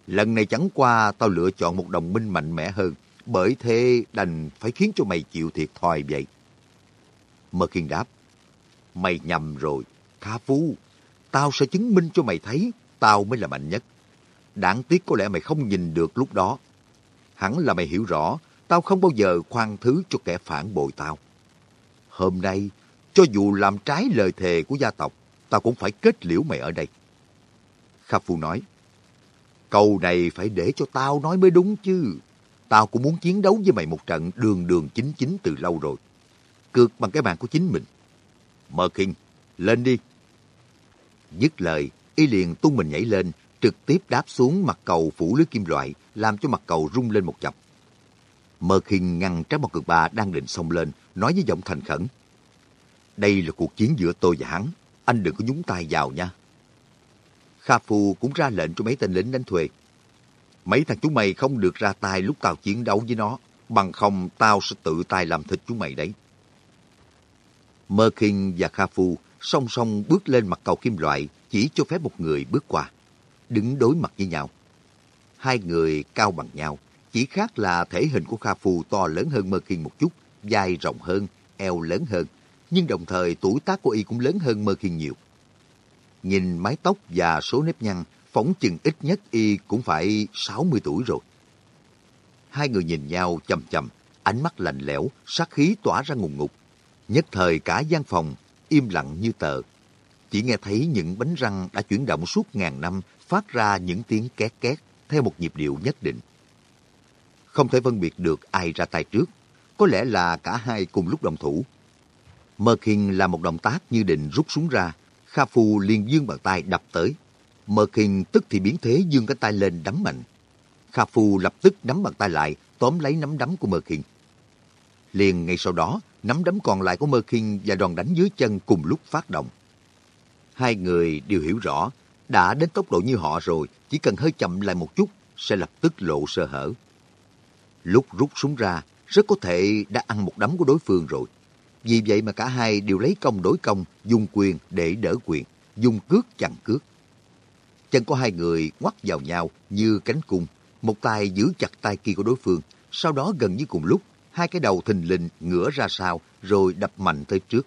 Lần này chẳng qua tao lựa chọn một đồng minh mạnh mẽ hơn, bởi thế đành phải khiến cho mày chịu thiệt thòi vậy. Mơ Khiên đáp, mày nhầm rồi, Kha Phu, tao sẽ chứng minh cho mày thấy tao mới là mạnh nhất. Đáng tiếc có lẽ mày không nhìn được lúc đó. Hẳn là mày hiểu rõ, tao không bao giờ khoan thứ cho kẻ phản bội tao. Hôm nay, cho dù làm trái lời thề của gia tộc, tao cũng phải kết liễu mày ở đây. Kha Phu nói, câu này phải để cho tao nói mới đúng chứ. Tao cũng muốn chiến đấu với mày một trận đường đường chính chính từ lâu rồi. Cược bằng cái bàn của chính mình. Mơ Kinh, lên đi. Dứt lời, y liền tung mình nhảy lên, trực tiếp đáp xuống mặt cầu phủ lưới kim loại, làm cho mặt cầu rung lên một chập. Mơ Kinh ngăn trái một cực bà đang định xông lên, nói với giọng thành khẩn. Đây là cuộc chiến giữa tôi và hắn, anh đừng có nhúng tay vào nha. Kha Phu cũng ra lệnh cho mấy tên lính đánh thuê. Mấy thằng chúng mày không được ra tay lúc tao chiến đấu với nó, bằng không tao sẽ tự tay làm thịt chúng mày đấy. Mơ Kinh và Kha Phu song song bước lên mặt cầu kim loại, chỉ cho phép một người bước qua, đứng đối mặt với nhau. Hai người cao bằng nhau, chỉ khác là thể hình của Kha Phu to lớn hơn Mơ Kinh một chút, vai rộng hơn, eo lớn hơn, nhưng đồng thời tuổi tác của y cũng lớn hơn Mơ Kinh nhiều. Nhìn mái tóc và số nếp nhăn, phóng chừng ít nhất y cũng phải 60 tuổi rồi. Hai người nhìn nhau chầm chầm, ánh mắt lạnh lẽo, sát khí tỏa ra ngùng ngục. Nhất thời cả gian phòng im lặng như tờ. Chỉ nghe thấy những bánh răng đã chuyển động suốt ngàn năm phát ra những tiếng két két theo một nhịp điệu nhất định. Không thể phân biệt được ai ra tay trước, có lẽ là cả hai cùng lúc đồng thủ. Mơ làm một động tác như định rút súng ra, Kha Phu liền dương bàn tay đập tới. Mơ Kinh tức thì biến thế dương cái tay lên đấm mạnh. Kha Phu lập tức nắm bàn tay lại, tóm lấy nắm đấm của Mơ Kinh. Liền ngay sau đó, nắm đấm còn lại của Mơ Kinh và đòn đánh dưới chân cùng lúc phát động. Hai người đều hiểu rõ, đã đến tốc độ như họ rồi, chỉ cần hơi chậm lại một chút, sẽ lập tức lộ sơ hở. Lúc rút súng ra, rất có thể đã ăn một đấm của đối phương rồi. Vì vậy mà cả hai đều lấy công đối công, dùng quyền để đỡ quyền, dùng cước chặn cước. Chân của hai người ngoắt vào nhau như cánh cung, một tay giữ chặt tay kia của đối phương, sau đó gần như cùng lúc, hai cái đầu thình lình ngửa ra sau rồi đập mạnh tới trước.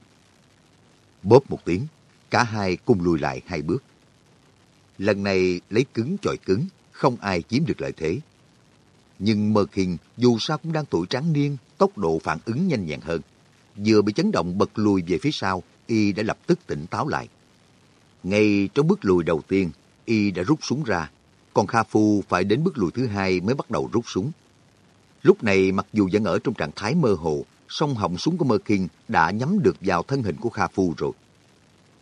Bóp một tiếng, cả hai cùng lùi lại hai bước. Lần này lấy cứng chọi cứng, không ai chiếm được lợi thế. Nhưng Mơ Kinh dù sao cũng đang tuổi tráng niên, tốc độ phản ứng nhanh nhẹn hơn. Vừa bị chấn động bật lùi về phía sau, y đã lập tức tỉnh táo lại. Ngay trong bước lùi đầu tiên, y đã rút súng ra, còn Kha Phu phải đến bước lùi thứ hai mới bắt đầu rút súng. Lúc này mặc dù vẫn ở trong trạng thái mơ hồ, song họng súng của Mơ Kinh đã nhắm được vào thân hình của Kha Phu rồi.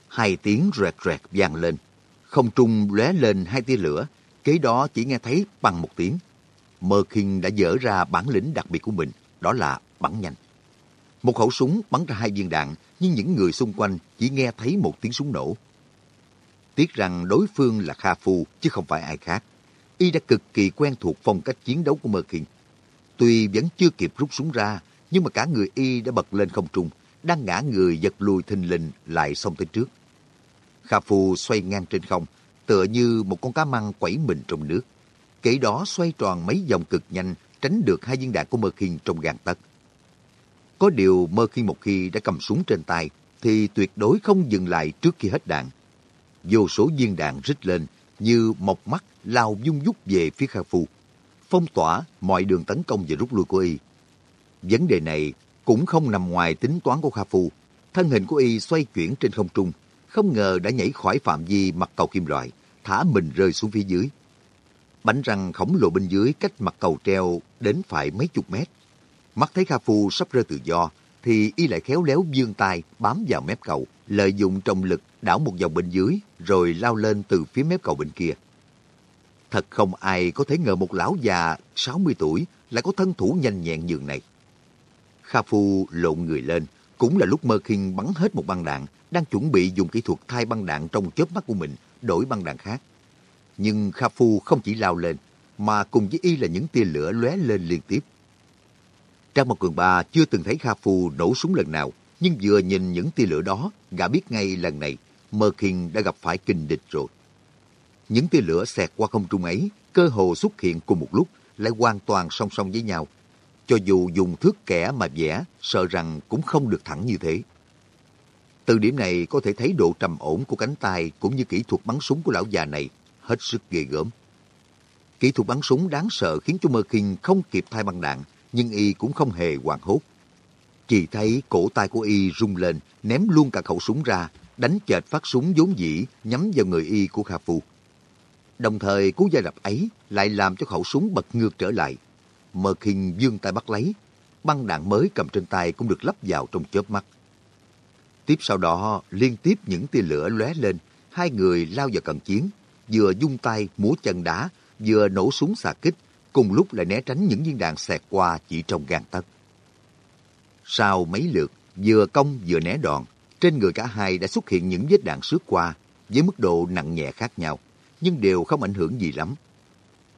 Hai tiếng rẹt rẹt vang lên, không trung lóe lên hai tia lửa, kế đó chỉ nghe thấy bằng một tiếng. Mơ Kinh đã dở ra bản lĩnh đặc biệt của mình, đó là bắn nhanh. Một khẩu súng bắn ra hai viên đạn, nhưng những người xung quanh chỉ nghe thấy một tiếng súng nổ. Tiếc rằng đối phương là Kha Phu chứ không phải ai khác. Y đã cực kỳ quen thuộc phong cách chiến đấu của Mơ Kinh. Tuy vẫn chưa kịp rút súng ra, nhưng mà cả người Y đã bật lên không trung, đang ngã người giật lùi thình lình lại xông tới trước. Kha Phu xoay ngang trên không, tựa như một con cá măng quẩy mình trong nước. Kể đó xoay tròn mấy vòng cực nhanh, tránh được hai viên đạn của Mơ Kinh trong gàn tấc. Có điều Mơ Kinh một khi đã cầm súng trên tay, thì tuyệt đối không dừng lại trước khi hết đạn. Vô số viên đạn rít lên, như một mắt lao dung dút về phía Kha Phu, phong tỏa mọi đường tấn công và rút lui của y. Vấn đề này cũng không nằm ngoài tính toán của Kha Phu. Thân hình của y xoay chuyển trên không trung, không ngờ đã nhảy khỏi phạm vi mặt cầu kim loại, thả mình rơi xuống phía dưới. Bánh răng khổng lồ bên dưới cách mặt cầu treo đến phải mấy chục mét. Mắt thấy Kha Phu sắp rơi tự do, thì y lại khéo léo dương tay bám vào mép cầu, lợi dụng trọng lực đảo một vòng bên dưới, rồi lao lên từ phía mép cầu bên kia. Thật không ai có thể ngờ một lão già 60 tuổi lại có thân thủ nhanh nhẹn nhường này. Kha Phu lộn người lên, cũng là lúc Mơ Kinh bắn hết một băng đạn, đang chuẩn bị dùng kỹ thuật thay băng đạn trong chớp mắt của mình, đổi băng đạn khác. Nhưng Kha Phu không chỉ lao lên, mà cùng với y là những tia lửa lóe lên liên tiếp. Trang một cường ba chưa từng thấy Kha Phu nổ súng lần nào, nhưng vừa nhìn những tia lửa đó, gã biết ngay lần này Mơ Kinh đã gặp phải kinh địch rồi. Những tia lửa xẹt qua không trung ấy, cơ hồ xuất hiện cùng một lúc, lại hoàn toàn song song với nhau. Cho dù dùng thước kẻ mà vẽ, sợ rằng cũng không được thẳng như thế. Từ điểm này có thể thấy độ trầm ổn của cánh tay cũng như kỹ thuật bắn súng của lão già này hết sức ghê gớm. Kỹ thuật bắn súng đáng sợ khiến cho Mơ Kinh không kịp thay băng đạn, nhưng y cũng không hề hoảng hốt. Chỉ thấy cổ tay của y rung lên, ném luôn cả khẩu súng ra, đánh chệch phát súng vốn dĩ nhắm vào người y của Kha Phu. Đồng thời cú gia đập ấy lại làm cho khẩu súng bật ngược trở lại. Mơ Kinh dương tay bắt lấy, băng đạn mới cầm trên tay cũng được lắp vào trong chớp mắt. Tiếp sau đó, liên tiếp những tia lửa lóe lên, hai người lao vào cận chiến, vừa dung tay múa chân đá, vừa nổ súng xạ kích, cùng lúc lại né tránh những viên đạn xẹt qua chỉ trong gan tấc. Sau mấy lượt, vừa công vừa né đòn, trên người cả hai đã xuất hiện những vết đạn xước qua, với mức độ nặng nhẹ khác nhau, nhưng đều không ảnh hưởng gì lắm.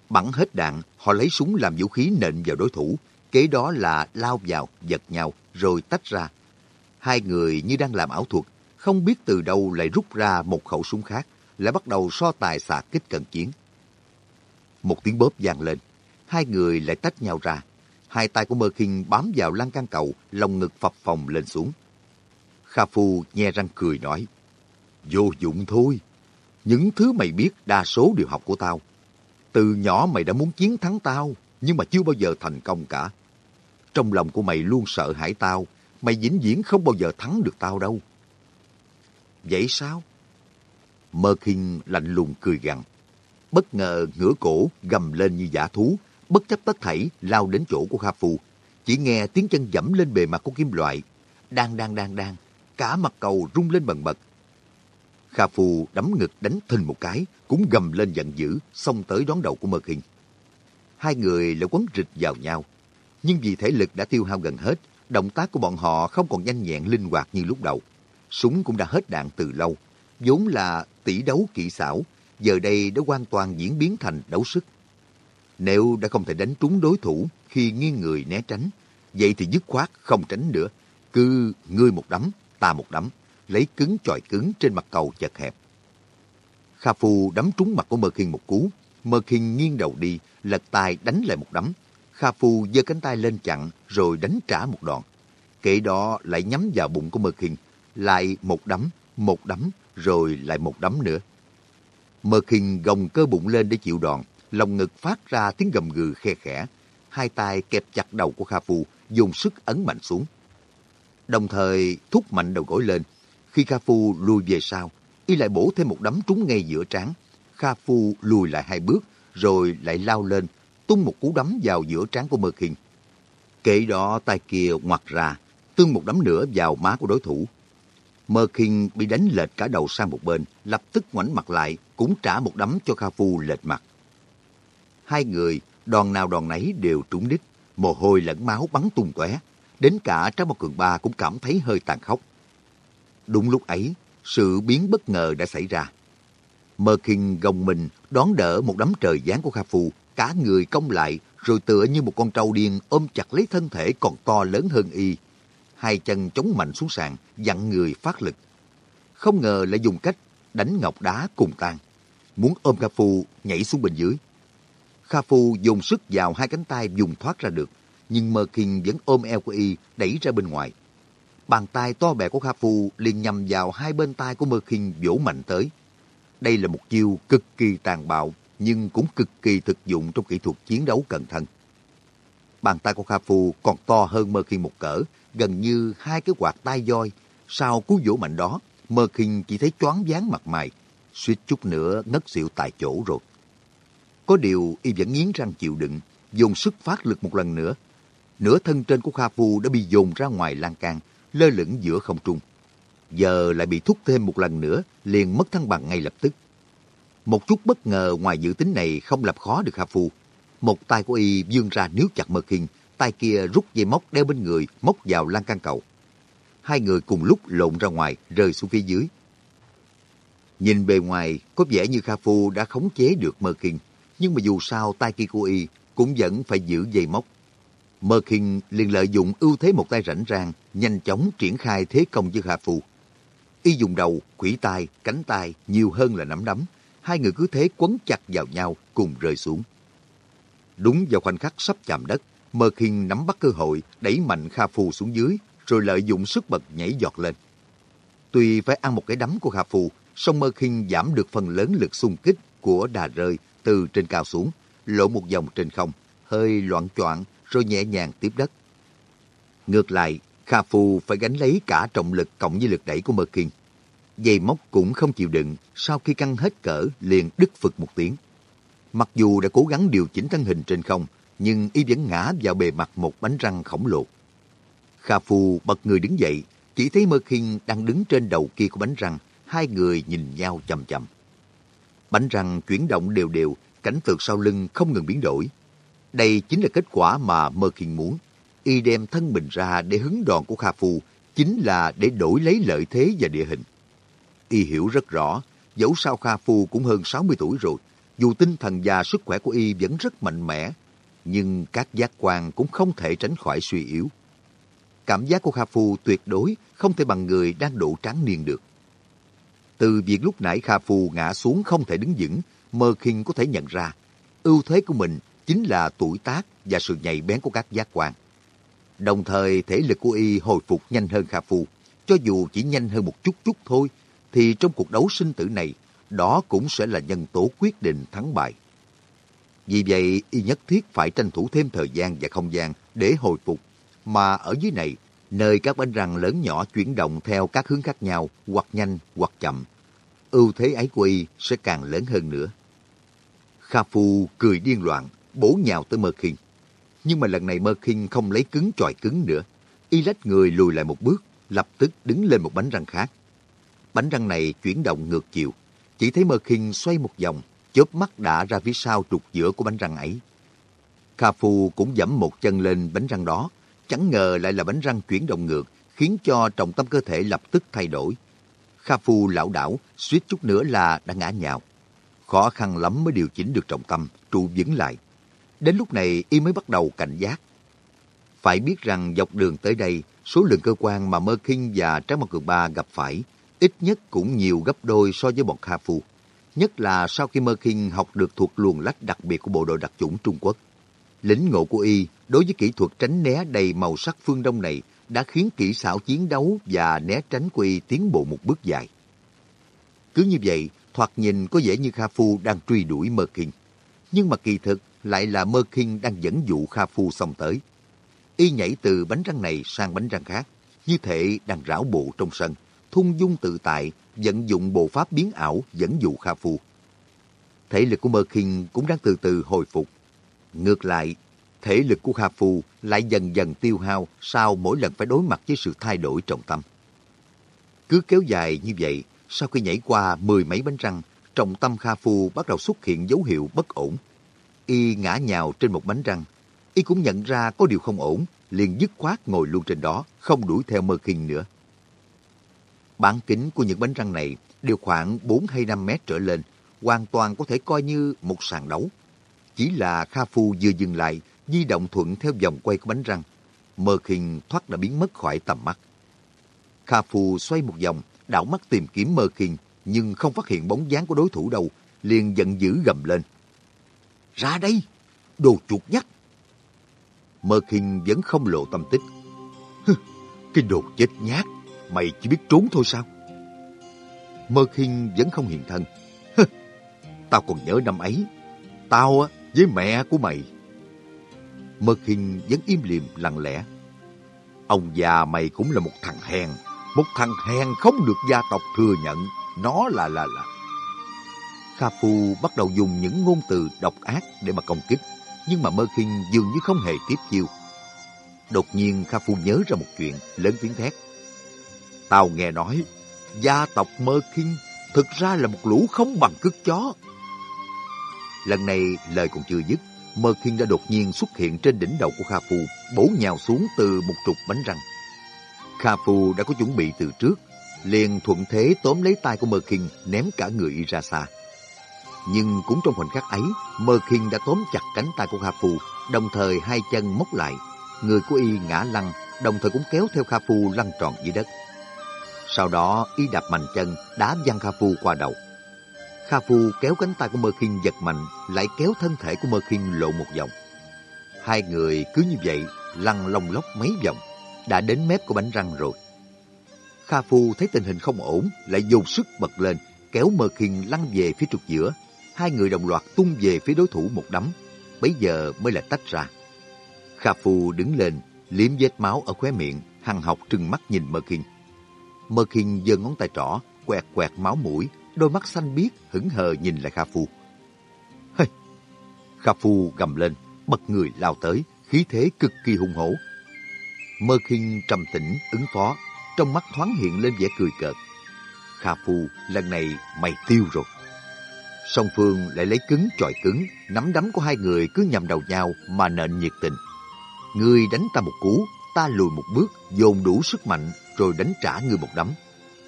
Bắn hết đạn, họ lấy súng làm vũ khí nện vào đối thủ, kế đó là lao vào, giật nhau, rồi tách ra. Hai người như đang làm ảo thuật, không biết từ đâu lại rút ra một khẩu súng khác, lại bắt đầu so tài xạ kích cận chiến. Một tiếng bóp vang lên, hai người lại tách nhau ra. Hai tay của Mơ Kinh bám vào lan can cầu, lòng ngực phập phồng lên xuống. Kha Phu nhe răng cười nói, Vô dụng thôi, những thứ mày biết đa số đều học của tao. Từ nhỏ mày đã muốn chiến thắng tao, nhưng mà chưa bao giờ thành công cả. Trong lòng của mày luôn sợ hãi tao, mày vĩnh viễn không bao giờ thắng được tao đâu. Vậy sao? Mơ Kinh lạnh lùng cười gằn. Bất ngờ ngửa cổ gầm lên như giả thú, bất chấp tất thảy lao đến chỗ của Kha Phu. Chỉ nghe tiếng chân dẫm lên bề mặt của kim loại. Đang đang đang đang, cả mặt cầu rung lên bần bật. Kha Phu đấm ngực đánh thình một cái, cũng gầm lên giận dữ, xông tới đón đầu của Mơ Kinh. Hai người lại quấn rịch vào nhau. Nhưng vì thể lực đã tiêu hao gần hết, động tác của bọn họ không còn nhanh nhẹn linh hoạt như lúc đầu. Súng cũng đã hết đạn từ lâu, vốn là tỷ đấu kỹ xảo, giờ đây đã hoàn toàn diễn biến thành đấu sức. Nếu đã không thể đánh trúng đối thủ khi nghiêng người né tránh, vậy thì dứt khoát không tránh nữa. Cứ ngươi một đấm, ta một đấm, lấy cứng chọi cứng trên mặt cầu chật hẹp. Kha Phu đấm trúng mặt của Mơ Kinh một cú. Mơ Kinh nghiêng đầu đi, lật tay đánh lại một đấm. Kha Phu giơ cánh tay lên chặn rồi đánh trả một đòn. Kể đó lại nhắm vào bụng của Mơ Kinh, lại một đấm, một đấm, rồi lại một đấm nữa. Mơ Kinh gồng cơ bụng lên để chịu đòn, lòng ngực phát ra tiếng gầm gừ khe khẽ. Hai tay kẹp chặt đầu của Kha Phu, dùng sức ấn mạnh xuống. Đồng thời thúc mạnh đầu gối lên. Khi Kha Phu lùi về sau, y lại bổ thêm một đấm trúng ngay giữa trán. Kha Phu lùi lại hai bước, rồi lại lao lên, tung một cú đấm vào giữa trán của Mơ Kinh. Kể đó tay kia ngoặt ra, tương một đấm nữa vào má của đối thủ. Mơ Kinh bị đánh lệch cả đầu sang một bên, lập tức ngoảnh mặt lại, cũng trả một đấm cho Kha Phu lệch mặt. Hai người, đòn nào đòn nấy đều trúng đích, mồ hôi lẫn máu bắn tung tóe. Đến cả Trang Một Cường Ba cũng cảm thấy hơi tàn khốc. Đúng lúc ấy, sự biến bất ngờ đã xảy ra. Mơ Kinh gồng mình đón đỡ một đám trời giáng của Kha Phu, cả người cong lại rồi tựa như một con trâu điên ôm chặt lấy thân thể còn to lớn hơn y. Hai chân chống mạnh xuống sàn, dặn người phát lực. Không ngờ lại dùng cách đánh ngọc đá cùng tan. Muốn ôm Kha Phu nhảy xuống bên dưới. Kha Phu dùng sức vào hai cánh tay dùng thoát ra được, nhưng Mơ Kinh vẫn ôm eo của y đẩy ra bên ngoài. Bàn tay to bè của Kha Phu liền nhằm vào hai bên tay của Mơ Kinh vỗ mạnh tới. Đây là một chiêu cực kỳ tàn bạo, nhưng cũng cực kỳ thực dụng trong kỹ thuật chiến đấu cẩn thận. Bàn tay của Kha Phu còn to hơn Mơ Kinh một cỡ, gần như hai cái quạt tay voi. Sau cú vỗ mạnh đó, Mơ Kinh chỉ thấy choáng váng mặt mày, suýt chút nữa ngất xỉu tại chỗ rồi. Có điều y vẫn nghiến răng chịu đựng, dùng sức phát lực một lần nữa. Nửa thân trên của Kha Phu đã bị dồn ra ngoài lan can, lơ lửng giữa không trung. Giờ lại bị thúc thêm một lần nữa, liền mất thăng bằng ngay lập tức. Một chút bất ngờ ngoài dự tính này không làm khó được Kha Phu. Một tay của y vươn ra níu chặt Mơ Kinh, tay kia rút dây móc đeo bên người, móc vào lan can cầu. Hai người cùng lúc lộn ra ngoài, rơi xuống phía dưới. Nhìn bề ngoài, có vẻ như Kha Phu đã khống chế được Mơ Kinh, nhưng mà dù sao tay kia của y cũng vẫn phải giữ dây móc. Mơ Kinh liền lợi dụng ưu thế một tay rảnh rang, nhanh chóng triển khai thế công với Hạ Phù. Y dùng đầu, quỷ tay, cánh tay nhiều hơn là nắm đấm. Hai người cứ thế quấn chặt vào nhau cùng rơi xuống. Đúng vào khoảnh khắc sắp chạm đất, Mơ Kinh nắm bắt cơ hội đẩy mạnh Kha Phù xuống dưới, rồi lợi dụng sức bật nhảy giọt lên. Tuy phải ăn một cái đấm của Kha Phù, song Mơ Kinh giảm được phần lớn lực xung kích của đà rơi từ trên cao xuống, lộ một vòng trên không, hơi loạn choạng rồi nhẹ nhàng tiếp đất. Ngược lại, Kha Phu phải gánh lấy cả trọng lực cộng với lực đẩy của Mơ Kiên. Dây móc cũng không chịu đựng, sau khi căng hết cỡ liền đứt phực một tiếng. Mặc dù đã cố gắng điều chỉnh thân hình trên không, nhưng y vẫn ngã vào bề mặt một bánh răng khổng lồ. Kha Phu bật người đứng dậy, chỉ thấy Mơ Kiên đang đứng trên đầu kia của bánh răng, hai người nhìn nhau chầm chầm. Bánh răng chuyển động đều đều, cảnh tượng sau lưng không ngừng biến đổi. Đây chính là kết quả mà Mơ Kiên muốn. Y đem thân mình ra để hứng đòn của Kha Phu, chính là để đổi lấy lợi thế và địa hình. Y hiểu rất rõ, dẫu sao Kha Phu cũng hơn 60 tuổi rồi, Dù tinh thần và sức khỏe của y vẫn rất mạnh mẽ, nhưng các giác quan cũng không thể tránh khỏi suy yếu. Cảm giác của Kha Phu tuyệt đối không thể bằng người đang độ tráng niên được. Từ việc lúc nãy Kha Phu ngã xuống không thể đứng vững, Mơ Kinh có thể nhận ra ưu thế của mình chính là tuổi tác và sự nhạy bén của các giác quan. Đồng thời thể lực của y hồi phục nhanh hơn Kha Phu. Cho dù chỉ nhanh hơn một chút chút thôi, thì trong cuộc đấu sinh tử này, đó cũng sẽ là nhân tố quyết định thắng bại. Vì vậy, y nhất thiết phải tranh thủ thêm thời gian và không gian để hồi phục. Mà ở dưới này, nơi các bánh răng lớn nhỏ chuyển động theo các hướng khác nhau, hoặc nhanh hoặc chậm, ưu thế ấy của y sẽ càng lớn hơn nữa. Kha Phu cười điên loạn, bổ nhào tới Mơ Kinh. Nhưng mà lần này Mơ Kinh không lấy cứng chọi cứng nữa. Y lách người lùi lại một bước, lập tức đứng lên một bánh răng khác. Bánh răng này chuyển động ngược chiều. Chỉ thấy Mơ Kinh xoay một vòng, chớp mắt đã ra phía sau trục giữa của bánh răng ấy. Kha Phu cũng dẫm một chân lên bánh răng đó. Chẳng ngờ lại là bánh răng chuyển động ngược, khiến cho trọng tâm cơ thể lập tức thay đổi. Kha Phu lão đảo, suýt chút nữa là đã ngã nhào. Khó khăn lắm mới điều chỉnh được trọng tâm, trụ vững lại. Đến lúc này y mới bắt đầu cảnh giác. Phải biết rằng dọc đường tới đây, số lượng cơ quan mà Mơ Kinh và Trái Mặt Cường Ba gặp phải ít nhất cũng nhiều gấp đôi so với bọn Kha Phu. Nhất là sau khi Mơ Kinh học được thuộc luồng lách đặc biệt của bộ đội đặc chủng Trung Quốc. Lĩnh ngộ của y đối với kỹ thuật tránh né đầy màu sắc phương Đông này đã khiến kỹ xảo chiến đấu và né tránh của y tiến bộ một bước dài. Cứ như vậy, thoạt nhìn có vẻ như Kha Phu đang truy đuổi Mơ Kinh. Nhưng mà kỳ thực lại là Mơ Kinh đang dẫn dụ Kha Phu xong tới. Y nhảy từ bánh răng này sang bánh răng khác, như thể đang rảo bộ trong sân, thung dung tự tại, vận dụng bộ pháp biến ảo dẫn dụ Kha Phu. Thể lực của Mơ Kinh cũng đang từ từ hồi phục. Ngược lại, thể lực của Kha Phu lại dần dần tiêu hao sau mỗi lần phải đối mặt với sự thay đổi trọng tâm. Cứ kéo dài như vậy, sau khi nhảy qua mười mấy bánh răng, trọng tâm Kha Phu bắt đầu xuất hiện dấu hiệu bất ổn. Y ngã nhào trên một bánh răng. Y cũng nhận ra có điều không ổn, liền dứt khoát ngồi luôn trên đó, không đuổi theo Mơ Kinh nữa. Bán kính của những bánh răng này đều khoảng 4 hay 5 mét trở lên, hoàn toàn có thể coi như một sàn đấu. Chỉ là Kha Phu vừa dừng lại, di động thuận theo vòng quay của bánh răng. Mơ khinh thoát đã biến mất khỏi tầm mắt. Kha Phu xoay một vòng, đảo mắt tìm kiếm Mơ khinh, nhưng không phát hiện bóng dáng của đối thủ đâu, liền giận dữ gầm lên. Ra đây! Đồ chuột nhắt! Mơ khinh vẫn không lộ tâm tích. Cái đồ chết nhát, mày chỉ biết trốn thôi sao? Mơ khinh vẫn không hiện thân. Tao còn nhớ năm ấy, tao á với mẹ của mày. Mơ Kinh vẫn im lìm lặng lẽ. Ông già mày cũng là một thằng hèn, một thằng hèn không được gia tộc thừa nhận. Nó là là là... Kha Phu bắt đầu dùng những ngôn từ độc ác để mà công kích, nhưng mà Mơ Kinh dường như không hề tiếp chiêu. Đột nhiên Kha Phu nhớ ra một chuyện, lớn tiếng thét. Tao nghe nói, gia tộc Mơ Kinh thực ra là một lũ không bằng cứt chó. Lần này lời còn chưa dứt, Mơ Kinh đã đột nhiên xuất hiện trên đỉnh đầu của Kha Phu, bổ nhào xuống từ một trục bánh răng. Kha Phu đã có chuẩn bị từ trước, liền thuận thế tóm lấy tay của Mơ Kinh ném cả người y ra xa. Nhưng cũng trong khoảnh khắc ấy, Mơ Kinh đã tóm chặt cánh tay của Kha Phu, đồng thời hai chân móc lại. Người của y ngã lăn, đồng thời cũng kéo theo Kha Phu lăn tròn dưới đất. Sau đó, y đạp mạnh chân, đá văng Kha Phu qua đầu. Kha Phu kéo cánh tay của Mơ Kinh giật mạnh, lại kéo thân thể của Mơ Kinh lộ một vòng. Hai người cứ như vậy, lăn lông lóc mấy vòng, đã đến mép của bánh răng rồi. Kha Phu thấy tình hình không ổn, lại dùng sức bật lên, kéo Mơ Kinh lăn về phía trục giữa. Hai người đồng loạt tung về phía đối thủ một đấm, bấy giờ mới là tách ra. Kha Phu đứng lên, liếm vết máu ở khóe miệng, hằng học trừng mắt nhìn Mơ Kinh. Mơ Kinh giơ ngón tay trỏ, quẹt quẹt máu mũi, đôi mắt xanh biếc hững hờ nhìn lại Kha Phu. Hey! Kha Phu gầm lên, bật người lao tới, khí thế cực kỳ hung hổ. Mơ Kinh trầm tĩnh, ứng phó, trong mắt thoáng hiện lên vẻ cười cợt. Kha Phu, lần này mày tiêu rồi. Song Phương lại lấy cứng chọi cứng, nắm đấm của hai người cứ nhằm đầu nhau mà nện nhiệt tình. Ngươi đánh ta một cú, ta lùi một bước, dồn đủ sức mạnh rồi đánh trả ngươi một đấm.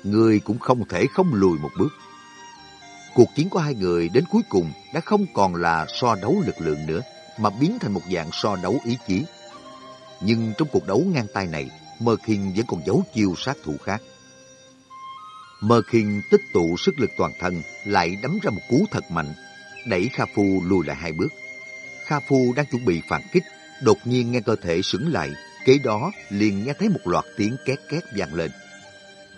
Ngươi cũng không thể không lùi một bước cuộc chiến của hai người đến cuối cùng đã không còn là so đấu lực lượng nữa, mà biến thành một dạng so đấu ý chí. Nhưng trong cuộc đấu ngang tay này, Mơ Kinh vẫn còn giấu chiêu sát thủ khác. Mơ Kinh tích tụ sức lực toàn thân, lại đấm ra một cú thật mạnh, đẩy Kha Phu lùi lại hai bước. Kha Phu đang chuẩn bị phản kích, đột nhiên nghe cơ thể sững lại, kế đó liền nghe thấy một loạt tiếng két két vang lên.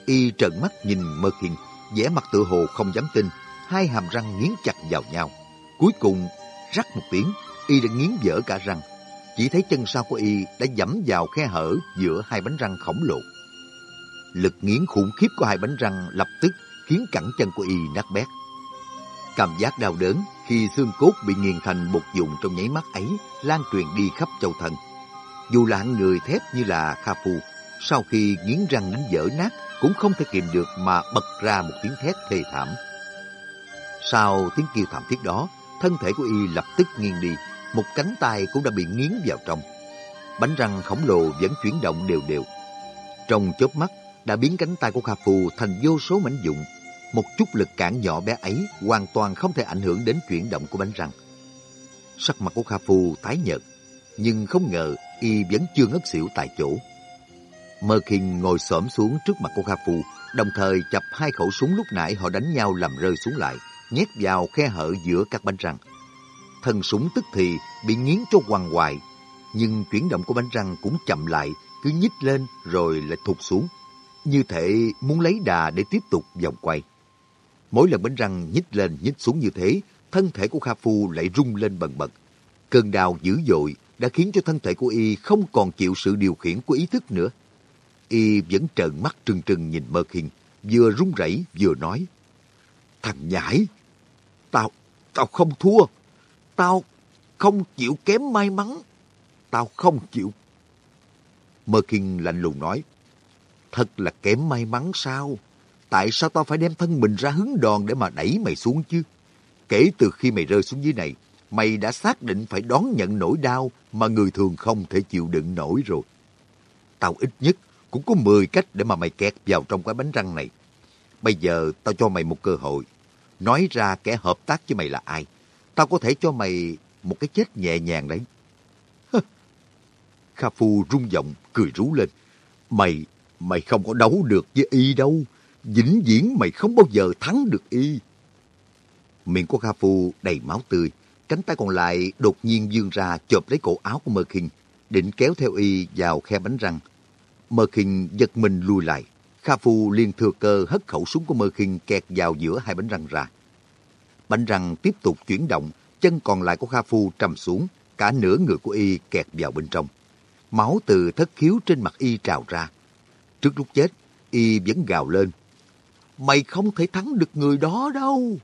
Y trợn mắt nhìn Mơ Kinh, vẻ mặt tự hồ không dám tin, hai hàm răng nghiến chặt vào nhau. Cuối cùng, rắc một tiếng, Y đã nghiến vỡ cả răng. Chỉ thấy chân sau của Y đã dẫm vào khe hở giữa hai bánh răng khổng lồ. Lực nghiến khủng khiếp của hai bánh răng lập tức khiến cẳng chân của Y nát bét. Cảm giác đau đớn khi xương cốt bị nghiền thành bột dụng trong nháy mắt ấy lan truyền đi khắp châu thân. Dù là người thép như là Kha Phu, sau khi nghiến răng đến vỡ nát cũng không thể kìm được mà bật ra một tiếng thét thê thảm. Sau tiếng kêu thảm thiết đó, thân thể của y lập tức nghiêng đi, một cánh tay cũng đã bị nghiến vào trong. Bánh răng khổng lồ vẫn chuyển động đều đều. Trong chớp mắt, đã biến cánh tay của Kha Phu thành vô số mảnh dụng. Một chút lực cản nhỏ bé ấy hoàn toàn không thể ảnh hưởng đến chuyển động của bánh răng. Sắc mặt của Kha Phu tái nhợt, nhưng không ngờ y vẫn chưa ngất xỉu tại chỗ. Mơ Kinh ngồi xổm xuống trước mặt của Kha Phu, đồng thời chập hai khẩu súng lúc nãy họ đánh nhau làm rơi xuống lại, nhét vào khe hở giữa các bánh răng. Thân súng tức thì bị nghiến cho quằn hoài, nhưng chuyển động của bánh răng cũng chậm lại, cứ nhích lên rồi lại thụt xuống. Như thể muốn lấy đà để tiếp tục vòng quay. Mỗi lần bánh răng nhích lên nhích xuống như thế, thân thể của Kha Phu lại rung lên bần bật. Cơn đau dữ dội đã khiến cho thân thể của y không còn chịu sự điều khiển của ý thức nữa. Y vẫn trợn mắt trừng trừng nhìn Mơ Kinh, vừa run rẩy vừa nói. Thằng nhãi, tao, tao không thua. Tao không chịu kém may mắn. Tao không chịu. Mơ Kinh lạnh lùng nói. Thật là kém may mắn sao? Tại sao tao phải đem thân mình ra hứng đòn để mà đẩy mày xuống chứ? Kể từ khi mày rơi xuống dưới này, mày đã xác định phải đón nhận nỗi đau mà người thường không thể chịu đựng nổi rồi. Tao ít nhất cũng có 10 cách để mà mày kẹt vào trong cái bánh răng này. Bây giờ tao cho mày một cơ hội. Nói ra kẻ hợp tác với mày là ai. Tao có thể cho mày một cái chết nhẹ nhàng đấy. Kha Phu rung giọng, cười rú lên. Mày, mày không có đấu được với y đâu. Vĩnh viễn mày không bao giờ thắng được y. Miệng của Kha Phu đầy máu tươi. Cánh tay còn lại đột nhiên dương ra chộp lấy cổ áo của Mơ Kinh, định kéo theo y vào khe bánh răng. Mơ Kinh giật mình lùi lại. Kha Phu liền thừa cơ hất khẩu súng của Mơ Khinh kẹt vào giữa hai bánh răng ra. Bánh răng tiếp tục chuyển động, chân còn lại của Kha Phu trầm xuống, cả nửa người của y kẹt vào bên trong. Máu từ thất khiếu trên mặt y trào ra. Trước lúc chết, y vẫn gào lên. Mày không thể thắng được người đó đâu.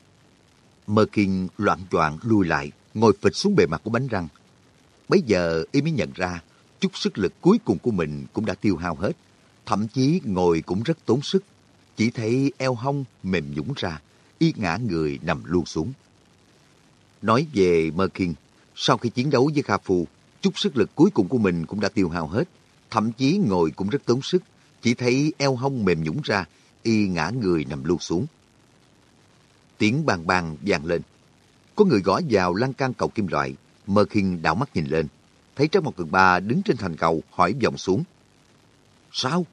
Mơ Kinh loạn choạng lùi lại, ngồi phịch xuống bề mặt của bánh răng. Bây giờ y mới nhận ra, chút sức lực cuối cùng của mình cũng đã tiêu hao hết. Thậm chí ngồi cũng rất tốn sức. Chỉ thấy eo hông mềm nhũng ra, y ngã người nằm luôn xuống. Nói về Mơ Kiên, sau khi chiến đấu với Kha Phu, chút sức lực cuối cùng của mình cũng đã tiêu hao hết. Thậm chí ngồi cũng rất tốn sức. Chỉ thấy eo hông mềm nhũng ra, y ngã người nằm luôn xuống. Tiếng bàn bàn vang lên. Có người gõ vào lan can cầu kim loại. Mơ Kinh đảo mắt nhìn lên. Thấy Trác Mộc Cường Ba đứng trên thành cầu hỏi vọng xuống. Sao?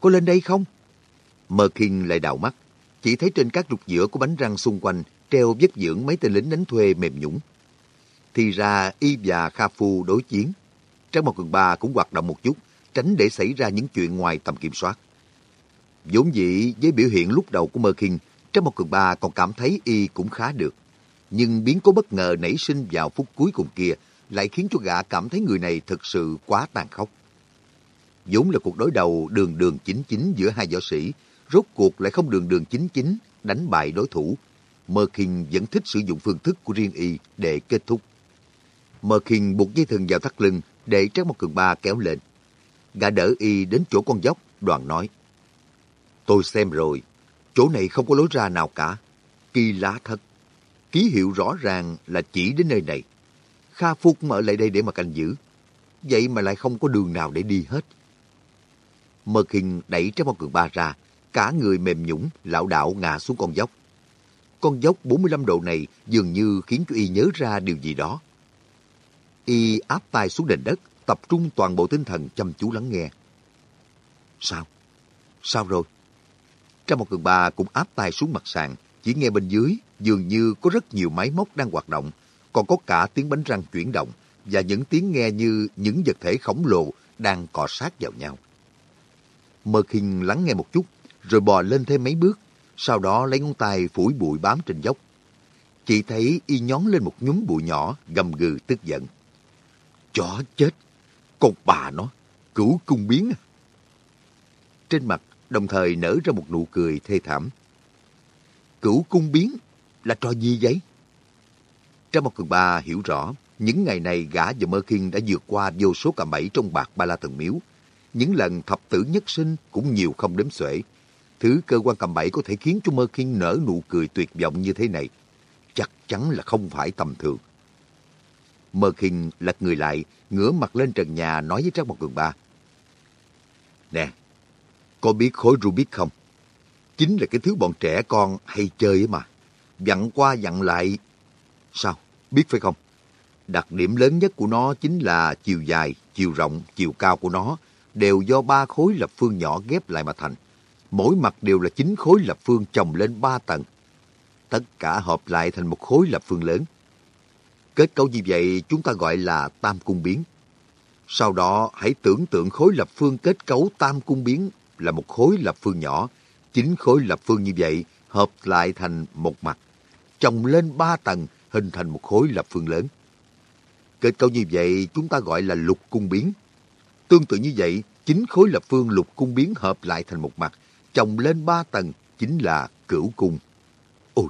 Có lên đây không? Mơ Kinh lại đảo mắt. Chỉ thấy trên các trục giữa của bánh răng xung quanh treo vết dưỡng mấy tên lính đánh thuê mềm nhũng. Thì ra Y và Kha Phu đối chiến. Trang một Cường Ba cũng hoạt động một chút, tránh để xảy ra những chuyện ngoài tầm kiểm soát. vốn dĩ với biểu hiện lúc đầu của Mơ Kinh Trang một cường ba còn cảm thấy y cũng khá được. Nhưng biến cố bất ngờ nảy sinh vào phút cuối cùng kia lại khiến cho gã cảm thấy người này thực sự quá tàn khốc vốn là cuộc đối đầu đường đường chính chính giữa hai võ sĩ, rốt cuộc lại không đường đường chính chính đánh bại đối thủ. Merkin vẫn thích sử dụng phương thức của riêng y để kết thúc. Merkin buộc dây thừng vào thắt lưng để Trác một Cường Ba kéo lên. Gã đỡ y đến chỗ con dốc, đoàn nói. Tôi xem rồi, Chỗ này không có lối ra nào cả. Kỳ lá thật. Ký hiệu rõ ràng là chỉ đến nơi này. Kha Phúc mở lại đây để mà canh giữ. Vậy mà lại không có đường nào để đi hết. Mơ khinh đẩy trái Bao cường ba ra, cả người mềm nhũng, lão đảo ngã xuống con dốc. con dốc 45 độ này dường như khiến cho y nhớ ra điều gì đó. Y áp tay xuống nền đất, tập trung toàn bộ tinh thần chăm chú lắng nghe. Sao? Sao rồi? Trong một cường ba cũng áp tay xuống mặt sàn, chỉ nghe bên dưới dường như có rất nhiều máy móc đang hoạt động, còn có cả tiếng bánh răng chuyển động và những tiếng nghe như những vật thể khổng lồ đang cọ sát vào nhau. Mơ khinh lắng nghe một chút, rồi bò lên thêm mấy bước, sau đó lấy ngón tay phủi bụi bám trên dốc. Chỉ thấy y nhón lên một nhúm bụi nhỏ, gầm gừ tức giận. Chó chết! Con bà nó! Cửu cung biến! Trên mặt đồng thời nở ra một nụ cười thê thảm. Cửu cung biến là trò gì vậy? Trong một cường ba hiểu rõ, những ngày này gã và Mơ khiên đã vượt qua vô số cạm bẫy trong bạc ba la thần miếu. Những lần thập tử nhất sinh cũng nhiều không đếm xuể. Thứ cơ quan cầm bẫy có thể khiến cho Mơ Kinh nở nụ cười tuyệt vọng như thế này. Chắc chắn là không phải tầm thường. Mơ Kinh lật người lại, ngửa mặt lên trần nhà nói với Trác Mộc Cường Ba. Nè, có biết khối Rubik không? Chính là cái thứ bọn trẻ con hay chơi ấy mà. Dặn qua dặn lại. Sao? Biết phải không? Đặc điểm lớn nhất của nó chính là chiều dài, chiều rộng, chiều cao của nó đều do ba khối lập phương nhỏ ghép lại mà thành. Mỗi mặt đều là chín khối lập phương chồng lên ba tầng. Tất cả hợp lại thành một khối lập phương lớn. Kết cấu như vậy chúng ta gọi là tam cung biến. Sau đó, hãy tưởng tượng khối lập phương kết cấu tam cung biến là một khối lập phương nhỏ. Chín khối lập phương như vậy hợp lại thành một mặt. Chồng lên ba tầng hình thành một khối lập phương lớn. Kết cấu như vậy chúng ta gọi là lục cung biến. Tương tự như vậy, chín khối lập phương lục cung biến hợp lại thành một mặt, chồng lên ba tầng chính là cửu cung. Ôi,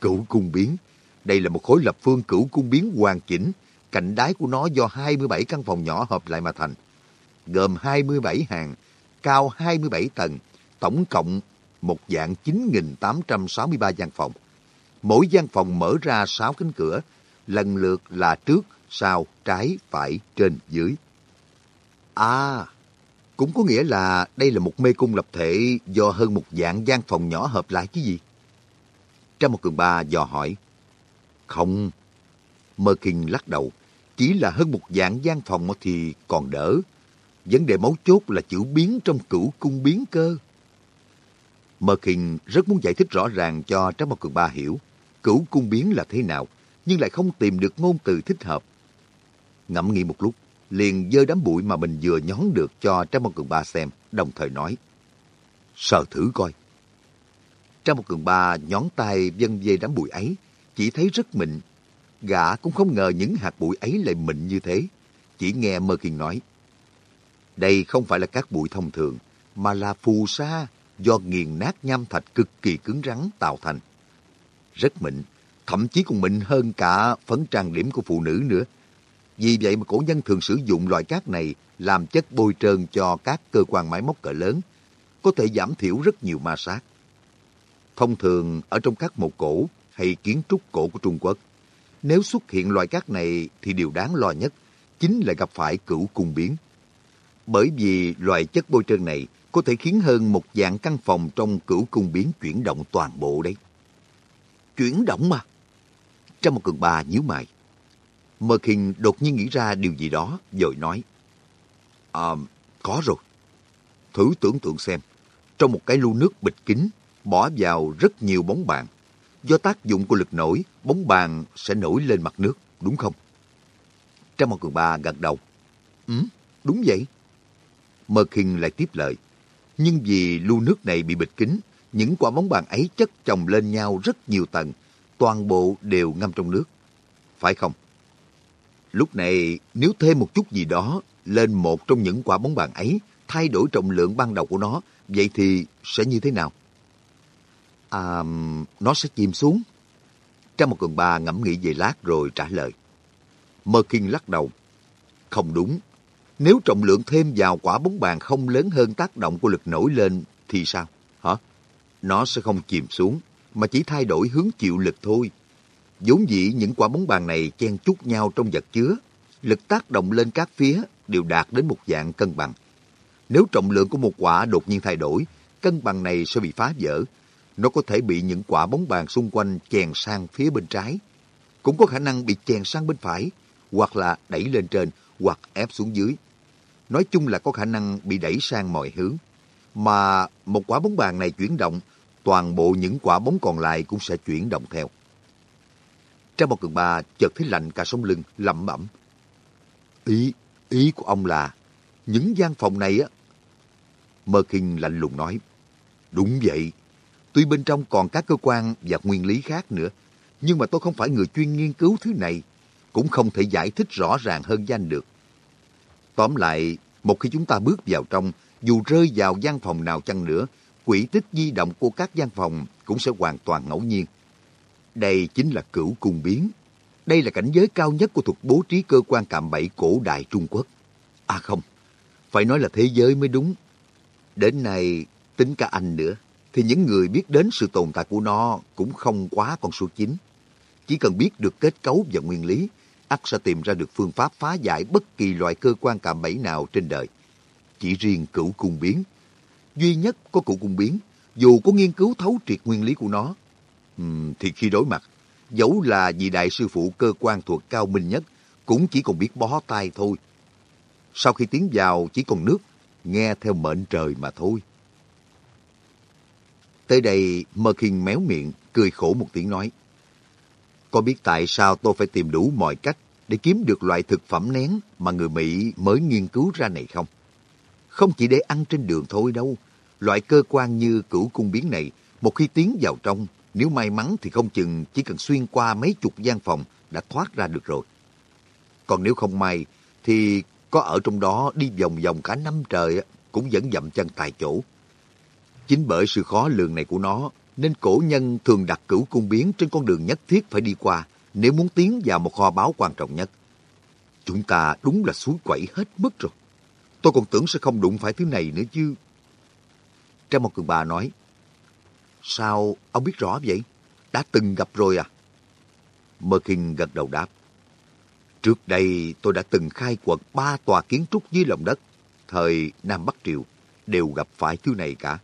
cửu cung biến. Đây là một khối lập phương cửu cung biến hoàn chỉnh, cạnh đáy của nó do 27 căn phòng nhỏ hợp lại mà thành. Gồm 27 hàng, cao 27 tầng, tổng cộng một dạng 9.863 gian phòng. Mỗi gian phòng mở ra 6 cánh cửa, lần lượt là trước, sau, trái, phải, trên, dưới. À, cũng có nghĩa là đây là một mê cung lập thể do hơn một dạng gian phòng nhỏ hợp lại chứ gì? Trang một cường ba dò hỏi. Không, Mơ Kinh lắc đầu. Chỉ là hơn một dạng gian phòng thì còn đỡ. Vấn đề mấu chốt là chữ biến trong cửu cung biến cơ. Mơ Kinh rất muốn giải thích rõ ràng cho Trang một Cường Ba hiểu cửu cung biến là thế nào, nhưng lại không tìm được ngôn từ thích hợp. Ngẫm nghĩ một lúc, liền dơ đám bụi mà mình vừa nhón được cho Trang Một Cường Ba xem, đồng thời nói. Sờ thử coi. Trang Một Cường Ba nhón tay vân về đám bụi ấy, chỉ thấy rất mịn. Gã cũng không ngờ những hạt bụi ấy lại mịn như thế. Chỉ nghe Mơ Kiên nói. Đây không phải là các bụi thông thường, mà là phù sa do nghiền nát nham thạch cực kỳ cứng rắn tạo thành. Rất mịn, thậm chí còn mịn hơn cả phấn trang điểm của phụ nữ nữa. Vì vậy mà cổ nhân thường sử dụng loại cát này làm chất bôi trơn cho các cơ quan máy móc cỡ lớn, có thể giảm thiểu rất nhiều ma sát. Thông thường ở trong các mộ cổ hay kiến trúc cổ của Trung Quốc, nếu xuất hiện loại cát này thì điều đáng lo nhất chính là gặp phải cửu cung biến. Bởi vì loại chất bôi trơn này có thể khiến hơn một dạng căn phòng trong cửu cung biến chuyển động toàn bộ đấy. Chuyển động mà. Trong một cường bà nhíu mày. Mơ Kinh đột nhiên nghĩ ra điều gì đó, rồi nói. À, có rồi. Thử tưởng tượng xem, trong một cái lu nước bịch kín, bỏ vào rất nhiều bóng bàn. Do tác dụng của lực nổi, bóng bàn sẽ nổi lên mặt nước, đúng không? Trang một cường ba gật đầu. Ừ, đúng vậy. Mơ Kinh lại tiếp lời. Nhưng vì lu nước này bị bịch kín, những quả bóng bàn ấy chất chồng lên nhau rất nhiều tầng, toàn bộ đều ngâm trong nước. Phải không? Lúc này, nếu thêm một chút gì đó lên một trong những quả bóng bàn ấy, thay đổi trọng lượng ban đầu của nó, vậy thì sẽ như thế nào? À, nó sẽ chìm xuống. Trong một cường ba ngẫm nghĩ về lát rồi trả lời. Mơ Kinh lắc đầu. Không đúng. Nếu trọng lượng thêm vào quả bóng bàn không lớn hơn tác động của lực nổi lên thì sao? Hả? Nó sẽ không chìm xuống, mà chỉ thay đổi hướng chịu lực thôi vốn dĩ những quả bóng bàn này chen chúc nhau trong vật chứa, lực tác động lên các phía đều đạt đến một dạng cân bằng. Nếu trọng lượng của một quả đột nhiên thay đổi, cân bằng này sẽ bị phá vỡ. nó có thể bị những quả bóng bàn xung quanh chèn sang phía bên trái. Cũng có khả năng bị chèn sang bên phải, hoặc là đẩy lên trên, hoặc ép xuống dưới. Nói chung là có khả năng bị đẩy sang mọi hướng. Mà một quả bóng bàn này chuyển động, toàn bộ những quả bóng còn lại cũng sẽ chuyển động theo. Trang một cường ba chợt thấy lạnh cả sống lưng, lẩm bẩm. Ý, ý của ông là, những gian phòng này á. Mơ Kinh lạnh lùng nói, đúng vậy, tuy bên trong còn các cơ quan và nguyên lý khác nữa, nhưng mà tôi không phải người chuyên nghiên cứu thứ này, cũng không thể giải thích rõ ràng hơn danh được. Tóm lại, một khi chúng ta bước vào trong, dù rơi vào gian phòng nào chăng nữa, quỹ tích di động của các gian phòng cũng sẽ hoàn toàn ngẫu nhiên. Đây chính là cửu cung biến. Đây là cảnh giới cao nhất của thuật bố trí cơ quan cạm bẫy cổ đại Trung Quốc. À không, phải nói là thế giới mới đúng. Đến nay, tính cả anh nữa, thì những người biết đến sự tồn tại của nó cũng không quá con số 9. Chỉ cần biết được kết cấu và nguyên lý, ắt sẽ tìm ra được phương pháp phá giải bất kỳ loại cơ quan cạm bẫy nào trên đời. Chỉ riêng cửu cung biến. Duy nhất có cửu cung biến, dù có nghiên cứu thấu triệt nguyên lý của nó, thì khi đối mặt, dẫu là vị đại sư phụ cơ quan thuộc cao minh nhất, cũng chỉ còn biết bó tay thôi. Sau khi tiến vào chỉ còn nước, nghe theo mệnh trời mà thôi. Tới đây, Mơ Kinh méo miệng, cười khổ một tiếng nói. Có biết tại sao tôi phải tìm đủ mọi cách để kiếm được loại thực phẩm nén mà người Mỹ mới nghiên cứu ra này không? Không chỉ để ăn trên đường thôi đâu. Loại cơ quan như cửu cung biến này, một khi tiến vào trong, nếu may mắn thì không chừng chỉ cần xuyên qua mấy chục gian phòng đã thoát ra được rồi. Còn nếu không may, thì có ở trong đó đi vòng vòng cả năm trời cũng vẫn dậm chân tại chỗ. Chính bởi sự khó lường này của nó, nên cổ nhân thường đặt cửu cung biến trên con đường nhất thiết phải đi qua nếu muốn tiến vào một kho báu quan trọng nhất. Chúng ta đúng là suối quẩy hết mức rồi. Tôi còn tưởng sẽ không đụng phải thứ này nữa chứ. Trang một cường bà nói, Sao ông biết rõ vậy? Đã từng gặp rồi à? Mơ Kinh gật đầu đáp. Trước đây tôi đã từng khai quật ba tòa kiến trúc dưới lòng đất, thời Nam Bắc Triều, đều gặp phải thứ này cả.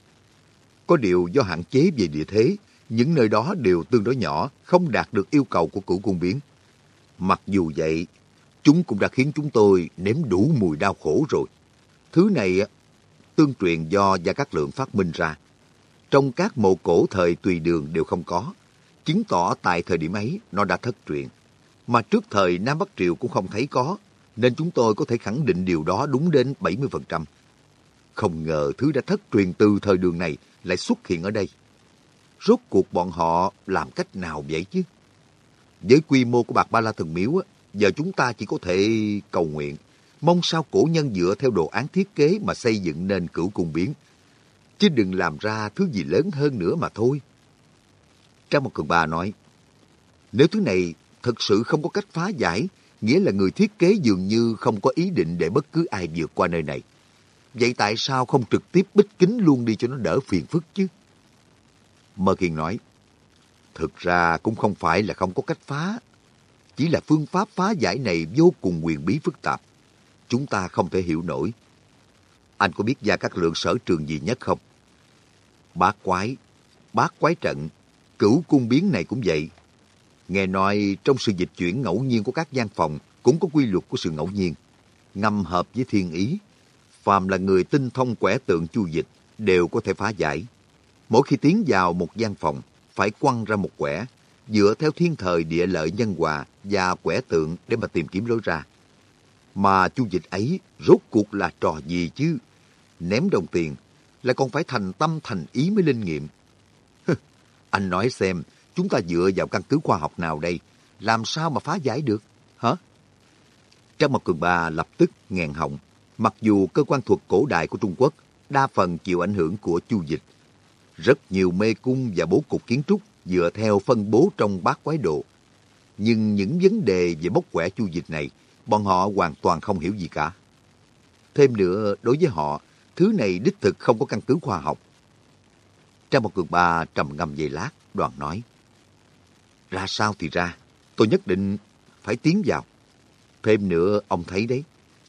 Có điều do hạn chế về địa thế, những nơi đó đều tương đối nhỏ, không đạt được yêu cầu của cửu cung biến. Mặc dù vậy, chúng cũng đã khiến chúng tôi nếm đủ mùi đau khổ rồi. Thứ này tương truyền do Gia Cát Lượng phát minh ra. Trong các mộ cổ thời tùy đường đều không có, chứng tỏ tại thời điểm ấy nó đã thất truyền. Mà trước thời Nam Bắc Triều cũng không thấy có, nên chúng tôi có thể khẳng định điều đó đúng đến 70%. Không ngờ thứ đã thất truyền từ thời đường này lại xuất hiện ở đây. Rốt cuộc bọn họ làm cách nào vậy chứ? Với quy mô của Bạc Ba La Thần Miếu, giờ chúng ta chỉ có thể cầu nguyện, mong sao cổ nhân dựa theo đồ án thiết kế mà xây dựng nên cửu cung biến, chứ đừng làm ra thứ gì lớn hơn nữa mà thôi. Trang một cường bà nói, nếu thứ này thực sự không có cách phá giải, nghĩa là người thiết kế dường như không có ý định để bất cứ ai vượt qua nơi này. Vậy tại sao không trực tiếp bích kính luôn đi cho nó đỡ phiền phức chứ? Mơ Kiên nói, thực ra cũng không phải là không có cách phá. Chỉ là phương pháp phá giải này vô cùng quyền bí phức tạp. Chúng ta không thể hiểu nổi. Anh có biết Gia các Lượng sở trường gì nhất không? Bát quái, bát quái trận, cửu cung biến này cũng vậy. Nghe nói trong sự dịch chuyển ngẫu nhiên của các gian phòng cũng có quy luật của sự ngẫu nhiên. Ngâm hợp với thiên ý, phàm là người tinh thông quẻ tượng chu dịch đều có thể phá giải. Mỗi khi tiến vào một gian phòng, phải quăng ra một quẻ, dựa theo thiên thời địa lợi nhân hòa và quẻ tượng để mà tìm kiếm lối ra. Mà chu dịch ấy rốt cuộc là trò gì chứ? Ném đồng tiền, lại còn phải thành tâm thành ý mới linh nghiệm. Anh nói xem, chúng ta dựa vào căn cứ khoa học nào đây? Làm sao mà phá giải được? Hả? Trang Mộc Cường Ba lập tức nghẹn họng. Mặc dù cơ quan thuật cổ đại của Trung Quốc đa phần chịu ảnh hưởng của chu dịch, rất nhiều mê cung và bố cục kiến trúc dựa theo phân bố trong bát quái độ. Nhưng những vấn đề về bốc quẻ chu dịch này, bọn họ hoàn toàn không hiểu gì cả. Thêm nữa, đối với họ, thứ này đích thực không có căn cứ khoa học. Trang một cường ba trầm ngâm giây lát, đoàn nói. Ra sao thì ra, tôi nhất định phải tiến vào. Thêm nữa, ông thấy đấy,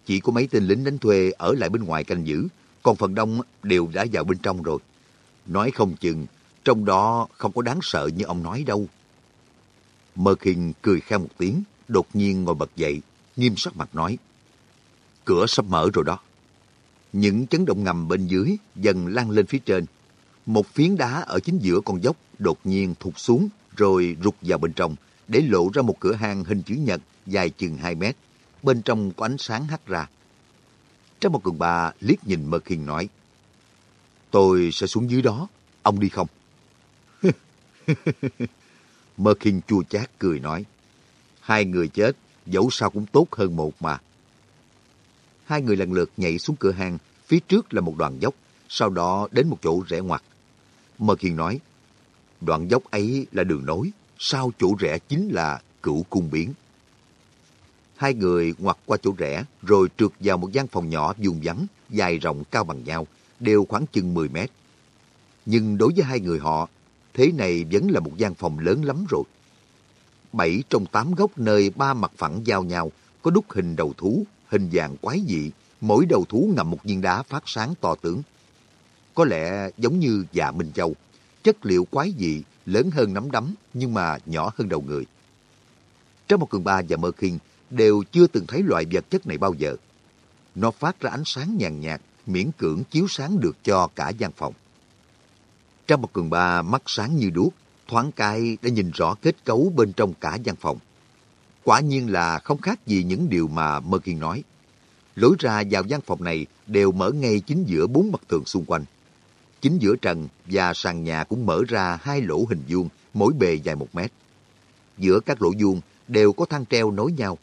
chỉ có mấy tên lính đánh thuê ở lại bên ngoài canh giữ, còn phần đông đều đã vào bên trong rồi. Nói không chừng, Trong đó không có đáng sợ như ông nói đâu. Mơ khinh cười khen một tiếng, đột nhiên ngồi bật dậy, nghiêm sắc mặt nói. Cửa sắp mở rồi đó. Những chấn động ngầm bên dưới dần lan lên phía trên. Một phiến đá ở chính giữa con dốc đột nhiên thụt xuống rồi rụt vào bên trong để lộ ra một cửa hang hình chữ nhật dài chừng 2 mét. Bên trong có ánh sáng hắt ra. Trong một cường bà liếc nhìn Mơ Kinh nói. Tôi sẽ xuống dưới đó. Ông đi không? Mơ Kinh chua chát cười nói. Hai người chết, dẫu sao cũng tốt hơn một mà. Hai người lần lượt nhảy xuống cửa hàng phía trước là một đoạn dốc, sau đó đến một chỗ rẽ ngoặt. Mơ Kiên nói, đoạn dốc ấy là đường nối, sau chỗ rẽ chính là cửu cung biến. Hai người ngoặt qua chỗ rẽ, rồi trượt vào một gian phòng nhỏ vuông vắng, dài rộng cao bằng nhau, đều khoảng chừng 10 mét. Nhưng đối với hai người họ, thế này vẫn là một gian phòng lớn lắm rồi. Bảy trong tám góc nơi ba mặt phẳng giao nhau, có đúc hình đầu thú, hình dạng quái dị, mỗi đầu thú ngậm một viên đá phát sáng to tướng. Có lẽ giống như dạ Minh Châu, chất liệu quái dị, lớn hơn nắm đấm nhưng mà nhỏ hơn đầu người. Trong một cường ba và mơ khinh đều chưa từng thấy loại vật chất này bao giờ. Nó phát ra ánh sáng nhàn nhạt, miễn cưỡng chiếu sáng được cho cả gian phòng. Trong một cường ba mắt sáng như đuốc, thoáng cai đã nhìn rõ kết cấu bên trong cả gian phòng. Quả nhiên là không khác gì những điều mà Mơ Kiên nói. Lối ra vào gian phòng này đều mở ngay chính giữa bốn mặt tường xung quanh. Chính giữa trần và sàn nhà cũng mở ra hai lỗ hình vuông, mỗi bề dài một mét. Giữa các lỗ vuông đều có thang treo nối nhau.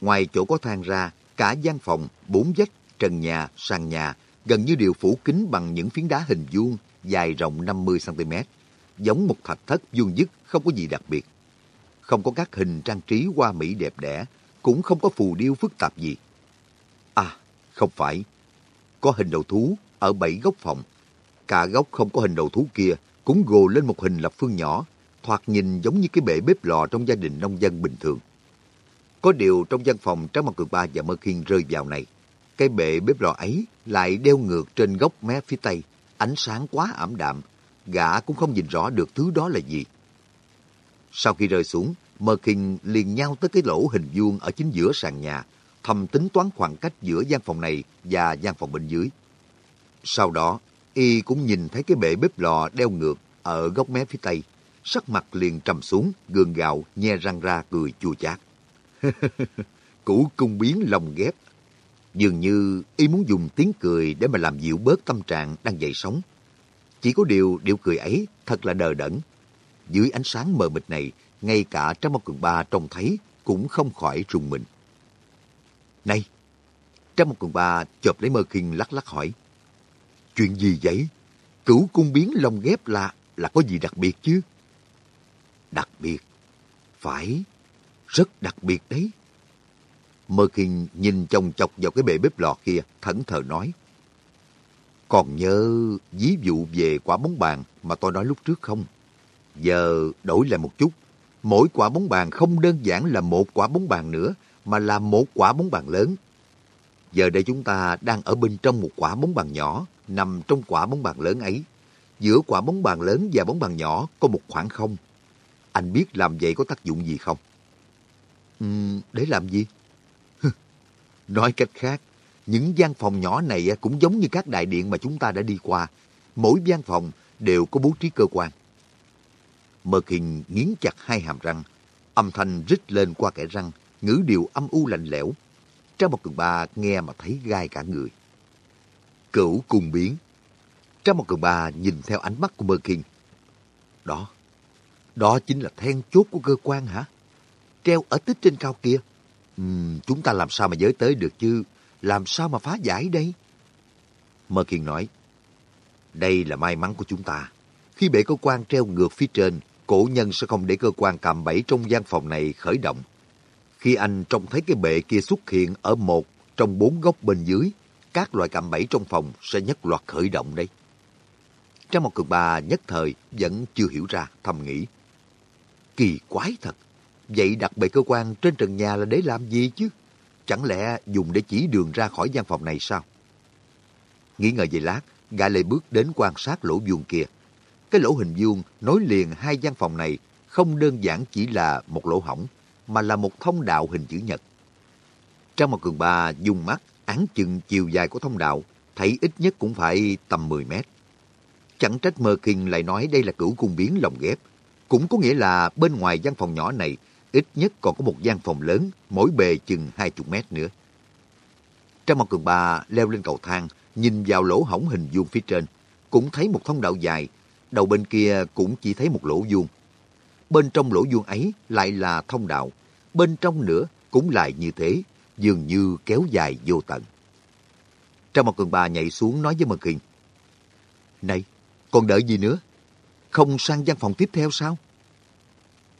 Ngoài chỗ có thang ra, cả gian phòng, bốn vách, trần nhà, sàn nhà gần như đều phủ kín bằng những phiến đá hình vuông dài rộng 50cm, giống một thạch thất vuông dứt không có gì đặc biệt không có các hình trang trí hoa mỹ đẹp đẽ, cũng không có phù điêu phức tạp gì. À, không phải. Có hình đầu thú ở bảy góc phòng. Cả góc không có hình đầu thú kia cũng gồ lên một hình lập phương nhỏ, thoạt nhìn giống như cái bể bếp lò trong gia đình nông dân bình thường. Có điều trong văn phòng Tráng Mặt Cường Ba và Mơ Khiên rơi vào này, cái bệ bếp lò ấy lại đeo ngược trên góc mé phía tây, ánh sáng quá ảm đạm, gã cũng không nhìn rõ được thứ đó là gì. Sau khi rơi xuống, Mơ Kinh liền nhau tới cái lỗ hình vuông ở chính giữa sàn nhà, thầm tính toán khoảng cách giữa gian phòng này và gian phòng bên dưới. Sau đó, y cũng nhìn thấy cái bệ bếp lò đeo ngược ở góc mé phía tây. Sắc mặt liền trầm xuống, gương gạo, nhe răng ra cười chua chát. cũ cung biến lòng ghép. Dường như y muốn dùng tiếng cười để mà làm dịu bớt tâm trạng đang dậy sóng. Chỉ có điều điệu cười ấy thật là đờ đẫn, dưới ánh sáng mờ mịt này, ngay cả Trang Mộc Cường Ba trông thấy cũng không khỏi rùng mình. Này! Trang Mộc Cường Ba chộp lấy mơ khinh lắc lắc hỏi. Chuyện gì vậy? Cửu cung biến lông ghép là là có gì đặc biệt chứ? Đặc biệt? Phải, rất đặc biệt đấy. Mơ khinh nhìn chồng chọc vào cái bệ bếp lò kia, thẫn thờ nói. Còn nhớ ví dụ về quả bóng bàn mà tôi nói lúc trước không? Giờ đổi lại một chút, mỗi quả bóng bàn không đơn giản là một quả bóng bàn nữa, mà là một quả bóng bàn lớn. Giờ đây chúng ta đang ở bên trong một quả bóng bàn nhỏ, nằm trong quả bóng bàn lớn ấy. Giữa quả bóng bàn lớn và bóng bàn nhỏ có một khoảng không. Anh biết làm vậy có tác dụng gì không? Ừ, để làm gì? Nói cách khác, những gian phòng nhỏ này cũng giống như các đại điện mà chúng ta đã đi qua. Mỗi gian phòng đều có bố trí cơ quan. Mơ Kinh nghiến chặt hai hàm răng, âm thanh rít lên qua kẻ răng, ngữ điệu âm u lạnh lẽo. Trang một cường ba nghe mà thấy gai cả người. Cửu cùng biến. Trang một cường ba nhìn theo ánh mắt của Mơ Kinh. Đó, đó chính là then chốt của cơ quan hả? Treo ở tích trên cao kia. Uhm, chúng ta làm sao mà giới tới được chứ? Làm sao mà phá giải đây? Mơ Kiên nói, đây là may mắn của chúng ta. Khi bể cơ quan treo ngược phía trên, cổ nhân sẽ không để cơ quan cạm bẫy trong gian phòng này khởi động. Khi anh trông thấy cái bệ kia xuất hiện ở một trong bốn góc bên dưới, các loại cạm bẫy trong phòng sẽ nhất loạt khởi động đây. Trang một cực bà nhất thời vẫn chưa hiểu ra, thầm nghĩ. Kỳ quái thật, vậy đặt bệ cơ quan trên trần nhà là để làm gì chứ? Chẳng lẽ dùng để chỉ đường ra khỏi gian phòng này sao? Nghĩ ngợi về lát, gã lại bước đến quan sát lỗ vuông kia cái lỗ hình vuông nối liền hai gian phòng này không đơn giản chỉ là một lỗ hỏng, mà là một thông đạo hình chữ nhật. Trang một cường ba dùng mắt án chừng chiều dài của thông đạo, thấy ít nhất cũng phải tầm 10 mét. Chẳng trách Mơ Kinh lại nói đây là cửu cung biến lồng ghép. Cũng có nghĩa là bên ngoài gian phòng nhỏ này, ít nhất còn có một gian phòng lớn, mỗi bề chừng 20 mét nữa. Trang một cường ba leo lên cầu thang, nhìn vào lỗ hổng hình vuông phía trên, cũng thấy một thông đạo dài, đầu bên kia cũng chỉ thấy một lỗ vuông. Bên trong lỗ vuông ấy lại là thông đạo, bên trong nữa cũng lại như thế, dường như kéo dài vô tận. Trong một cường bà nhảy xuống nói với Mơ Kinh. Này, còn đợi gì nữa? Không sang văn phòng tiếp theo sao?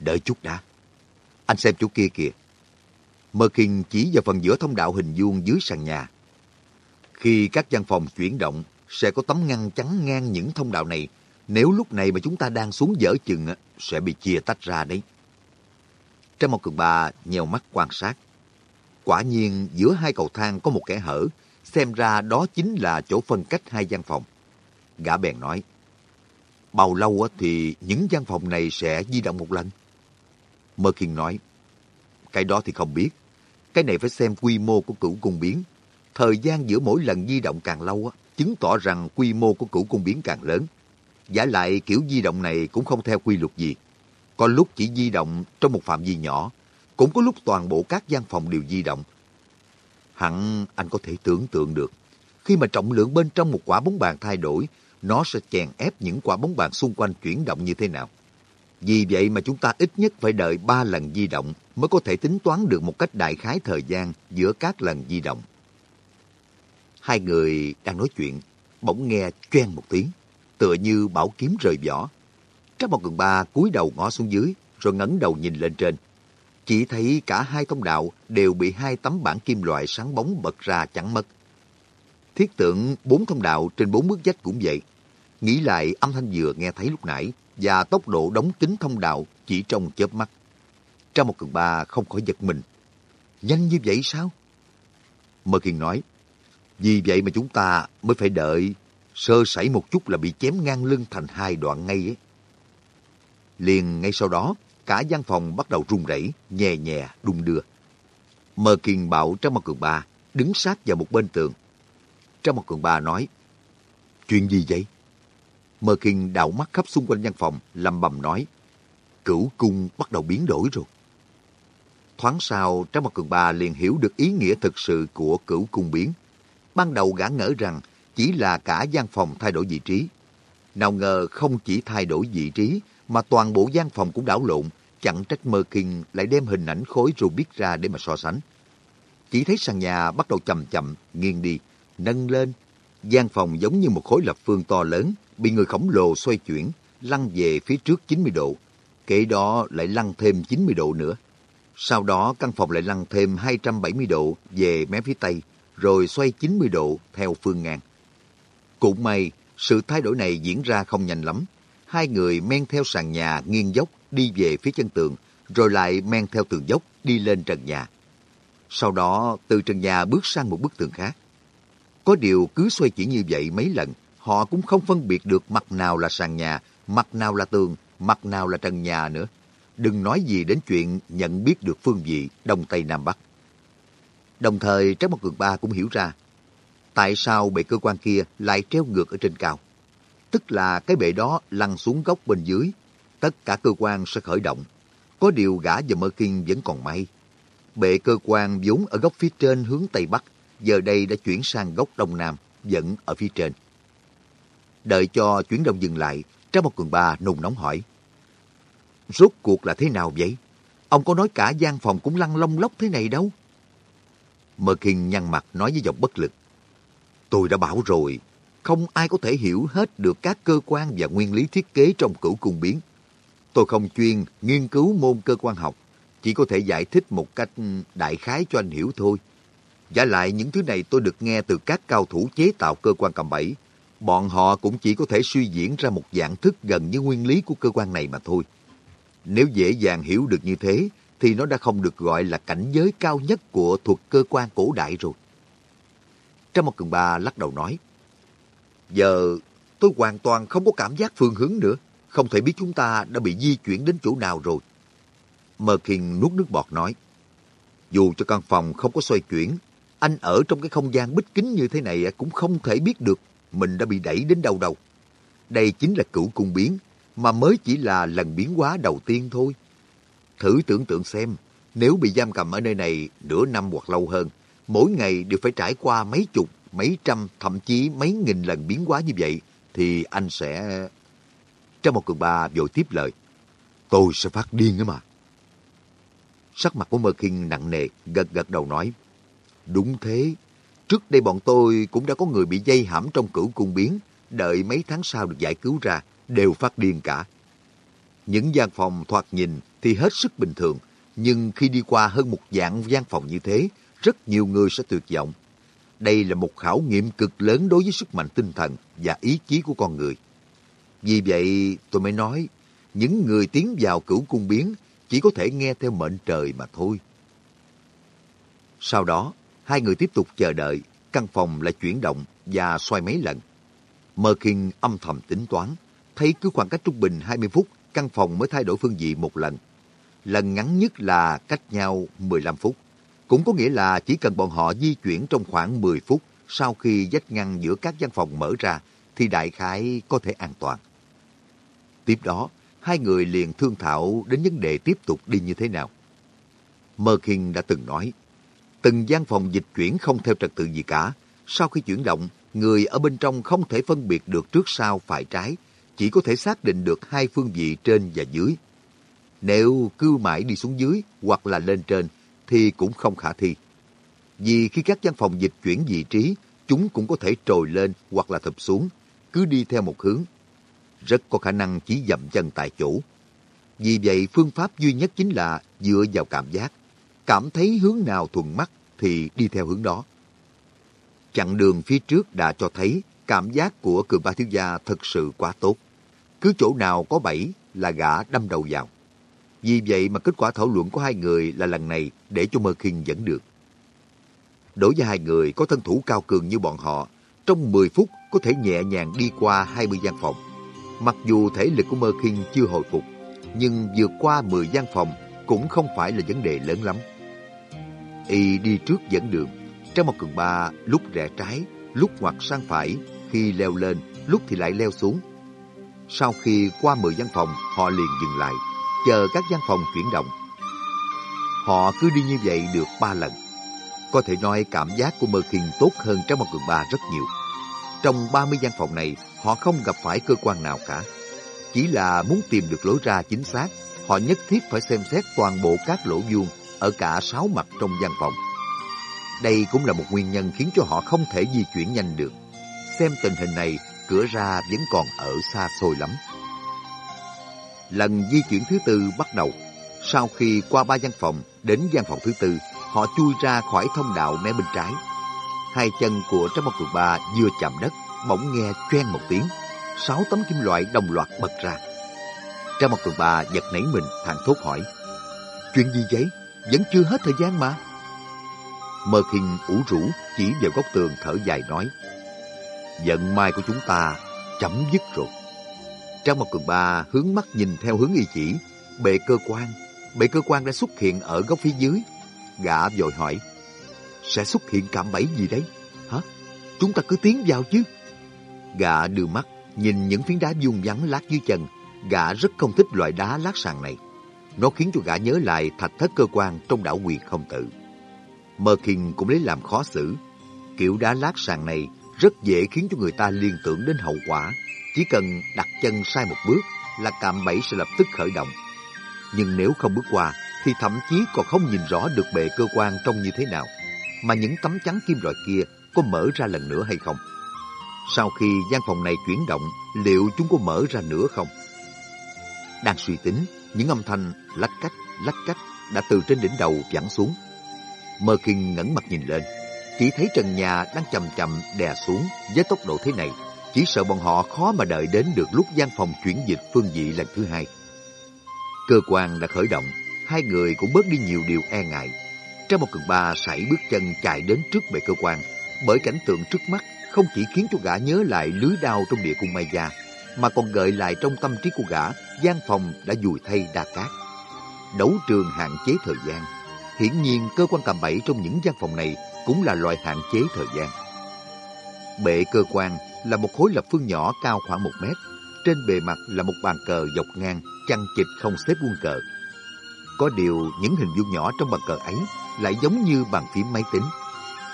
Đợi chút đã. Anh xem chỗ kia kìa. Mơ Kinh chỉ vào phần giữa thông đạo hình vuông dưới sàn nhà. Khi các văn phòng chuyển động, sẽ có tấm ngăn chắn ngang những thông đạo này. Nếu lúc này mà chúng ta đang xuống dở chừng, sẽ bị chia tách ra đấy. Trang một cường bà nhèo mắt quan sát. Quả nhiên giữa hai cầu thang có một kẻ hở, xem ra đó chính là chỗ phân cách hai gian phòng. Gã bèn nói, bao lâu thì những gian phòng này sẽ di động một lần? Mơ Kiên nói, cái đó thì không biết. Cái này phải xem quy mô của cửu cung biến. Thời gian giữa mỗi lần di động càng lâu, chứng tỏ rằng quy mô của cửu cung biến càng lớn. Giả lại kiểu di động này cũng không theo quy luật gì. Có lúc chỉ di động trong một phạm vi nhỏ, cũng có lúc toàn bộ các gian phòng đều di động. Hẳn anh có thể tưởng tượng được, khi mà trọng lượng bên trong một quả bóng bàn thay đổi, nó sẽ chèn ép những quả bóng bàn xung quanh chuyển động như thế nào. Vì vậy mà chúng ta ít nhất phải đợi 3 lần di động mới có thể tính toán được một cách đại khái thời gian giữa các lần di động. Hai người đang nói chuyện, bỗng nghe choen một tiếng, tựa như bảo kiếm rời vỏ. Trác một Cường ba cúi đầu ngó xuống dưới, rồi ngẩng đầu nhìn lên trên. Chỉ thấy cả hai thông đạo đều bị hai tấm bảng kim loại sáng bóng bật ra chẳng mất. Thiết tượng bốn thông đạo trên bốn bước dách cũng vậy. Nghĩ lại âm thanh vừa nghe thấy lúc nãy và tốc độ đóng kính thông đạo chỉ trong chớp mắt. Trong một cường ba không khỏi giật mình. Nhanh như vậy sao? Mơ Kiên nói, vì vậy mà chúng ta mới phải đợi sơ sẩy một chút là bị chém ngang lưng thành hai đoạn ngay ấy. Liền ngay sau đó, cả gian phòng bắt đầu rung rẩy, nhẹ nhẹ, đung đưa. Mơ Kiền bảo trong mặt cường ba đứng sát vào một bên tường. Trong mặt cường ba nói, chuyện gì vậy? Mơ Kiền đảo mắt khắp xung quanh gian phòng, lầm bầm nói, cửu cung bắt đầu biến đổi rồi. Thoáng sau, trong mặt cường ba liền hiểu được ý nghĩa thực sự của cửu cung biến. Ban đầu gã ngỡ rằng chỉ là cả gian phòng thay đổi vị trí. Nào ngờ không chỉ thay đổi vị trí, mà toàn bộ gian phòng cũng đảo lộn, chẳng trách Mơ Kinh lại đem hình ảnh khối Rubik ra để mà so sánh. Chỉ thấy sàn nhà bắt đầu chậm chậm, nghiêng đi, nâng lên. gian phòng giống như một khối lập phương to lớn, bị người khổng lồ xoay chuyển, lăn về phía trước 90 độ. Kể đó lại lăn thêm 90 độ nữa. Sau đó căn phòng lại lăn thêm 270 độ về mé phía tây, rồi xoay 90 độ theo phương ngang. Cũng may, sự thay đổi này diễn ra không nhanh lắm. Hai người men theo sàn nhà nghiêng dốc đi về phía chân tường, rồi lại men theo tường dốc đi lên trần nhà. Sau đó, từ trần nhà bước sang một bức tường khác. Có điều cứ xoay chỉ như vậy mấy lần, họ cũng không phân biệt được mặt nào là sàn nhà, mặt nào là tường, mặt nào là trần nhà nữa. Đừng nói gì đến chuyện nhận biết được phương vị Đông Tây Nam Bắc. Đồng thời, Trác Mộc Cường Ba cũng hiểu ra tại sao bệ cơ quan kia lại treo ngược ở trên cao. Tức là cái bệ đó lăn xuống góc bên dưới, tất cả cơ quan sẽ khởi động. Có điều gã và Mơ Kinh vẫn còn may. Bệ cơ quan vốn ở góc phía trên hướng Tây Bắc, giờ đây đã chuyển sang góc Đông Nam, vẫn ở phía trên. Đợi cho chuyển động dừng lại, Trang một cường ba nùng nóng hỏi. Rốt cuộc là thế nào vậy? Ông có nói cả gian phòng cũng lăn lông lóc thế này đâu. Mơ Kinh nhăn mặt nói với giọng bất lực. Tôi đã bảo rồi, không ai có thể hiểu hết được các cơ quan và nguyên lý thiết kế trong cửu cung biến. Tôi không chuyên nghiên cứu môn cơ quan học, chỉ có thể giải thích một cách ừ, đại khái cho anh hiểu thôi. Giả lại những thứ này tôi được nghe từ các cao thủ chế tạo cơ quan cầm bẫy. Bọn họ cũng chỉ có thể suy diễn ra một dạng thức gần như nguyên lý của cơ quan này mà thôi. Nếu dễ dàng hiểu được như thế, thì nó đã không được gọi là cảnh giới cao nhất của thuật cơ quan cổ đại rồi. Trong một cường ba lắc đầu nói, Giờ tôi hoàn toàn không có cảm giác phương hướng nữa. Không thể biết chúng ta đã bị di chuyển đến chỗ nào rồi. Mơ Kinh nuốt nước bọt nói. Dù cho căn phòng không có xoay chuyển, anh ở trong cái không gian bích kính như thế này cũng không thể biết được mình đã bị đẩy đến đâu đâu. Đây chính là cửu cung biến, mà mới chỉ là lần biến hóa đầu tiên thôi. Thử tưởng tượng xem, nếu bị giam cầm ở nơi này nửa năm hoặc lâu hơn, mỗi ngày đều phải trải qua mấy chục, mấy trăm, thậm chí mấy nghìn lần biến hóa như vậy, thì anh sẽ... Trong một cường ba vội tiếp lời. Tôi sẽ phát điên ấy mà. Sắc mặt của Mơ Kinh nặng nề, gật gật đầu nói. Đúng thế. Trước đây bọn tôi cũng đã có người bị dây hãm trong cửu cung biến, đợi mấy tháng sau được giải cứu ra, đều phát điên cả. Những gian phòng thoạt nhìn thì hết sức bình thường, nhưng khi đi qua hơn một dạng gian phòng như thế, rất nhiều người sẽ tuyệt vọng. Đây là một khảo nghiệm cực lớn đối với sức mạnh tinh thần và ý chí của con người. Vì vậy, tôi mới nói, những người tiến vào cửu cung biến chỉ có thể nghe theo mệnh trời mà thôi. Sau đó, hai người tiếp tục chờ đợi, căn phòng lại chuyển động và xoay mấy lần. Merkin âm thầm tính toán, thấy cứ khoảng cách trung bình 20 phút, căn phòng mới thay đổi phương vị một lần. Lần ngắn nhất là cách nhau 15 phút. Cũng có nghĩa là chỉ cần bọn họ di chuyển trong khoảng 10 phút sau khi vách ngăn giữa các gian phòng mở ra thì đại khái có thể an toàn. Tiếp đó, hai người liền thương thảo đến vấn đề tiếp tục đi như thế nào. Mơ Kinh đã từng nói, từng gian phòng dịch chuyển không theo trật tự gì cả. Sau khi chuyển động, người ở bên trong không thể phân biệt được trước sau phải trái, chỉ có thể xác định được hai phương vị trên và dưới. Nếu cứ mãi đi xuống dưới hoặc là lên trên thì cũng không khả thi. Vì khi các văn phòng dịch chuyển vị trí, chúng cũng có thể trồi lên hoặc là thụp xuống, cứ đi theo một hướng. Rất có khả năng chỉ dậm chân tại chỗ. Vì vậy phương pháp duy nhất chính là dựa vào cảm giác. Cảm thấy hướng nào thuận mắt thì đi theo hướng đó. Chặng đường phía trước đã cho thấy cảm giác của cường ba thiếu gia thật sự quá tốt. Cứ chỗ nào có bẫy là gã đâm đầu vào. Vì vậy mà kết quả thảo luận của hai người là lần này để cho Mơ Kinh dẫn được. Đối với hai người có thân thủ cao cường như bọn họ, trong 10 phút có thể nhẹ nhàng đi qua 20 gian phòng. Mặc dù thể lực của Mơ Kinh chưa hồi phục, nhưng vượt qua 10 gian phòng cũng không phải là vấn đề lớn lắm. Y đi trước dẫn đường, trong một cường ba lúc rẽ trái, lúc ngoặt sang phải, khi leo lên, lúc thì lại leo xuống. Sau khi qua 10 gian phòng, họ liền dừng lại, chờ các gian phòng chuyển động. Họ cứ đi như vậy được ba lần. Có thể nói cảm giác của Mơ Kinh tốt hơn trong một cường ba rất nhiều. Trong 30 gian phòng này, họ không gặp phải cơ quan nào cả. Chỉ là muốn tìm được lối ra chính xác, họ nhất thiết phải xem xét toàn bộ các lỗ vuông ở cả sáu mặt trong gian phòng. Đây cũng là một nguyên nhân khiến cho họ không thể di chuyển nhanh được. Xem tình hình này, cửa ra vẫn còn ở xa xôi lắm. Lần di chuyển thứ tư bắt đầu. Sau khi qua ba gian phòng, đến gian phòng thứ tư, họ chui ra khỏi thông đạo mé bên trái. Hai chân của Trác Mộc Cường Ba vừa chạm đất, bỗng nghe choen một tiếng. Sáu tấm kim loại đồng loạt bật ra. Trác Mộc Cường Ba giật nảy mình, thẳng thốt hỏi. Chuyện gì vậy? Vẫn chưa hết thời gian mà. Mơ khinh ủ rũ chỉ vào góc tường thở dài nói. Vận may của chúng ta chấm dứt rồi. Trang một cường ba hướng mắt nhìn theo hướng y chỉ. Bệ cơ quan. Bệ cơ quan đã xuất hiện ở góc phía dưới. Gã vội hỏi. Sẽ xuất hiện cạm bẫy gì đấy? Hả? Chúng ta cứ tiến vào chứ. Gã đưa mắt nhìn những phiến đá vuông vắn lát dưới chân. Gã rất không thích loại đá lát sàn này. Nó khiến cho gã nhớ lại thạch thất cơ quan trong đảo quyền không tự. Mơ Kinh cũng lấy làm khó xử. Kiểu đá lát sàn này rất dễ khiến cho người ta liên tưởng đến hậu quả. Chỉ cần đặt chân sai một bước là cạm bẫy sẽ lập tức khởi động. Nhưng nếu không bước qua thì thậm chí còn không nhìn rõ được bệ cơ quan trông như thế nào. Mà những tấm chắn kim loại kia có mở ra lần nữa hay không? Sau khi gian phòng này chuyển động, liệu chúng có mở ra nữa không? Đang suy tính, những âm thanh lách cách, lách cách đã từ trên đỉnh đầu vẳng xuống. Mơ Kinh ngẩng mặt nhìn lên, chỉ thấy trần nhà đang chậm chậm đè xuống với tốc độ thế này. Chỉ sợ bọn họ khó mà đợi đến được lúc gian phòng chuyển dịch phương vị lần thứ hai. Cơ quan đã khởi động, hai người cũng bớt đi nhiều điều e ngại. Trong một cường ba sảy bước chân chạy đến trước bệ cơ quan, bởi cảnh tượng trước mắt không chỉ khiến cho gã nhớ lại lưới đao trong địa cung Mai Gia, mà còn gợi lại trong tâm trí của gã gian phòng đã dùi thay đa cát. Đấu trường hạn chế thời gian. Hiển nhiên cơ quan cầm bẫy trong những gian phòng này cũng là loại hạn chế thời gian. Bệ cơ quan là một khối lập phương nhỏ cao khoảng một mét. Trên bề mặt là một bàn cờ dọc ngang, chăn chịch không xếp vuông cờ. Có điều những hình vuông nhỏ trong bàn cờ ấy lại giống như bàn phím máy tính.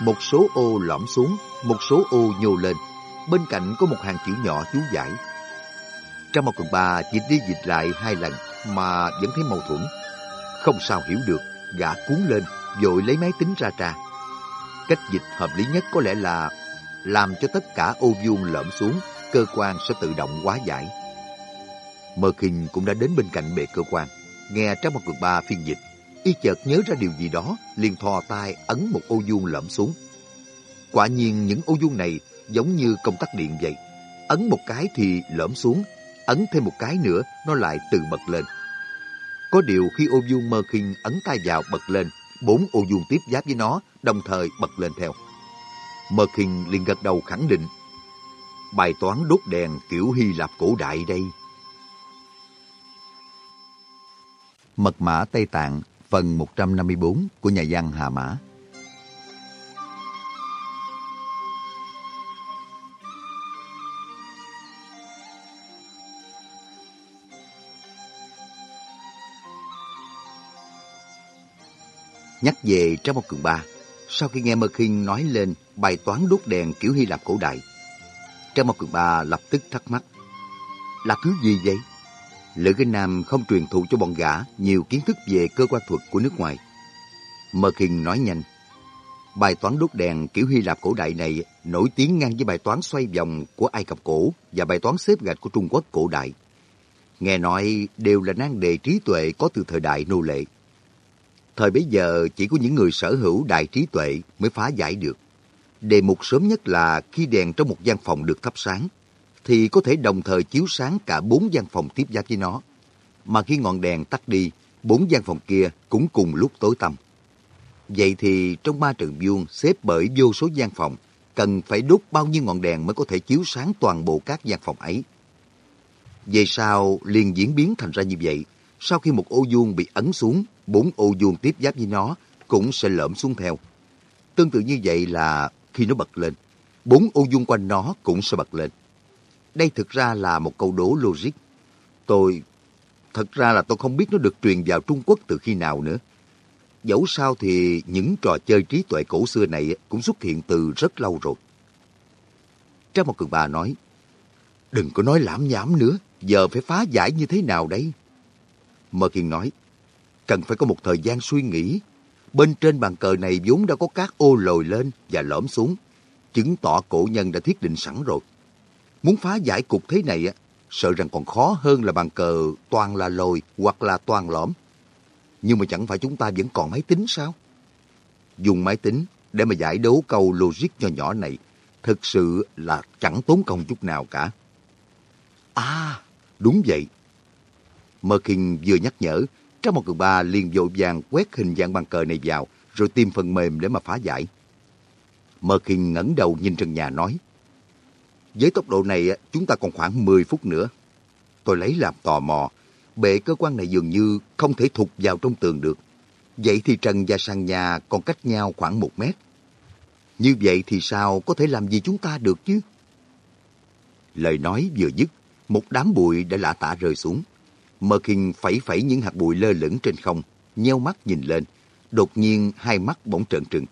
Một số ô lõm xuống, một số ô nhô lên. Bên cạnh có một hàng chữ nhỏ chú giải. Trong một quần ba dịch đi dịch lại hai lần mà vẫn thấy mâu thuẫn. Không sao hiểu được, gã cuốn lên, vội lấy máy tính ra tra. Cách dịch hợp lý nhất có lẽ là làm cho tất cả ô vuông lõm xuống, cơ quan sẽ tự động hóa giải. Mơ Kinh cũng đã đến bên cạnh bệ cơ quan, nghe trong một cực ba phiên dịch. Y chợt nhớ ra điều gì đó, liền thò tay ấn một ô vuông lõm xuống. Quả nhiên những ô vuông này giống như công tắc điện vậy. Ấn một cái thì lõm xuống, ấn thêm một cái nữa nó lại tự bật lên. Có điều khi ô vuông mơ khinh ấn tay vào bật lên, bốn ô vuông tiếp giáp với nó đồng thời bật lên theo. Mơ khinh liền gật đầu khẳng định. Bài toán đốt đèn kiểu Hy Lạp cổ đại đây. Mật mã Tây Tạng phần 154 của nhà văn Hà Mã Nhắc về trong một cường ba, sau khi nghe Mơ Kinh nói lên bài toán đốt đèn kiểu Hy Lạp cổ đại, Trang Mộc cường ba lập tức thắc mắc. Là thứ gì vậy? Lữ Kinh Nam không truyền thụ cho bọn gã nhiều kiến thức về cơ quan thuật của nước ngoài. Mơ Kinh nói nhanh. Bài toán đốt đèn kiểu Hy Lạp cổ đại này nổi tiếng ngang với bài toán xoay vòng của Ai Cập cổ và bài toán xếp gạch của Trung Quốc cổ đại. Nghe nói đều là nan đề trí tuệ có từ thời đại nô lệ. Thời bấy giờ chỉ có những người sở hữu đại trí tuệ mới phá giải được. Đề mục sớm nhất là khi đèn trong một gian phòng được thắp sáng, thì có thể đồng thời chiếu sáng cả bốn gian phòng tiếp giáp với nó. Mà khi ngọn đèn tắt đi, bốn gian phòng kia cũng cùng lúc tối tăm. Vậy thì trong ba trường vuông xếp bởi vô số gian phòng, cần phải đốt bao nhiêu ngọn đèn mới có thể chiếu sáng toàn bộ các gian phòng ấy. Về sau liền diễn biến thành ra như vậy, sau khi một ô vuông bị ấn xuống, bốn ô vuông tiếp giáp với nó cũng sẽ lõm xuống theo. Tương tự như vậy là khi nó bật lên, bốn ô vuông quanh nó cũng sẽ bật lên. Đây thực ra là một câu đố logic. Tôi... Thật ra là tôi không biết nó được truyền vào Trung Quốc từ khi nào nữa. Dẫu sao thì những trò chơi trí tuệ cổ xưa này cũng xuất hiện từ rất lâu rồi. Trang một cường bà nói, Đừng có nói lãm nhảm nữa, giờ phải phá giải như thế nào đấy? Mơ Kiên nói, cần phải có một thời gian suy nghĩ. Bên trên bàn cờ này vốn đã có các ô lồi lên và lõm xuống, chứng tỏ cổ nhân đã thiết định sẵn rồi. Muốn phá giải cục thế này, sợ rằng còn khó hơn là bàn cờ toàn là lồi hoặc là toàn lõm. Nhưng mà chẳng phải chúng ta vẫn còn máy tính sao? Dùng máy tính để mà giải đấu câu logic nhỏ nhỏ này thực sự là chẳng tốn công chút nào cả. À, đúng vậy. Merkin vừa nhắc nhở, trong một cường ba liền vội vàng quét hình dạng bàn cờ này vào, rồi tìm phần mềm để mà phá giải. Mơ Kinh ngẩng đầu nhìn trần nhà nói, với tốc độ này chúng ta còn khoảng 10 phút nữa. Tôi lấy làm tò mò, bệ cơ quan này dường như không thể thụt vào trong tường được. Vậy thì trần và sàn nhà còn cách nhau khoảng một mét. Như vậy thì sao có thể làm gì chúng ta được chứ? Lời nói vừa dứt, một đám bụi đã lạ tả rơi xuống. Mơ Kinh phẩy phẩy những hạt bụi lơ lửng trên không, nheo mắt nhìn lên. Đột nhiên hai mắt bỗng trợn trừng.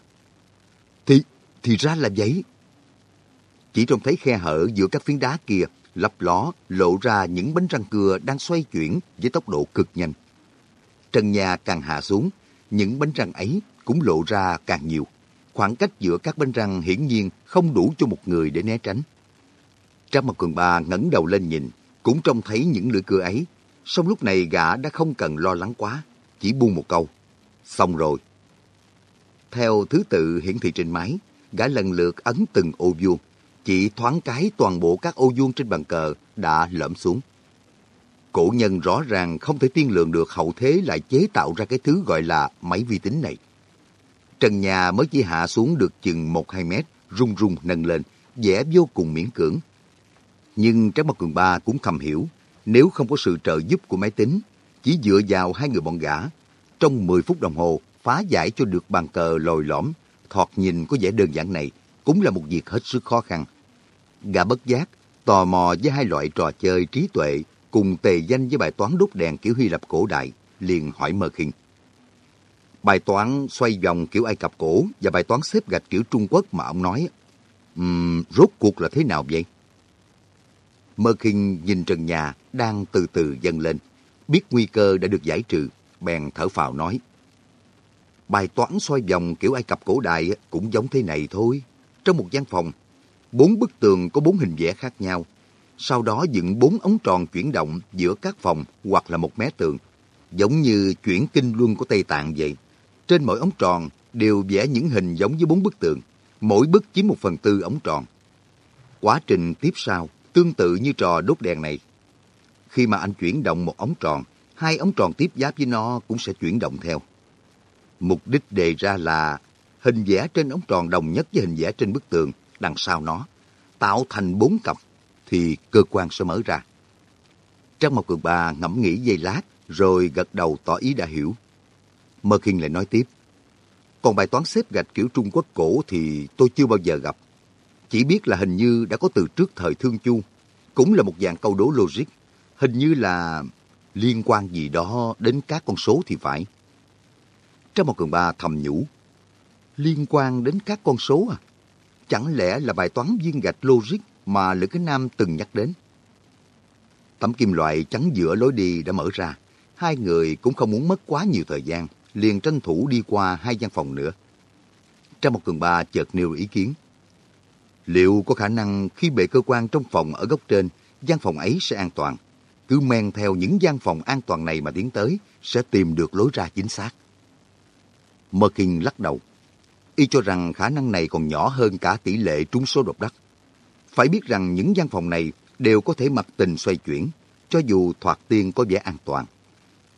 Thì, thì ra là vậy. Chỉ trông thấy khe hở giữa các phiến đá kia, lấp ló lộ ra những bánh răng cưa đang xoay chuyển với tốc độ cực nhanh. Trần nhà càng hạ xuống, những bánh răng ấy cũng lộ ra càng nhiều. Khoảng cách giữa các bánh răng hiển nhiên không đủ cho một người để né tránh. Trang mặt cường ba ngẩng đầu lên nhìn, cũng trông thấy những lưỡi cưa ấy. Song lúc này gã đã không cần lo lắng quá, chỉ buông một câu. Xong rồi. Theo thứ tự hiển thị trên máy, gã lần lượt ấn từng ô vuông. Chỉ thoáng cái toàn bộ các ô vuông trên bàn cờ đã lõm xuống. Cổ nhân rõ ràng không thể tiên lượng được hậu thế lại chế tạo ra cái thứ gọi là máy vi tính này. Trần nhà mới chỉ hạ xuống được chừng 1-2 mét, rung rung nâng lên, vẻ vô cùng miễn cưỡng. Nhưng Trác Mặt Cường Ba cũng thầm hiểu, nếu không có sự trợ giúp của máy tính, chỉ dựa vào hai người bọn gã, trong 10 phút đồng hồ phá giải cho được bàn cờ lồi lõm, thoạt nhìn có vẻ đơn giản này, cũng là một việc hết sức khó khăn. Gã bất giác, tò mò với hai loại trò chơi trí tuệ cùng tề danh với bài toán đốt đèn kiểu Hy Lạp cổ đại, liền hỏi Mơ Kinh. Bài toán xoay vòng kiểu Ai Cập cổ và bài toán xếp gạch kiểu Trung Quốc mà ông nói, um, rốt cuộc là thế nào vậy? Mơ Kinh nhìn trần nhà đang từ từ dâng lên, biết nguy cơ đã được giải trừ, bèn thở phào nói. Bài toán xoay vòng kiểu Ai Cập cổ đại cũng giống thế này thôi. Trong một gian phòng, bốn bức tường có bốn hình vẽ khác nhau. Sau đó dựng bốn ống tròn chuyển động giữa các phòng hoặc là một mé tường, giống như chuyển kinh luân của Tây Tạng vậy. Trên mỗi ống tròn đều vẽ những hình giống với bốn bức tường, mỗi bức chiếm một phần tư ống tròn. Quá trình tiếp sau tương tự như trò đốt đèn này. Khi mà anh chuyển động một ống tròn, hai ống tròn tiếp giáp với nó cũng sẽ chuyển động theo. Mục đích đề ra là hình vẽ trên ống tròn đồng nhất với hình vẽ trên bức tường đằng sau nó, tạo thành bốn cặp, thì cơ quan sẽ mở ra. Trang Mộc Cường Ba ngẫm nghĩ giây lát, rồi gật đầu tỏ ý đã hiểu. Mơ Kinh lại nói tiếp, còn bài toán xếp gạch kiểu Trung Quốc cổ thì tôi chưa bao giờ gặp. Chỉ biết là hình như đã có từ trước thời Thương Chu, cũng là một dạng câu đố logic, hình như là liên quan gì đó đến các con số thì phải. Trong một cường ba thầm nhủ, liên quan đến các con số à? Chẳng lẽ là bài toán viên gạch logic mà Lữ Cái Nam từng nhắc đến? Tấm kim loại chắn giữa lối đi đã mở ra. Hai người cũng không muốn mất quá nhiều thời gian, liền tranh thủ đi qua hai gian phòng nữa. Trong một cường ba chợt nêu ý kiến. Liệu có khả năng khi bệ cơ quan trong phòng ở góc trên, gian phòng ấy sẽ an toàn? Cứ men theo những gian phòng an toàn này mà tiến tới, sẽ tìm được lối ra chính xác. Merkin lắc đầu. Y cho rằng khả năng này còn nhỏ hơn cả tỷ lệ trúng số độc đắc. Phải biết rằng những gian phòng này đều có thể mặc tình xoay chuyển, cho dù thoạt tiên có vẻ an toàn.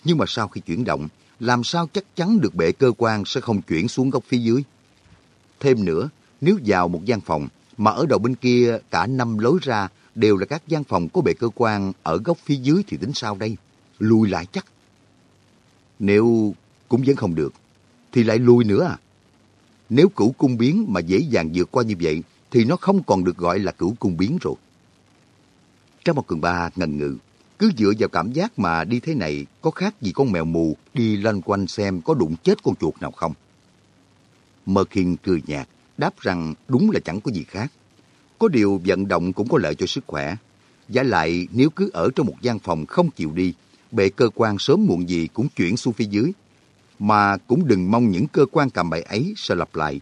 Nhưng mà sau khi chuyển động, làm sao chắc chắn được bệ cơ quan sẽ không chuyển xuống góc phía dưới? Thêm nữa, nếu vào một gian phòng mà ở đầu bên kia cả năm lối ra đều là các gian phòng có bệ cơ quan ở góc phía dưới thì tính sao đây? Lùi lại chắc. Nếu cũng vẫn không được, thì lại lùi nữa à? Nếu cửu cung biến mà dễ dàng vượt qua như vậy, thì nó không còn được gọi là cửu cung biến rồi. Trong một cường ba ngần ngừ, cứ dựa vào cảm giác mà đi thế này có khác gì con mèo mù đi loanh quanh xem có đụng chết con chuột nào không. Mơ Kinh cười nhạt, đáp rằng đúng là chẳng có gì khác. Có điều vận động cũng có lợi cho sức khỏe. Giả lại nếu cứ ở trong một gian phòng không chịu đi, bệ cơ quan sớm muộn gì cũng chuyển xuống phía dưới. Mà cũng đừng mong những cơ quan cầm bậy ấy sẽ lặp lại.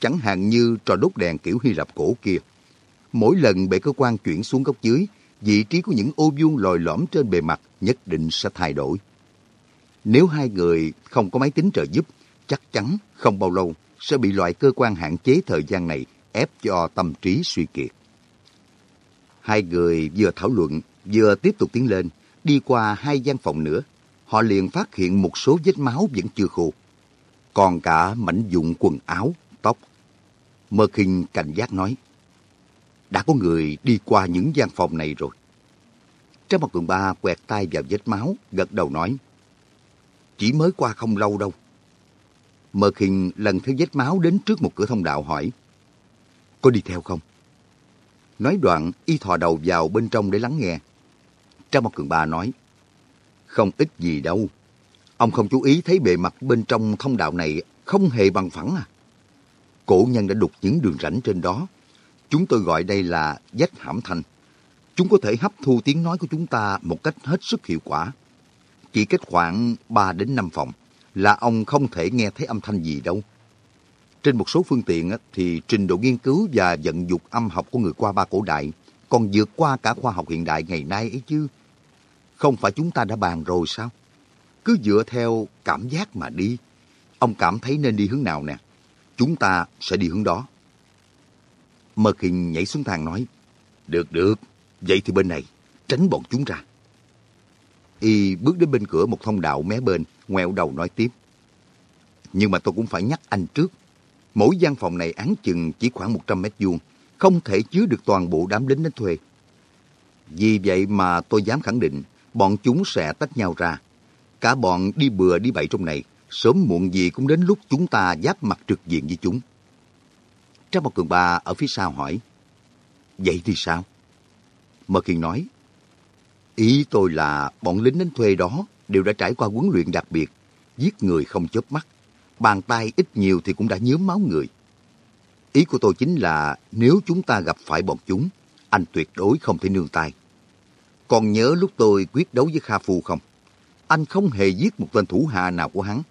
Chẳng hạn như trò đốt đèn kiểu Hy Lạp cổ kia. Mỗi lần bệ cơ quan chuyển xuống góc dưới, vị trí của những ô vuông lồi lõm trên bề mặt nhất định sẽ thay đổi. Nếu hai người không có máy tính trợ giúp, chắc chắn không bao lâu sẽ bị loại cơ quan hạn chế thời gian này ép cho tâm trí suy kiệt. Hai người vừa thảo luận, vừa tiếp tục tiến lên, đi qua hai gian phòng nữa. Họ liền phát hiện một số vết máu vẫn chưa khô. Còn cả mảnh dụng quần áo, tóc. Mơ khinh cảnh giác nói, đã có người đi qua những gian phòng này rồi. Trái mặt cường ba quẹt tay vào vết máu, gật đầu nói, chỉ mới qua không lâu đâu. Mơ khinh lần theo vết máu đến trước một cửa thông đạo hỏi, có đi theo không? Nói đoạn, y thò đầu vào bên trong để lắng nghe. Trang một cường ba nói, không ít gì đâu. Ông không chú ý thấy bề mặt bên trong thông đạo này không hề bằng phẳng à? Cổ nhân đã đục những đường rãnh trên đó. Chúng tôi gọi đây là vách hãm thanh. Chúng có thể hấp thu tiếng nói của chúng ta một cách hết sức hiệu quả. Chỉ cách khoảng 3 đến 5 phòng là ông không thể nghe thấy âm thanh gì đâu. Trên một số phương tiện thì trình độ nghiên cứu và vận dụng âm học của người qua ba cổ đại còn vượt qua cả khoa học hiện đại ngày nay ấy chứ. Không phải chúng ta đã bàn rồi sao? Cứ dựa theo cảm giác mà đi. Ông cảm thấy nên đi hướng nào nè? Chúng ta sẽ đi hướng đó. Mơ hình nhảy xuống thang nói, Được, được, vậy thì bên này, tránh bọn chúng ra. Y bước đến bên cửa một thông đạo mé bên, ngoẹo đầu nói tiếp. Nhưng mà tôi cũng phải nhắc anh trước, Mỗi gian phòng này án chừng chỉ khoảng 100 mét vuông, không thể chứa được toàn bộ đám lính đến thuê. Vì vậy mà tôi dám khẳng định bọn chúng sẽ tách nhau ra. Cả bọn đi bừa đi bậy trong này, sớm muộn gì cũng đến lúc chúng ta giáp mặt trực diện với chúng. Trang bảo cường ba ở phía sau hỏi, Vậy thì sao? Mơ Kiên nói, Ý tôi là bọn lính đến thuê đó đều đã trải qua huấn luyện đặc biệt, giết người không chớp mắt. Bàn tay ít nhiều thì cũng đã nhớm máu người. Ý của tôi chính là nếu chúng ta gặp phải bọn chúng, anh tuyệt đối không thể nương tay. Còn nhớ lúc tôi quyết đấu với Kha Phu không? Anh không hề giết một tên thủ hạ nào của hắn.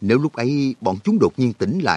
Nếu lúc ấy bọn chúng đột nhiên tỉnh lại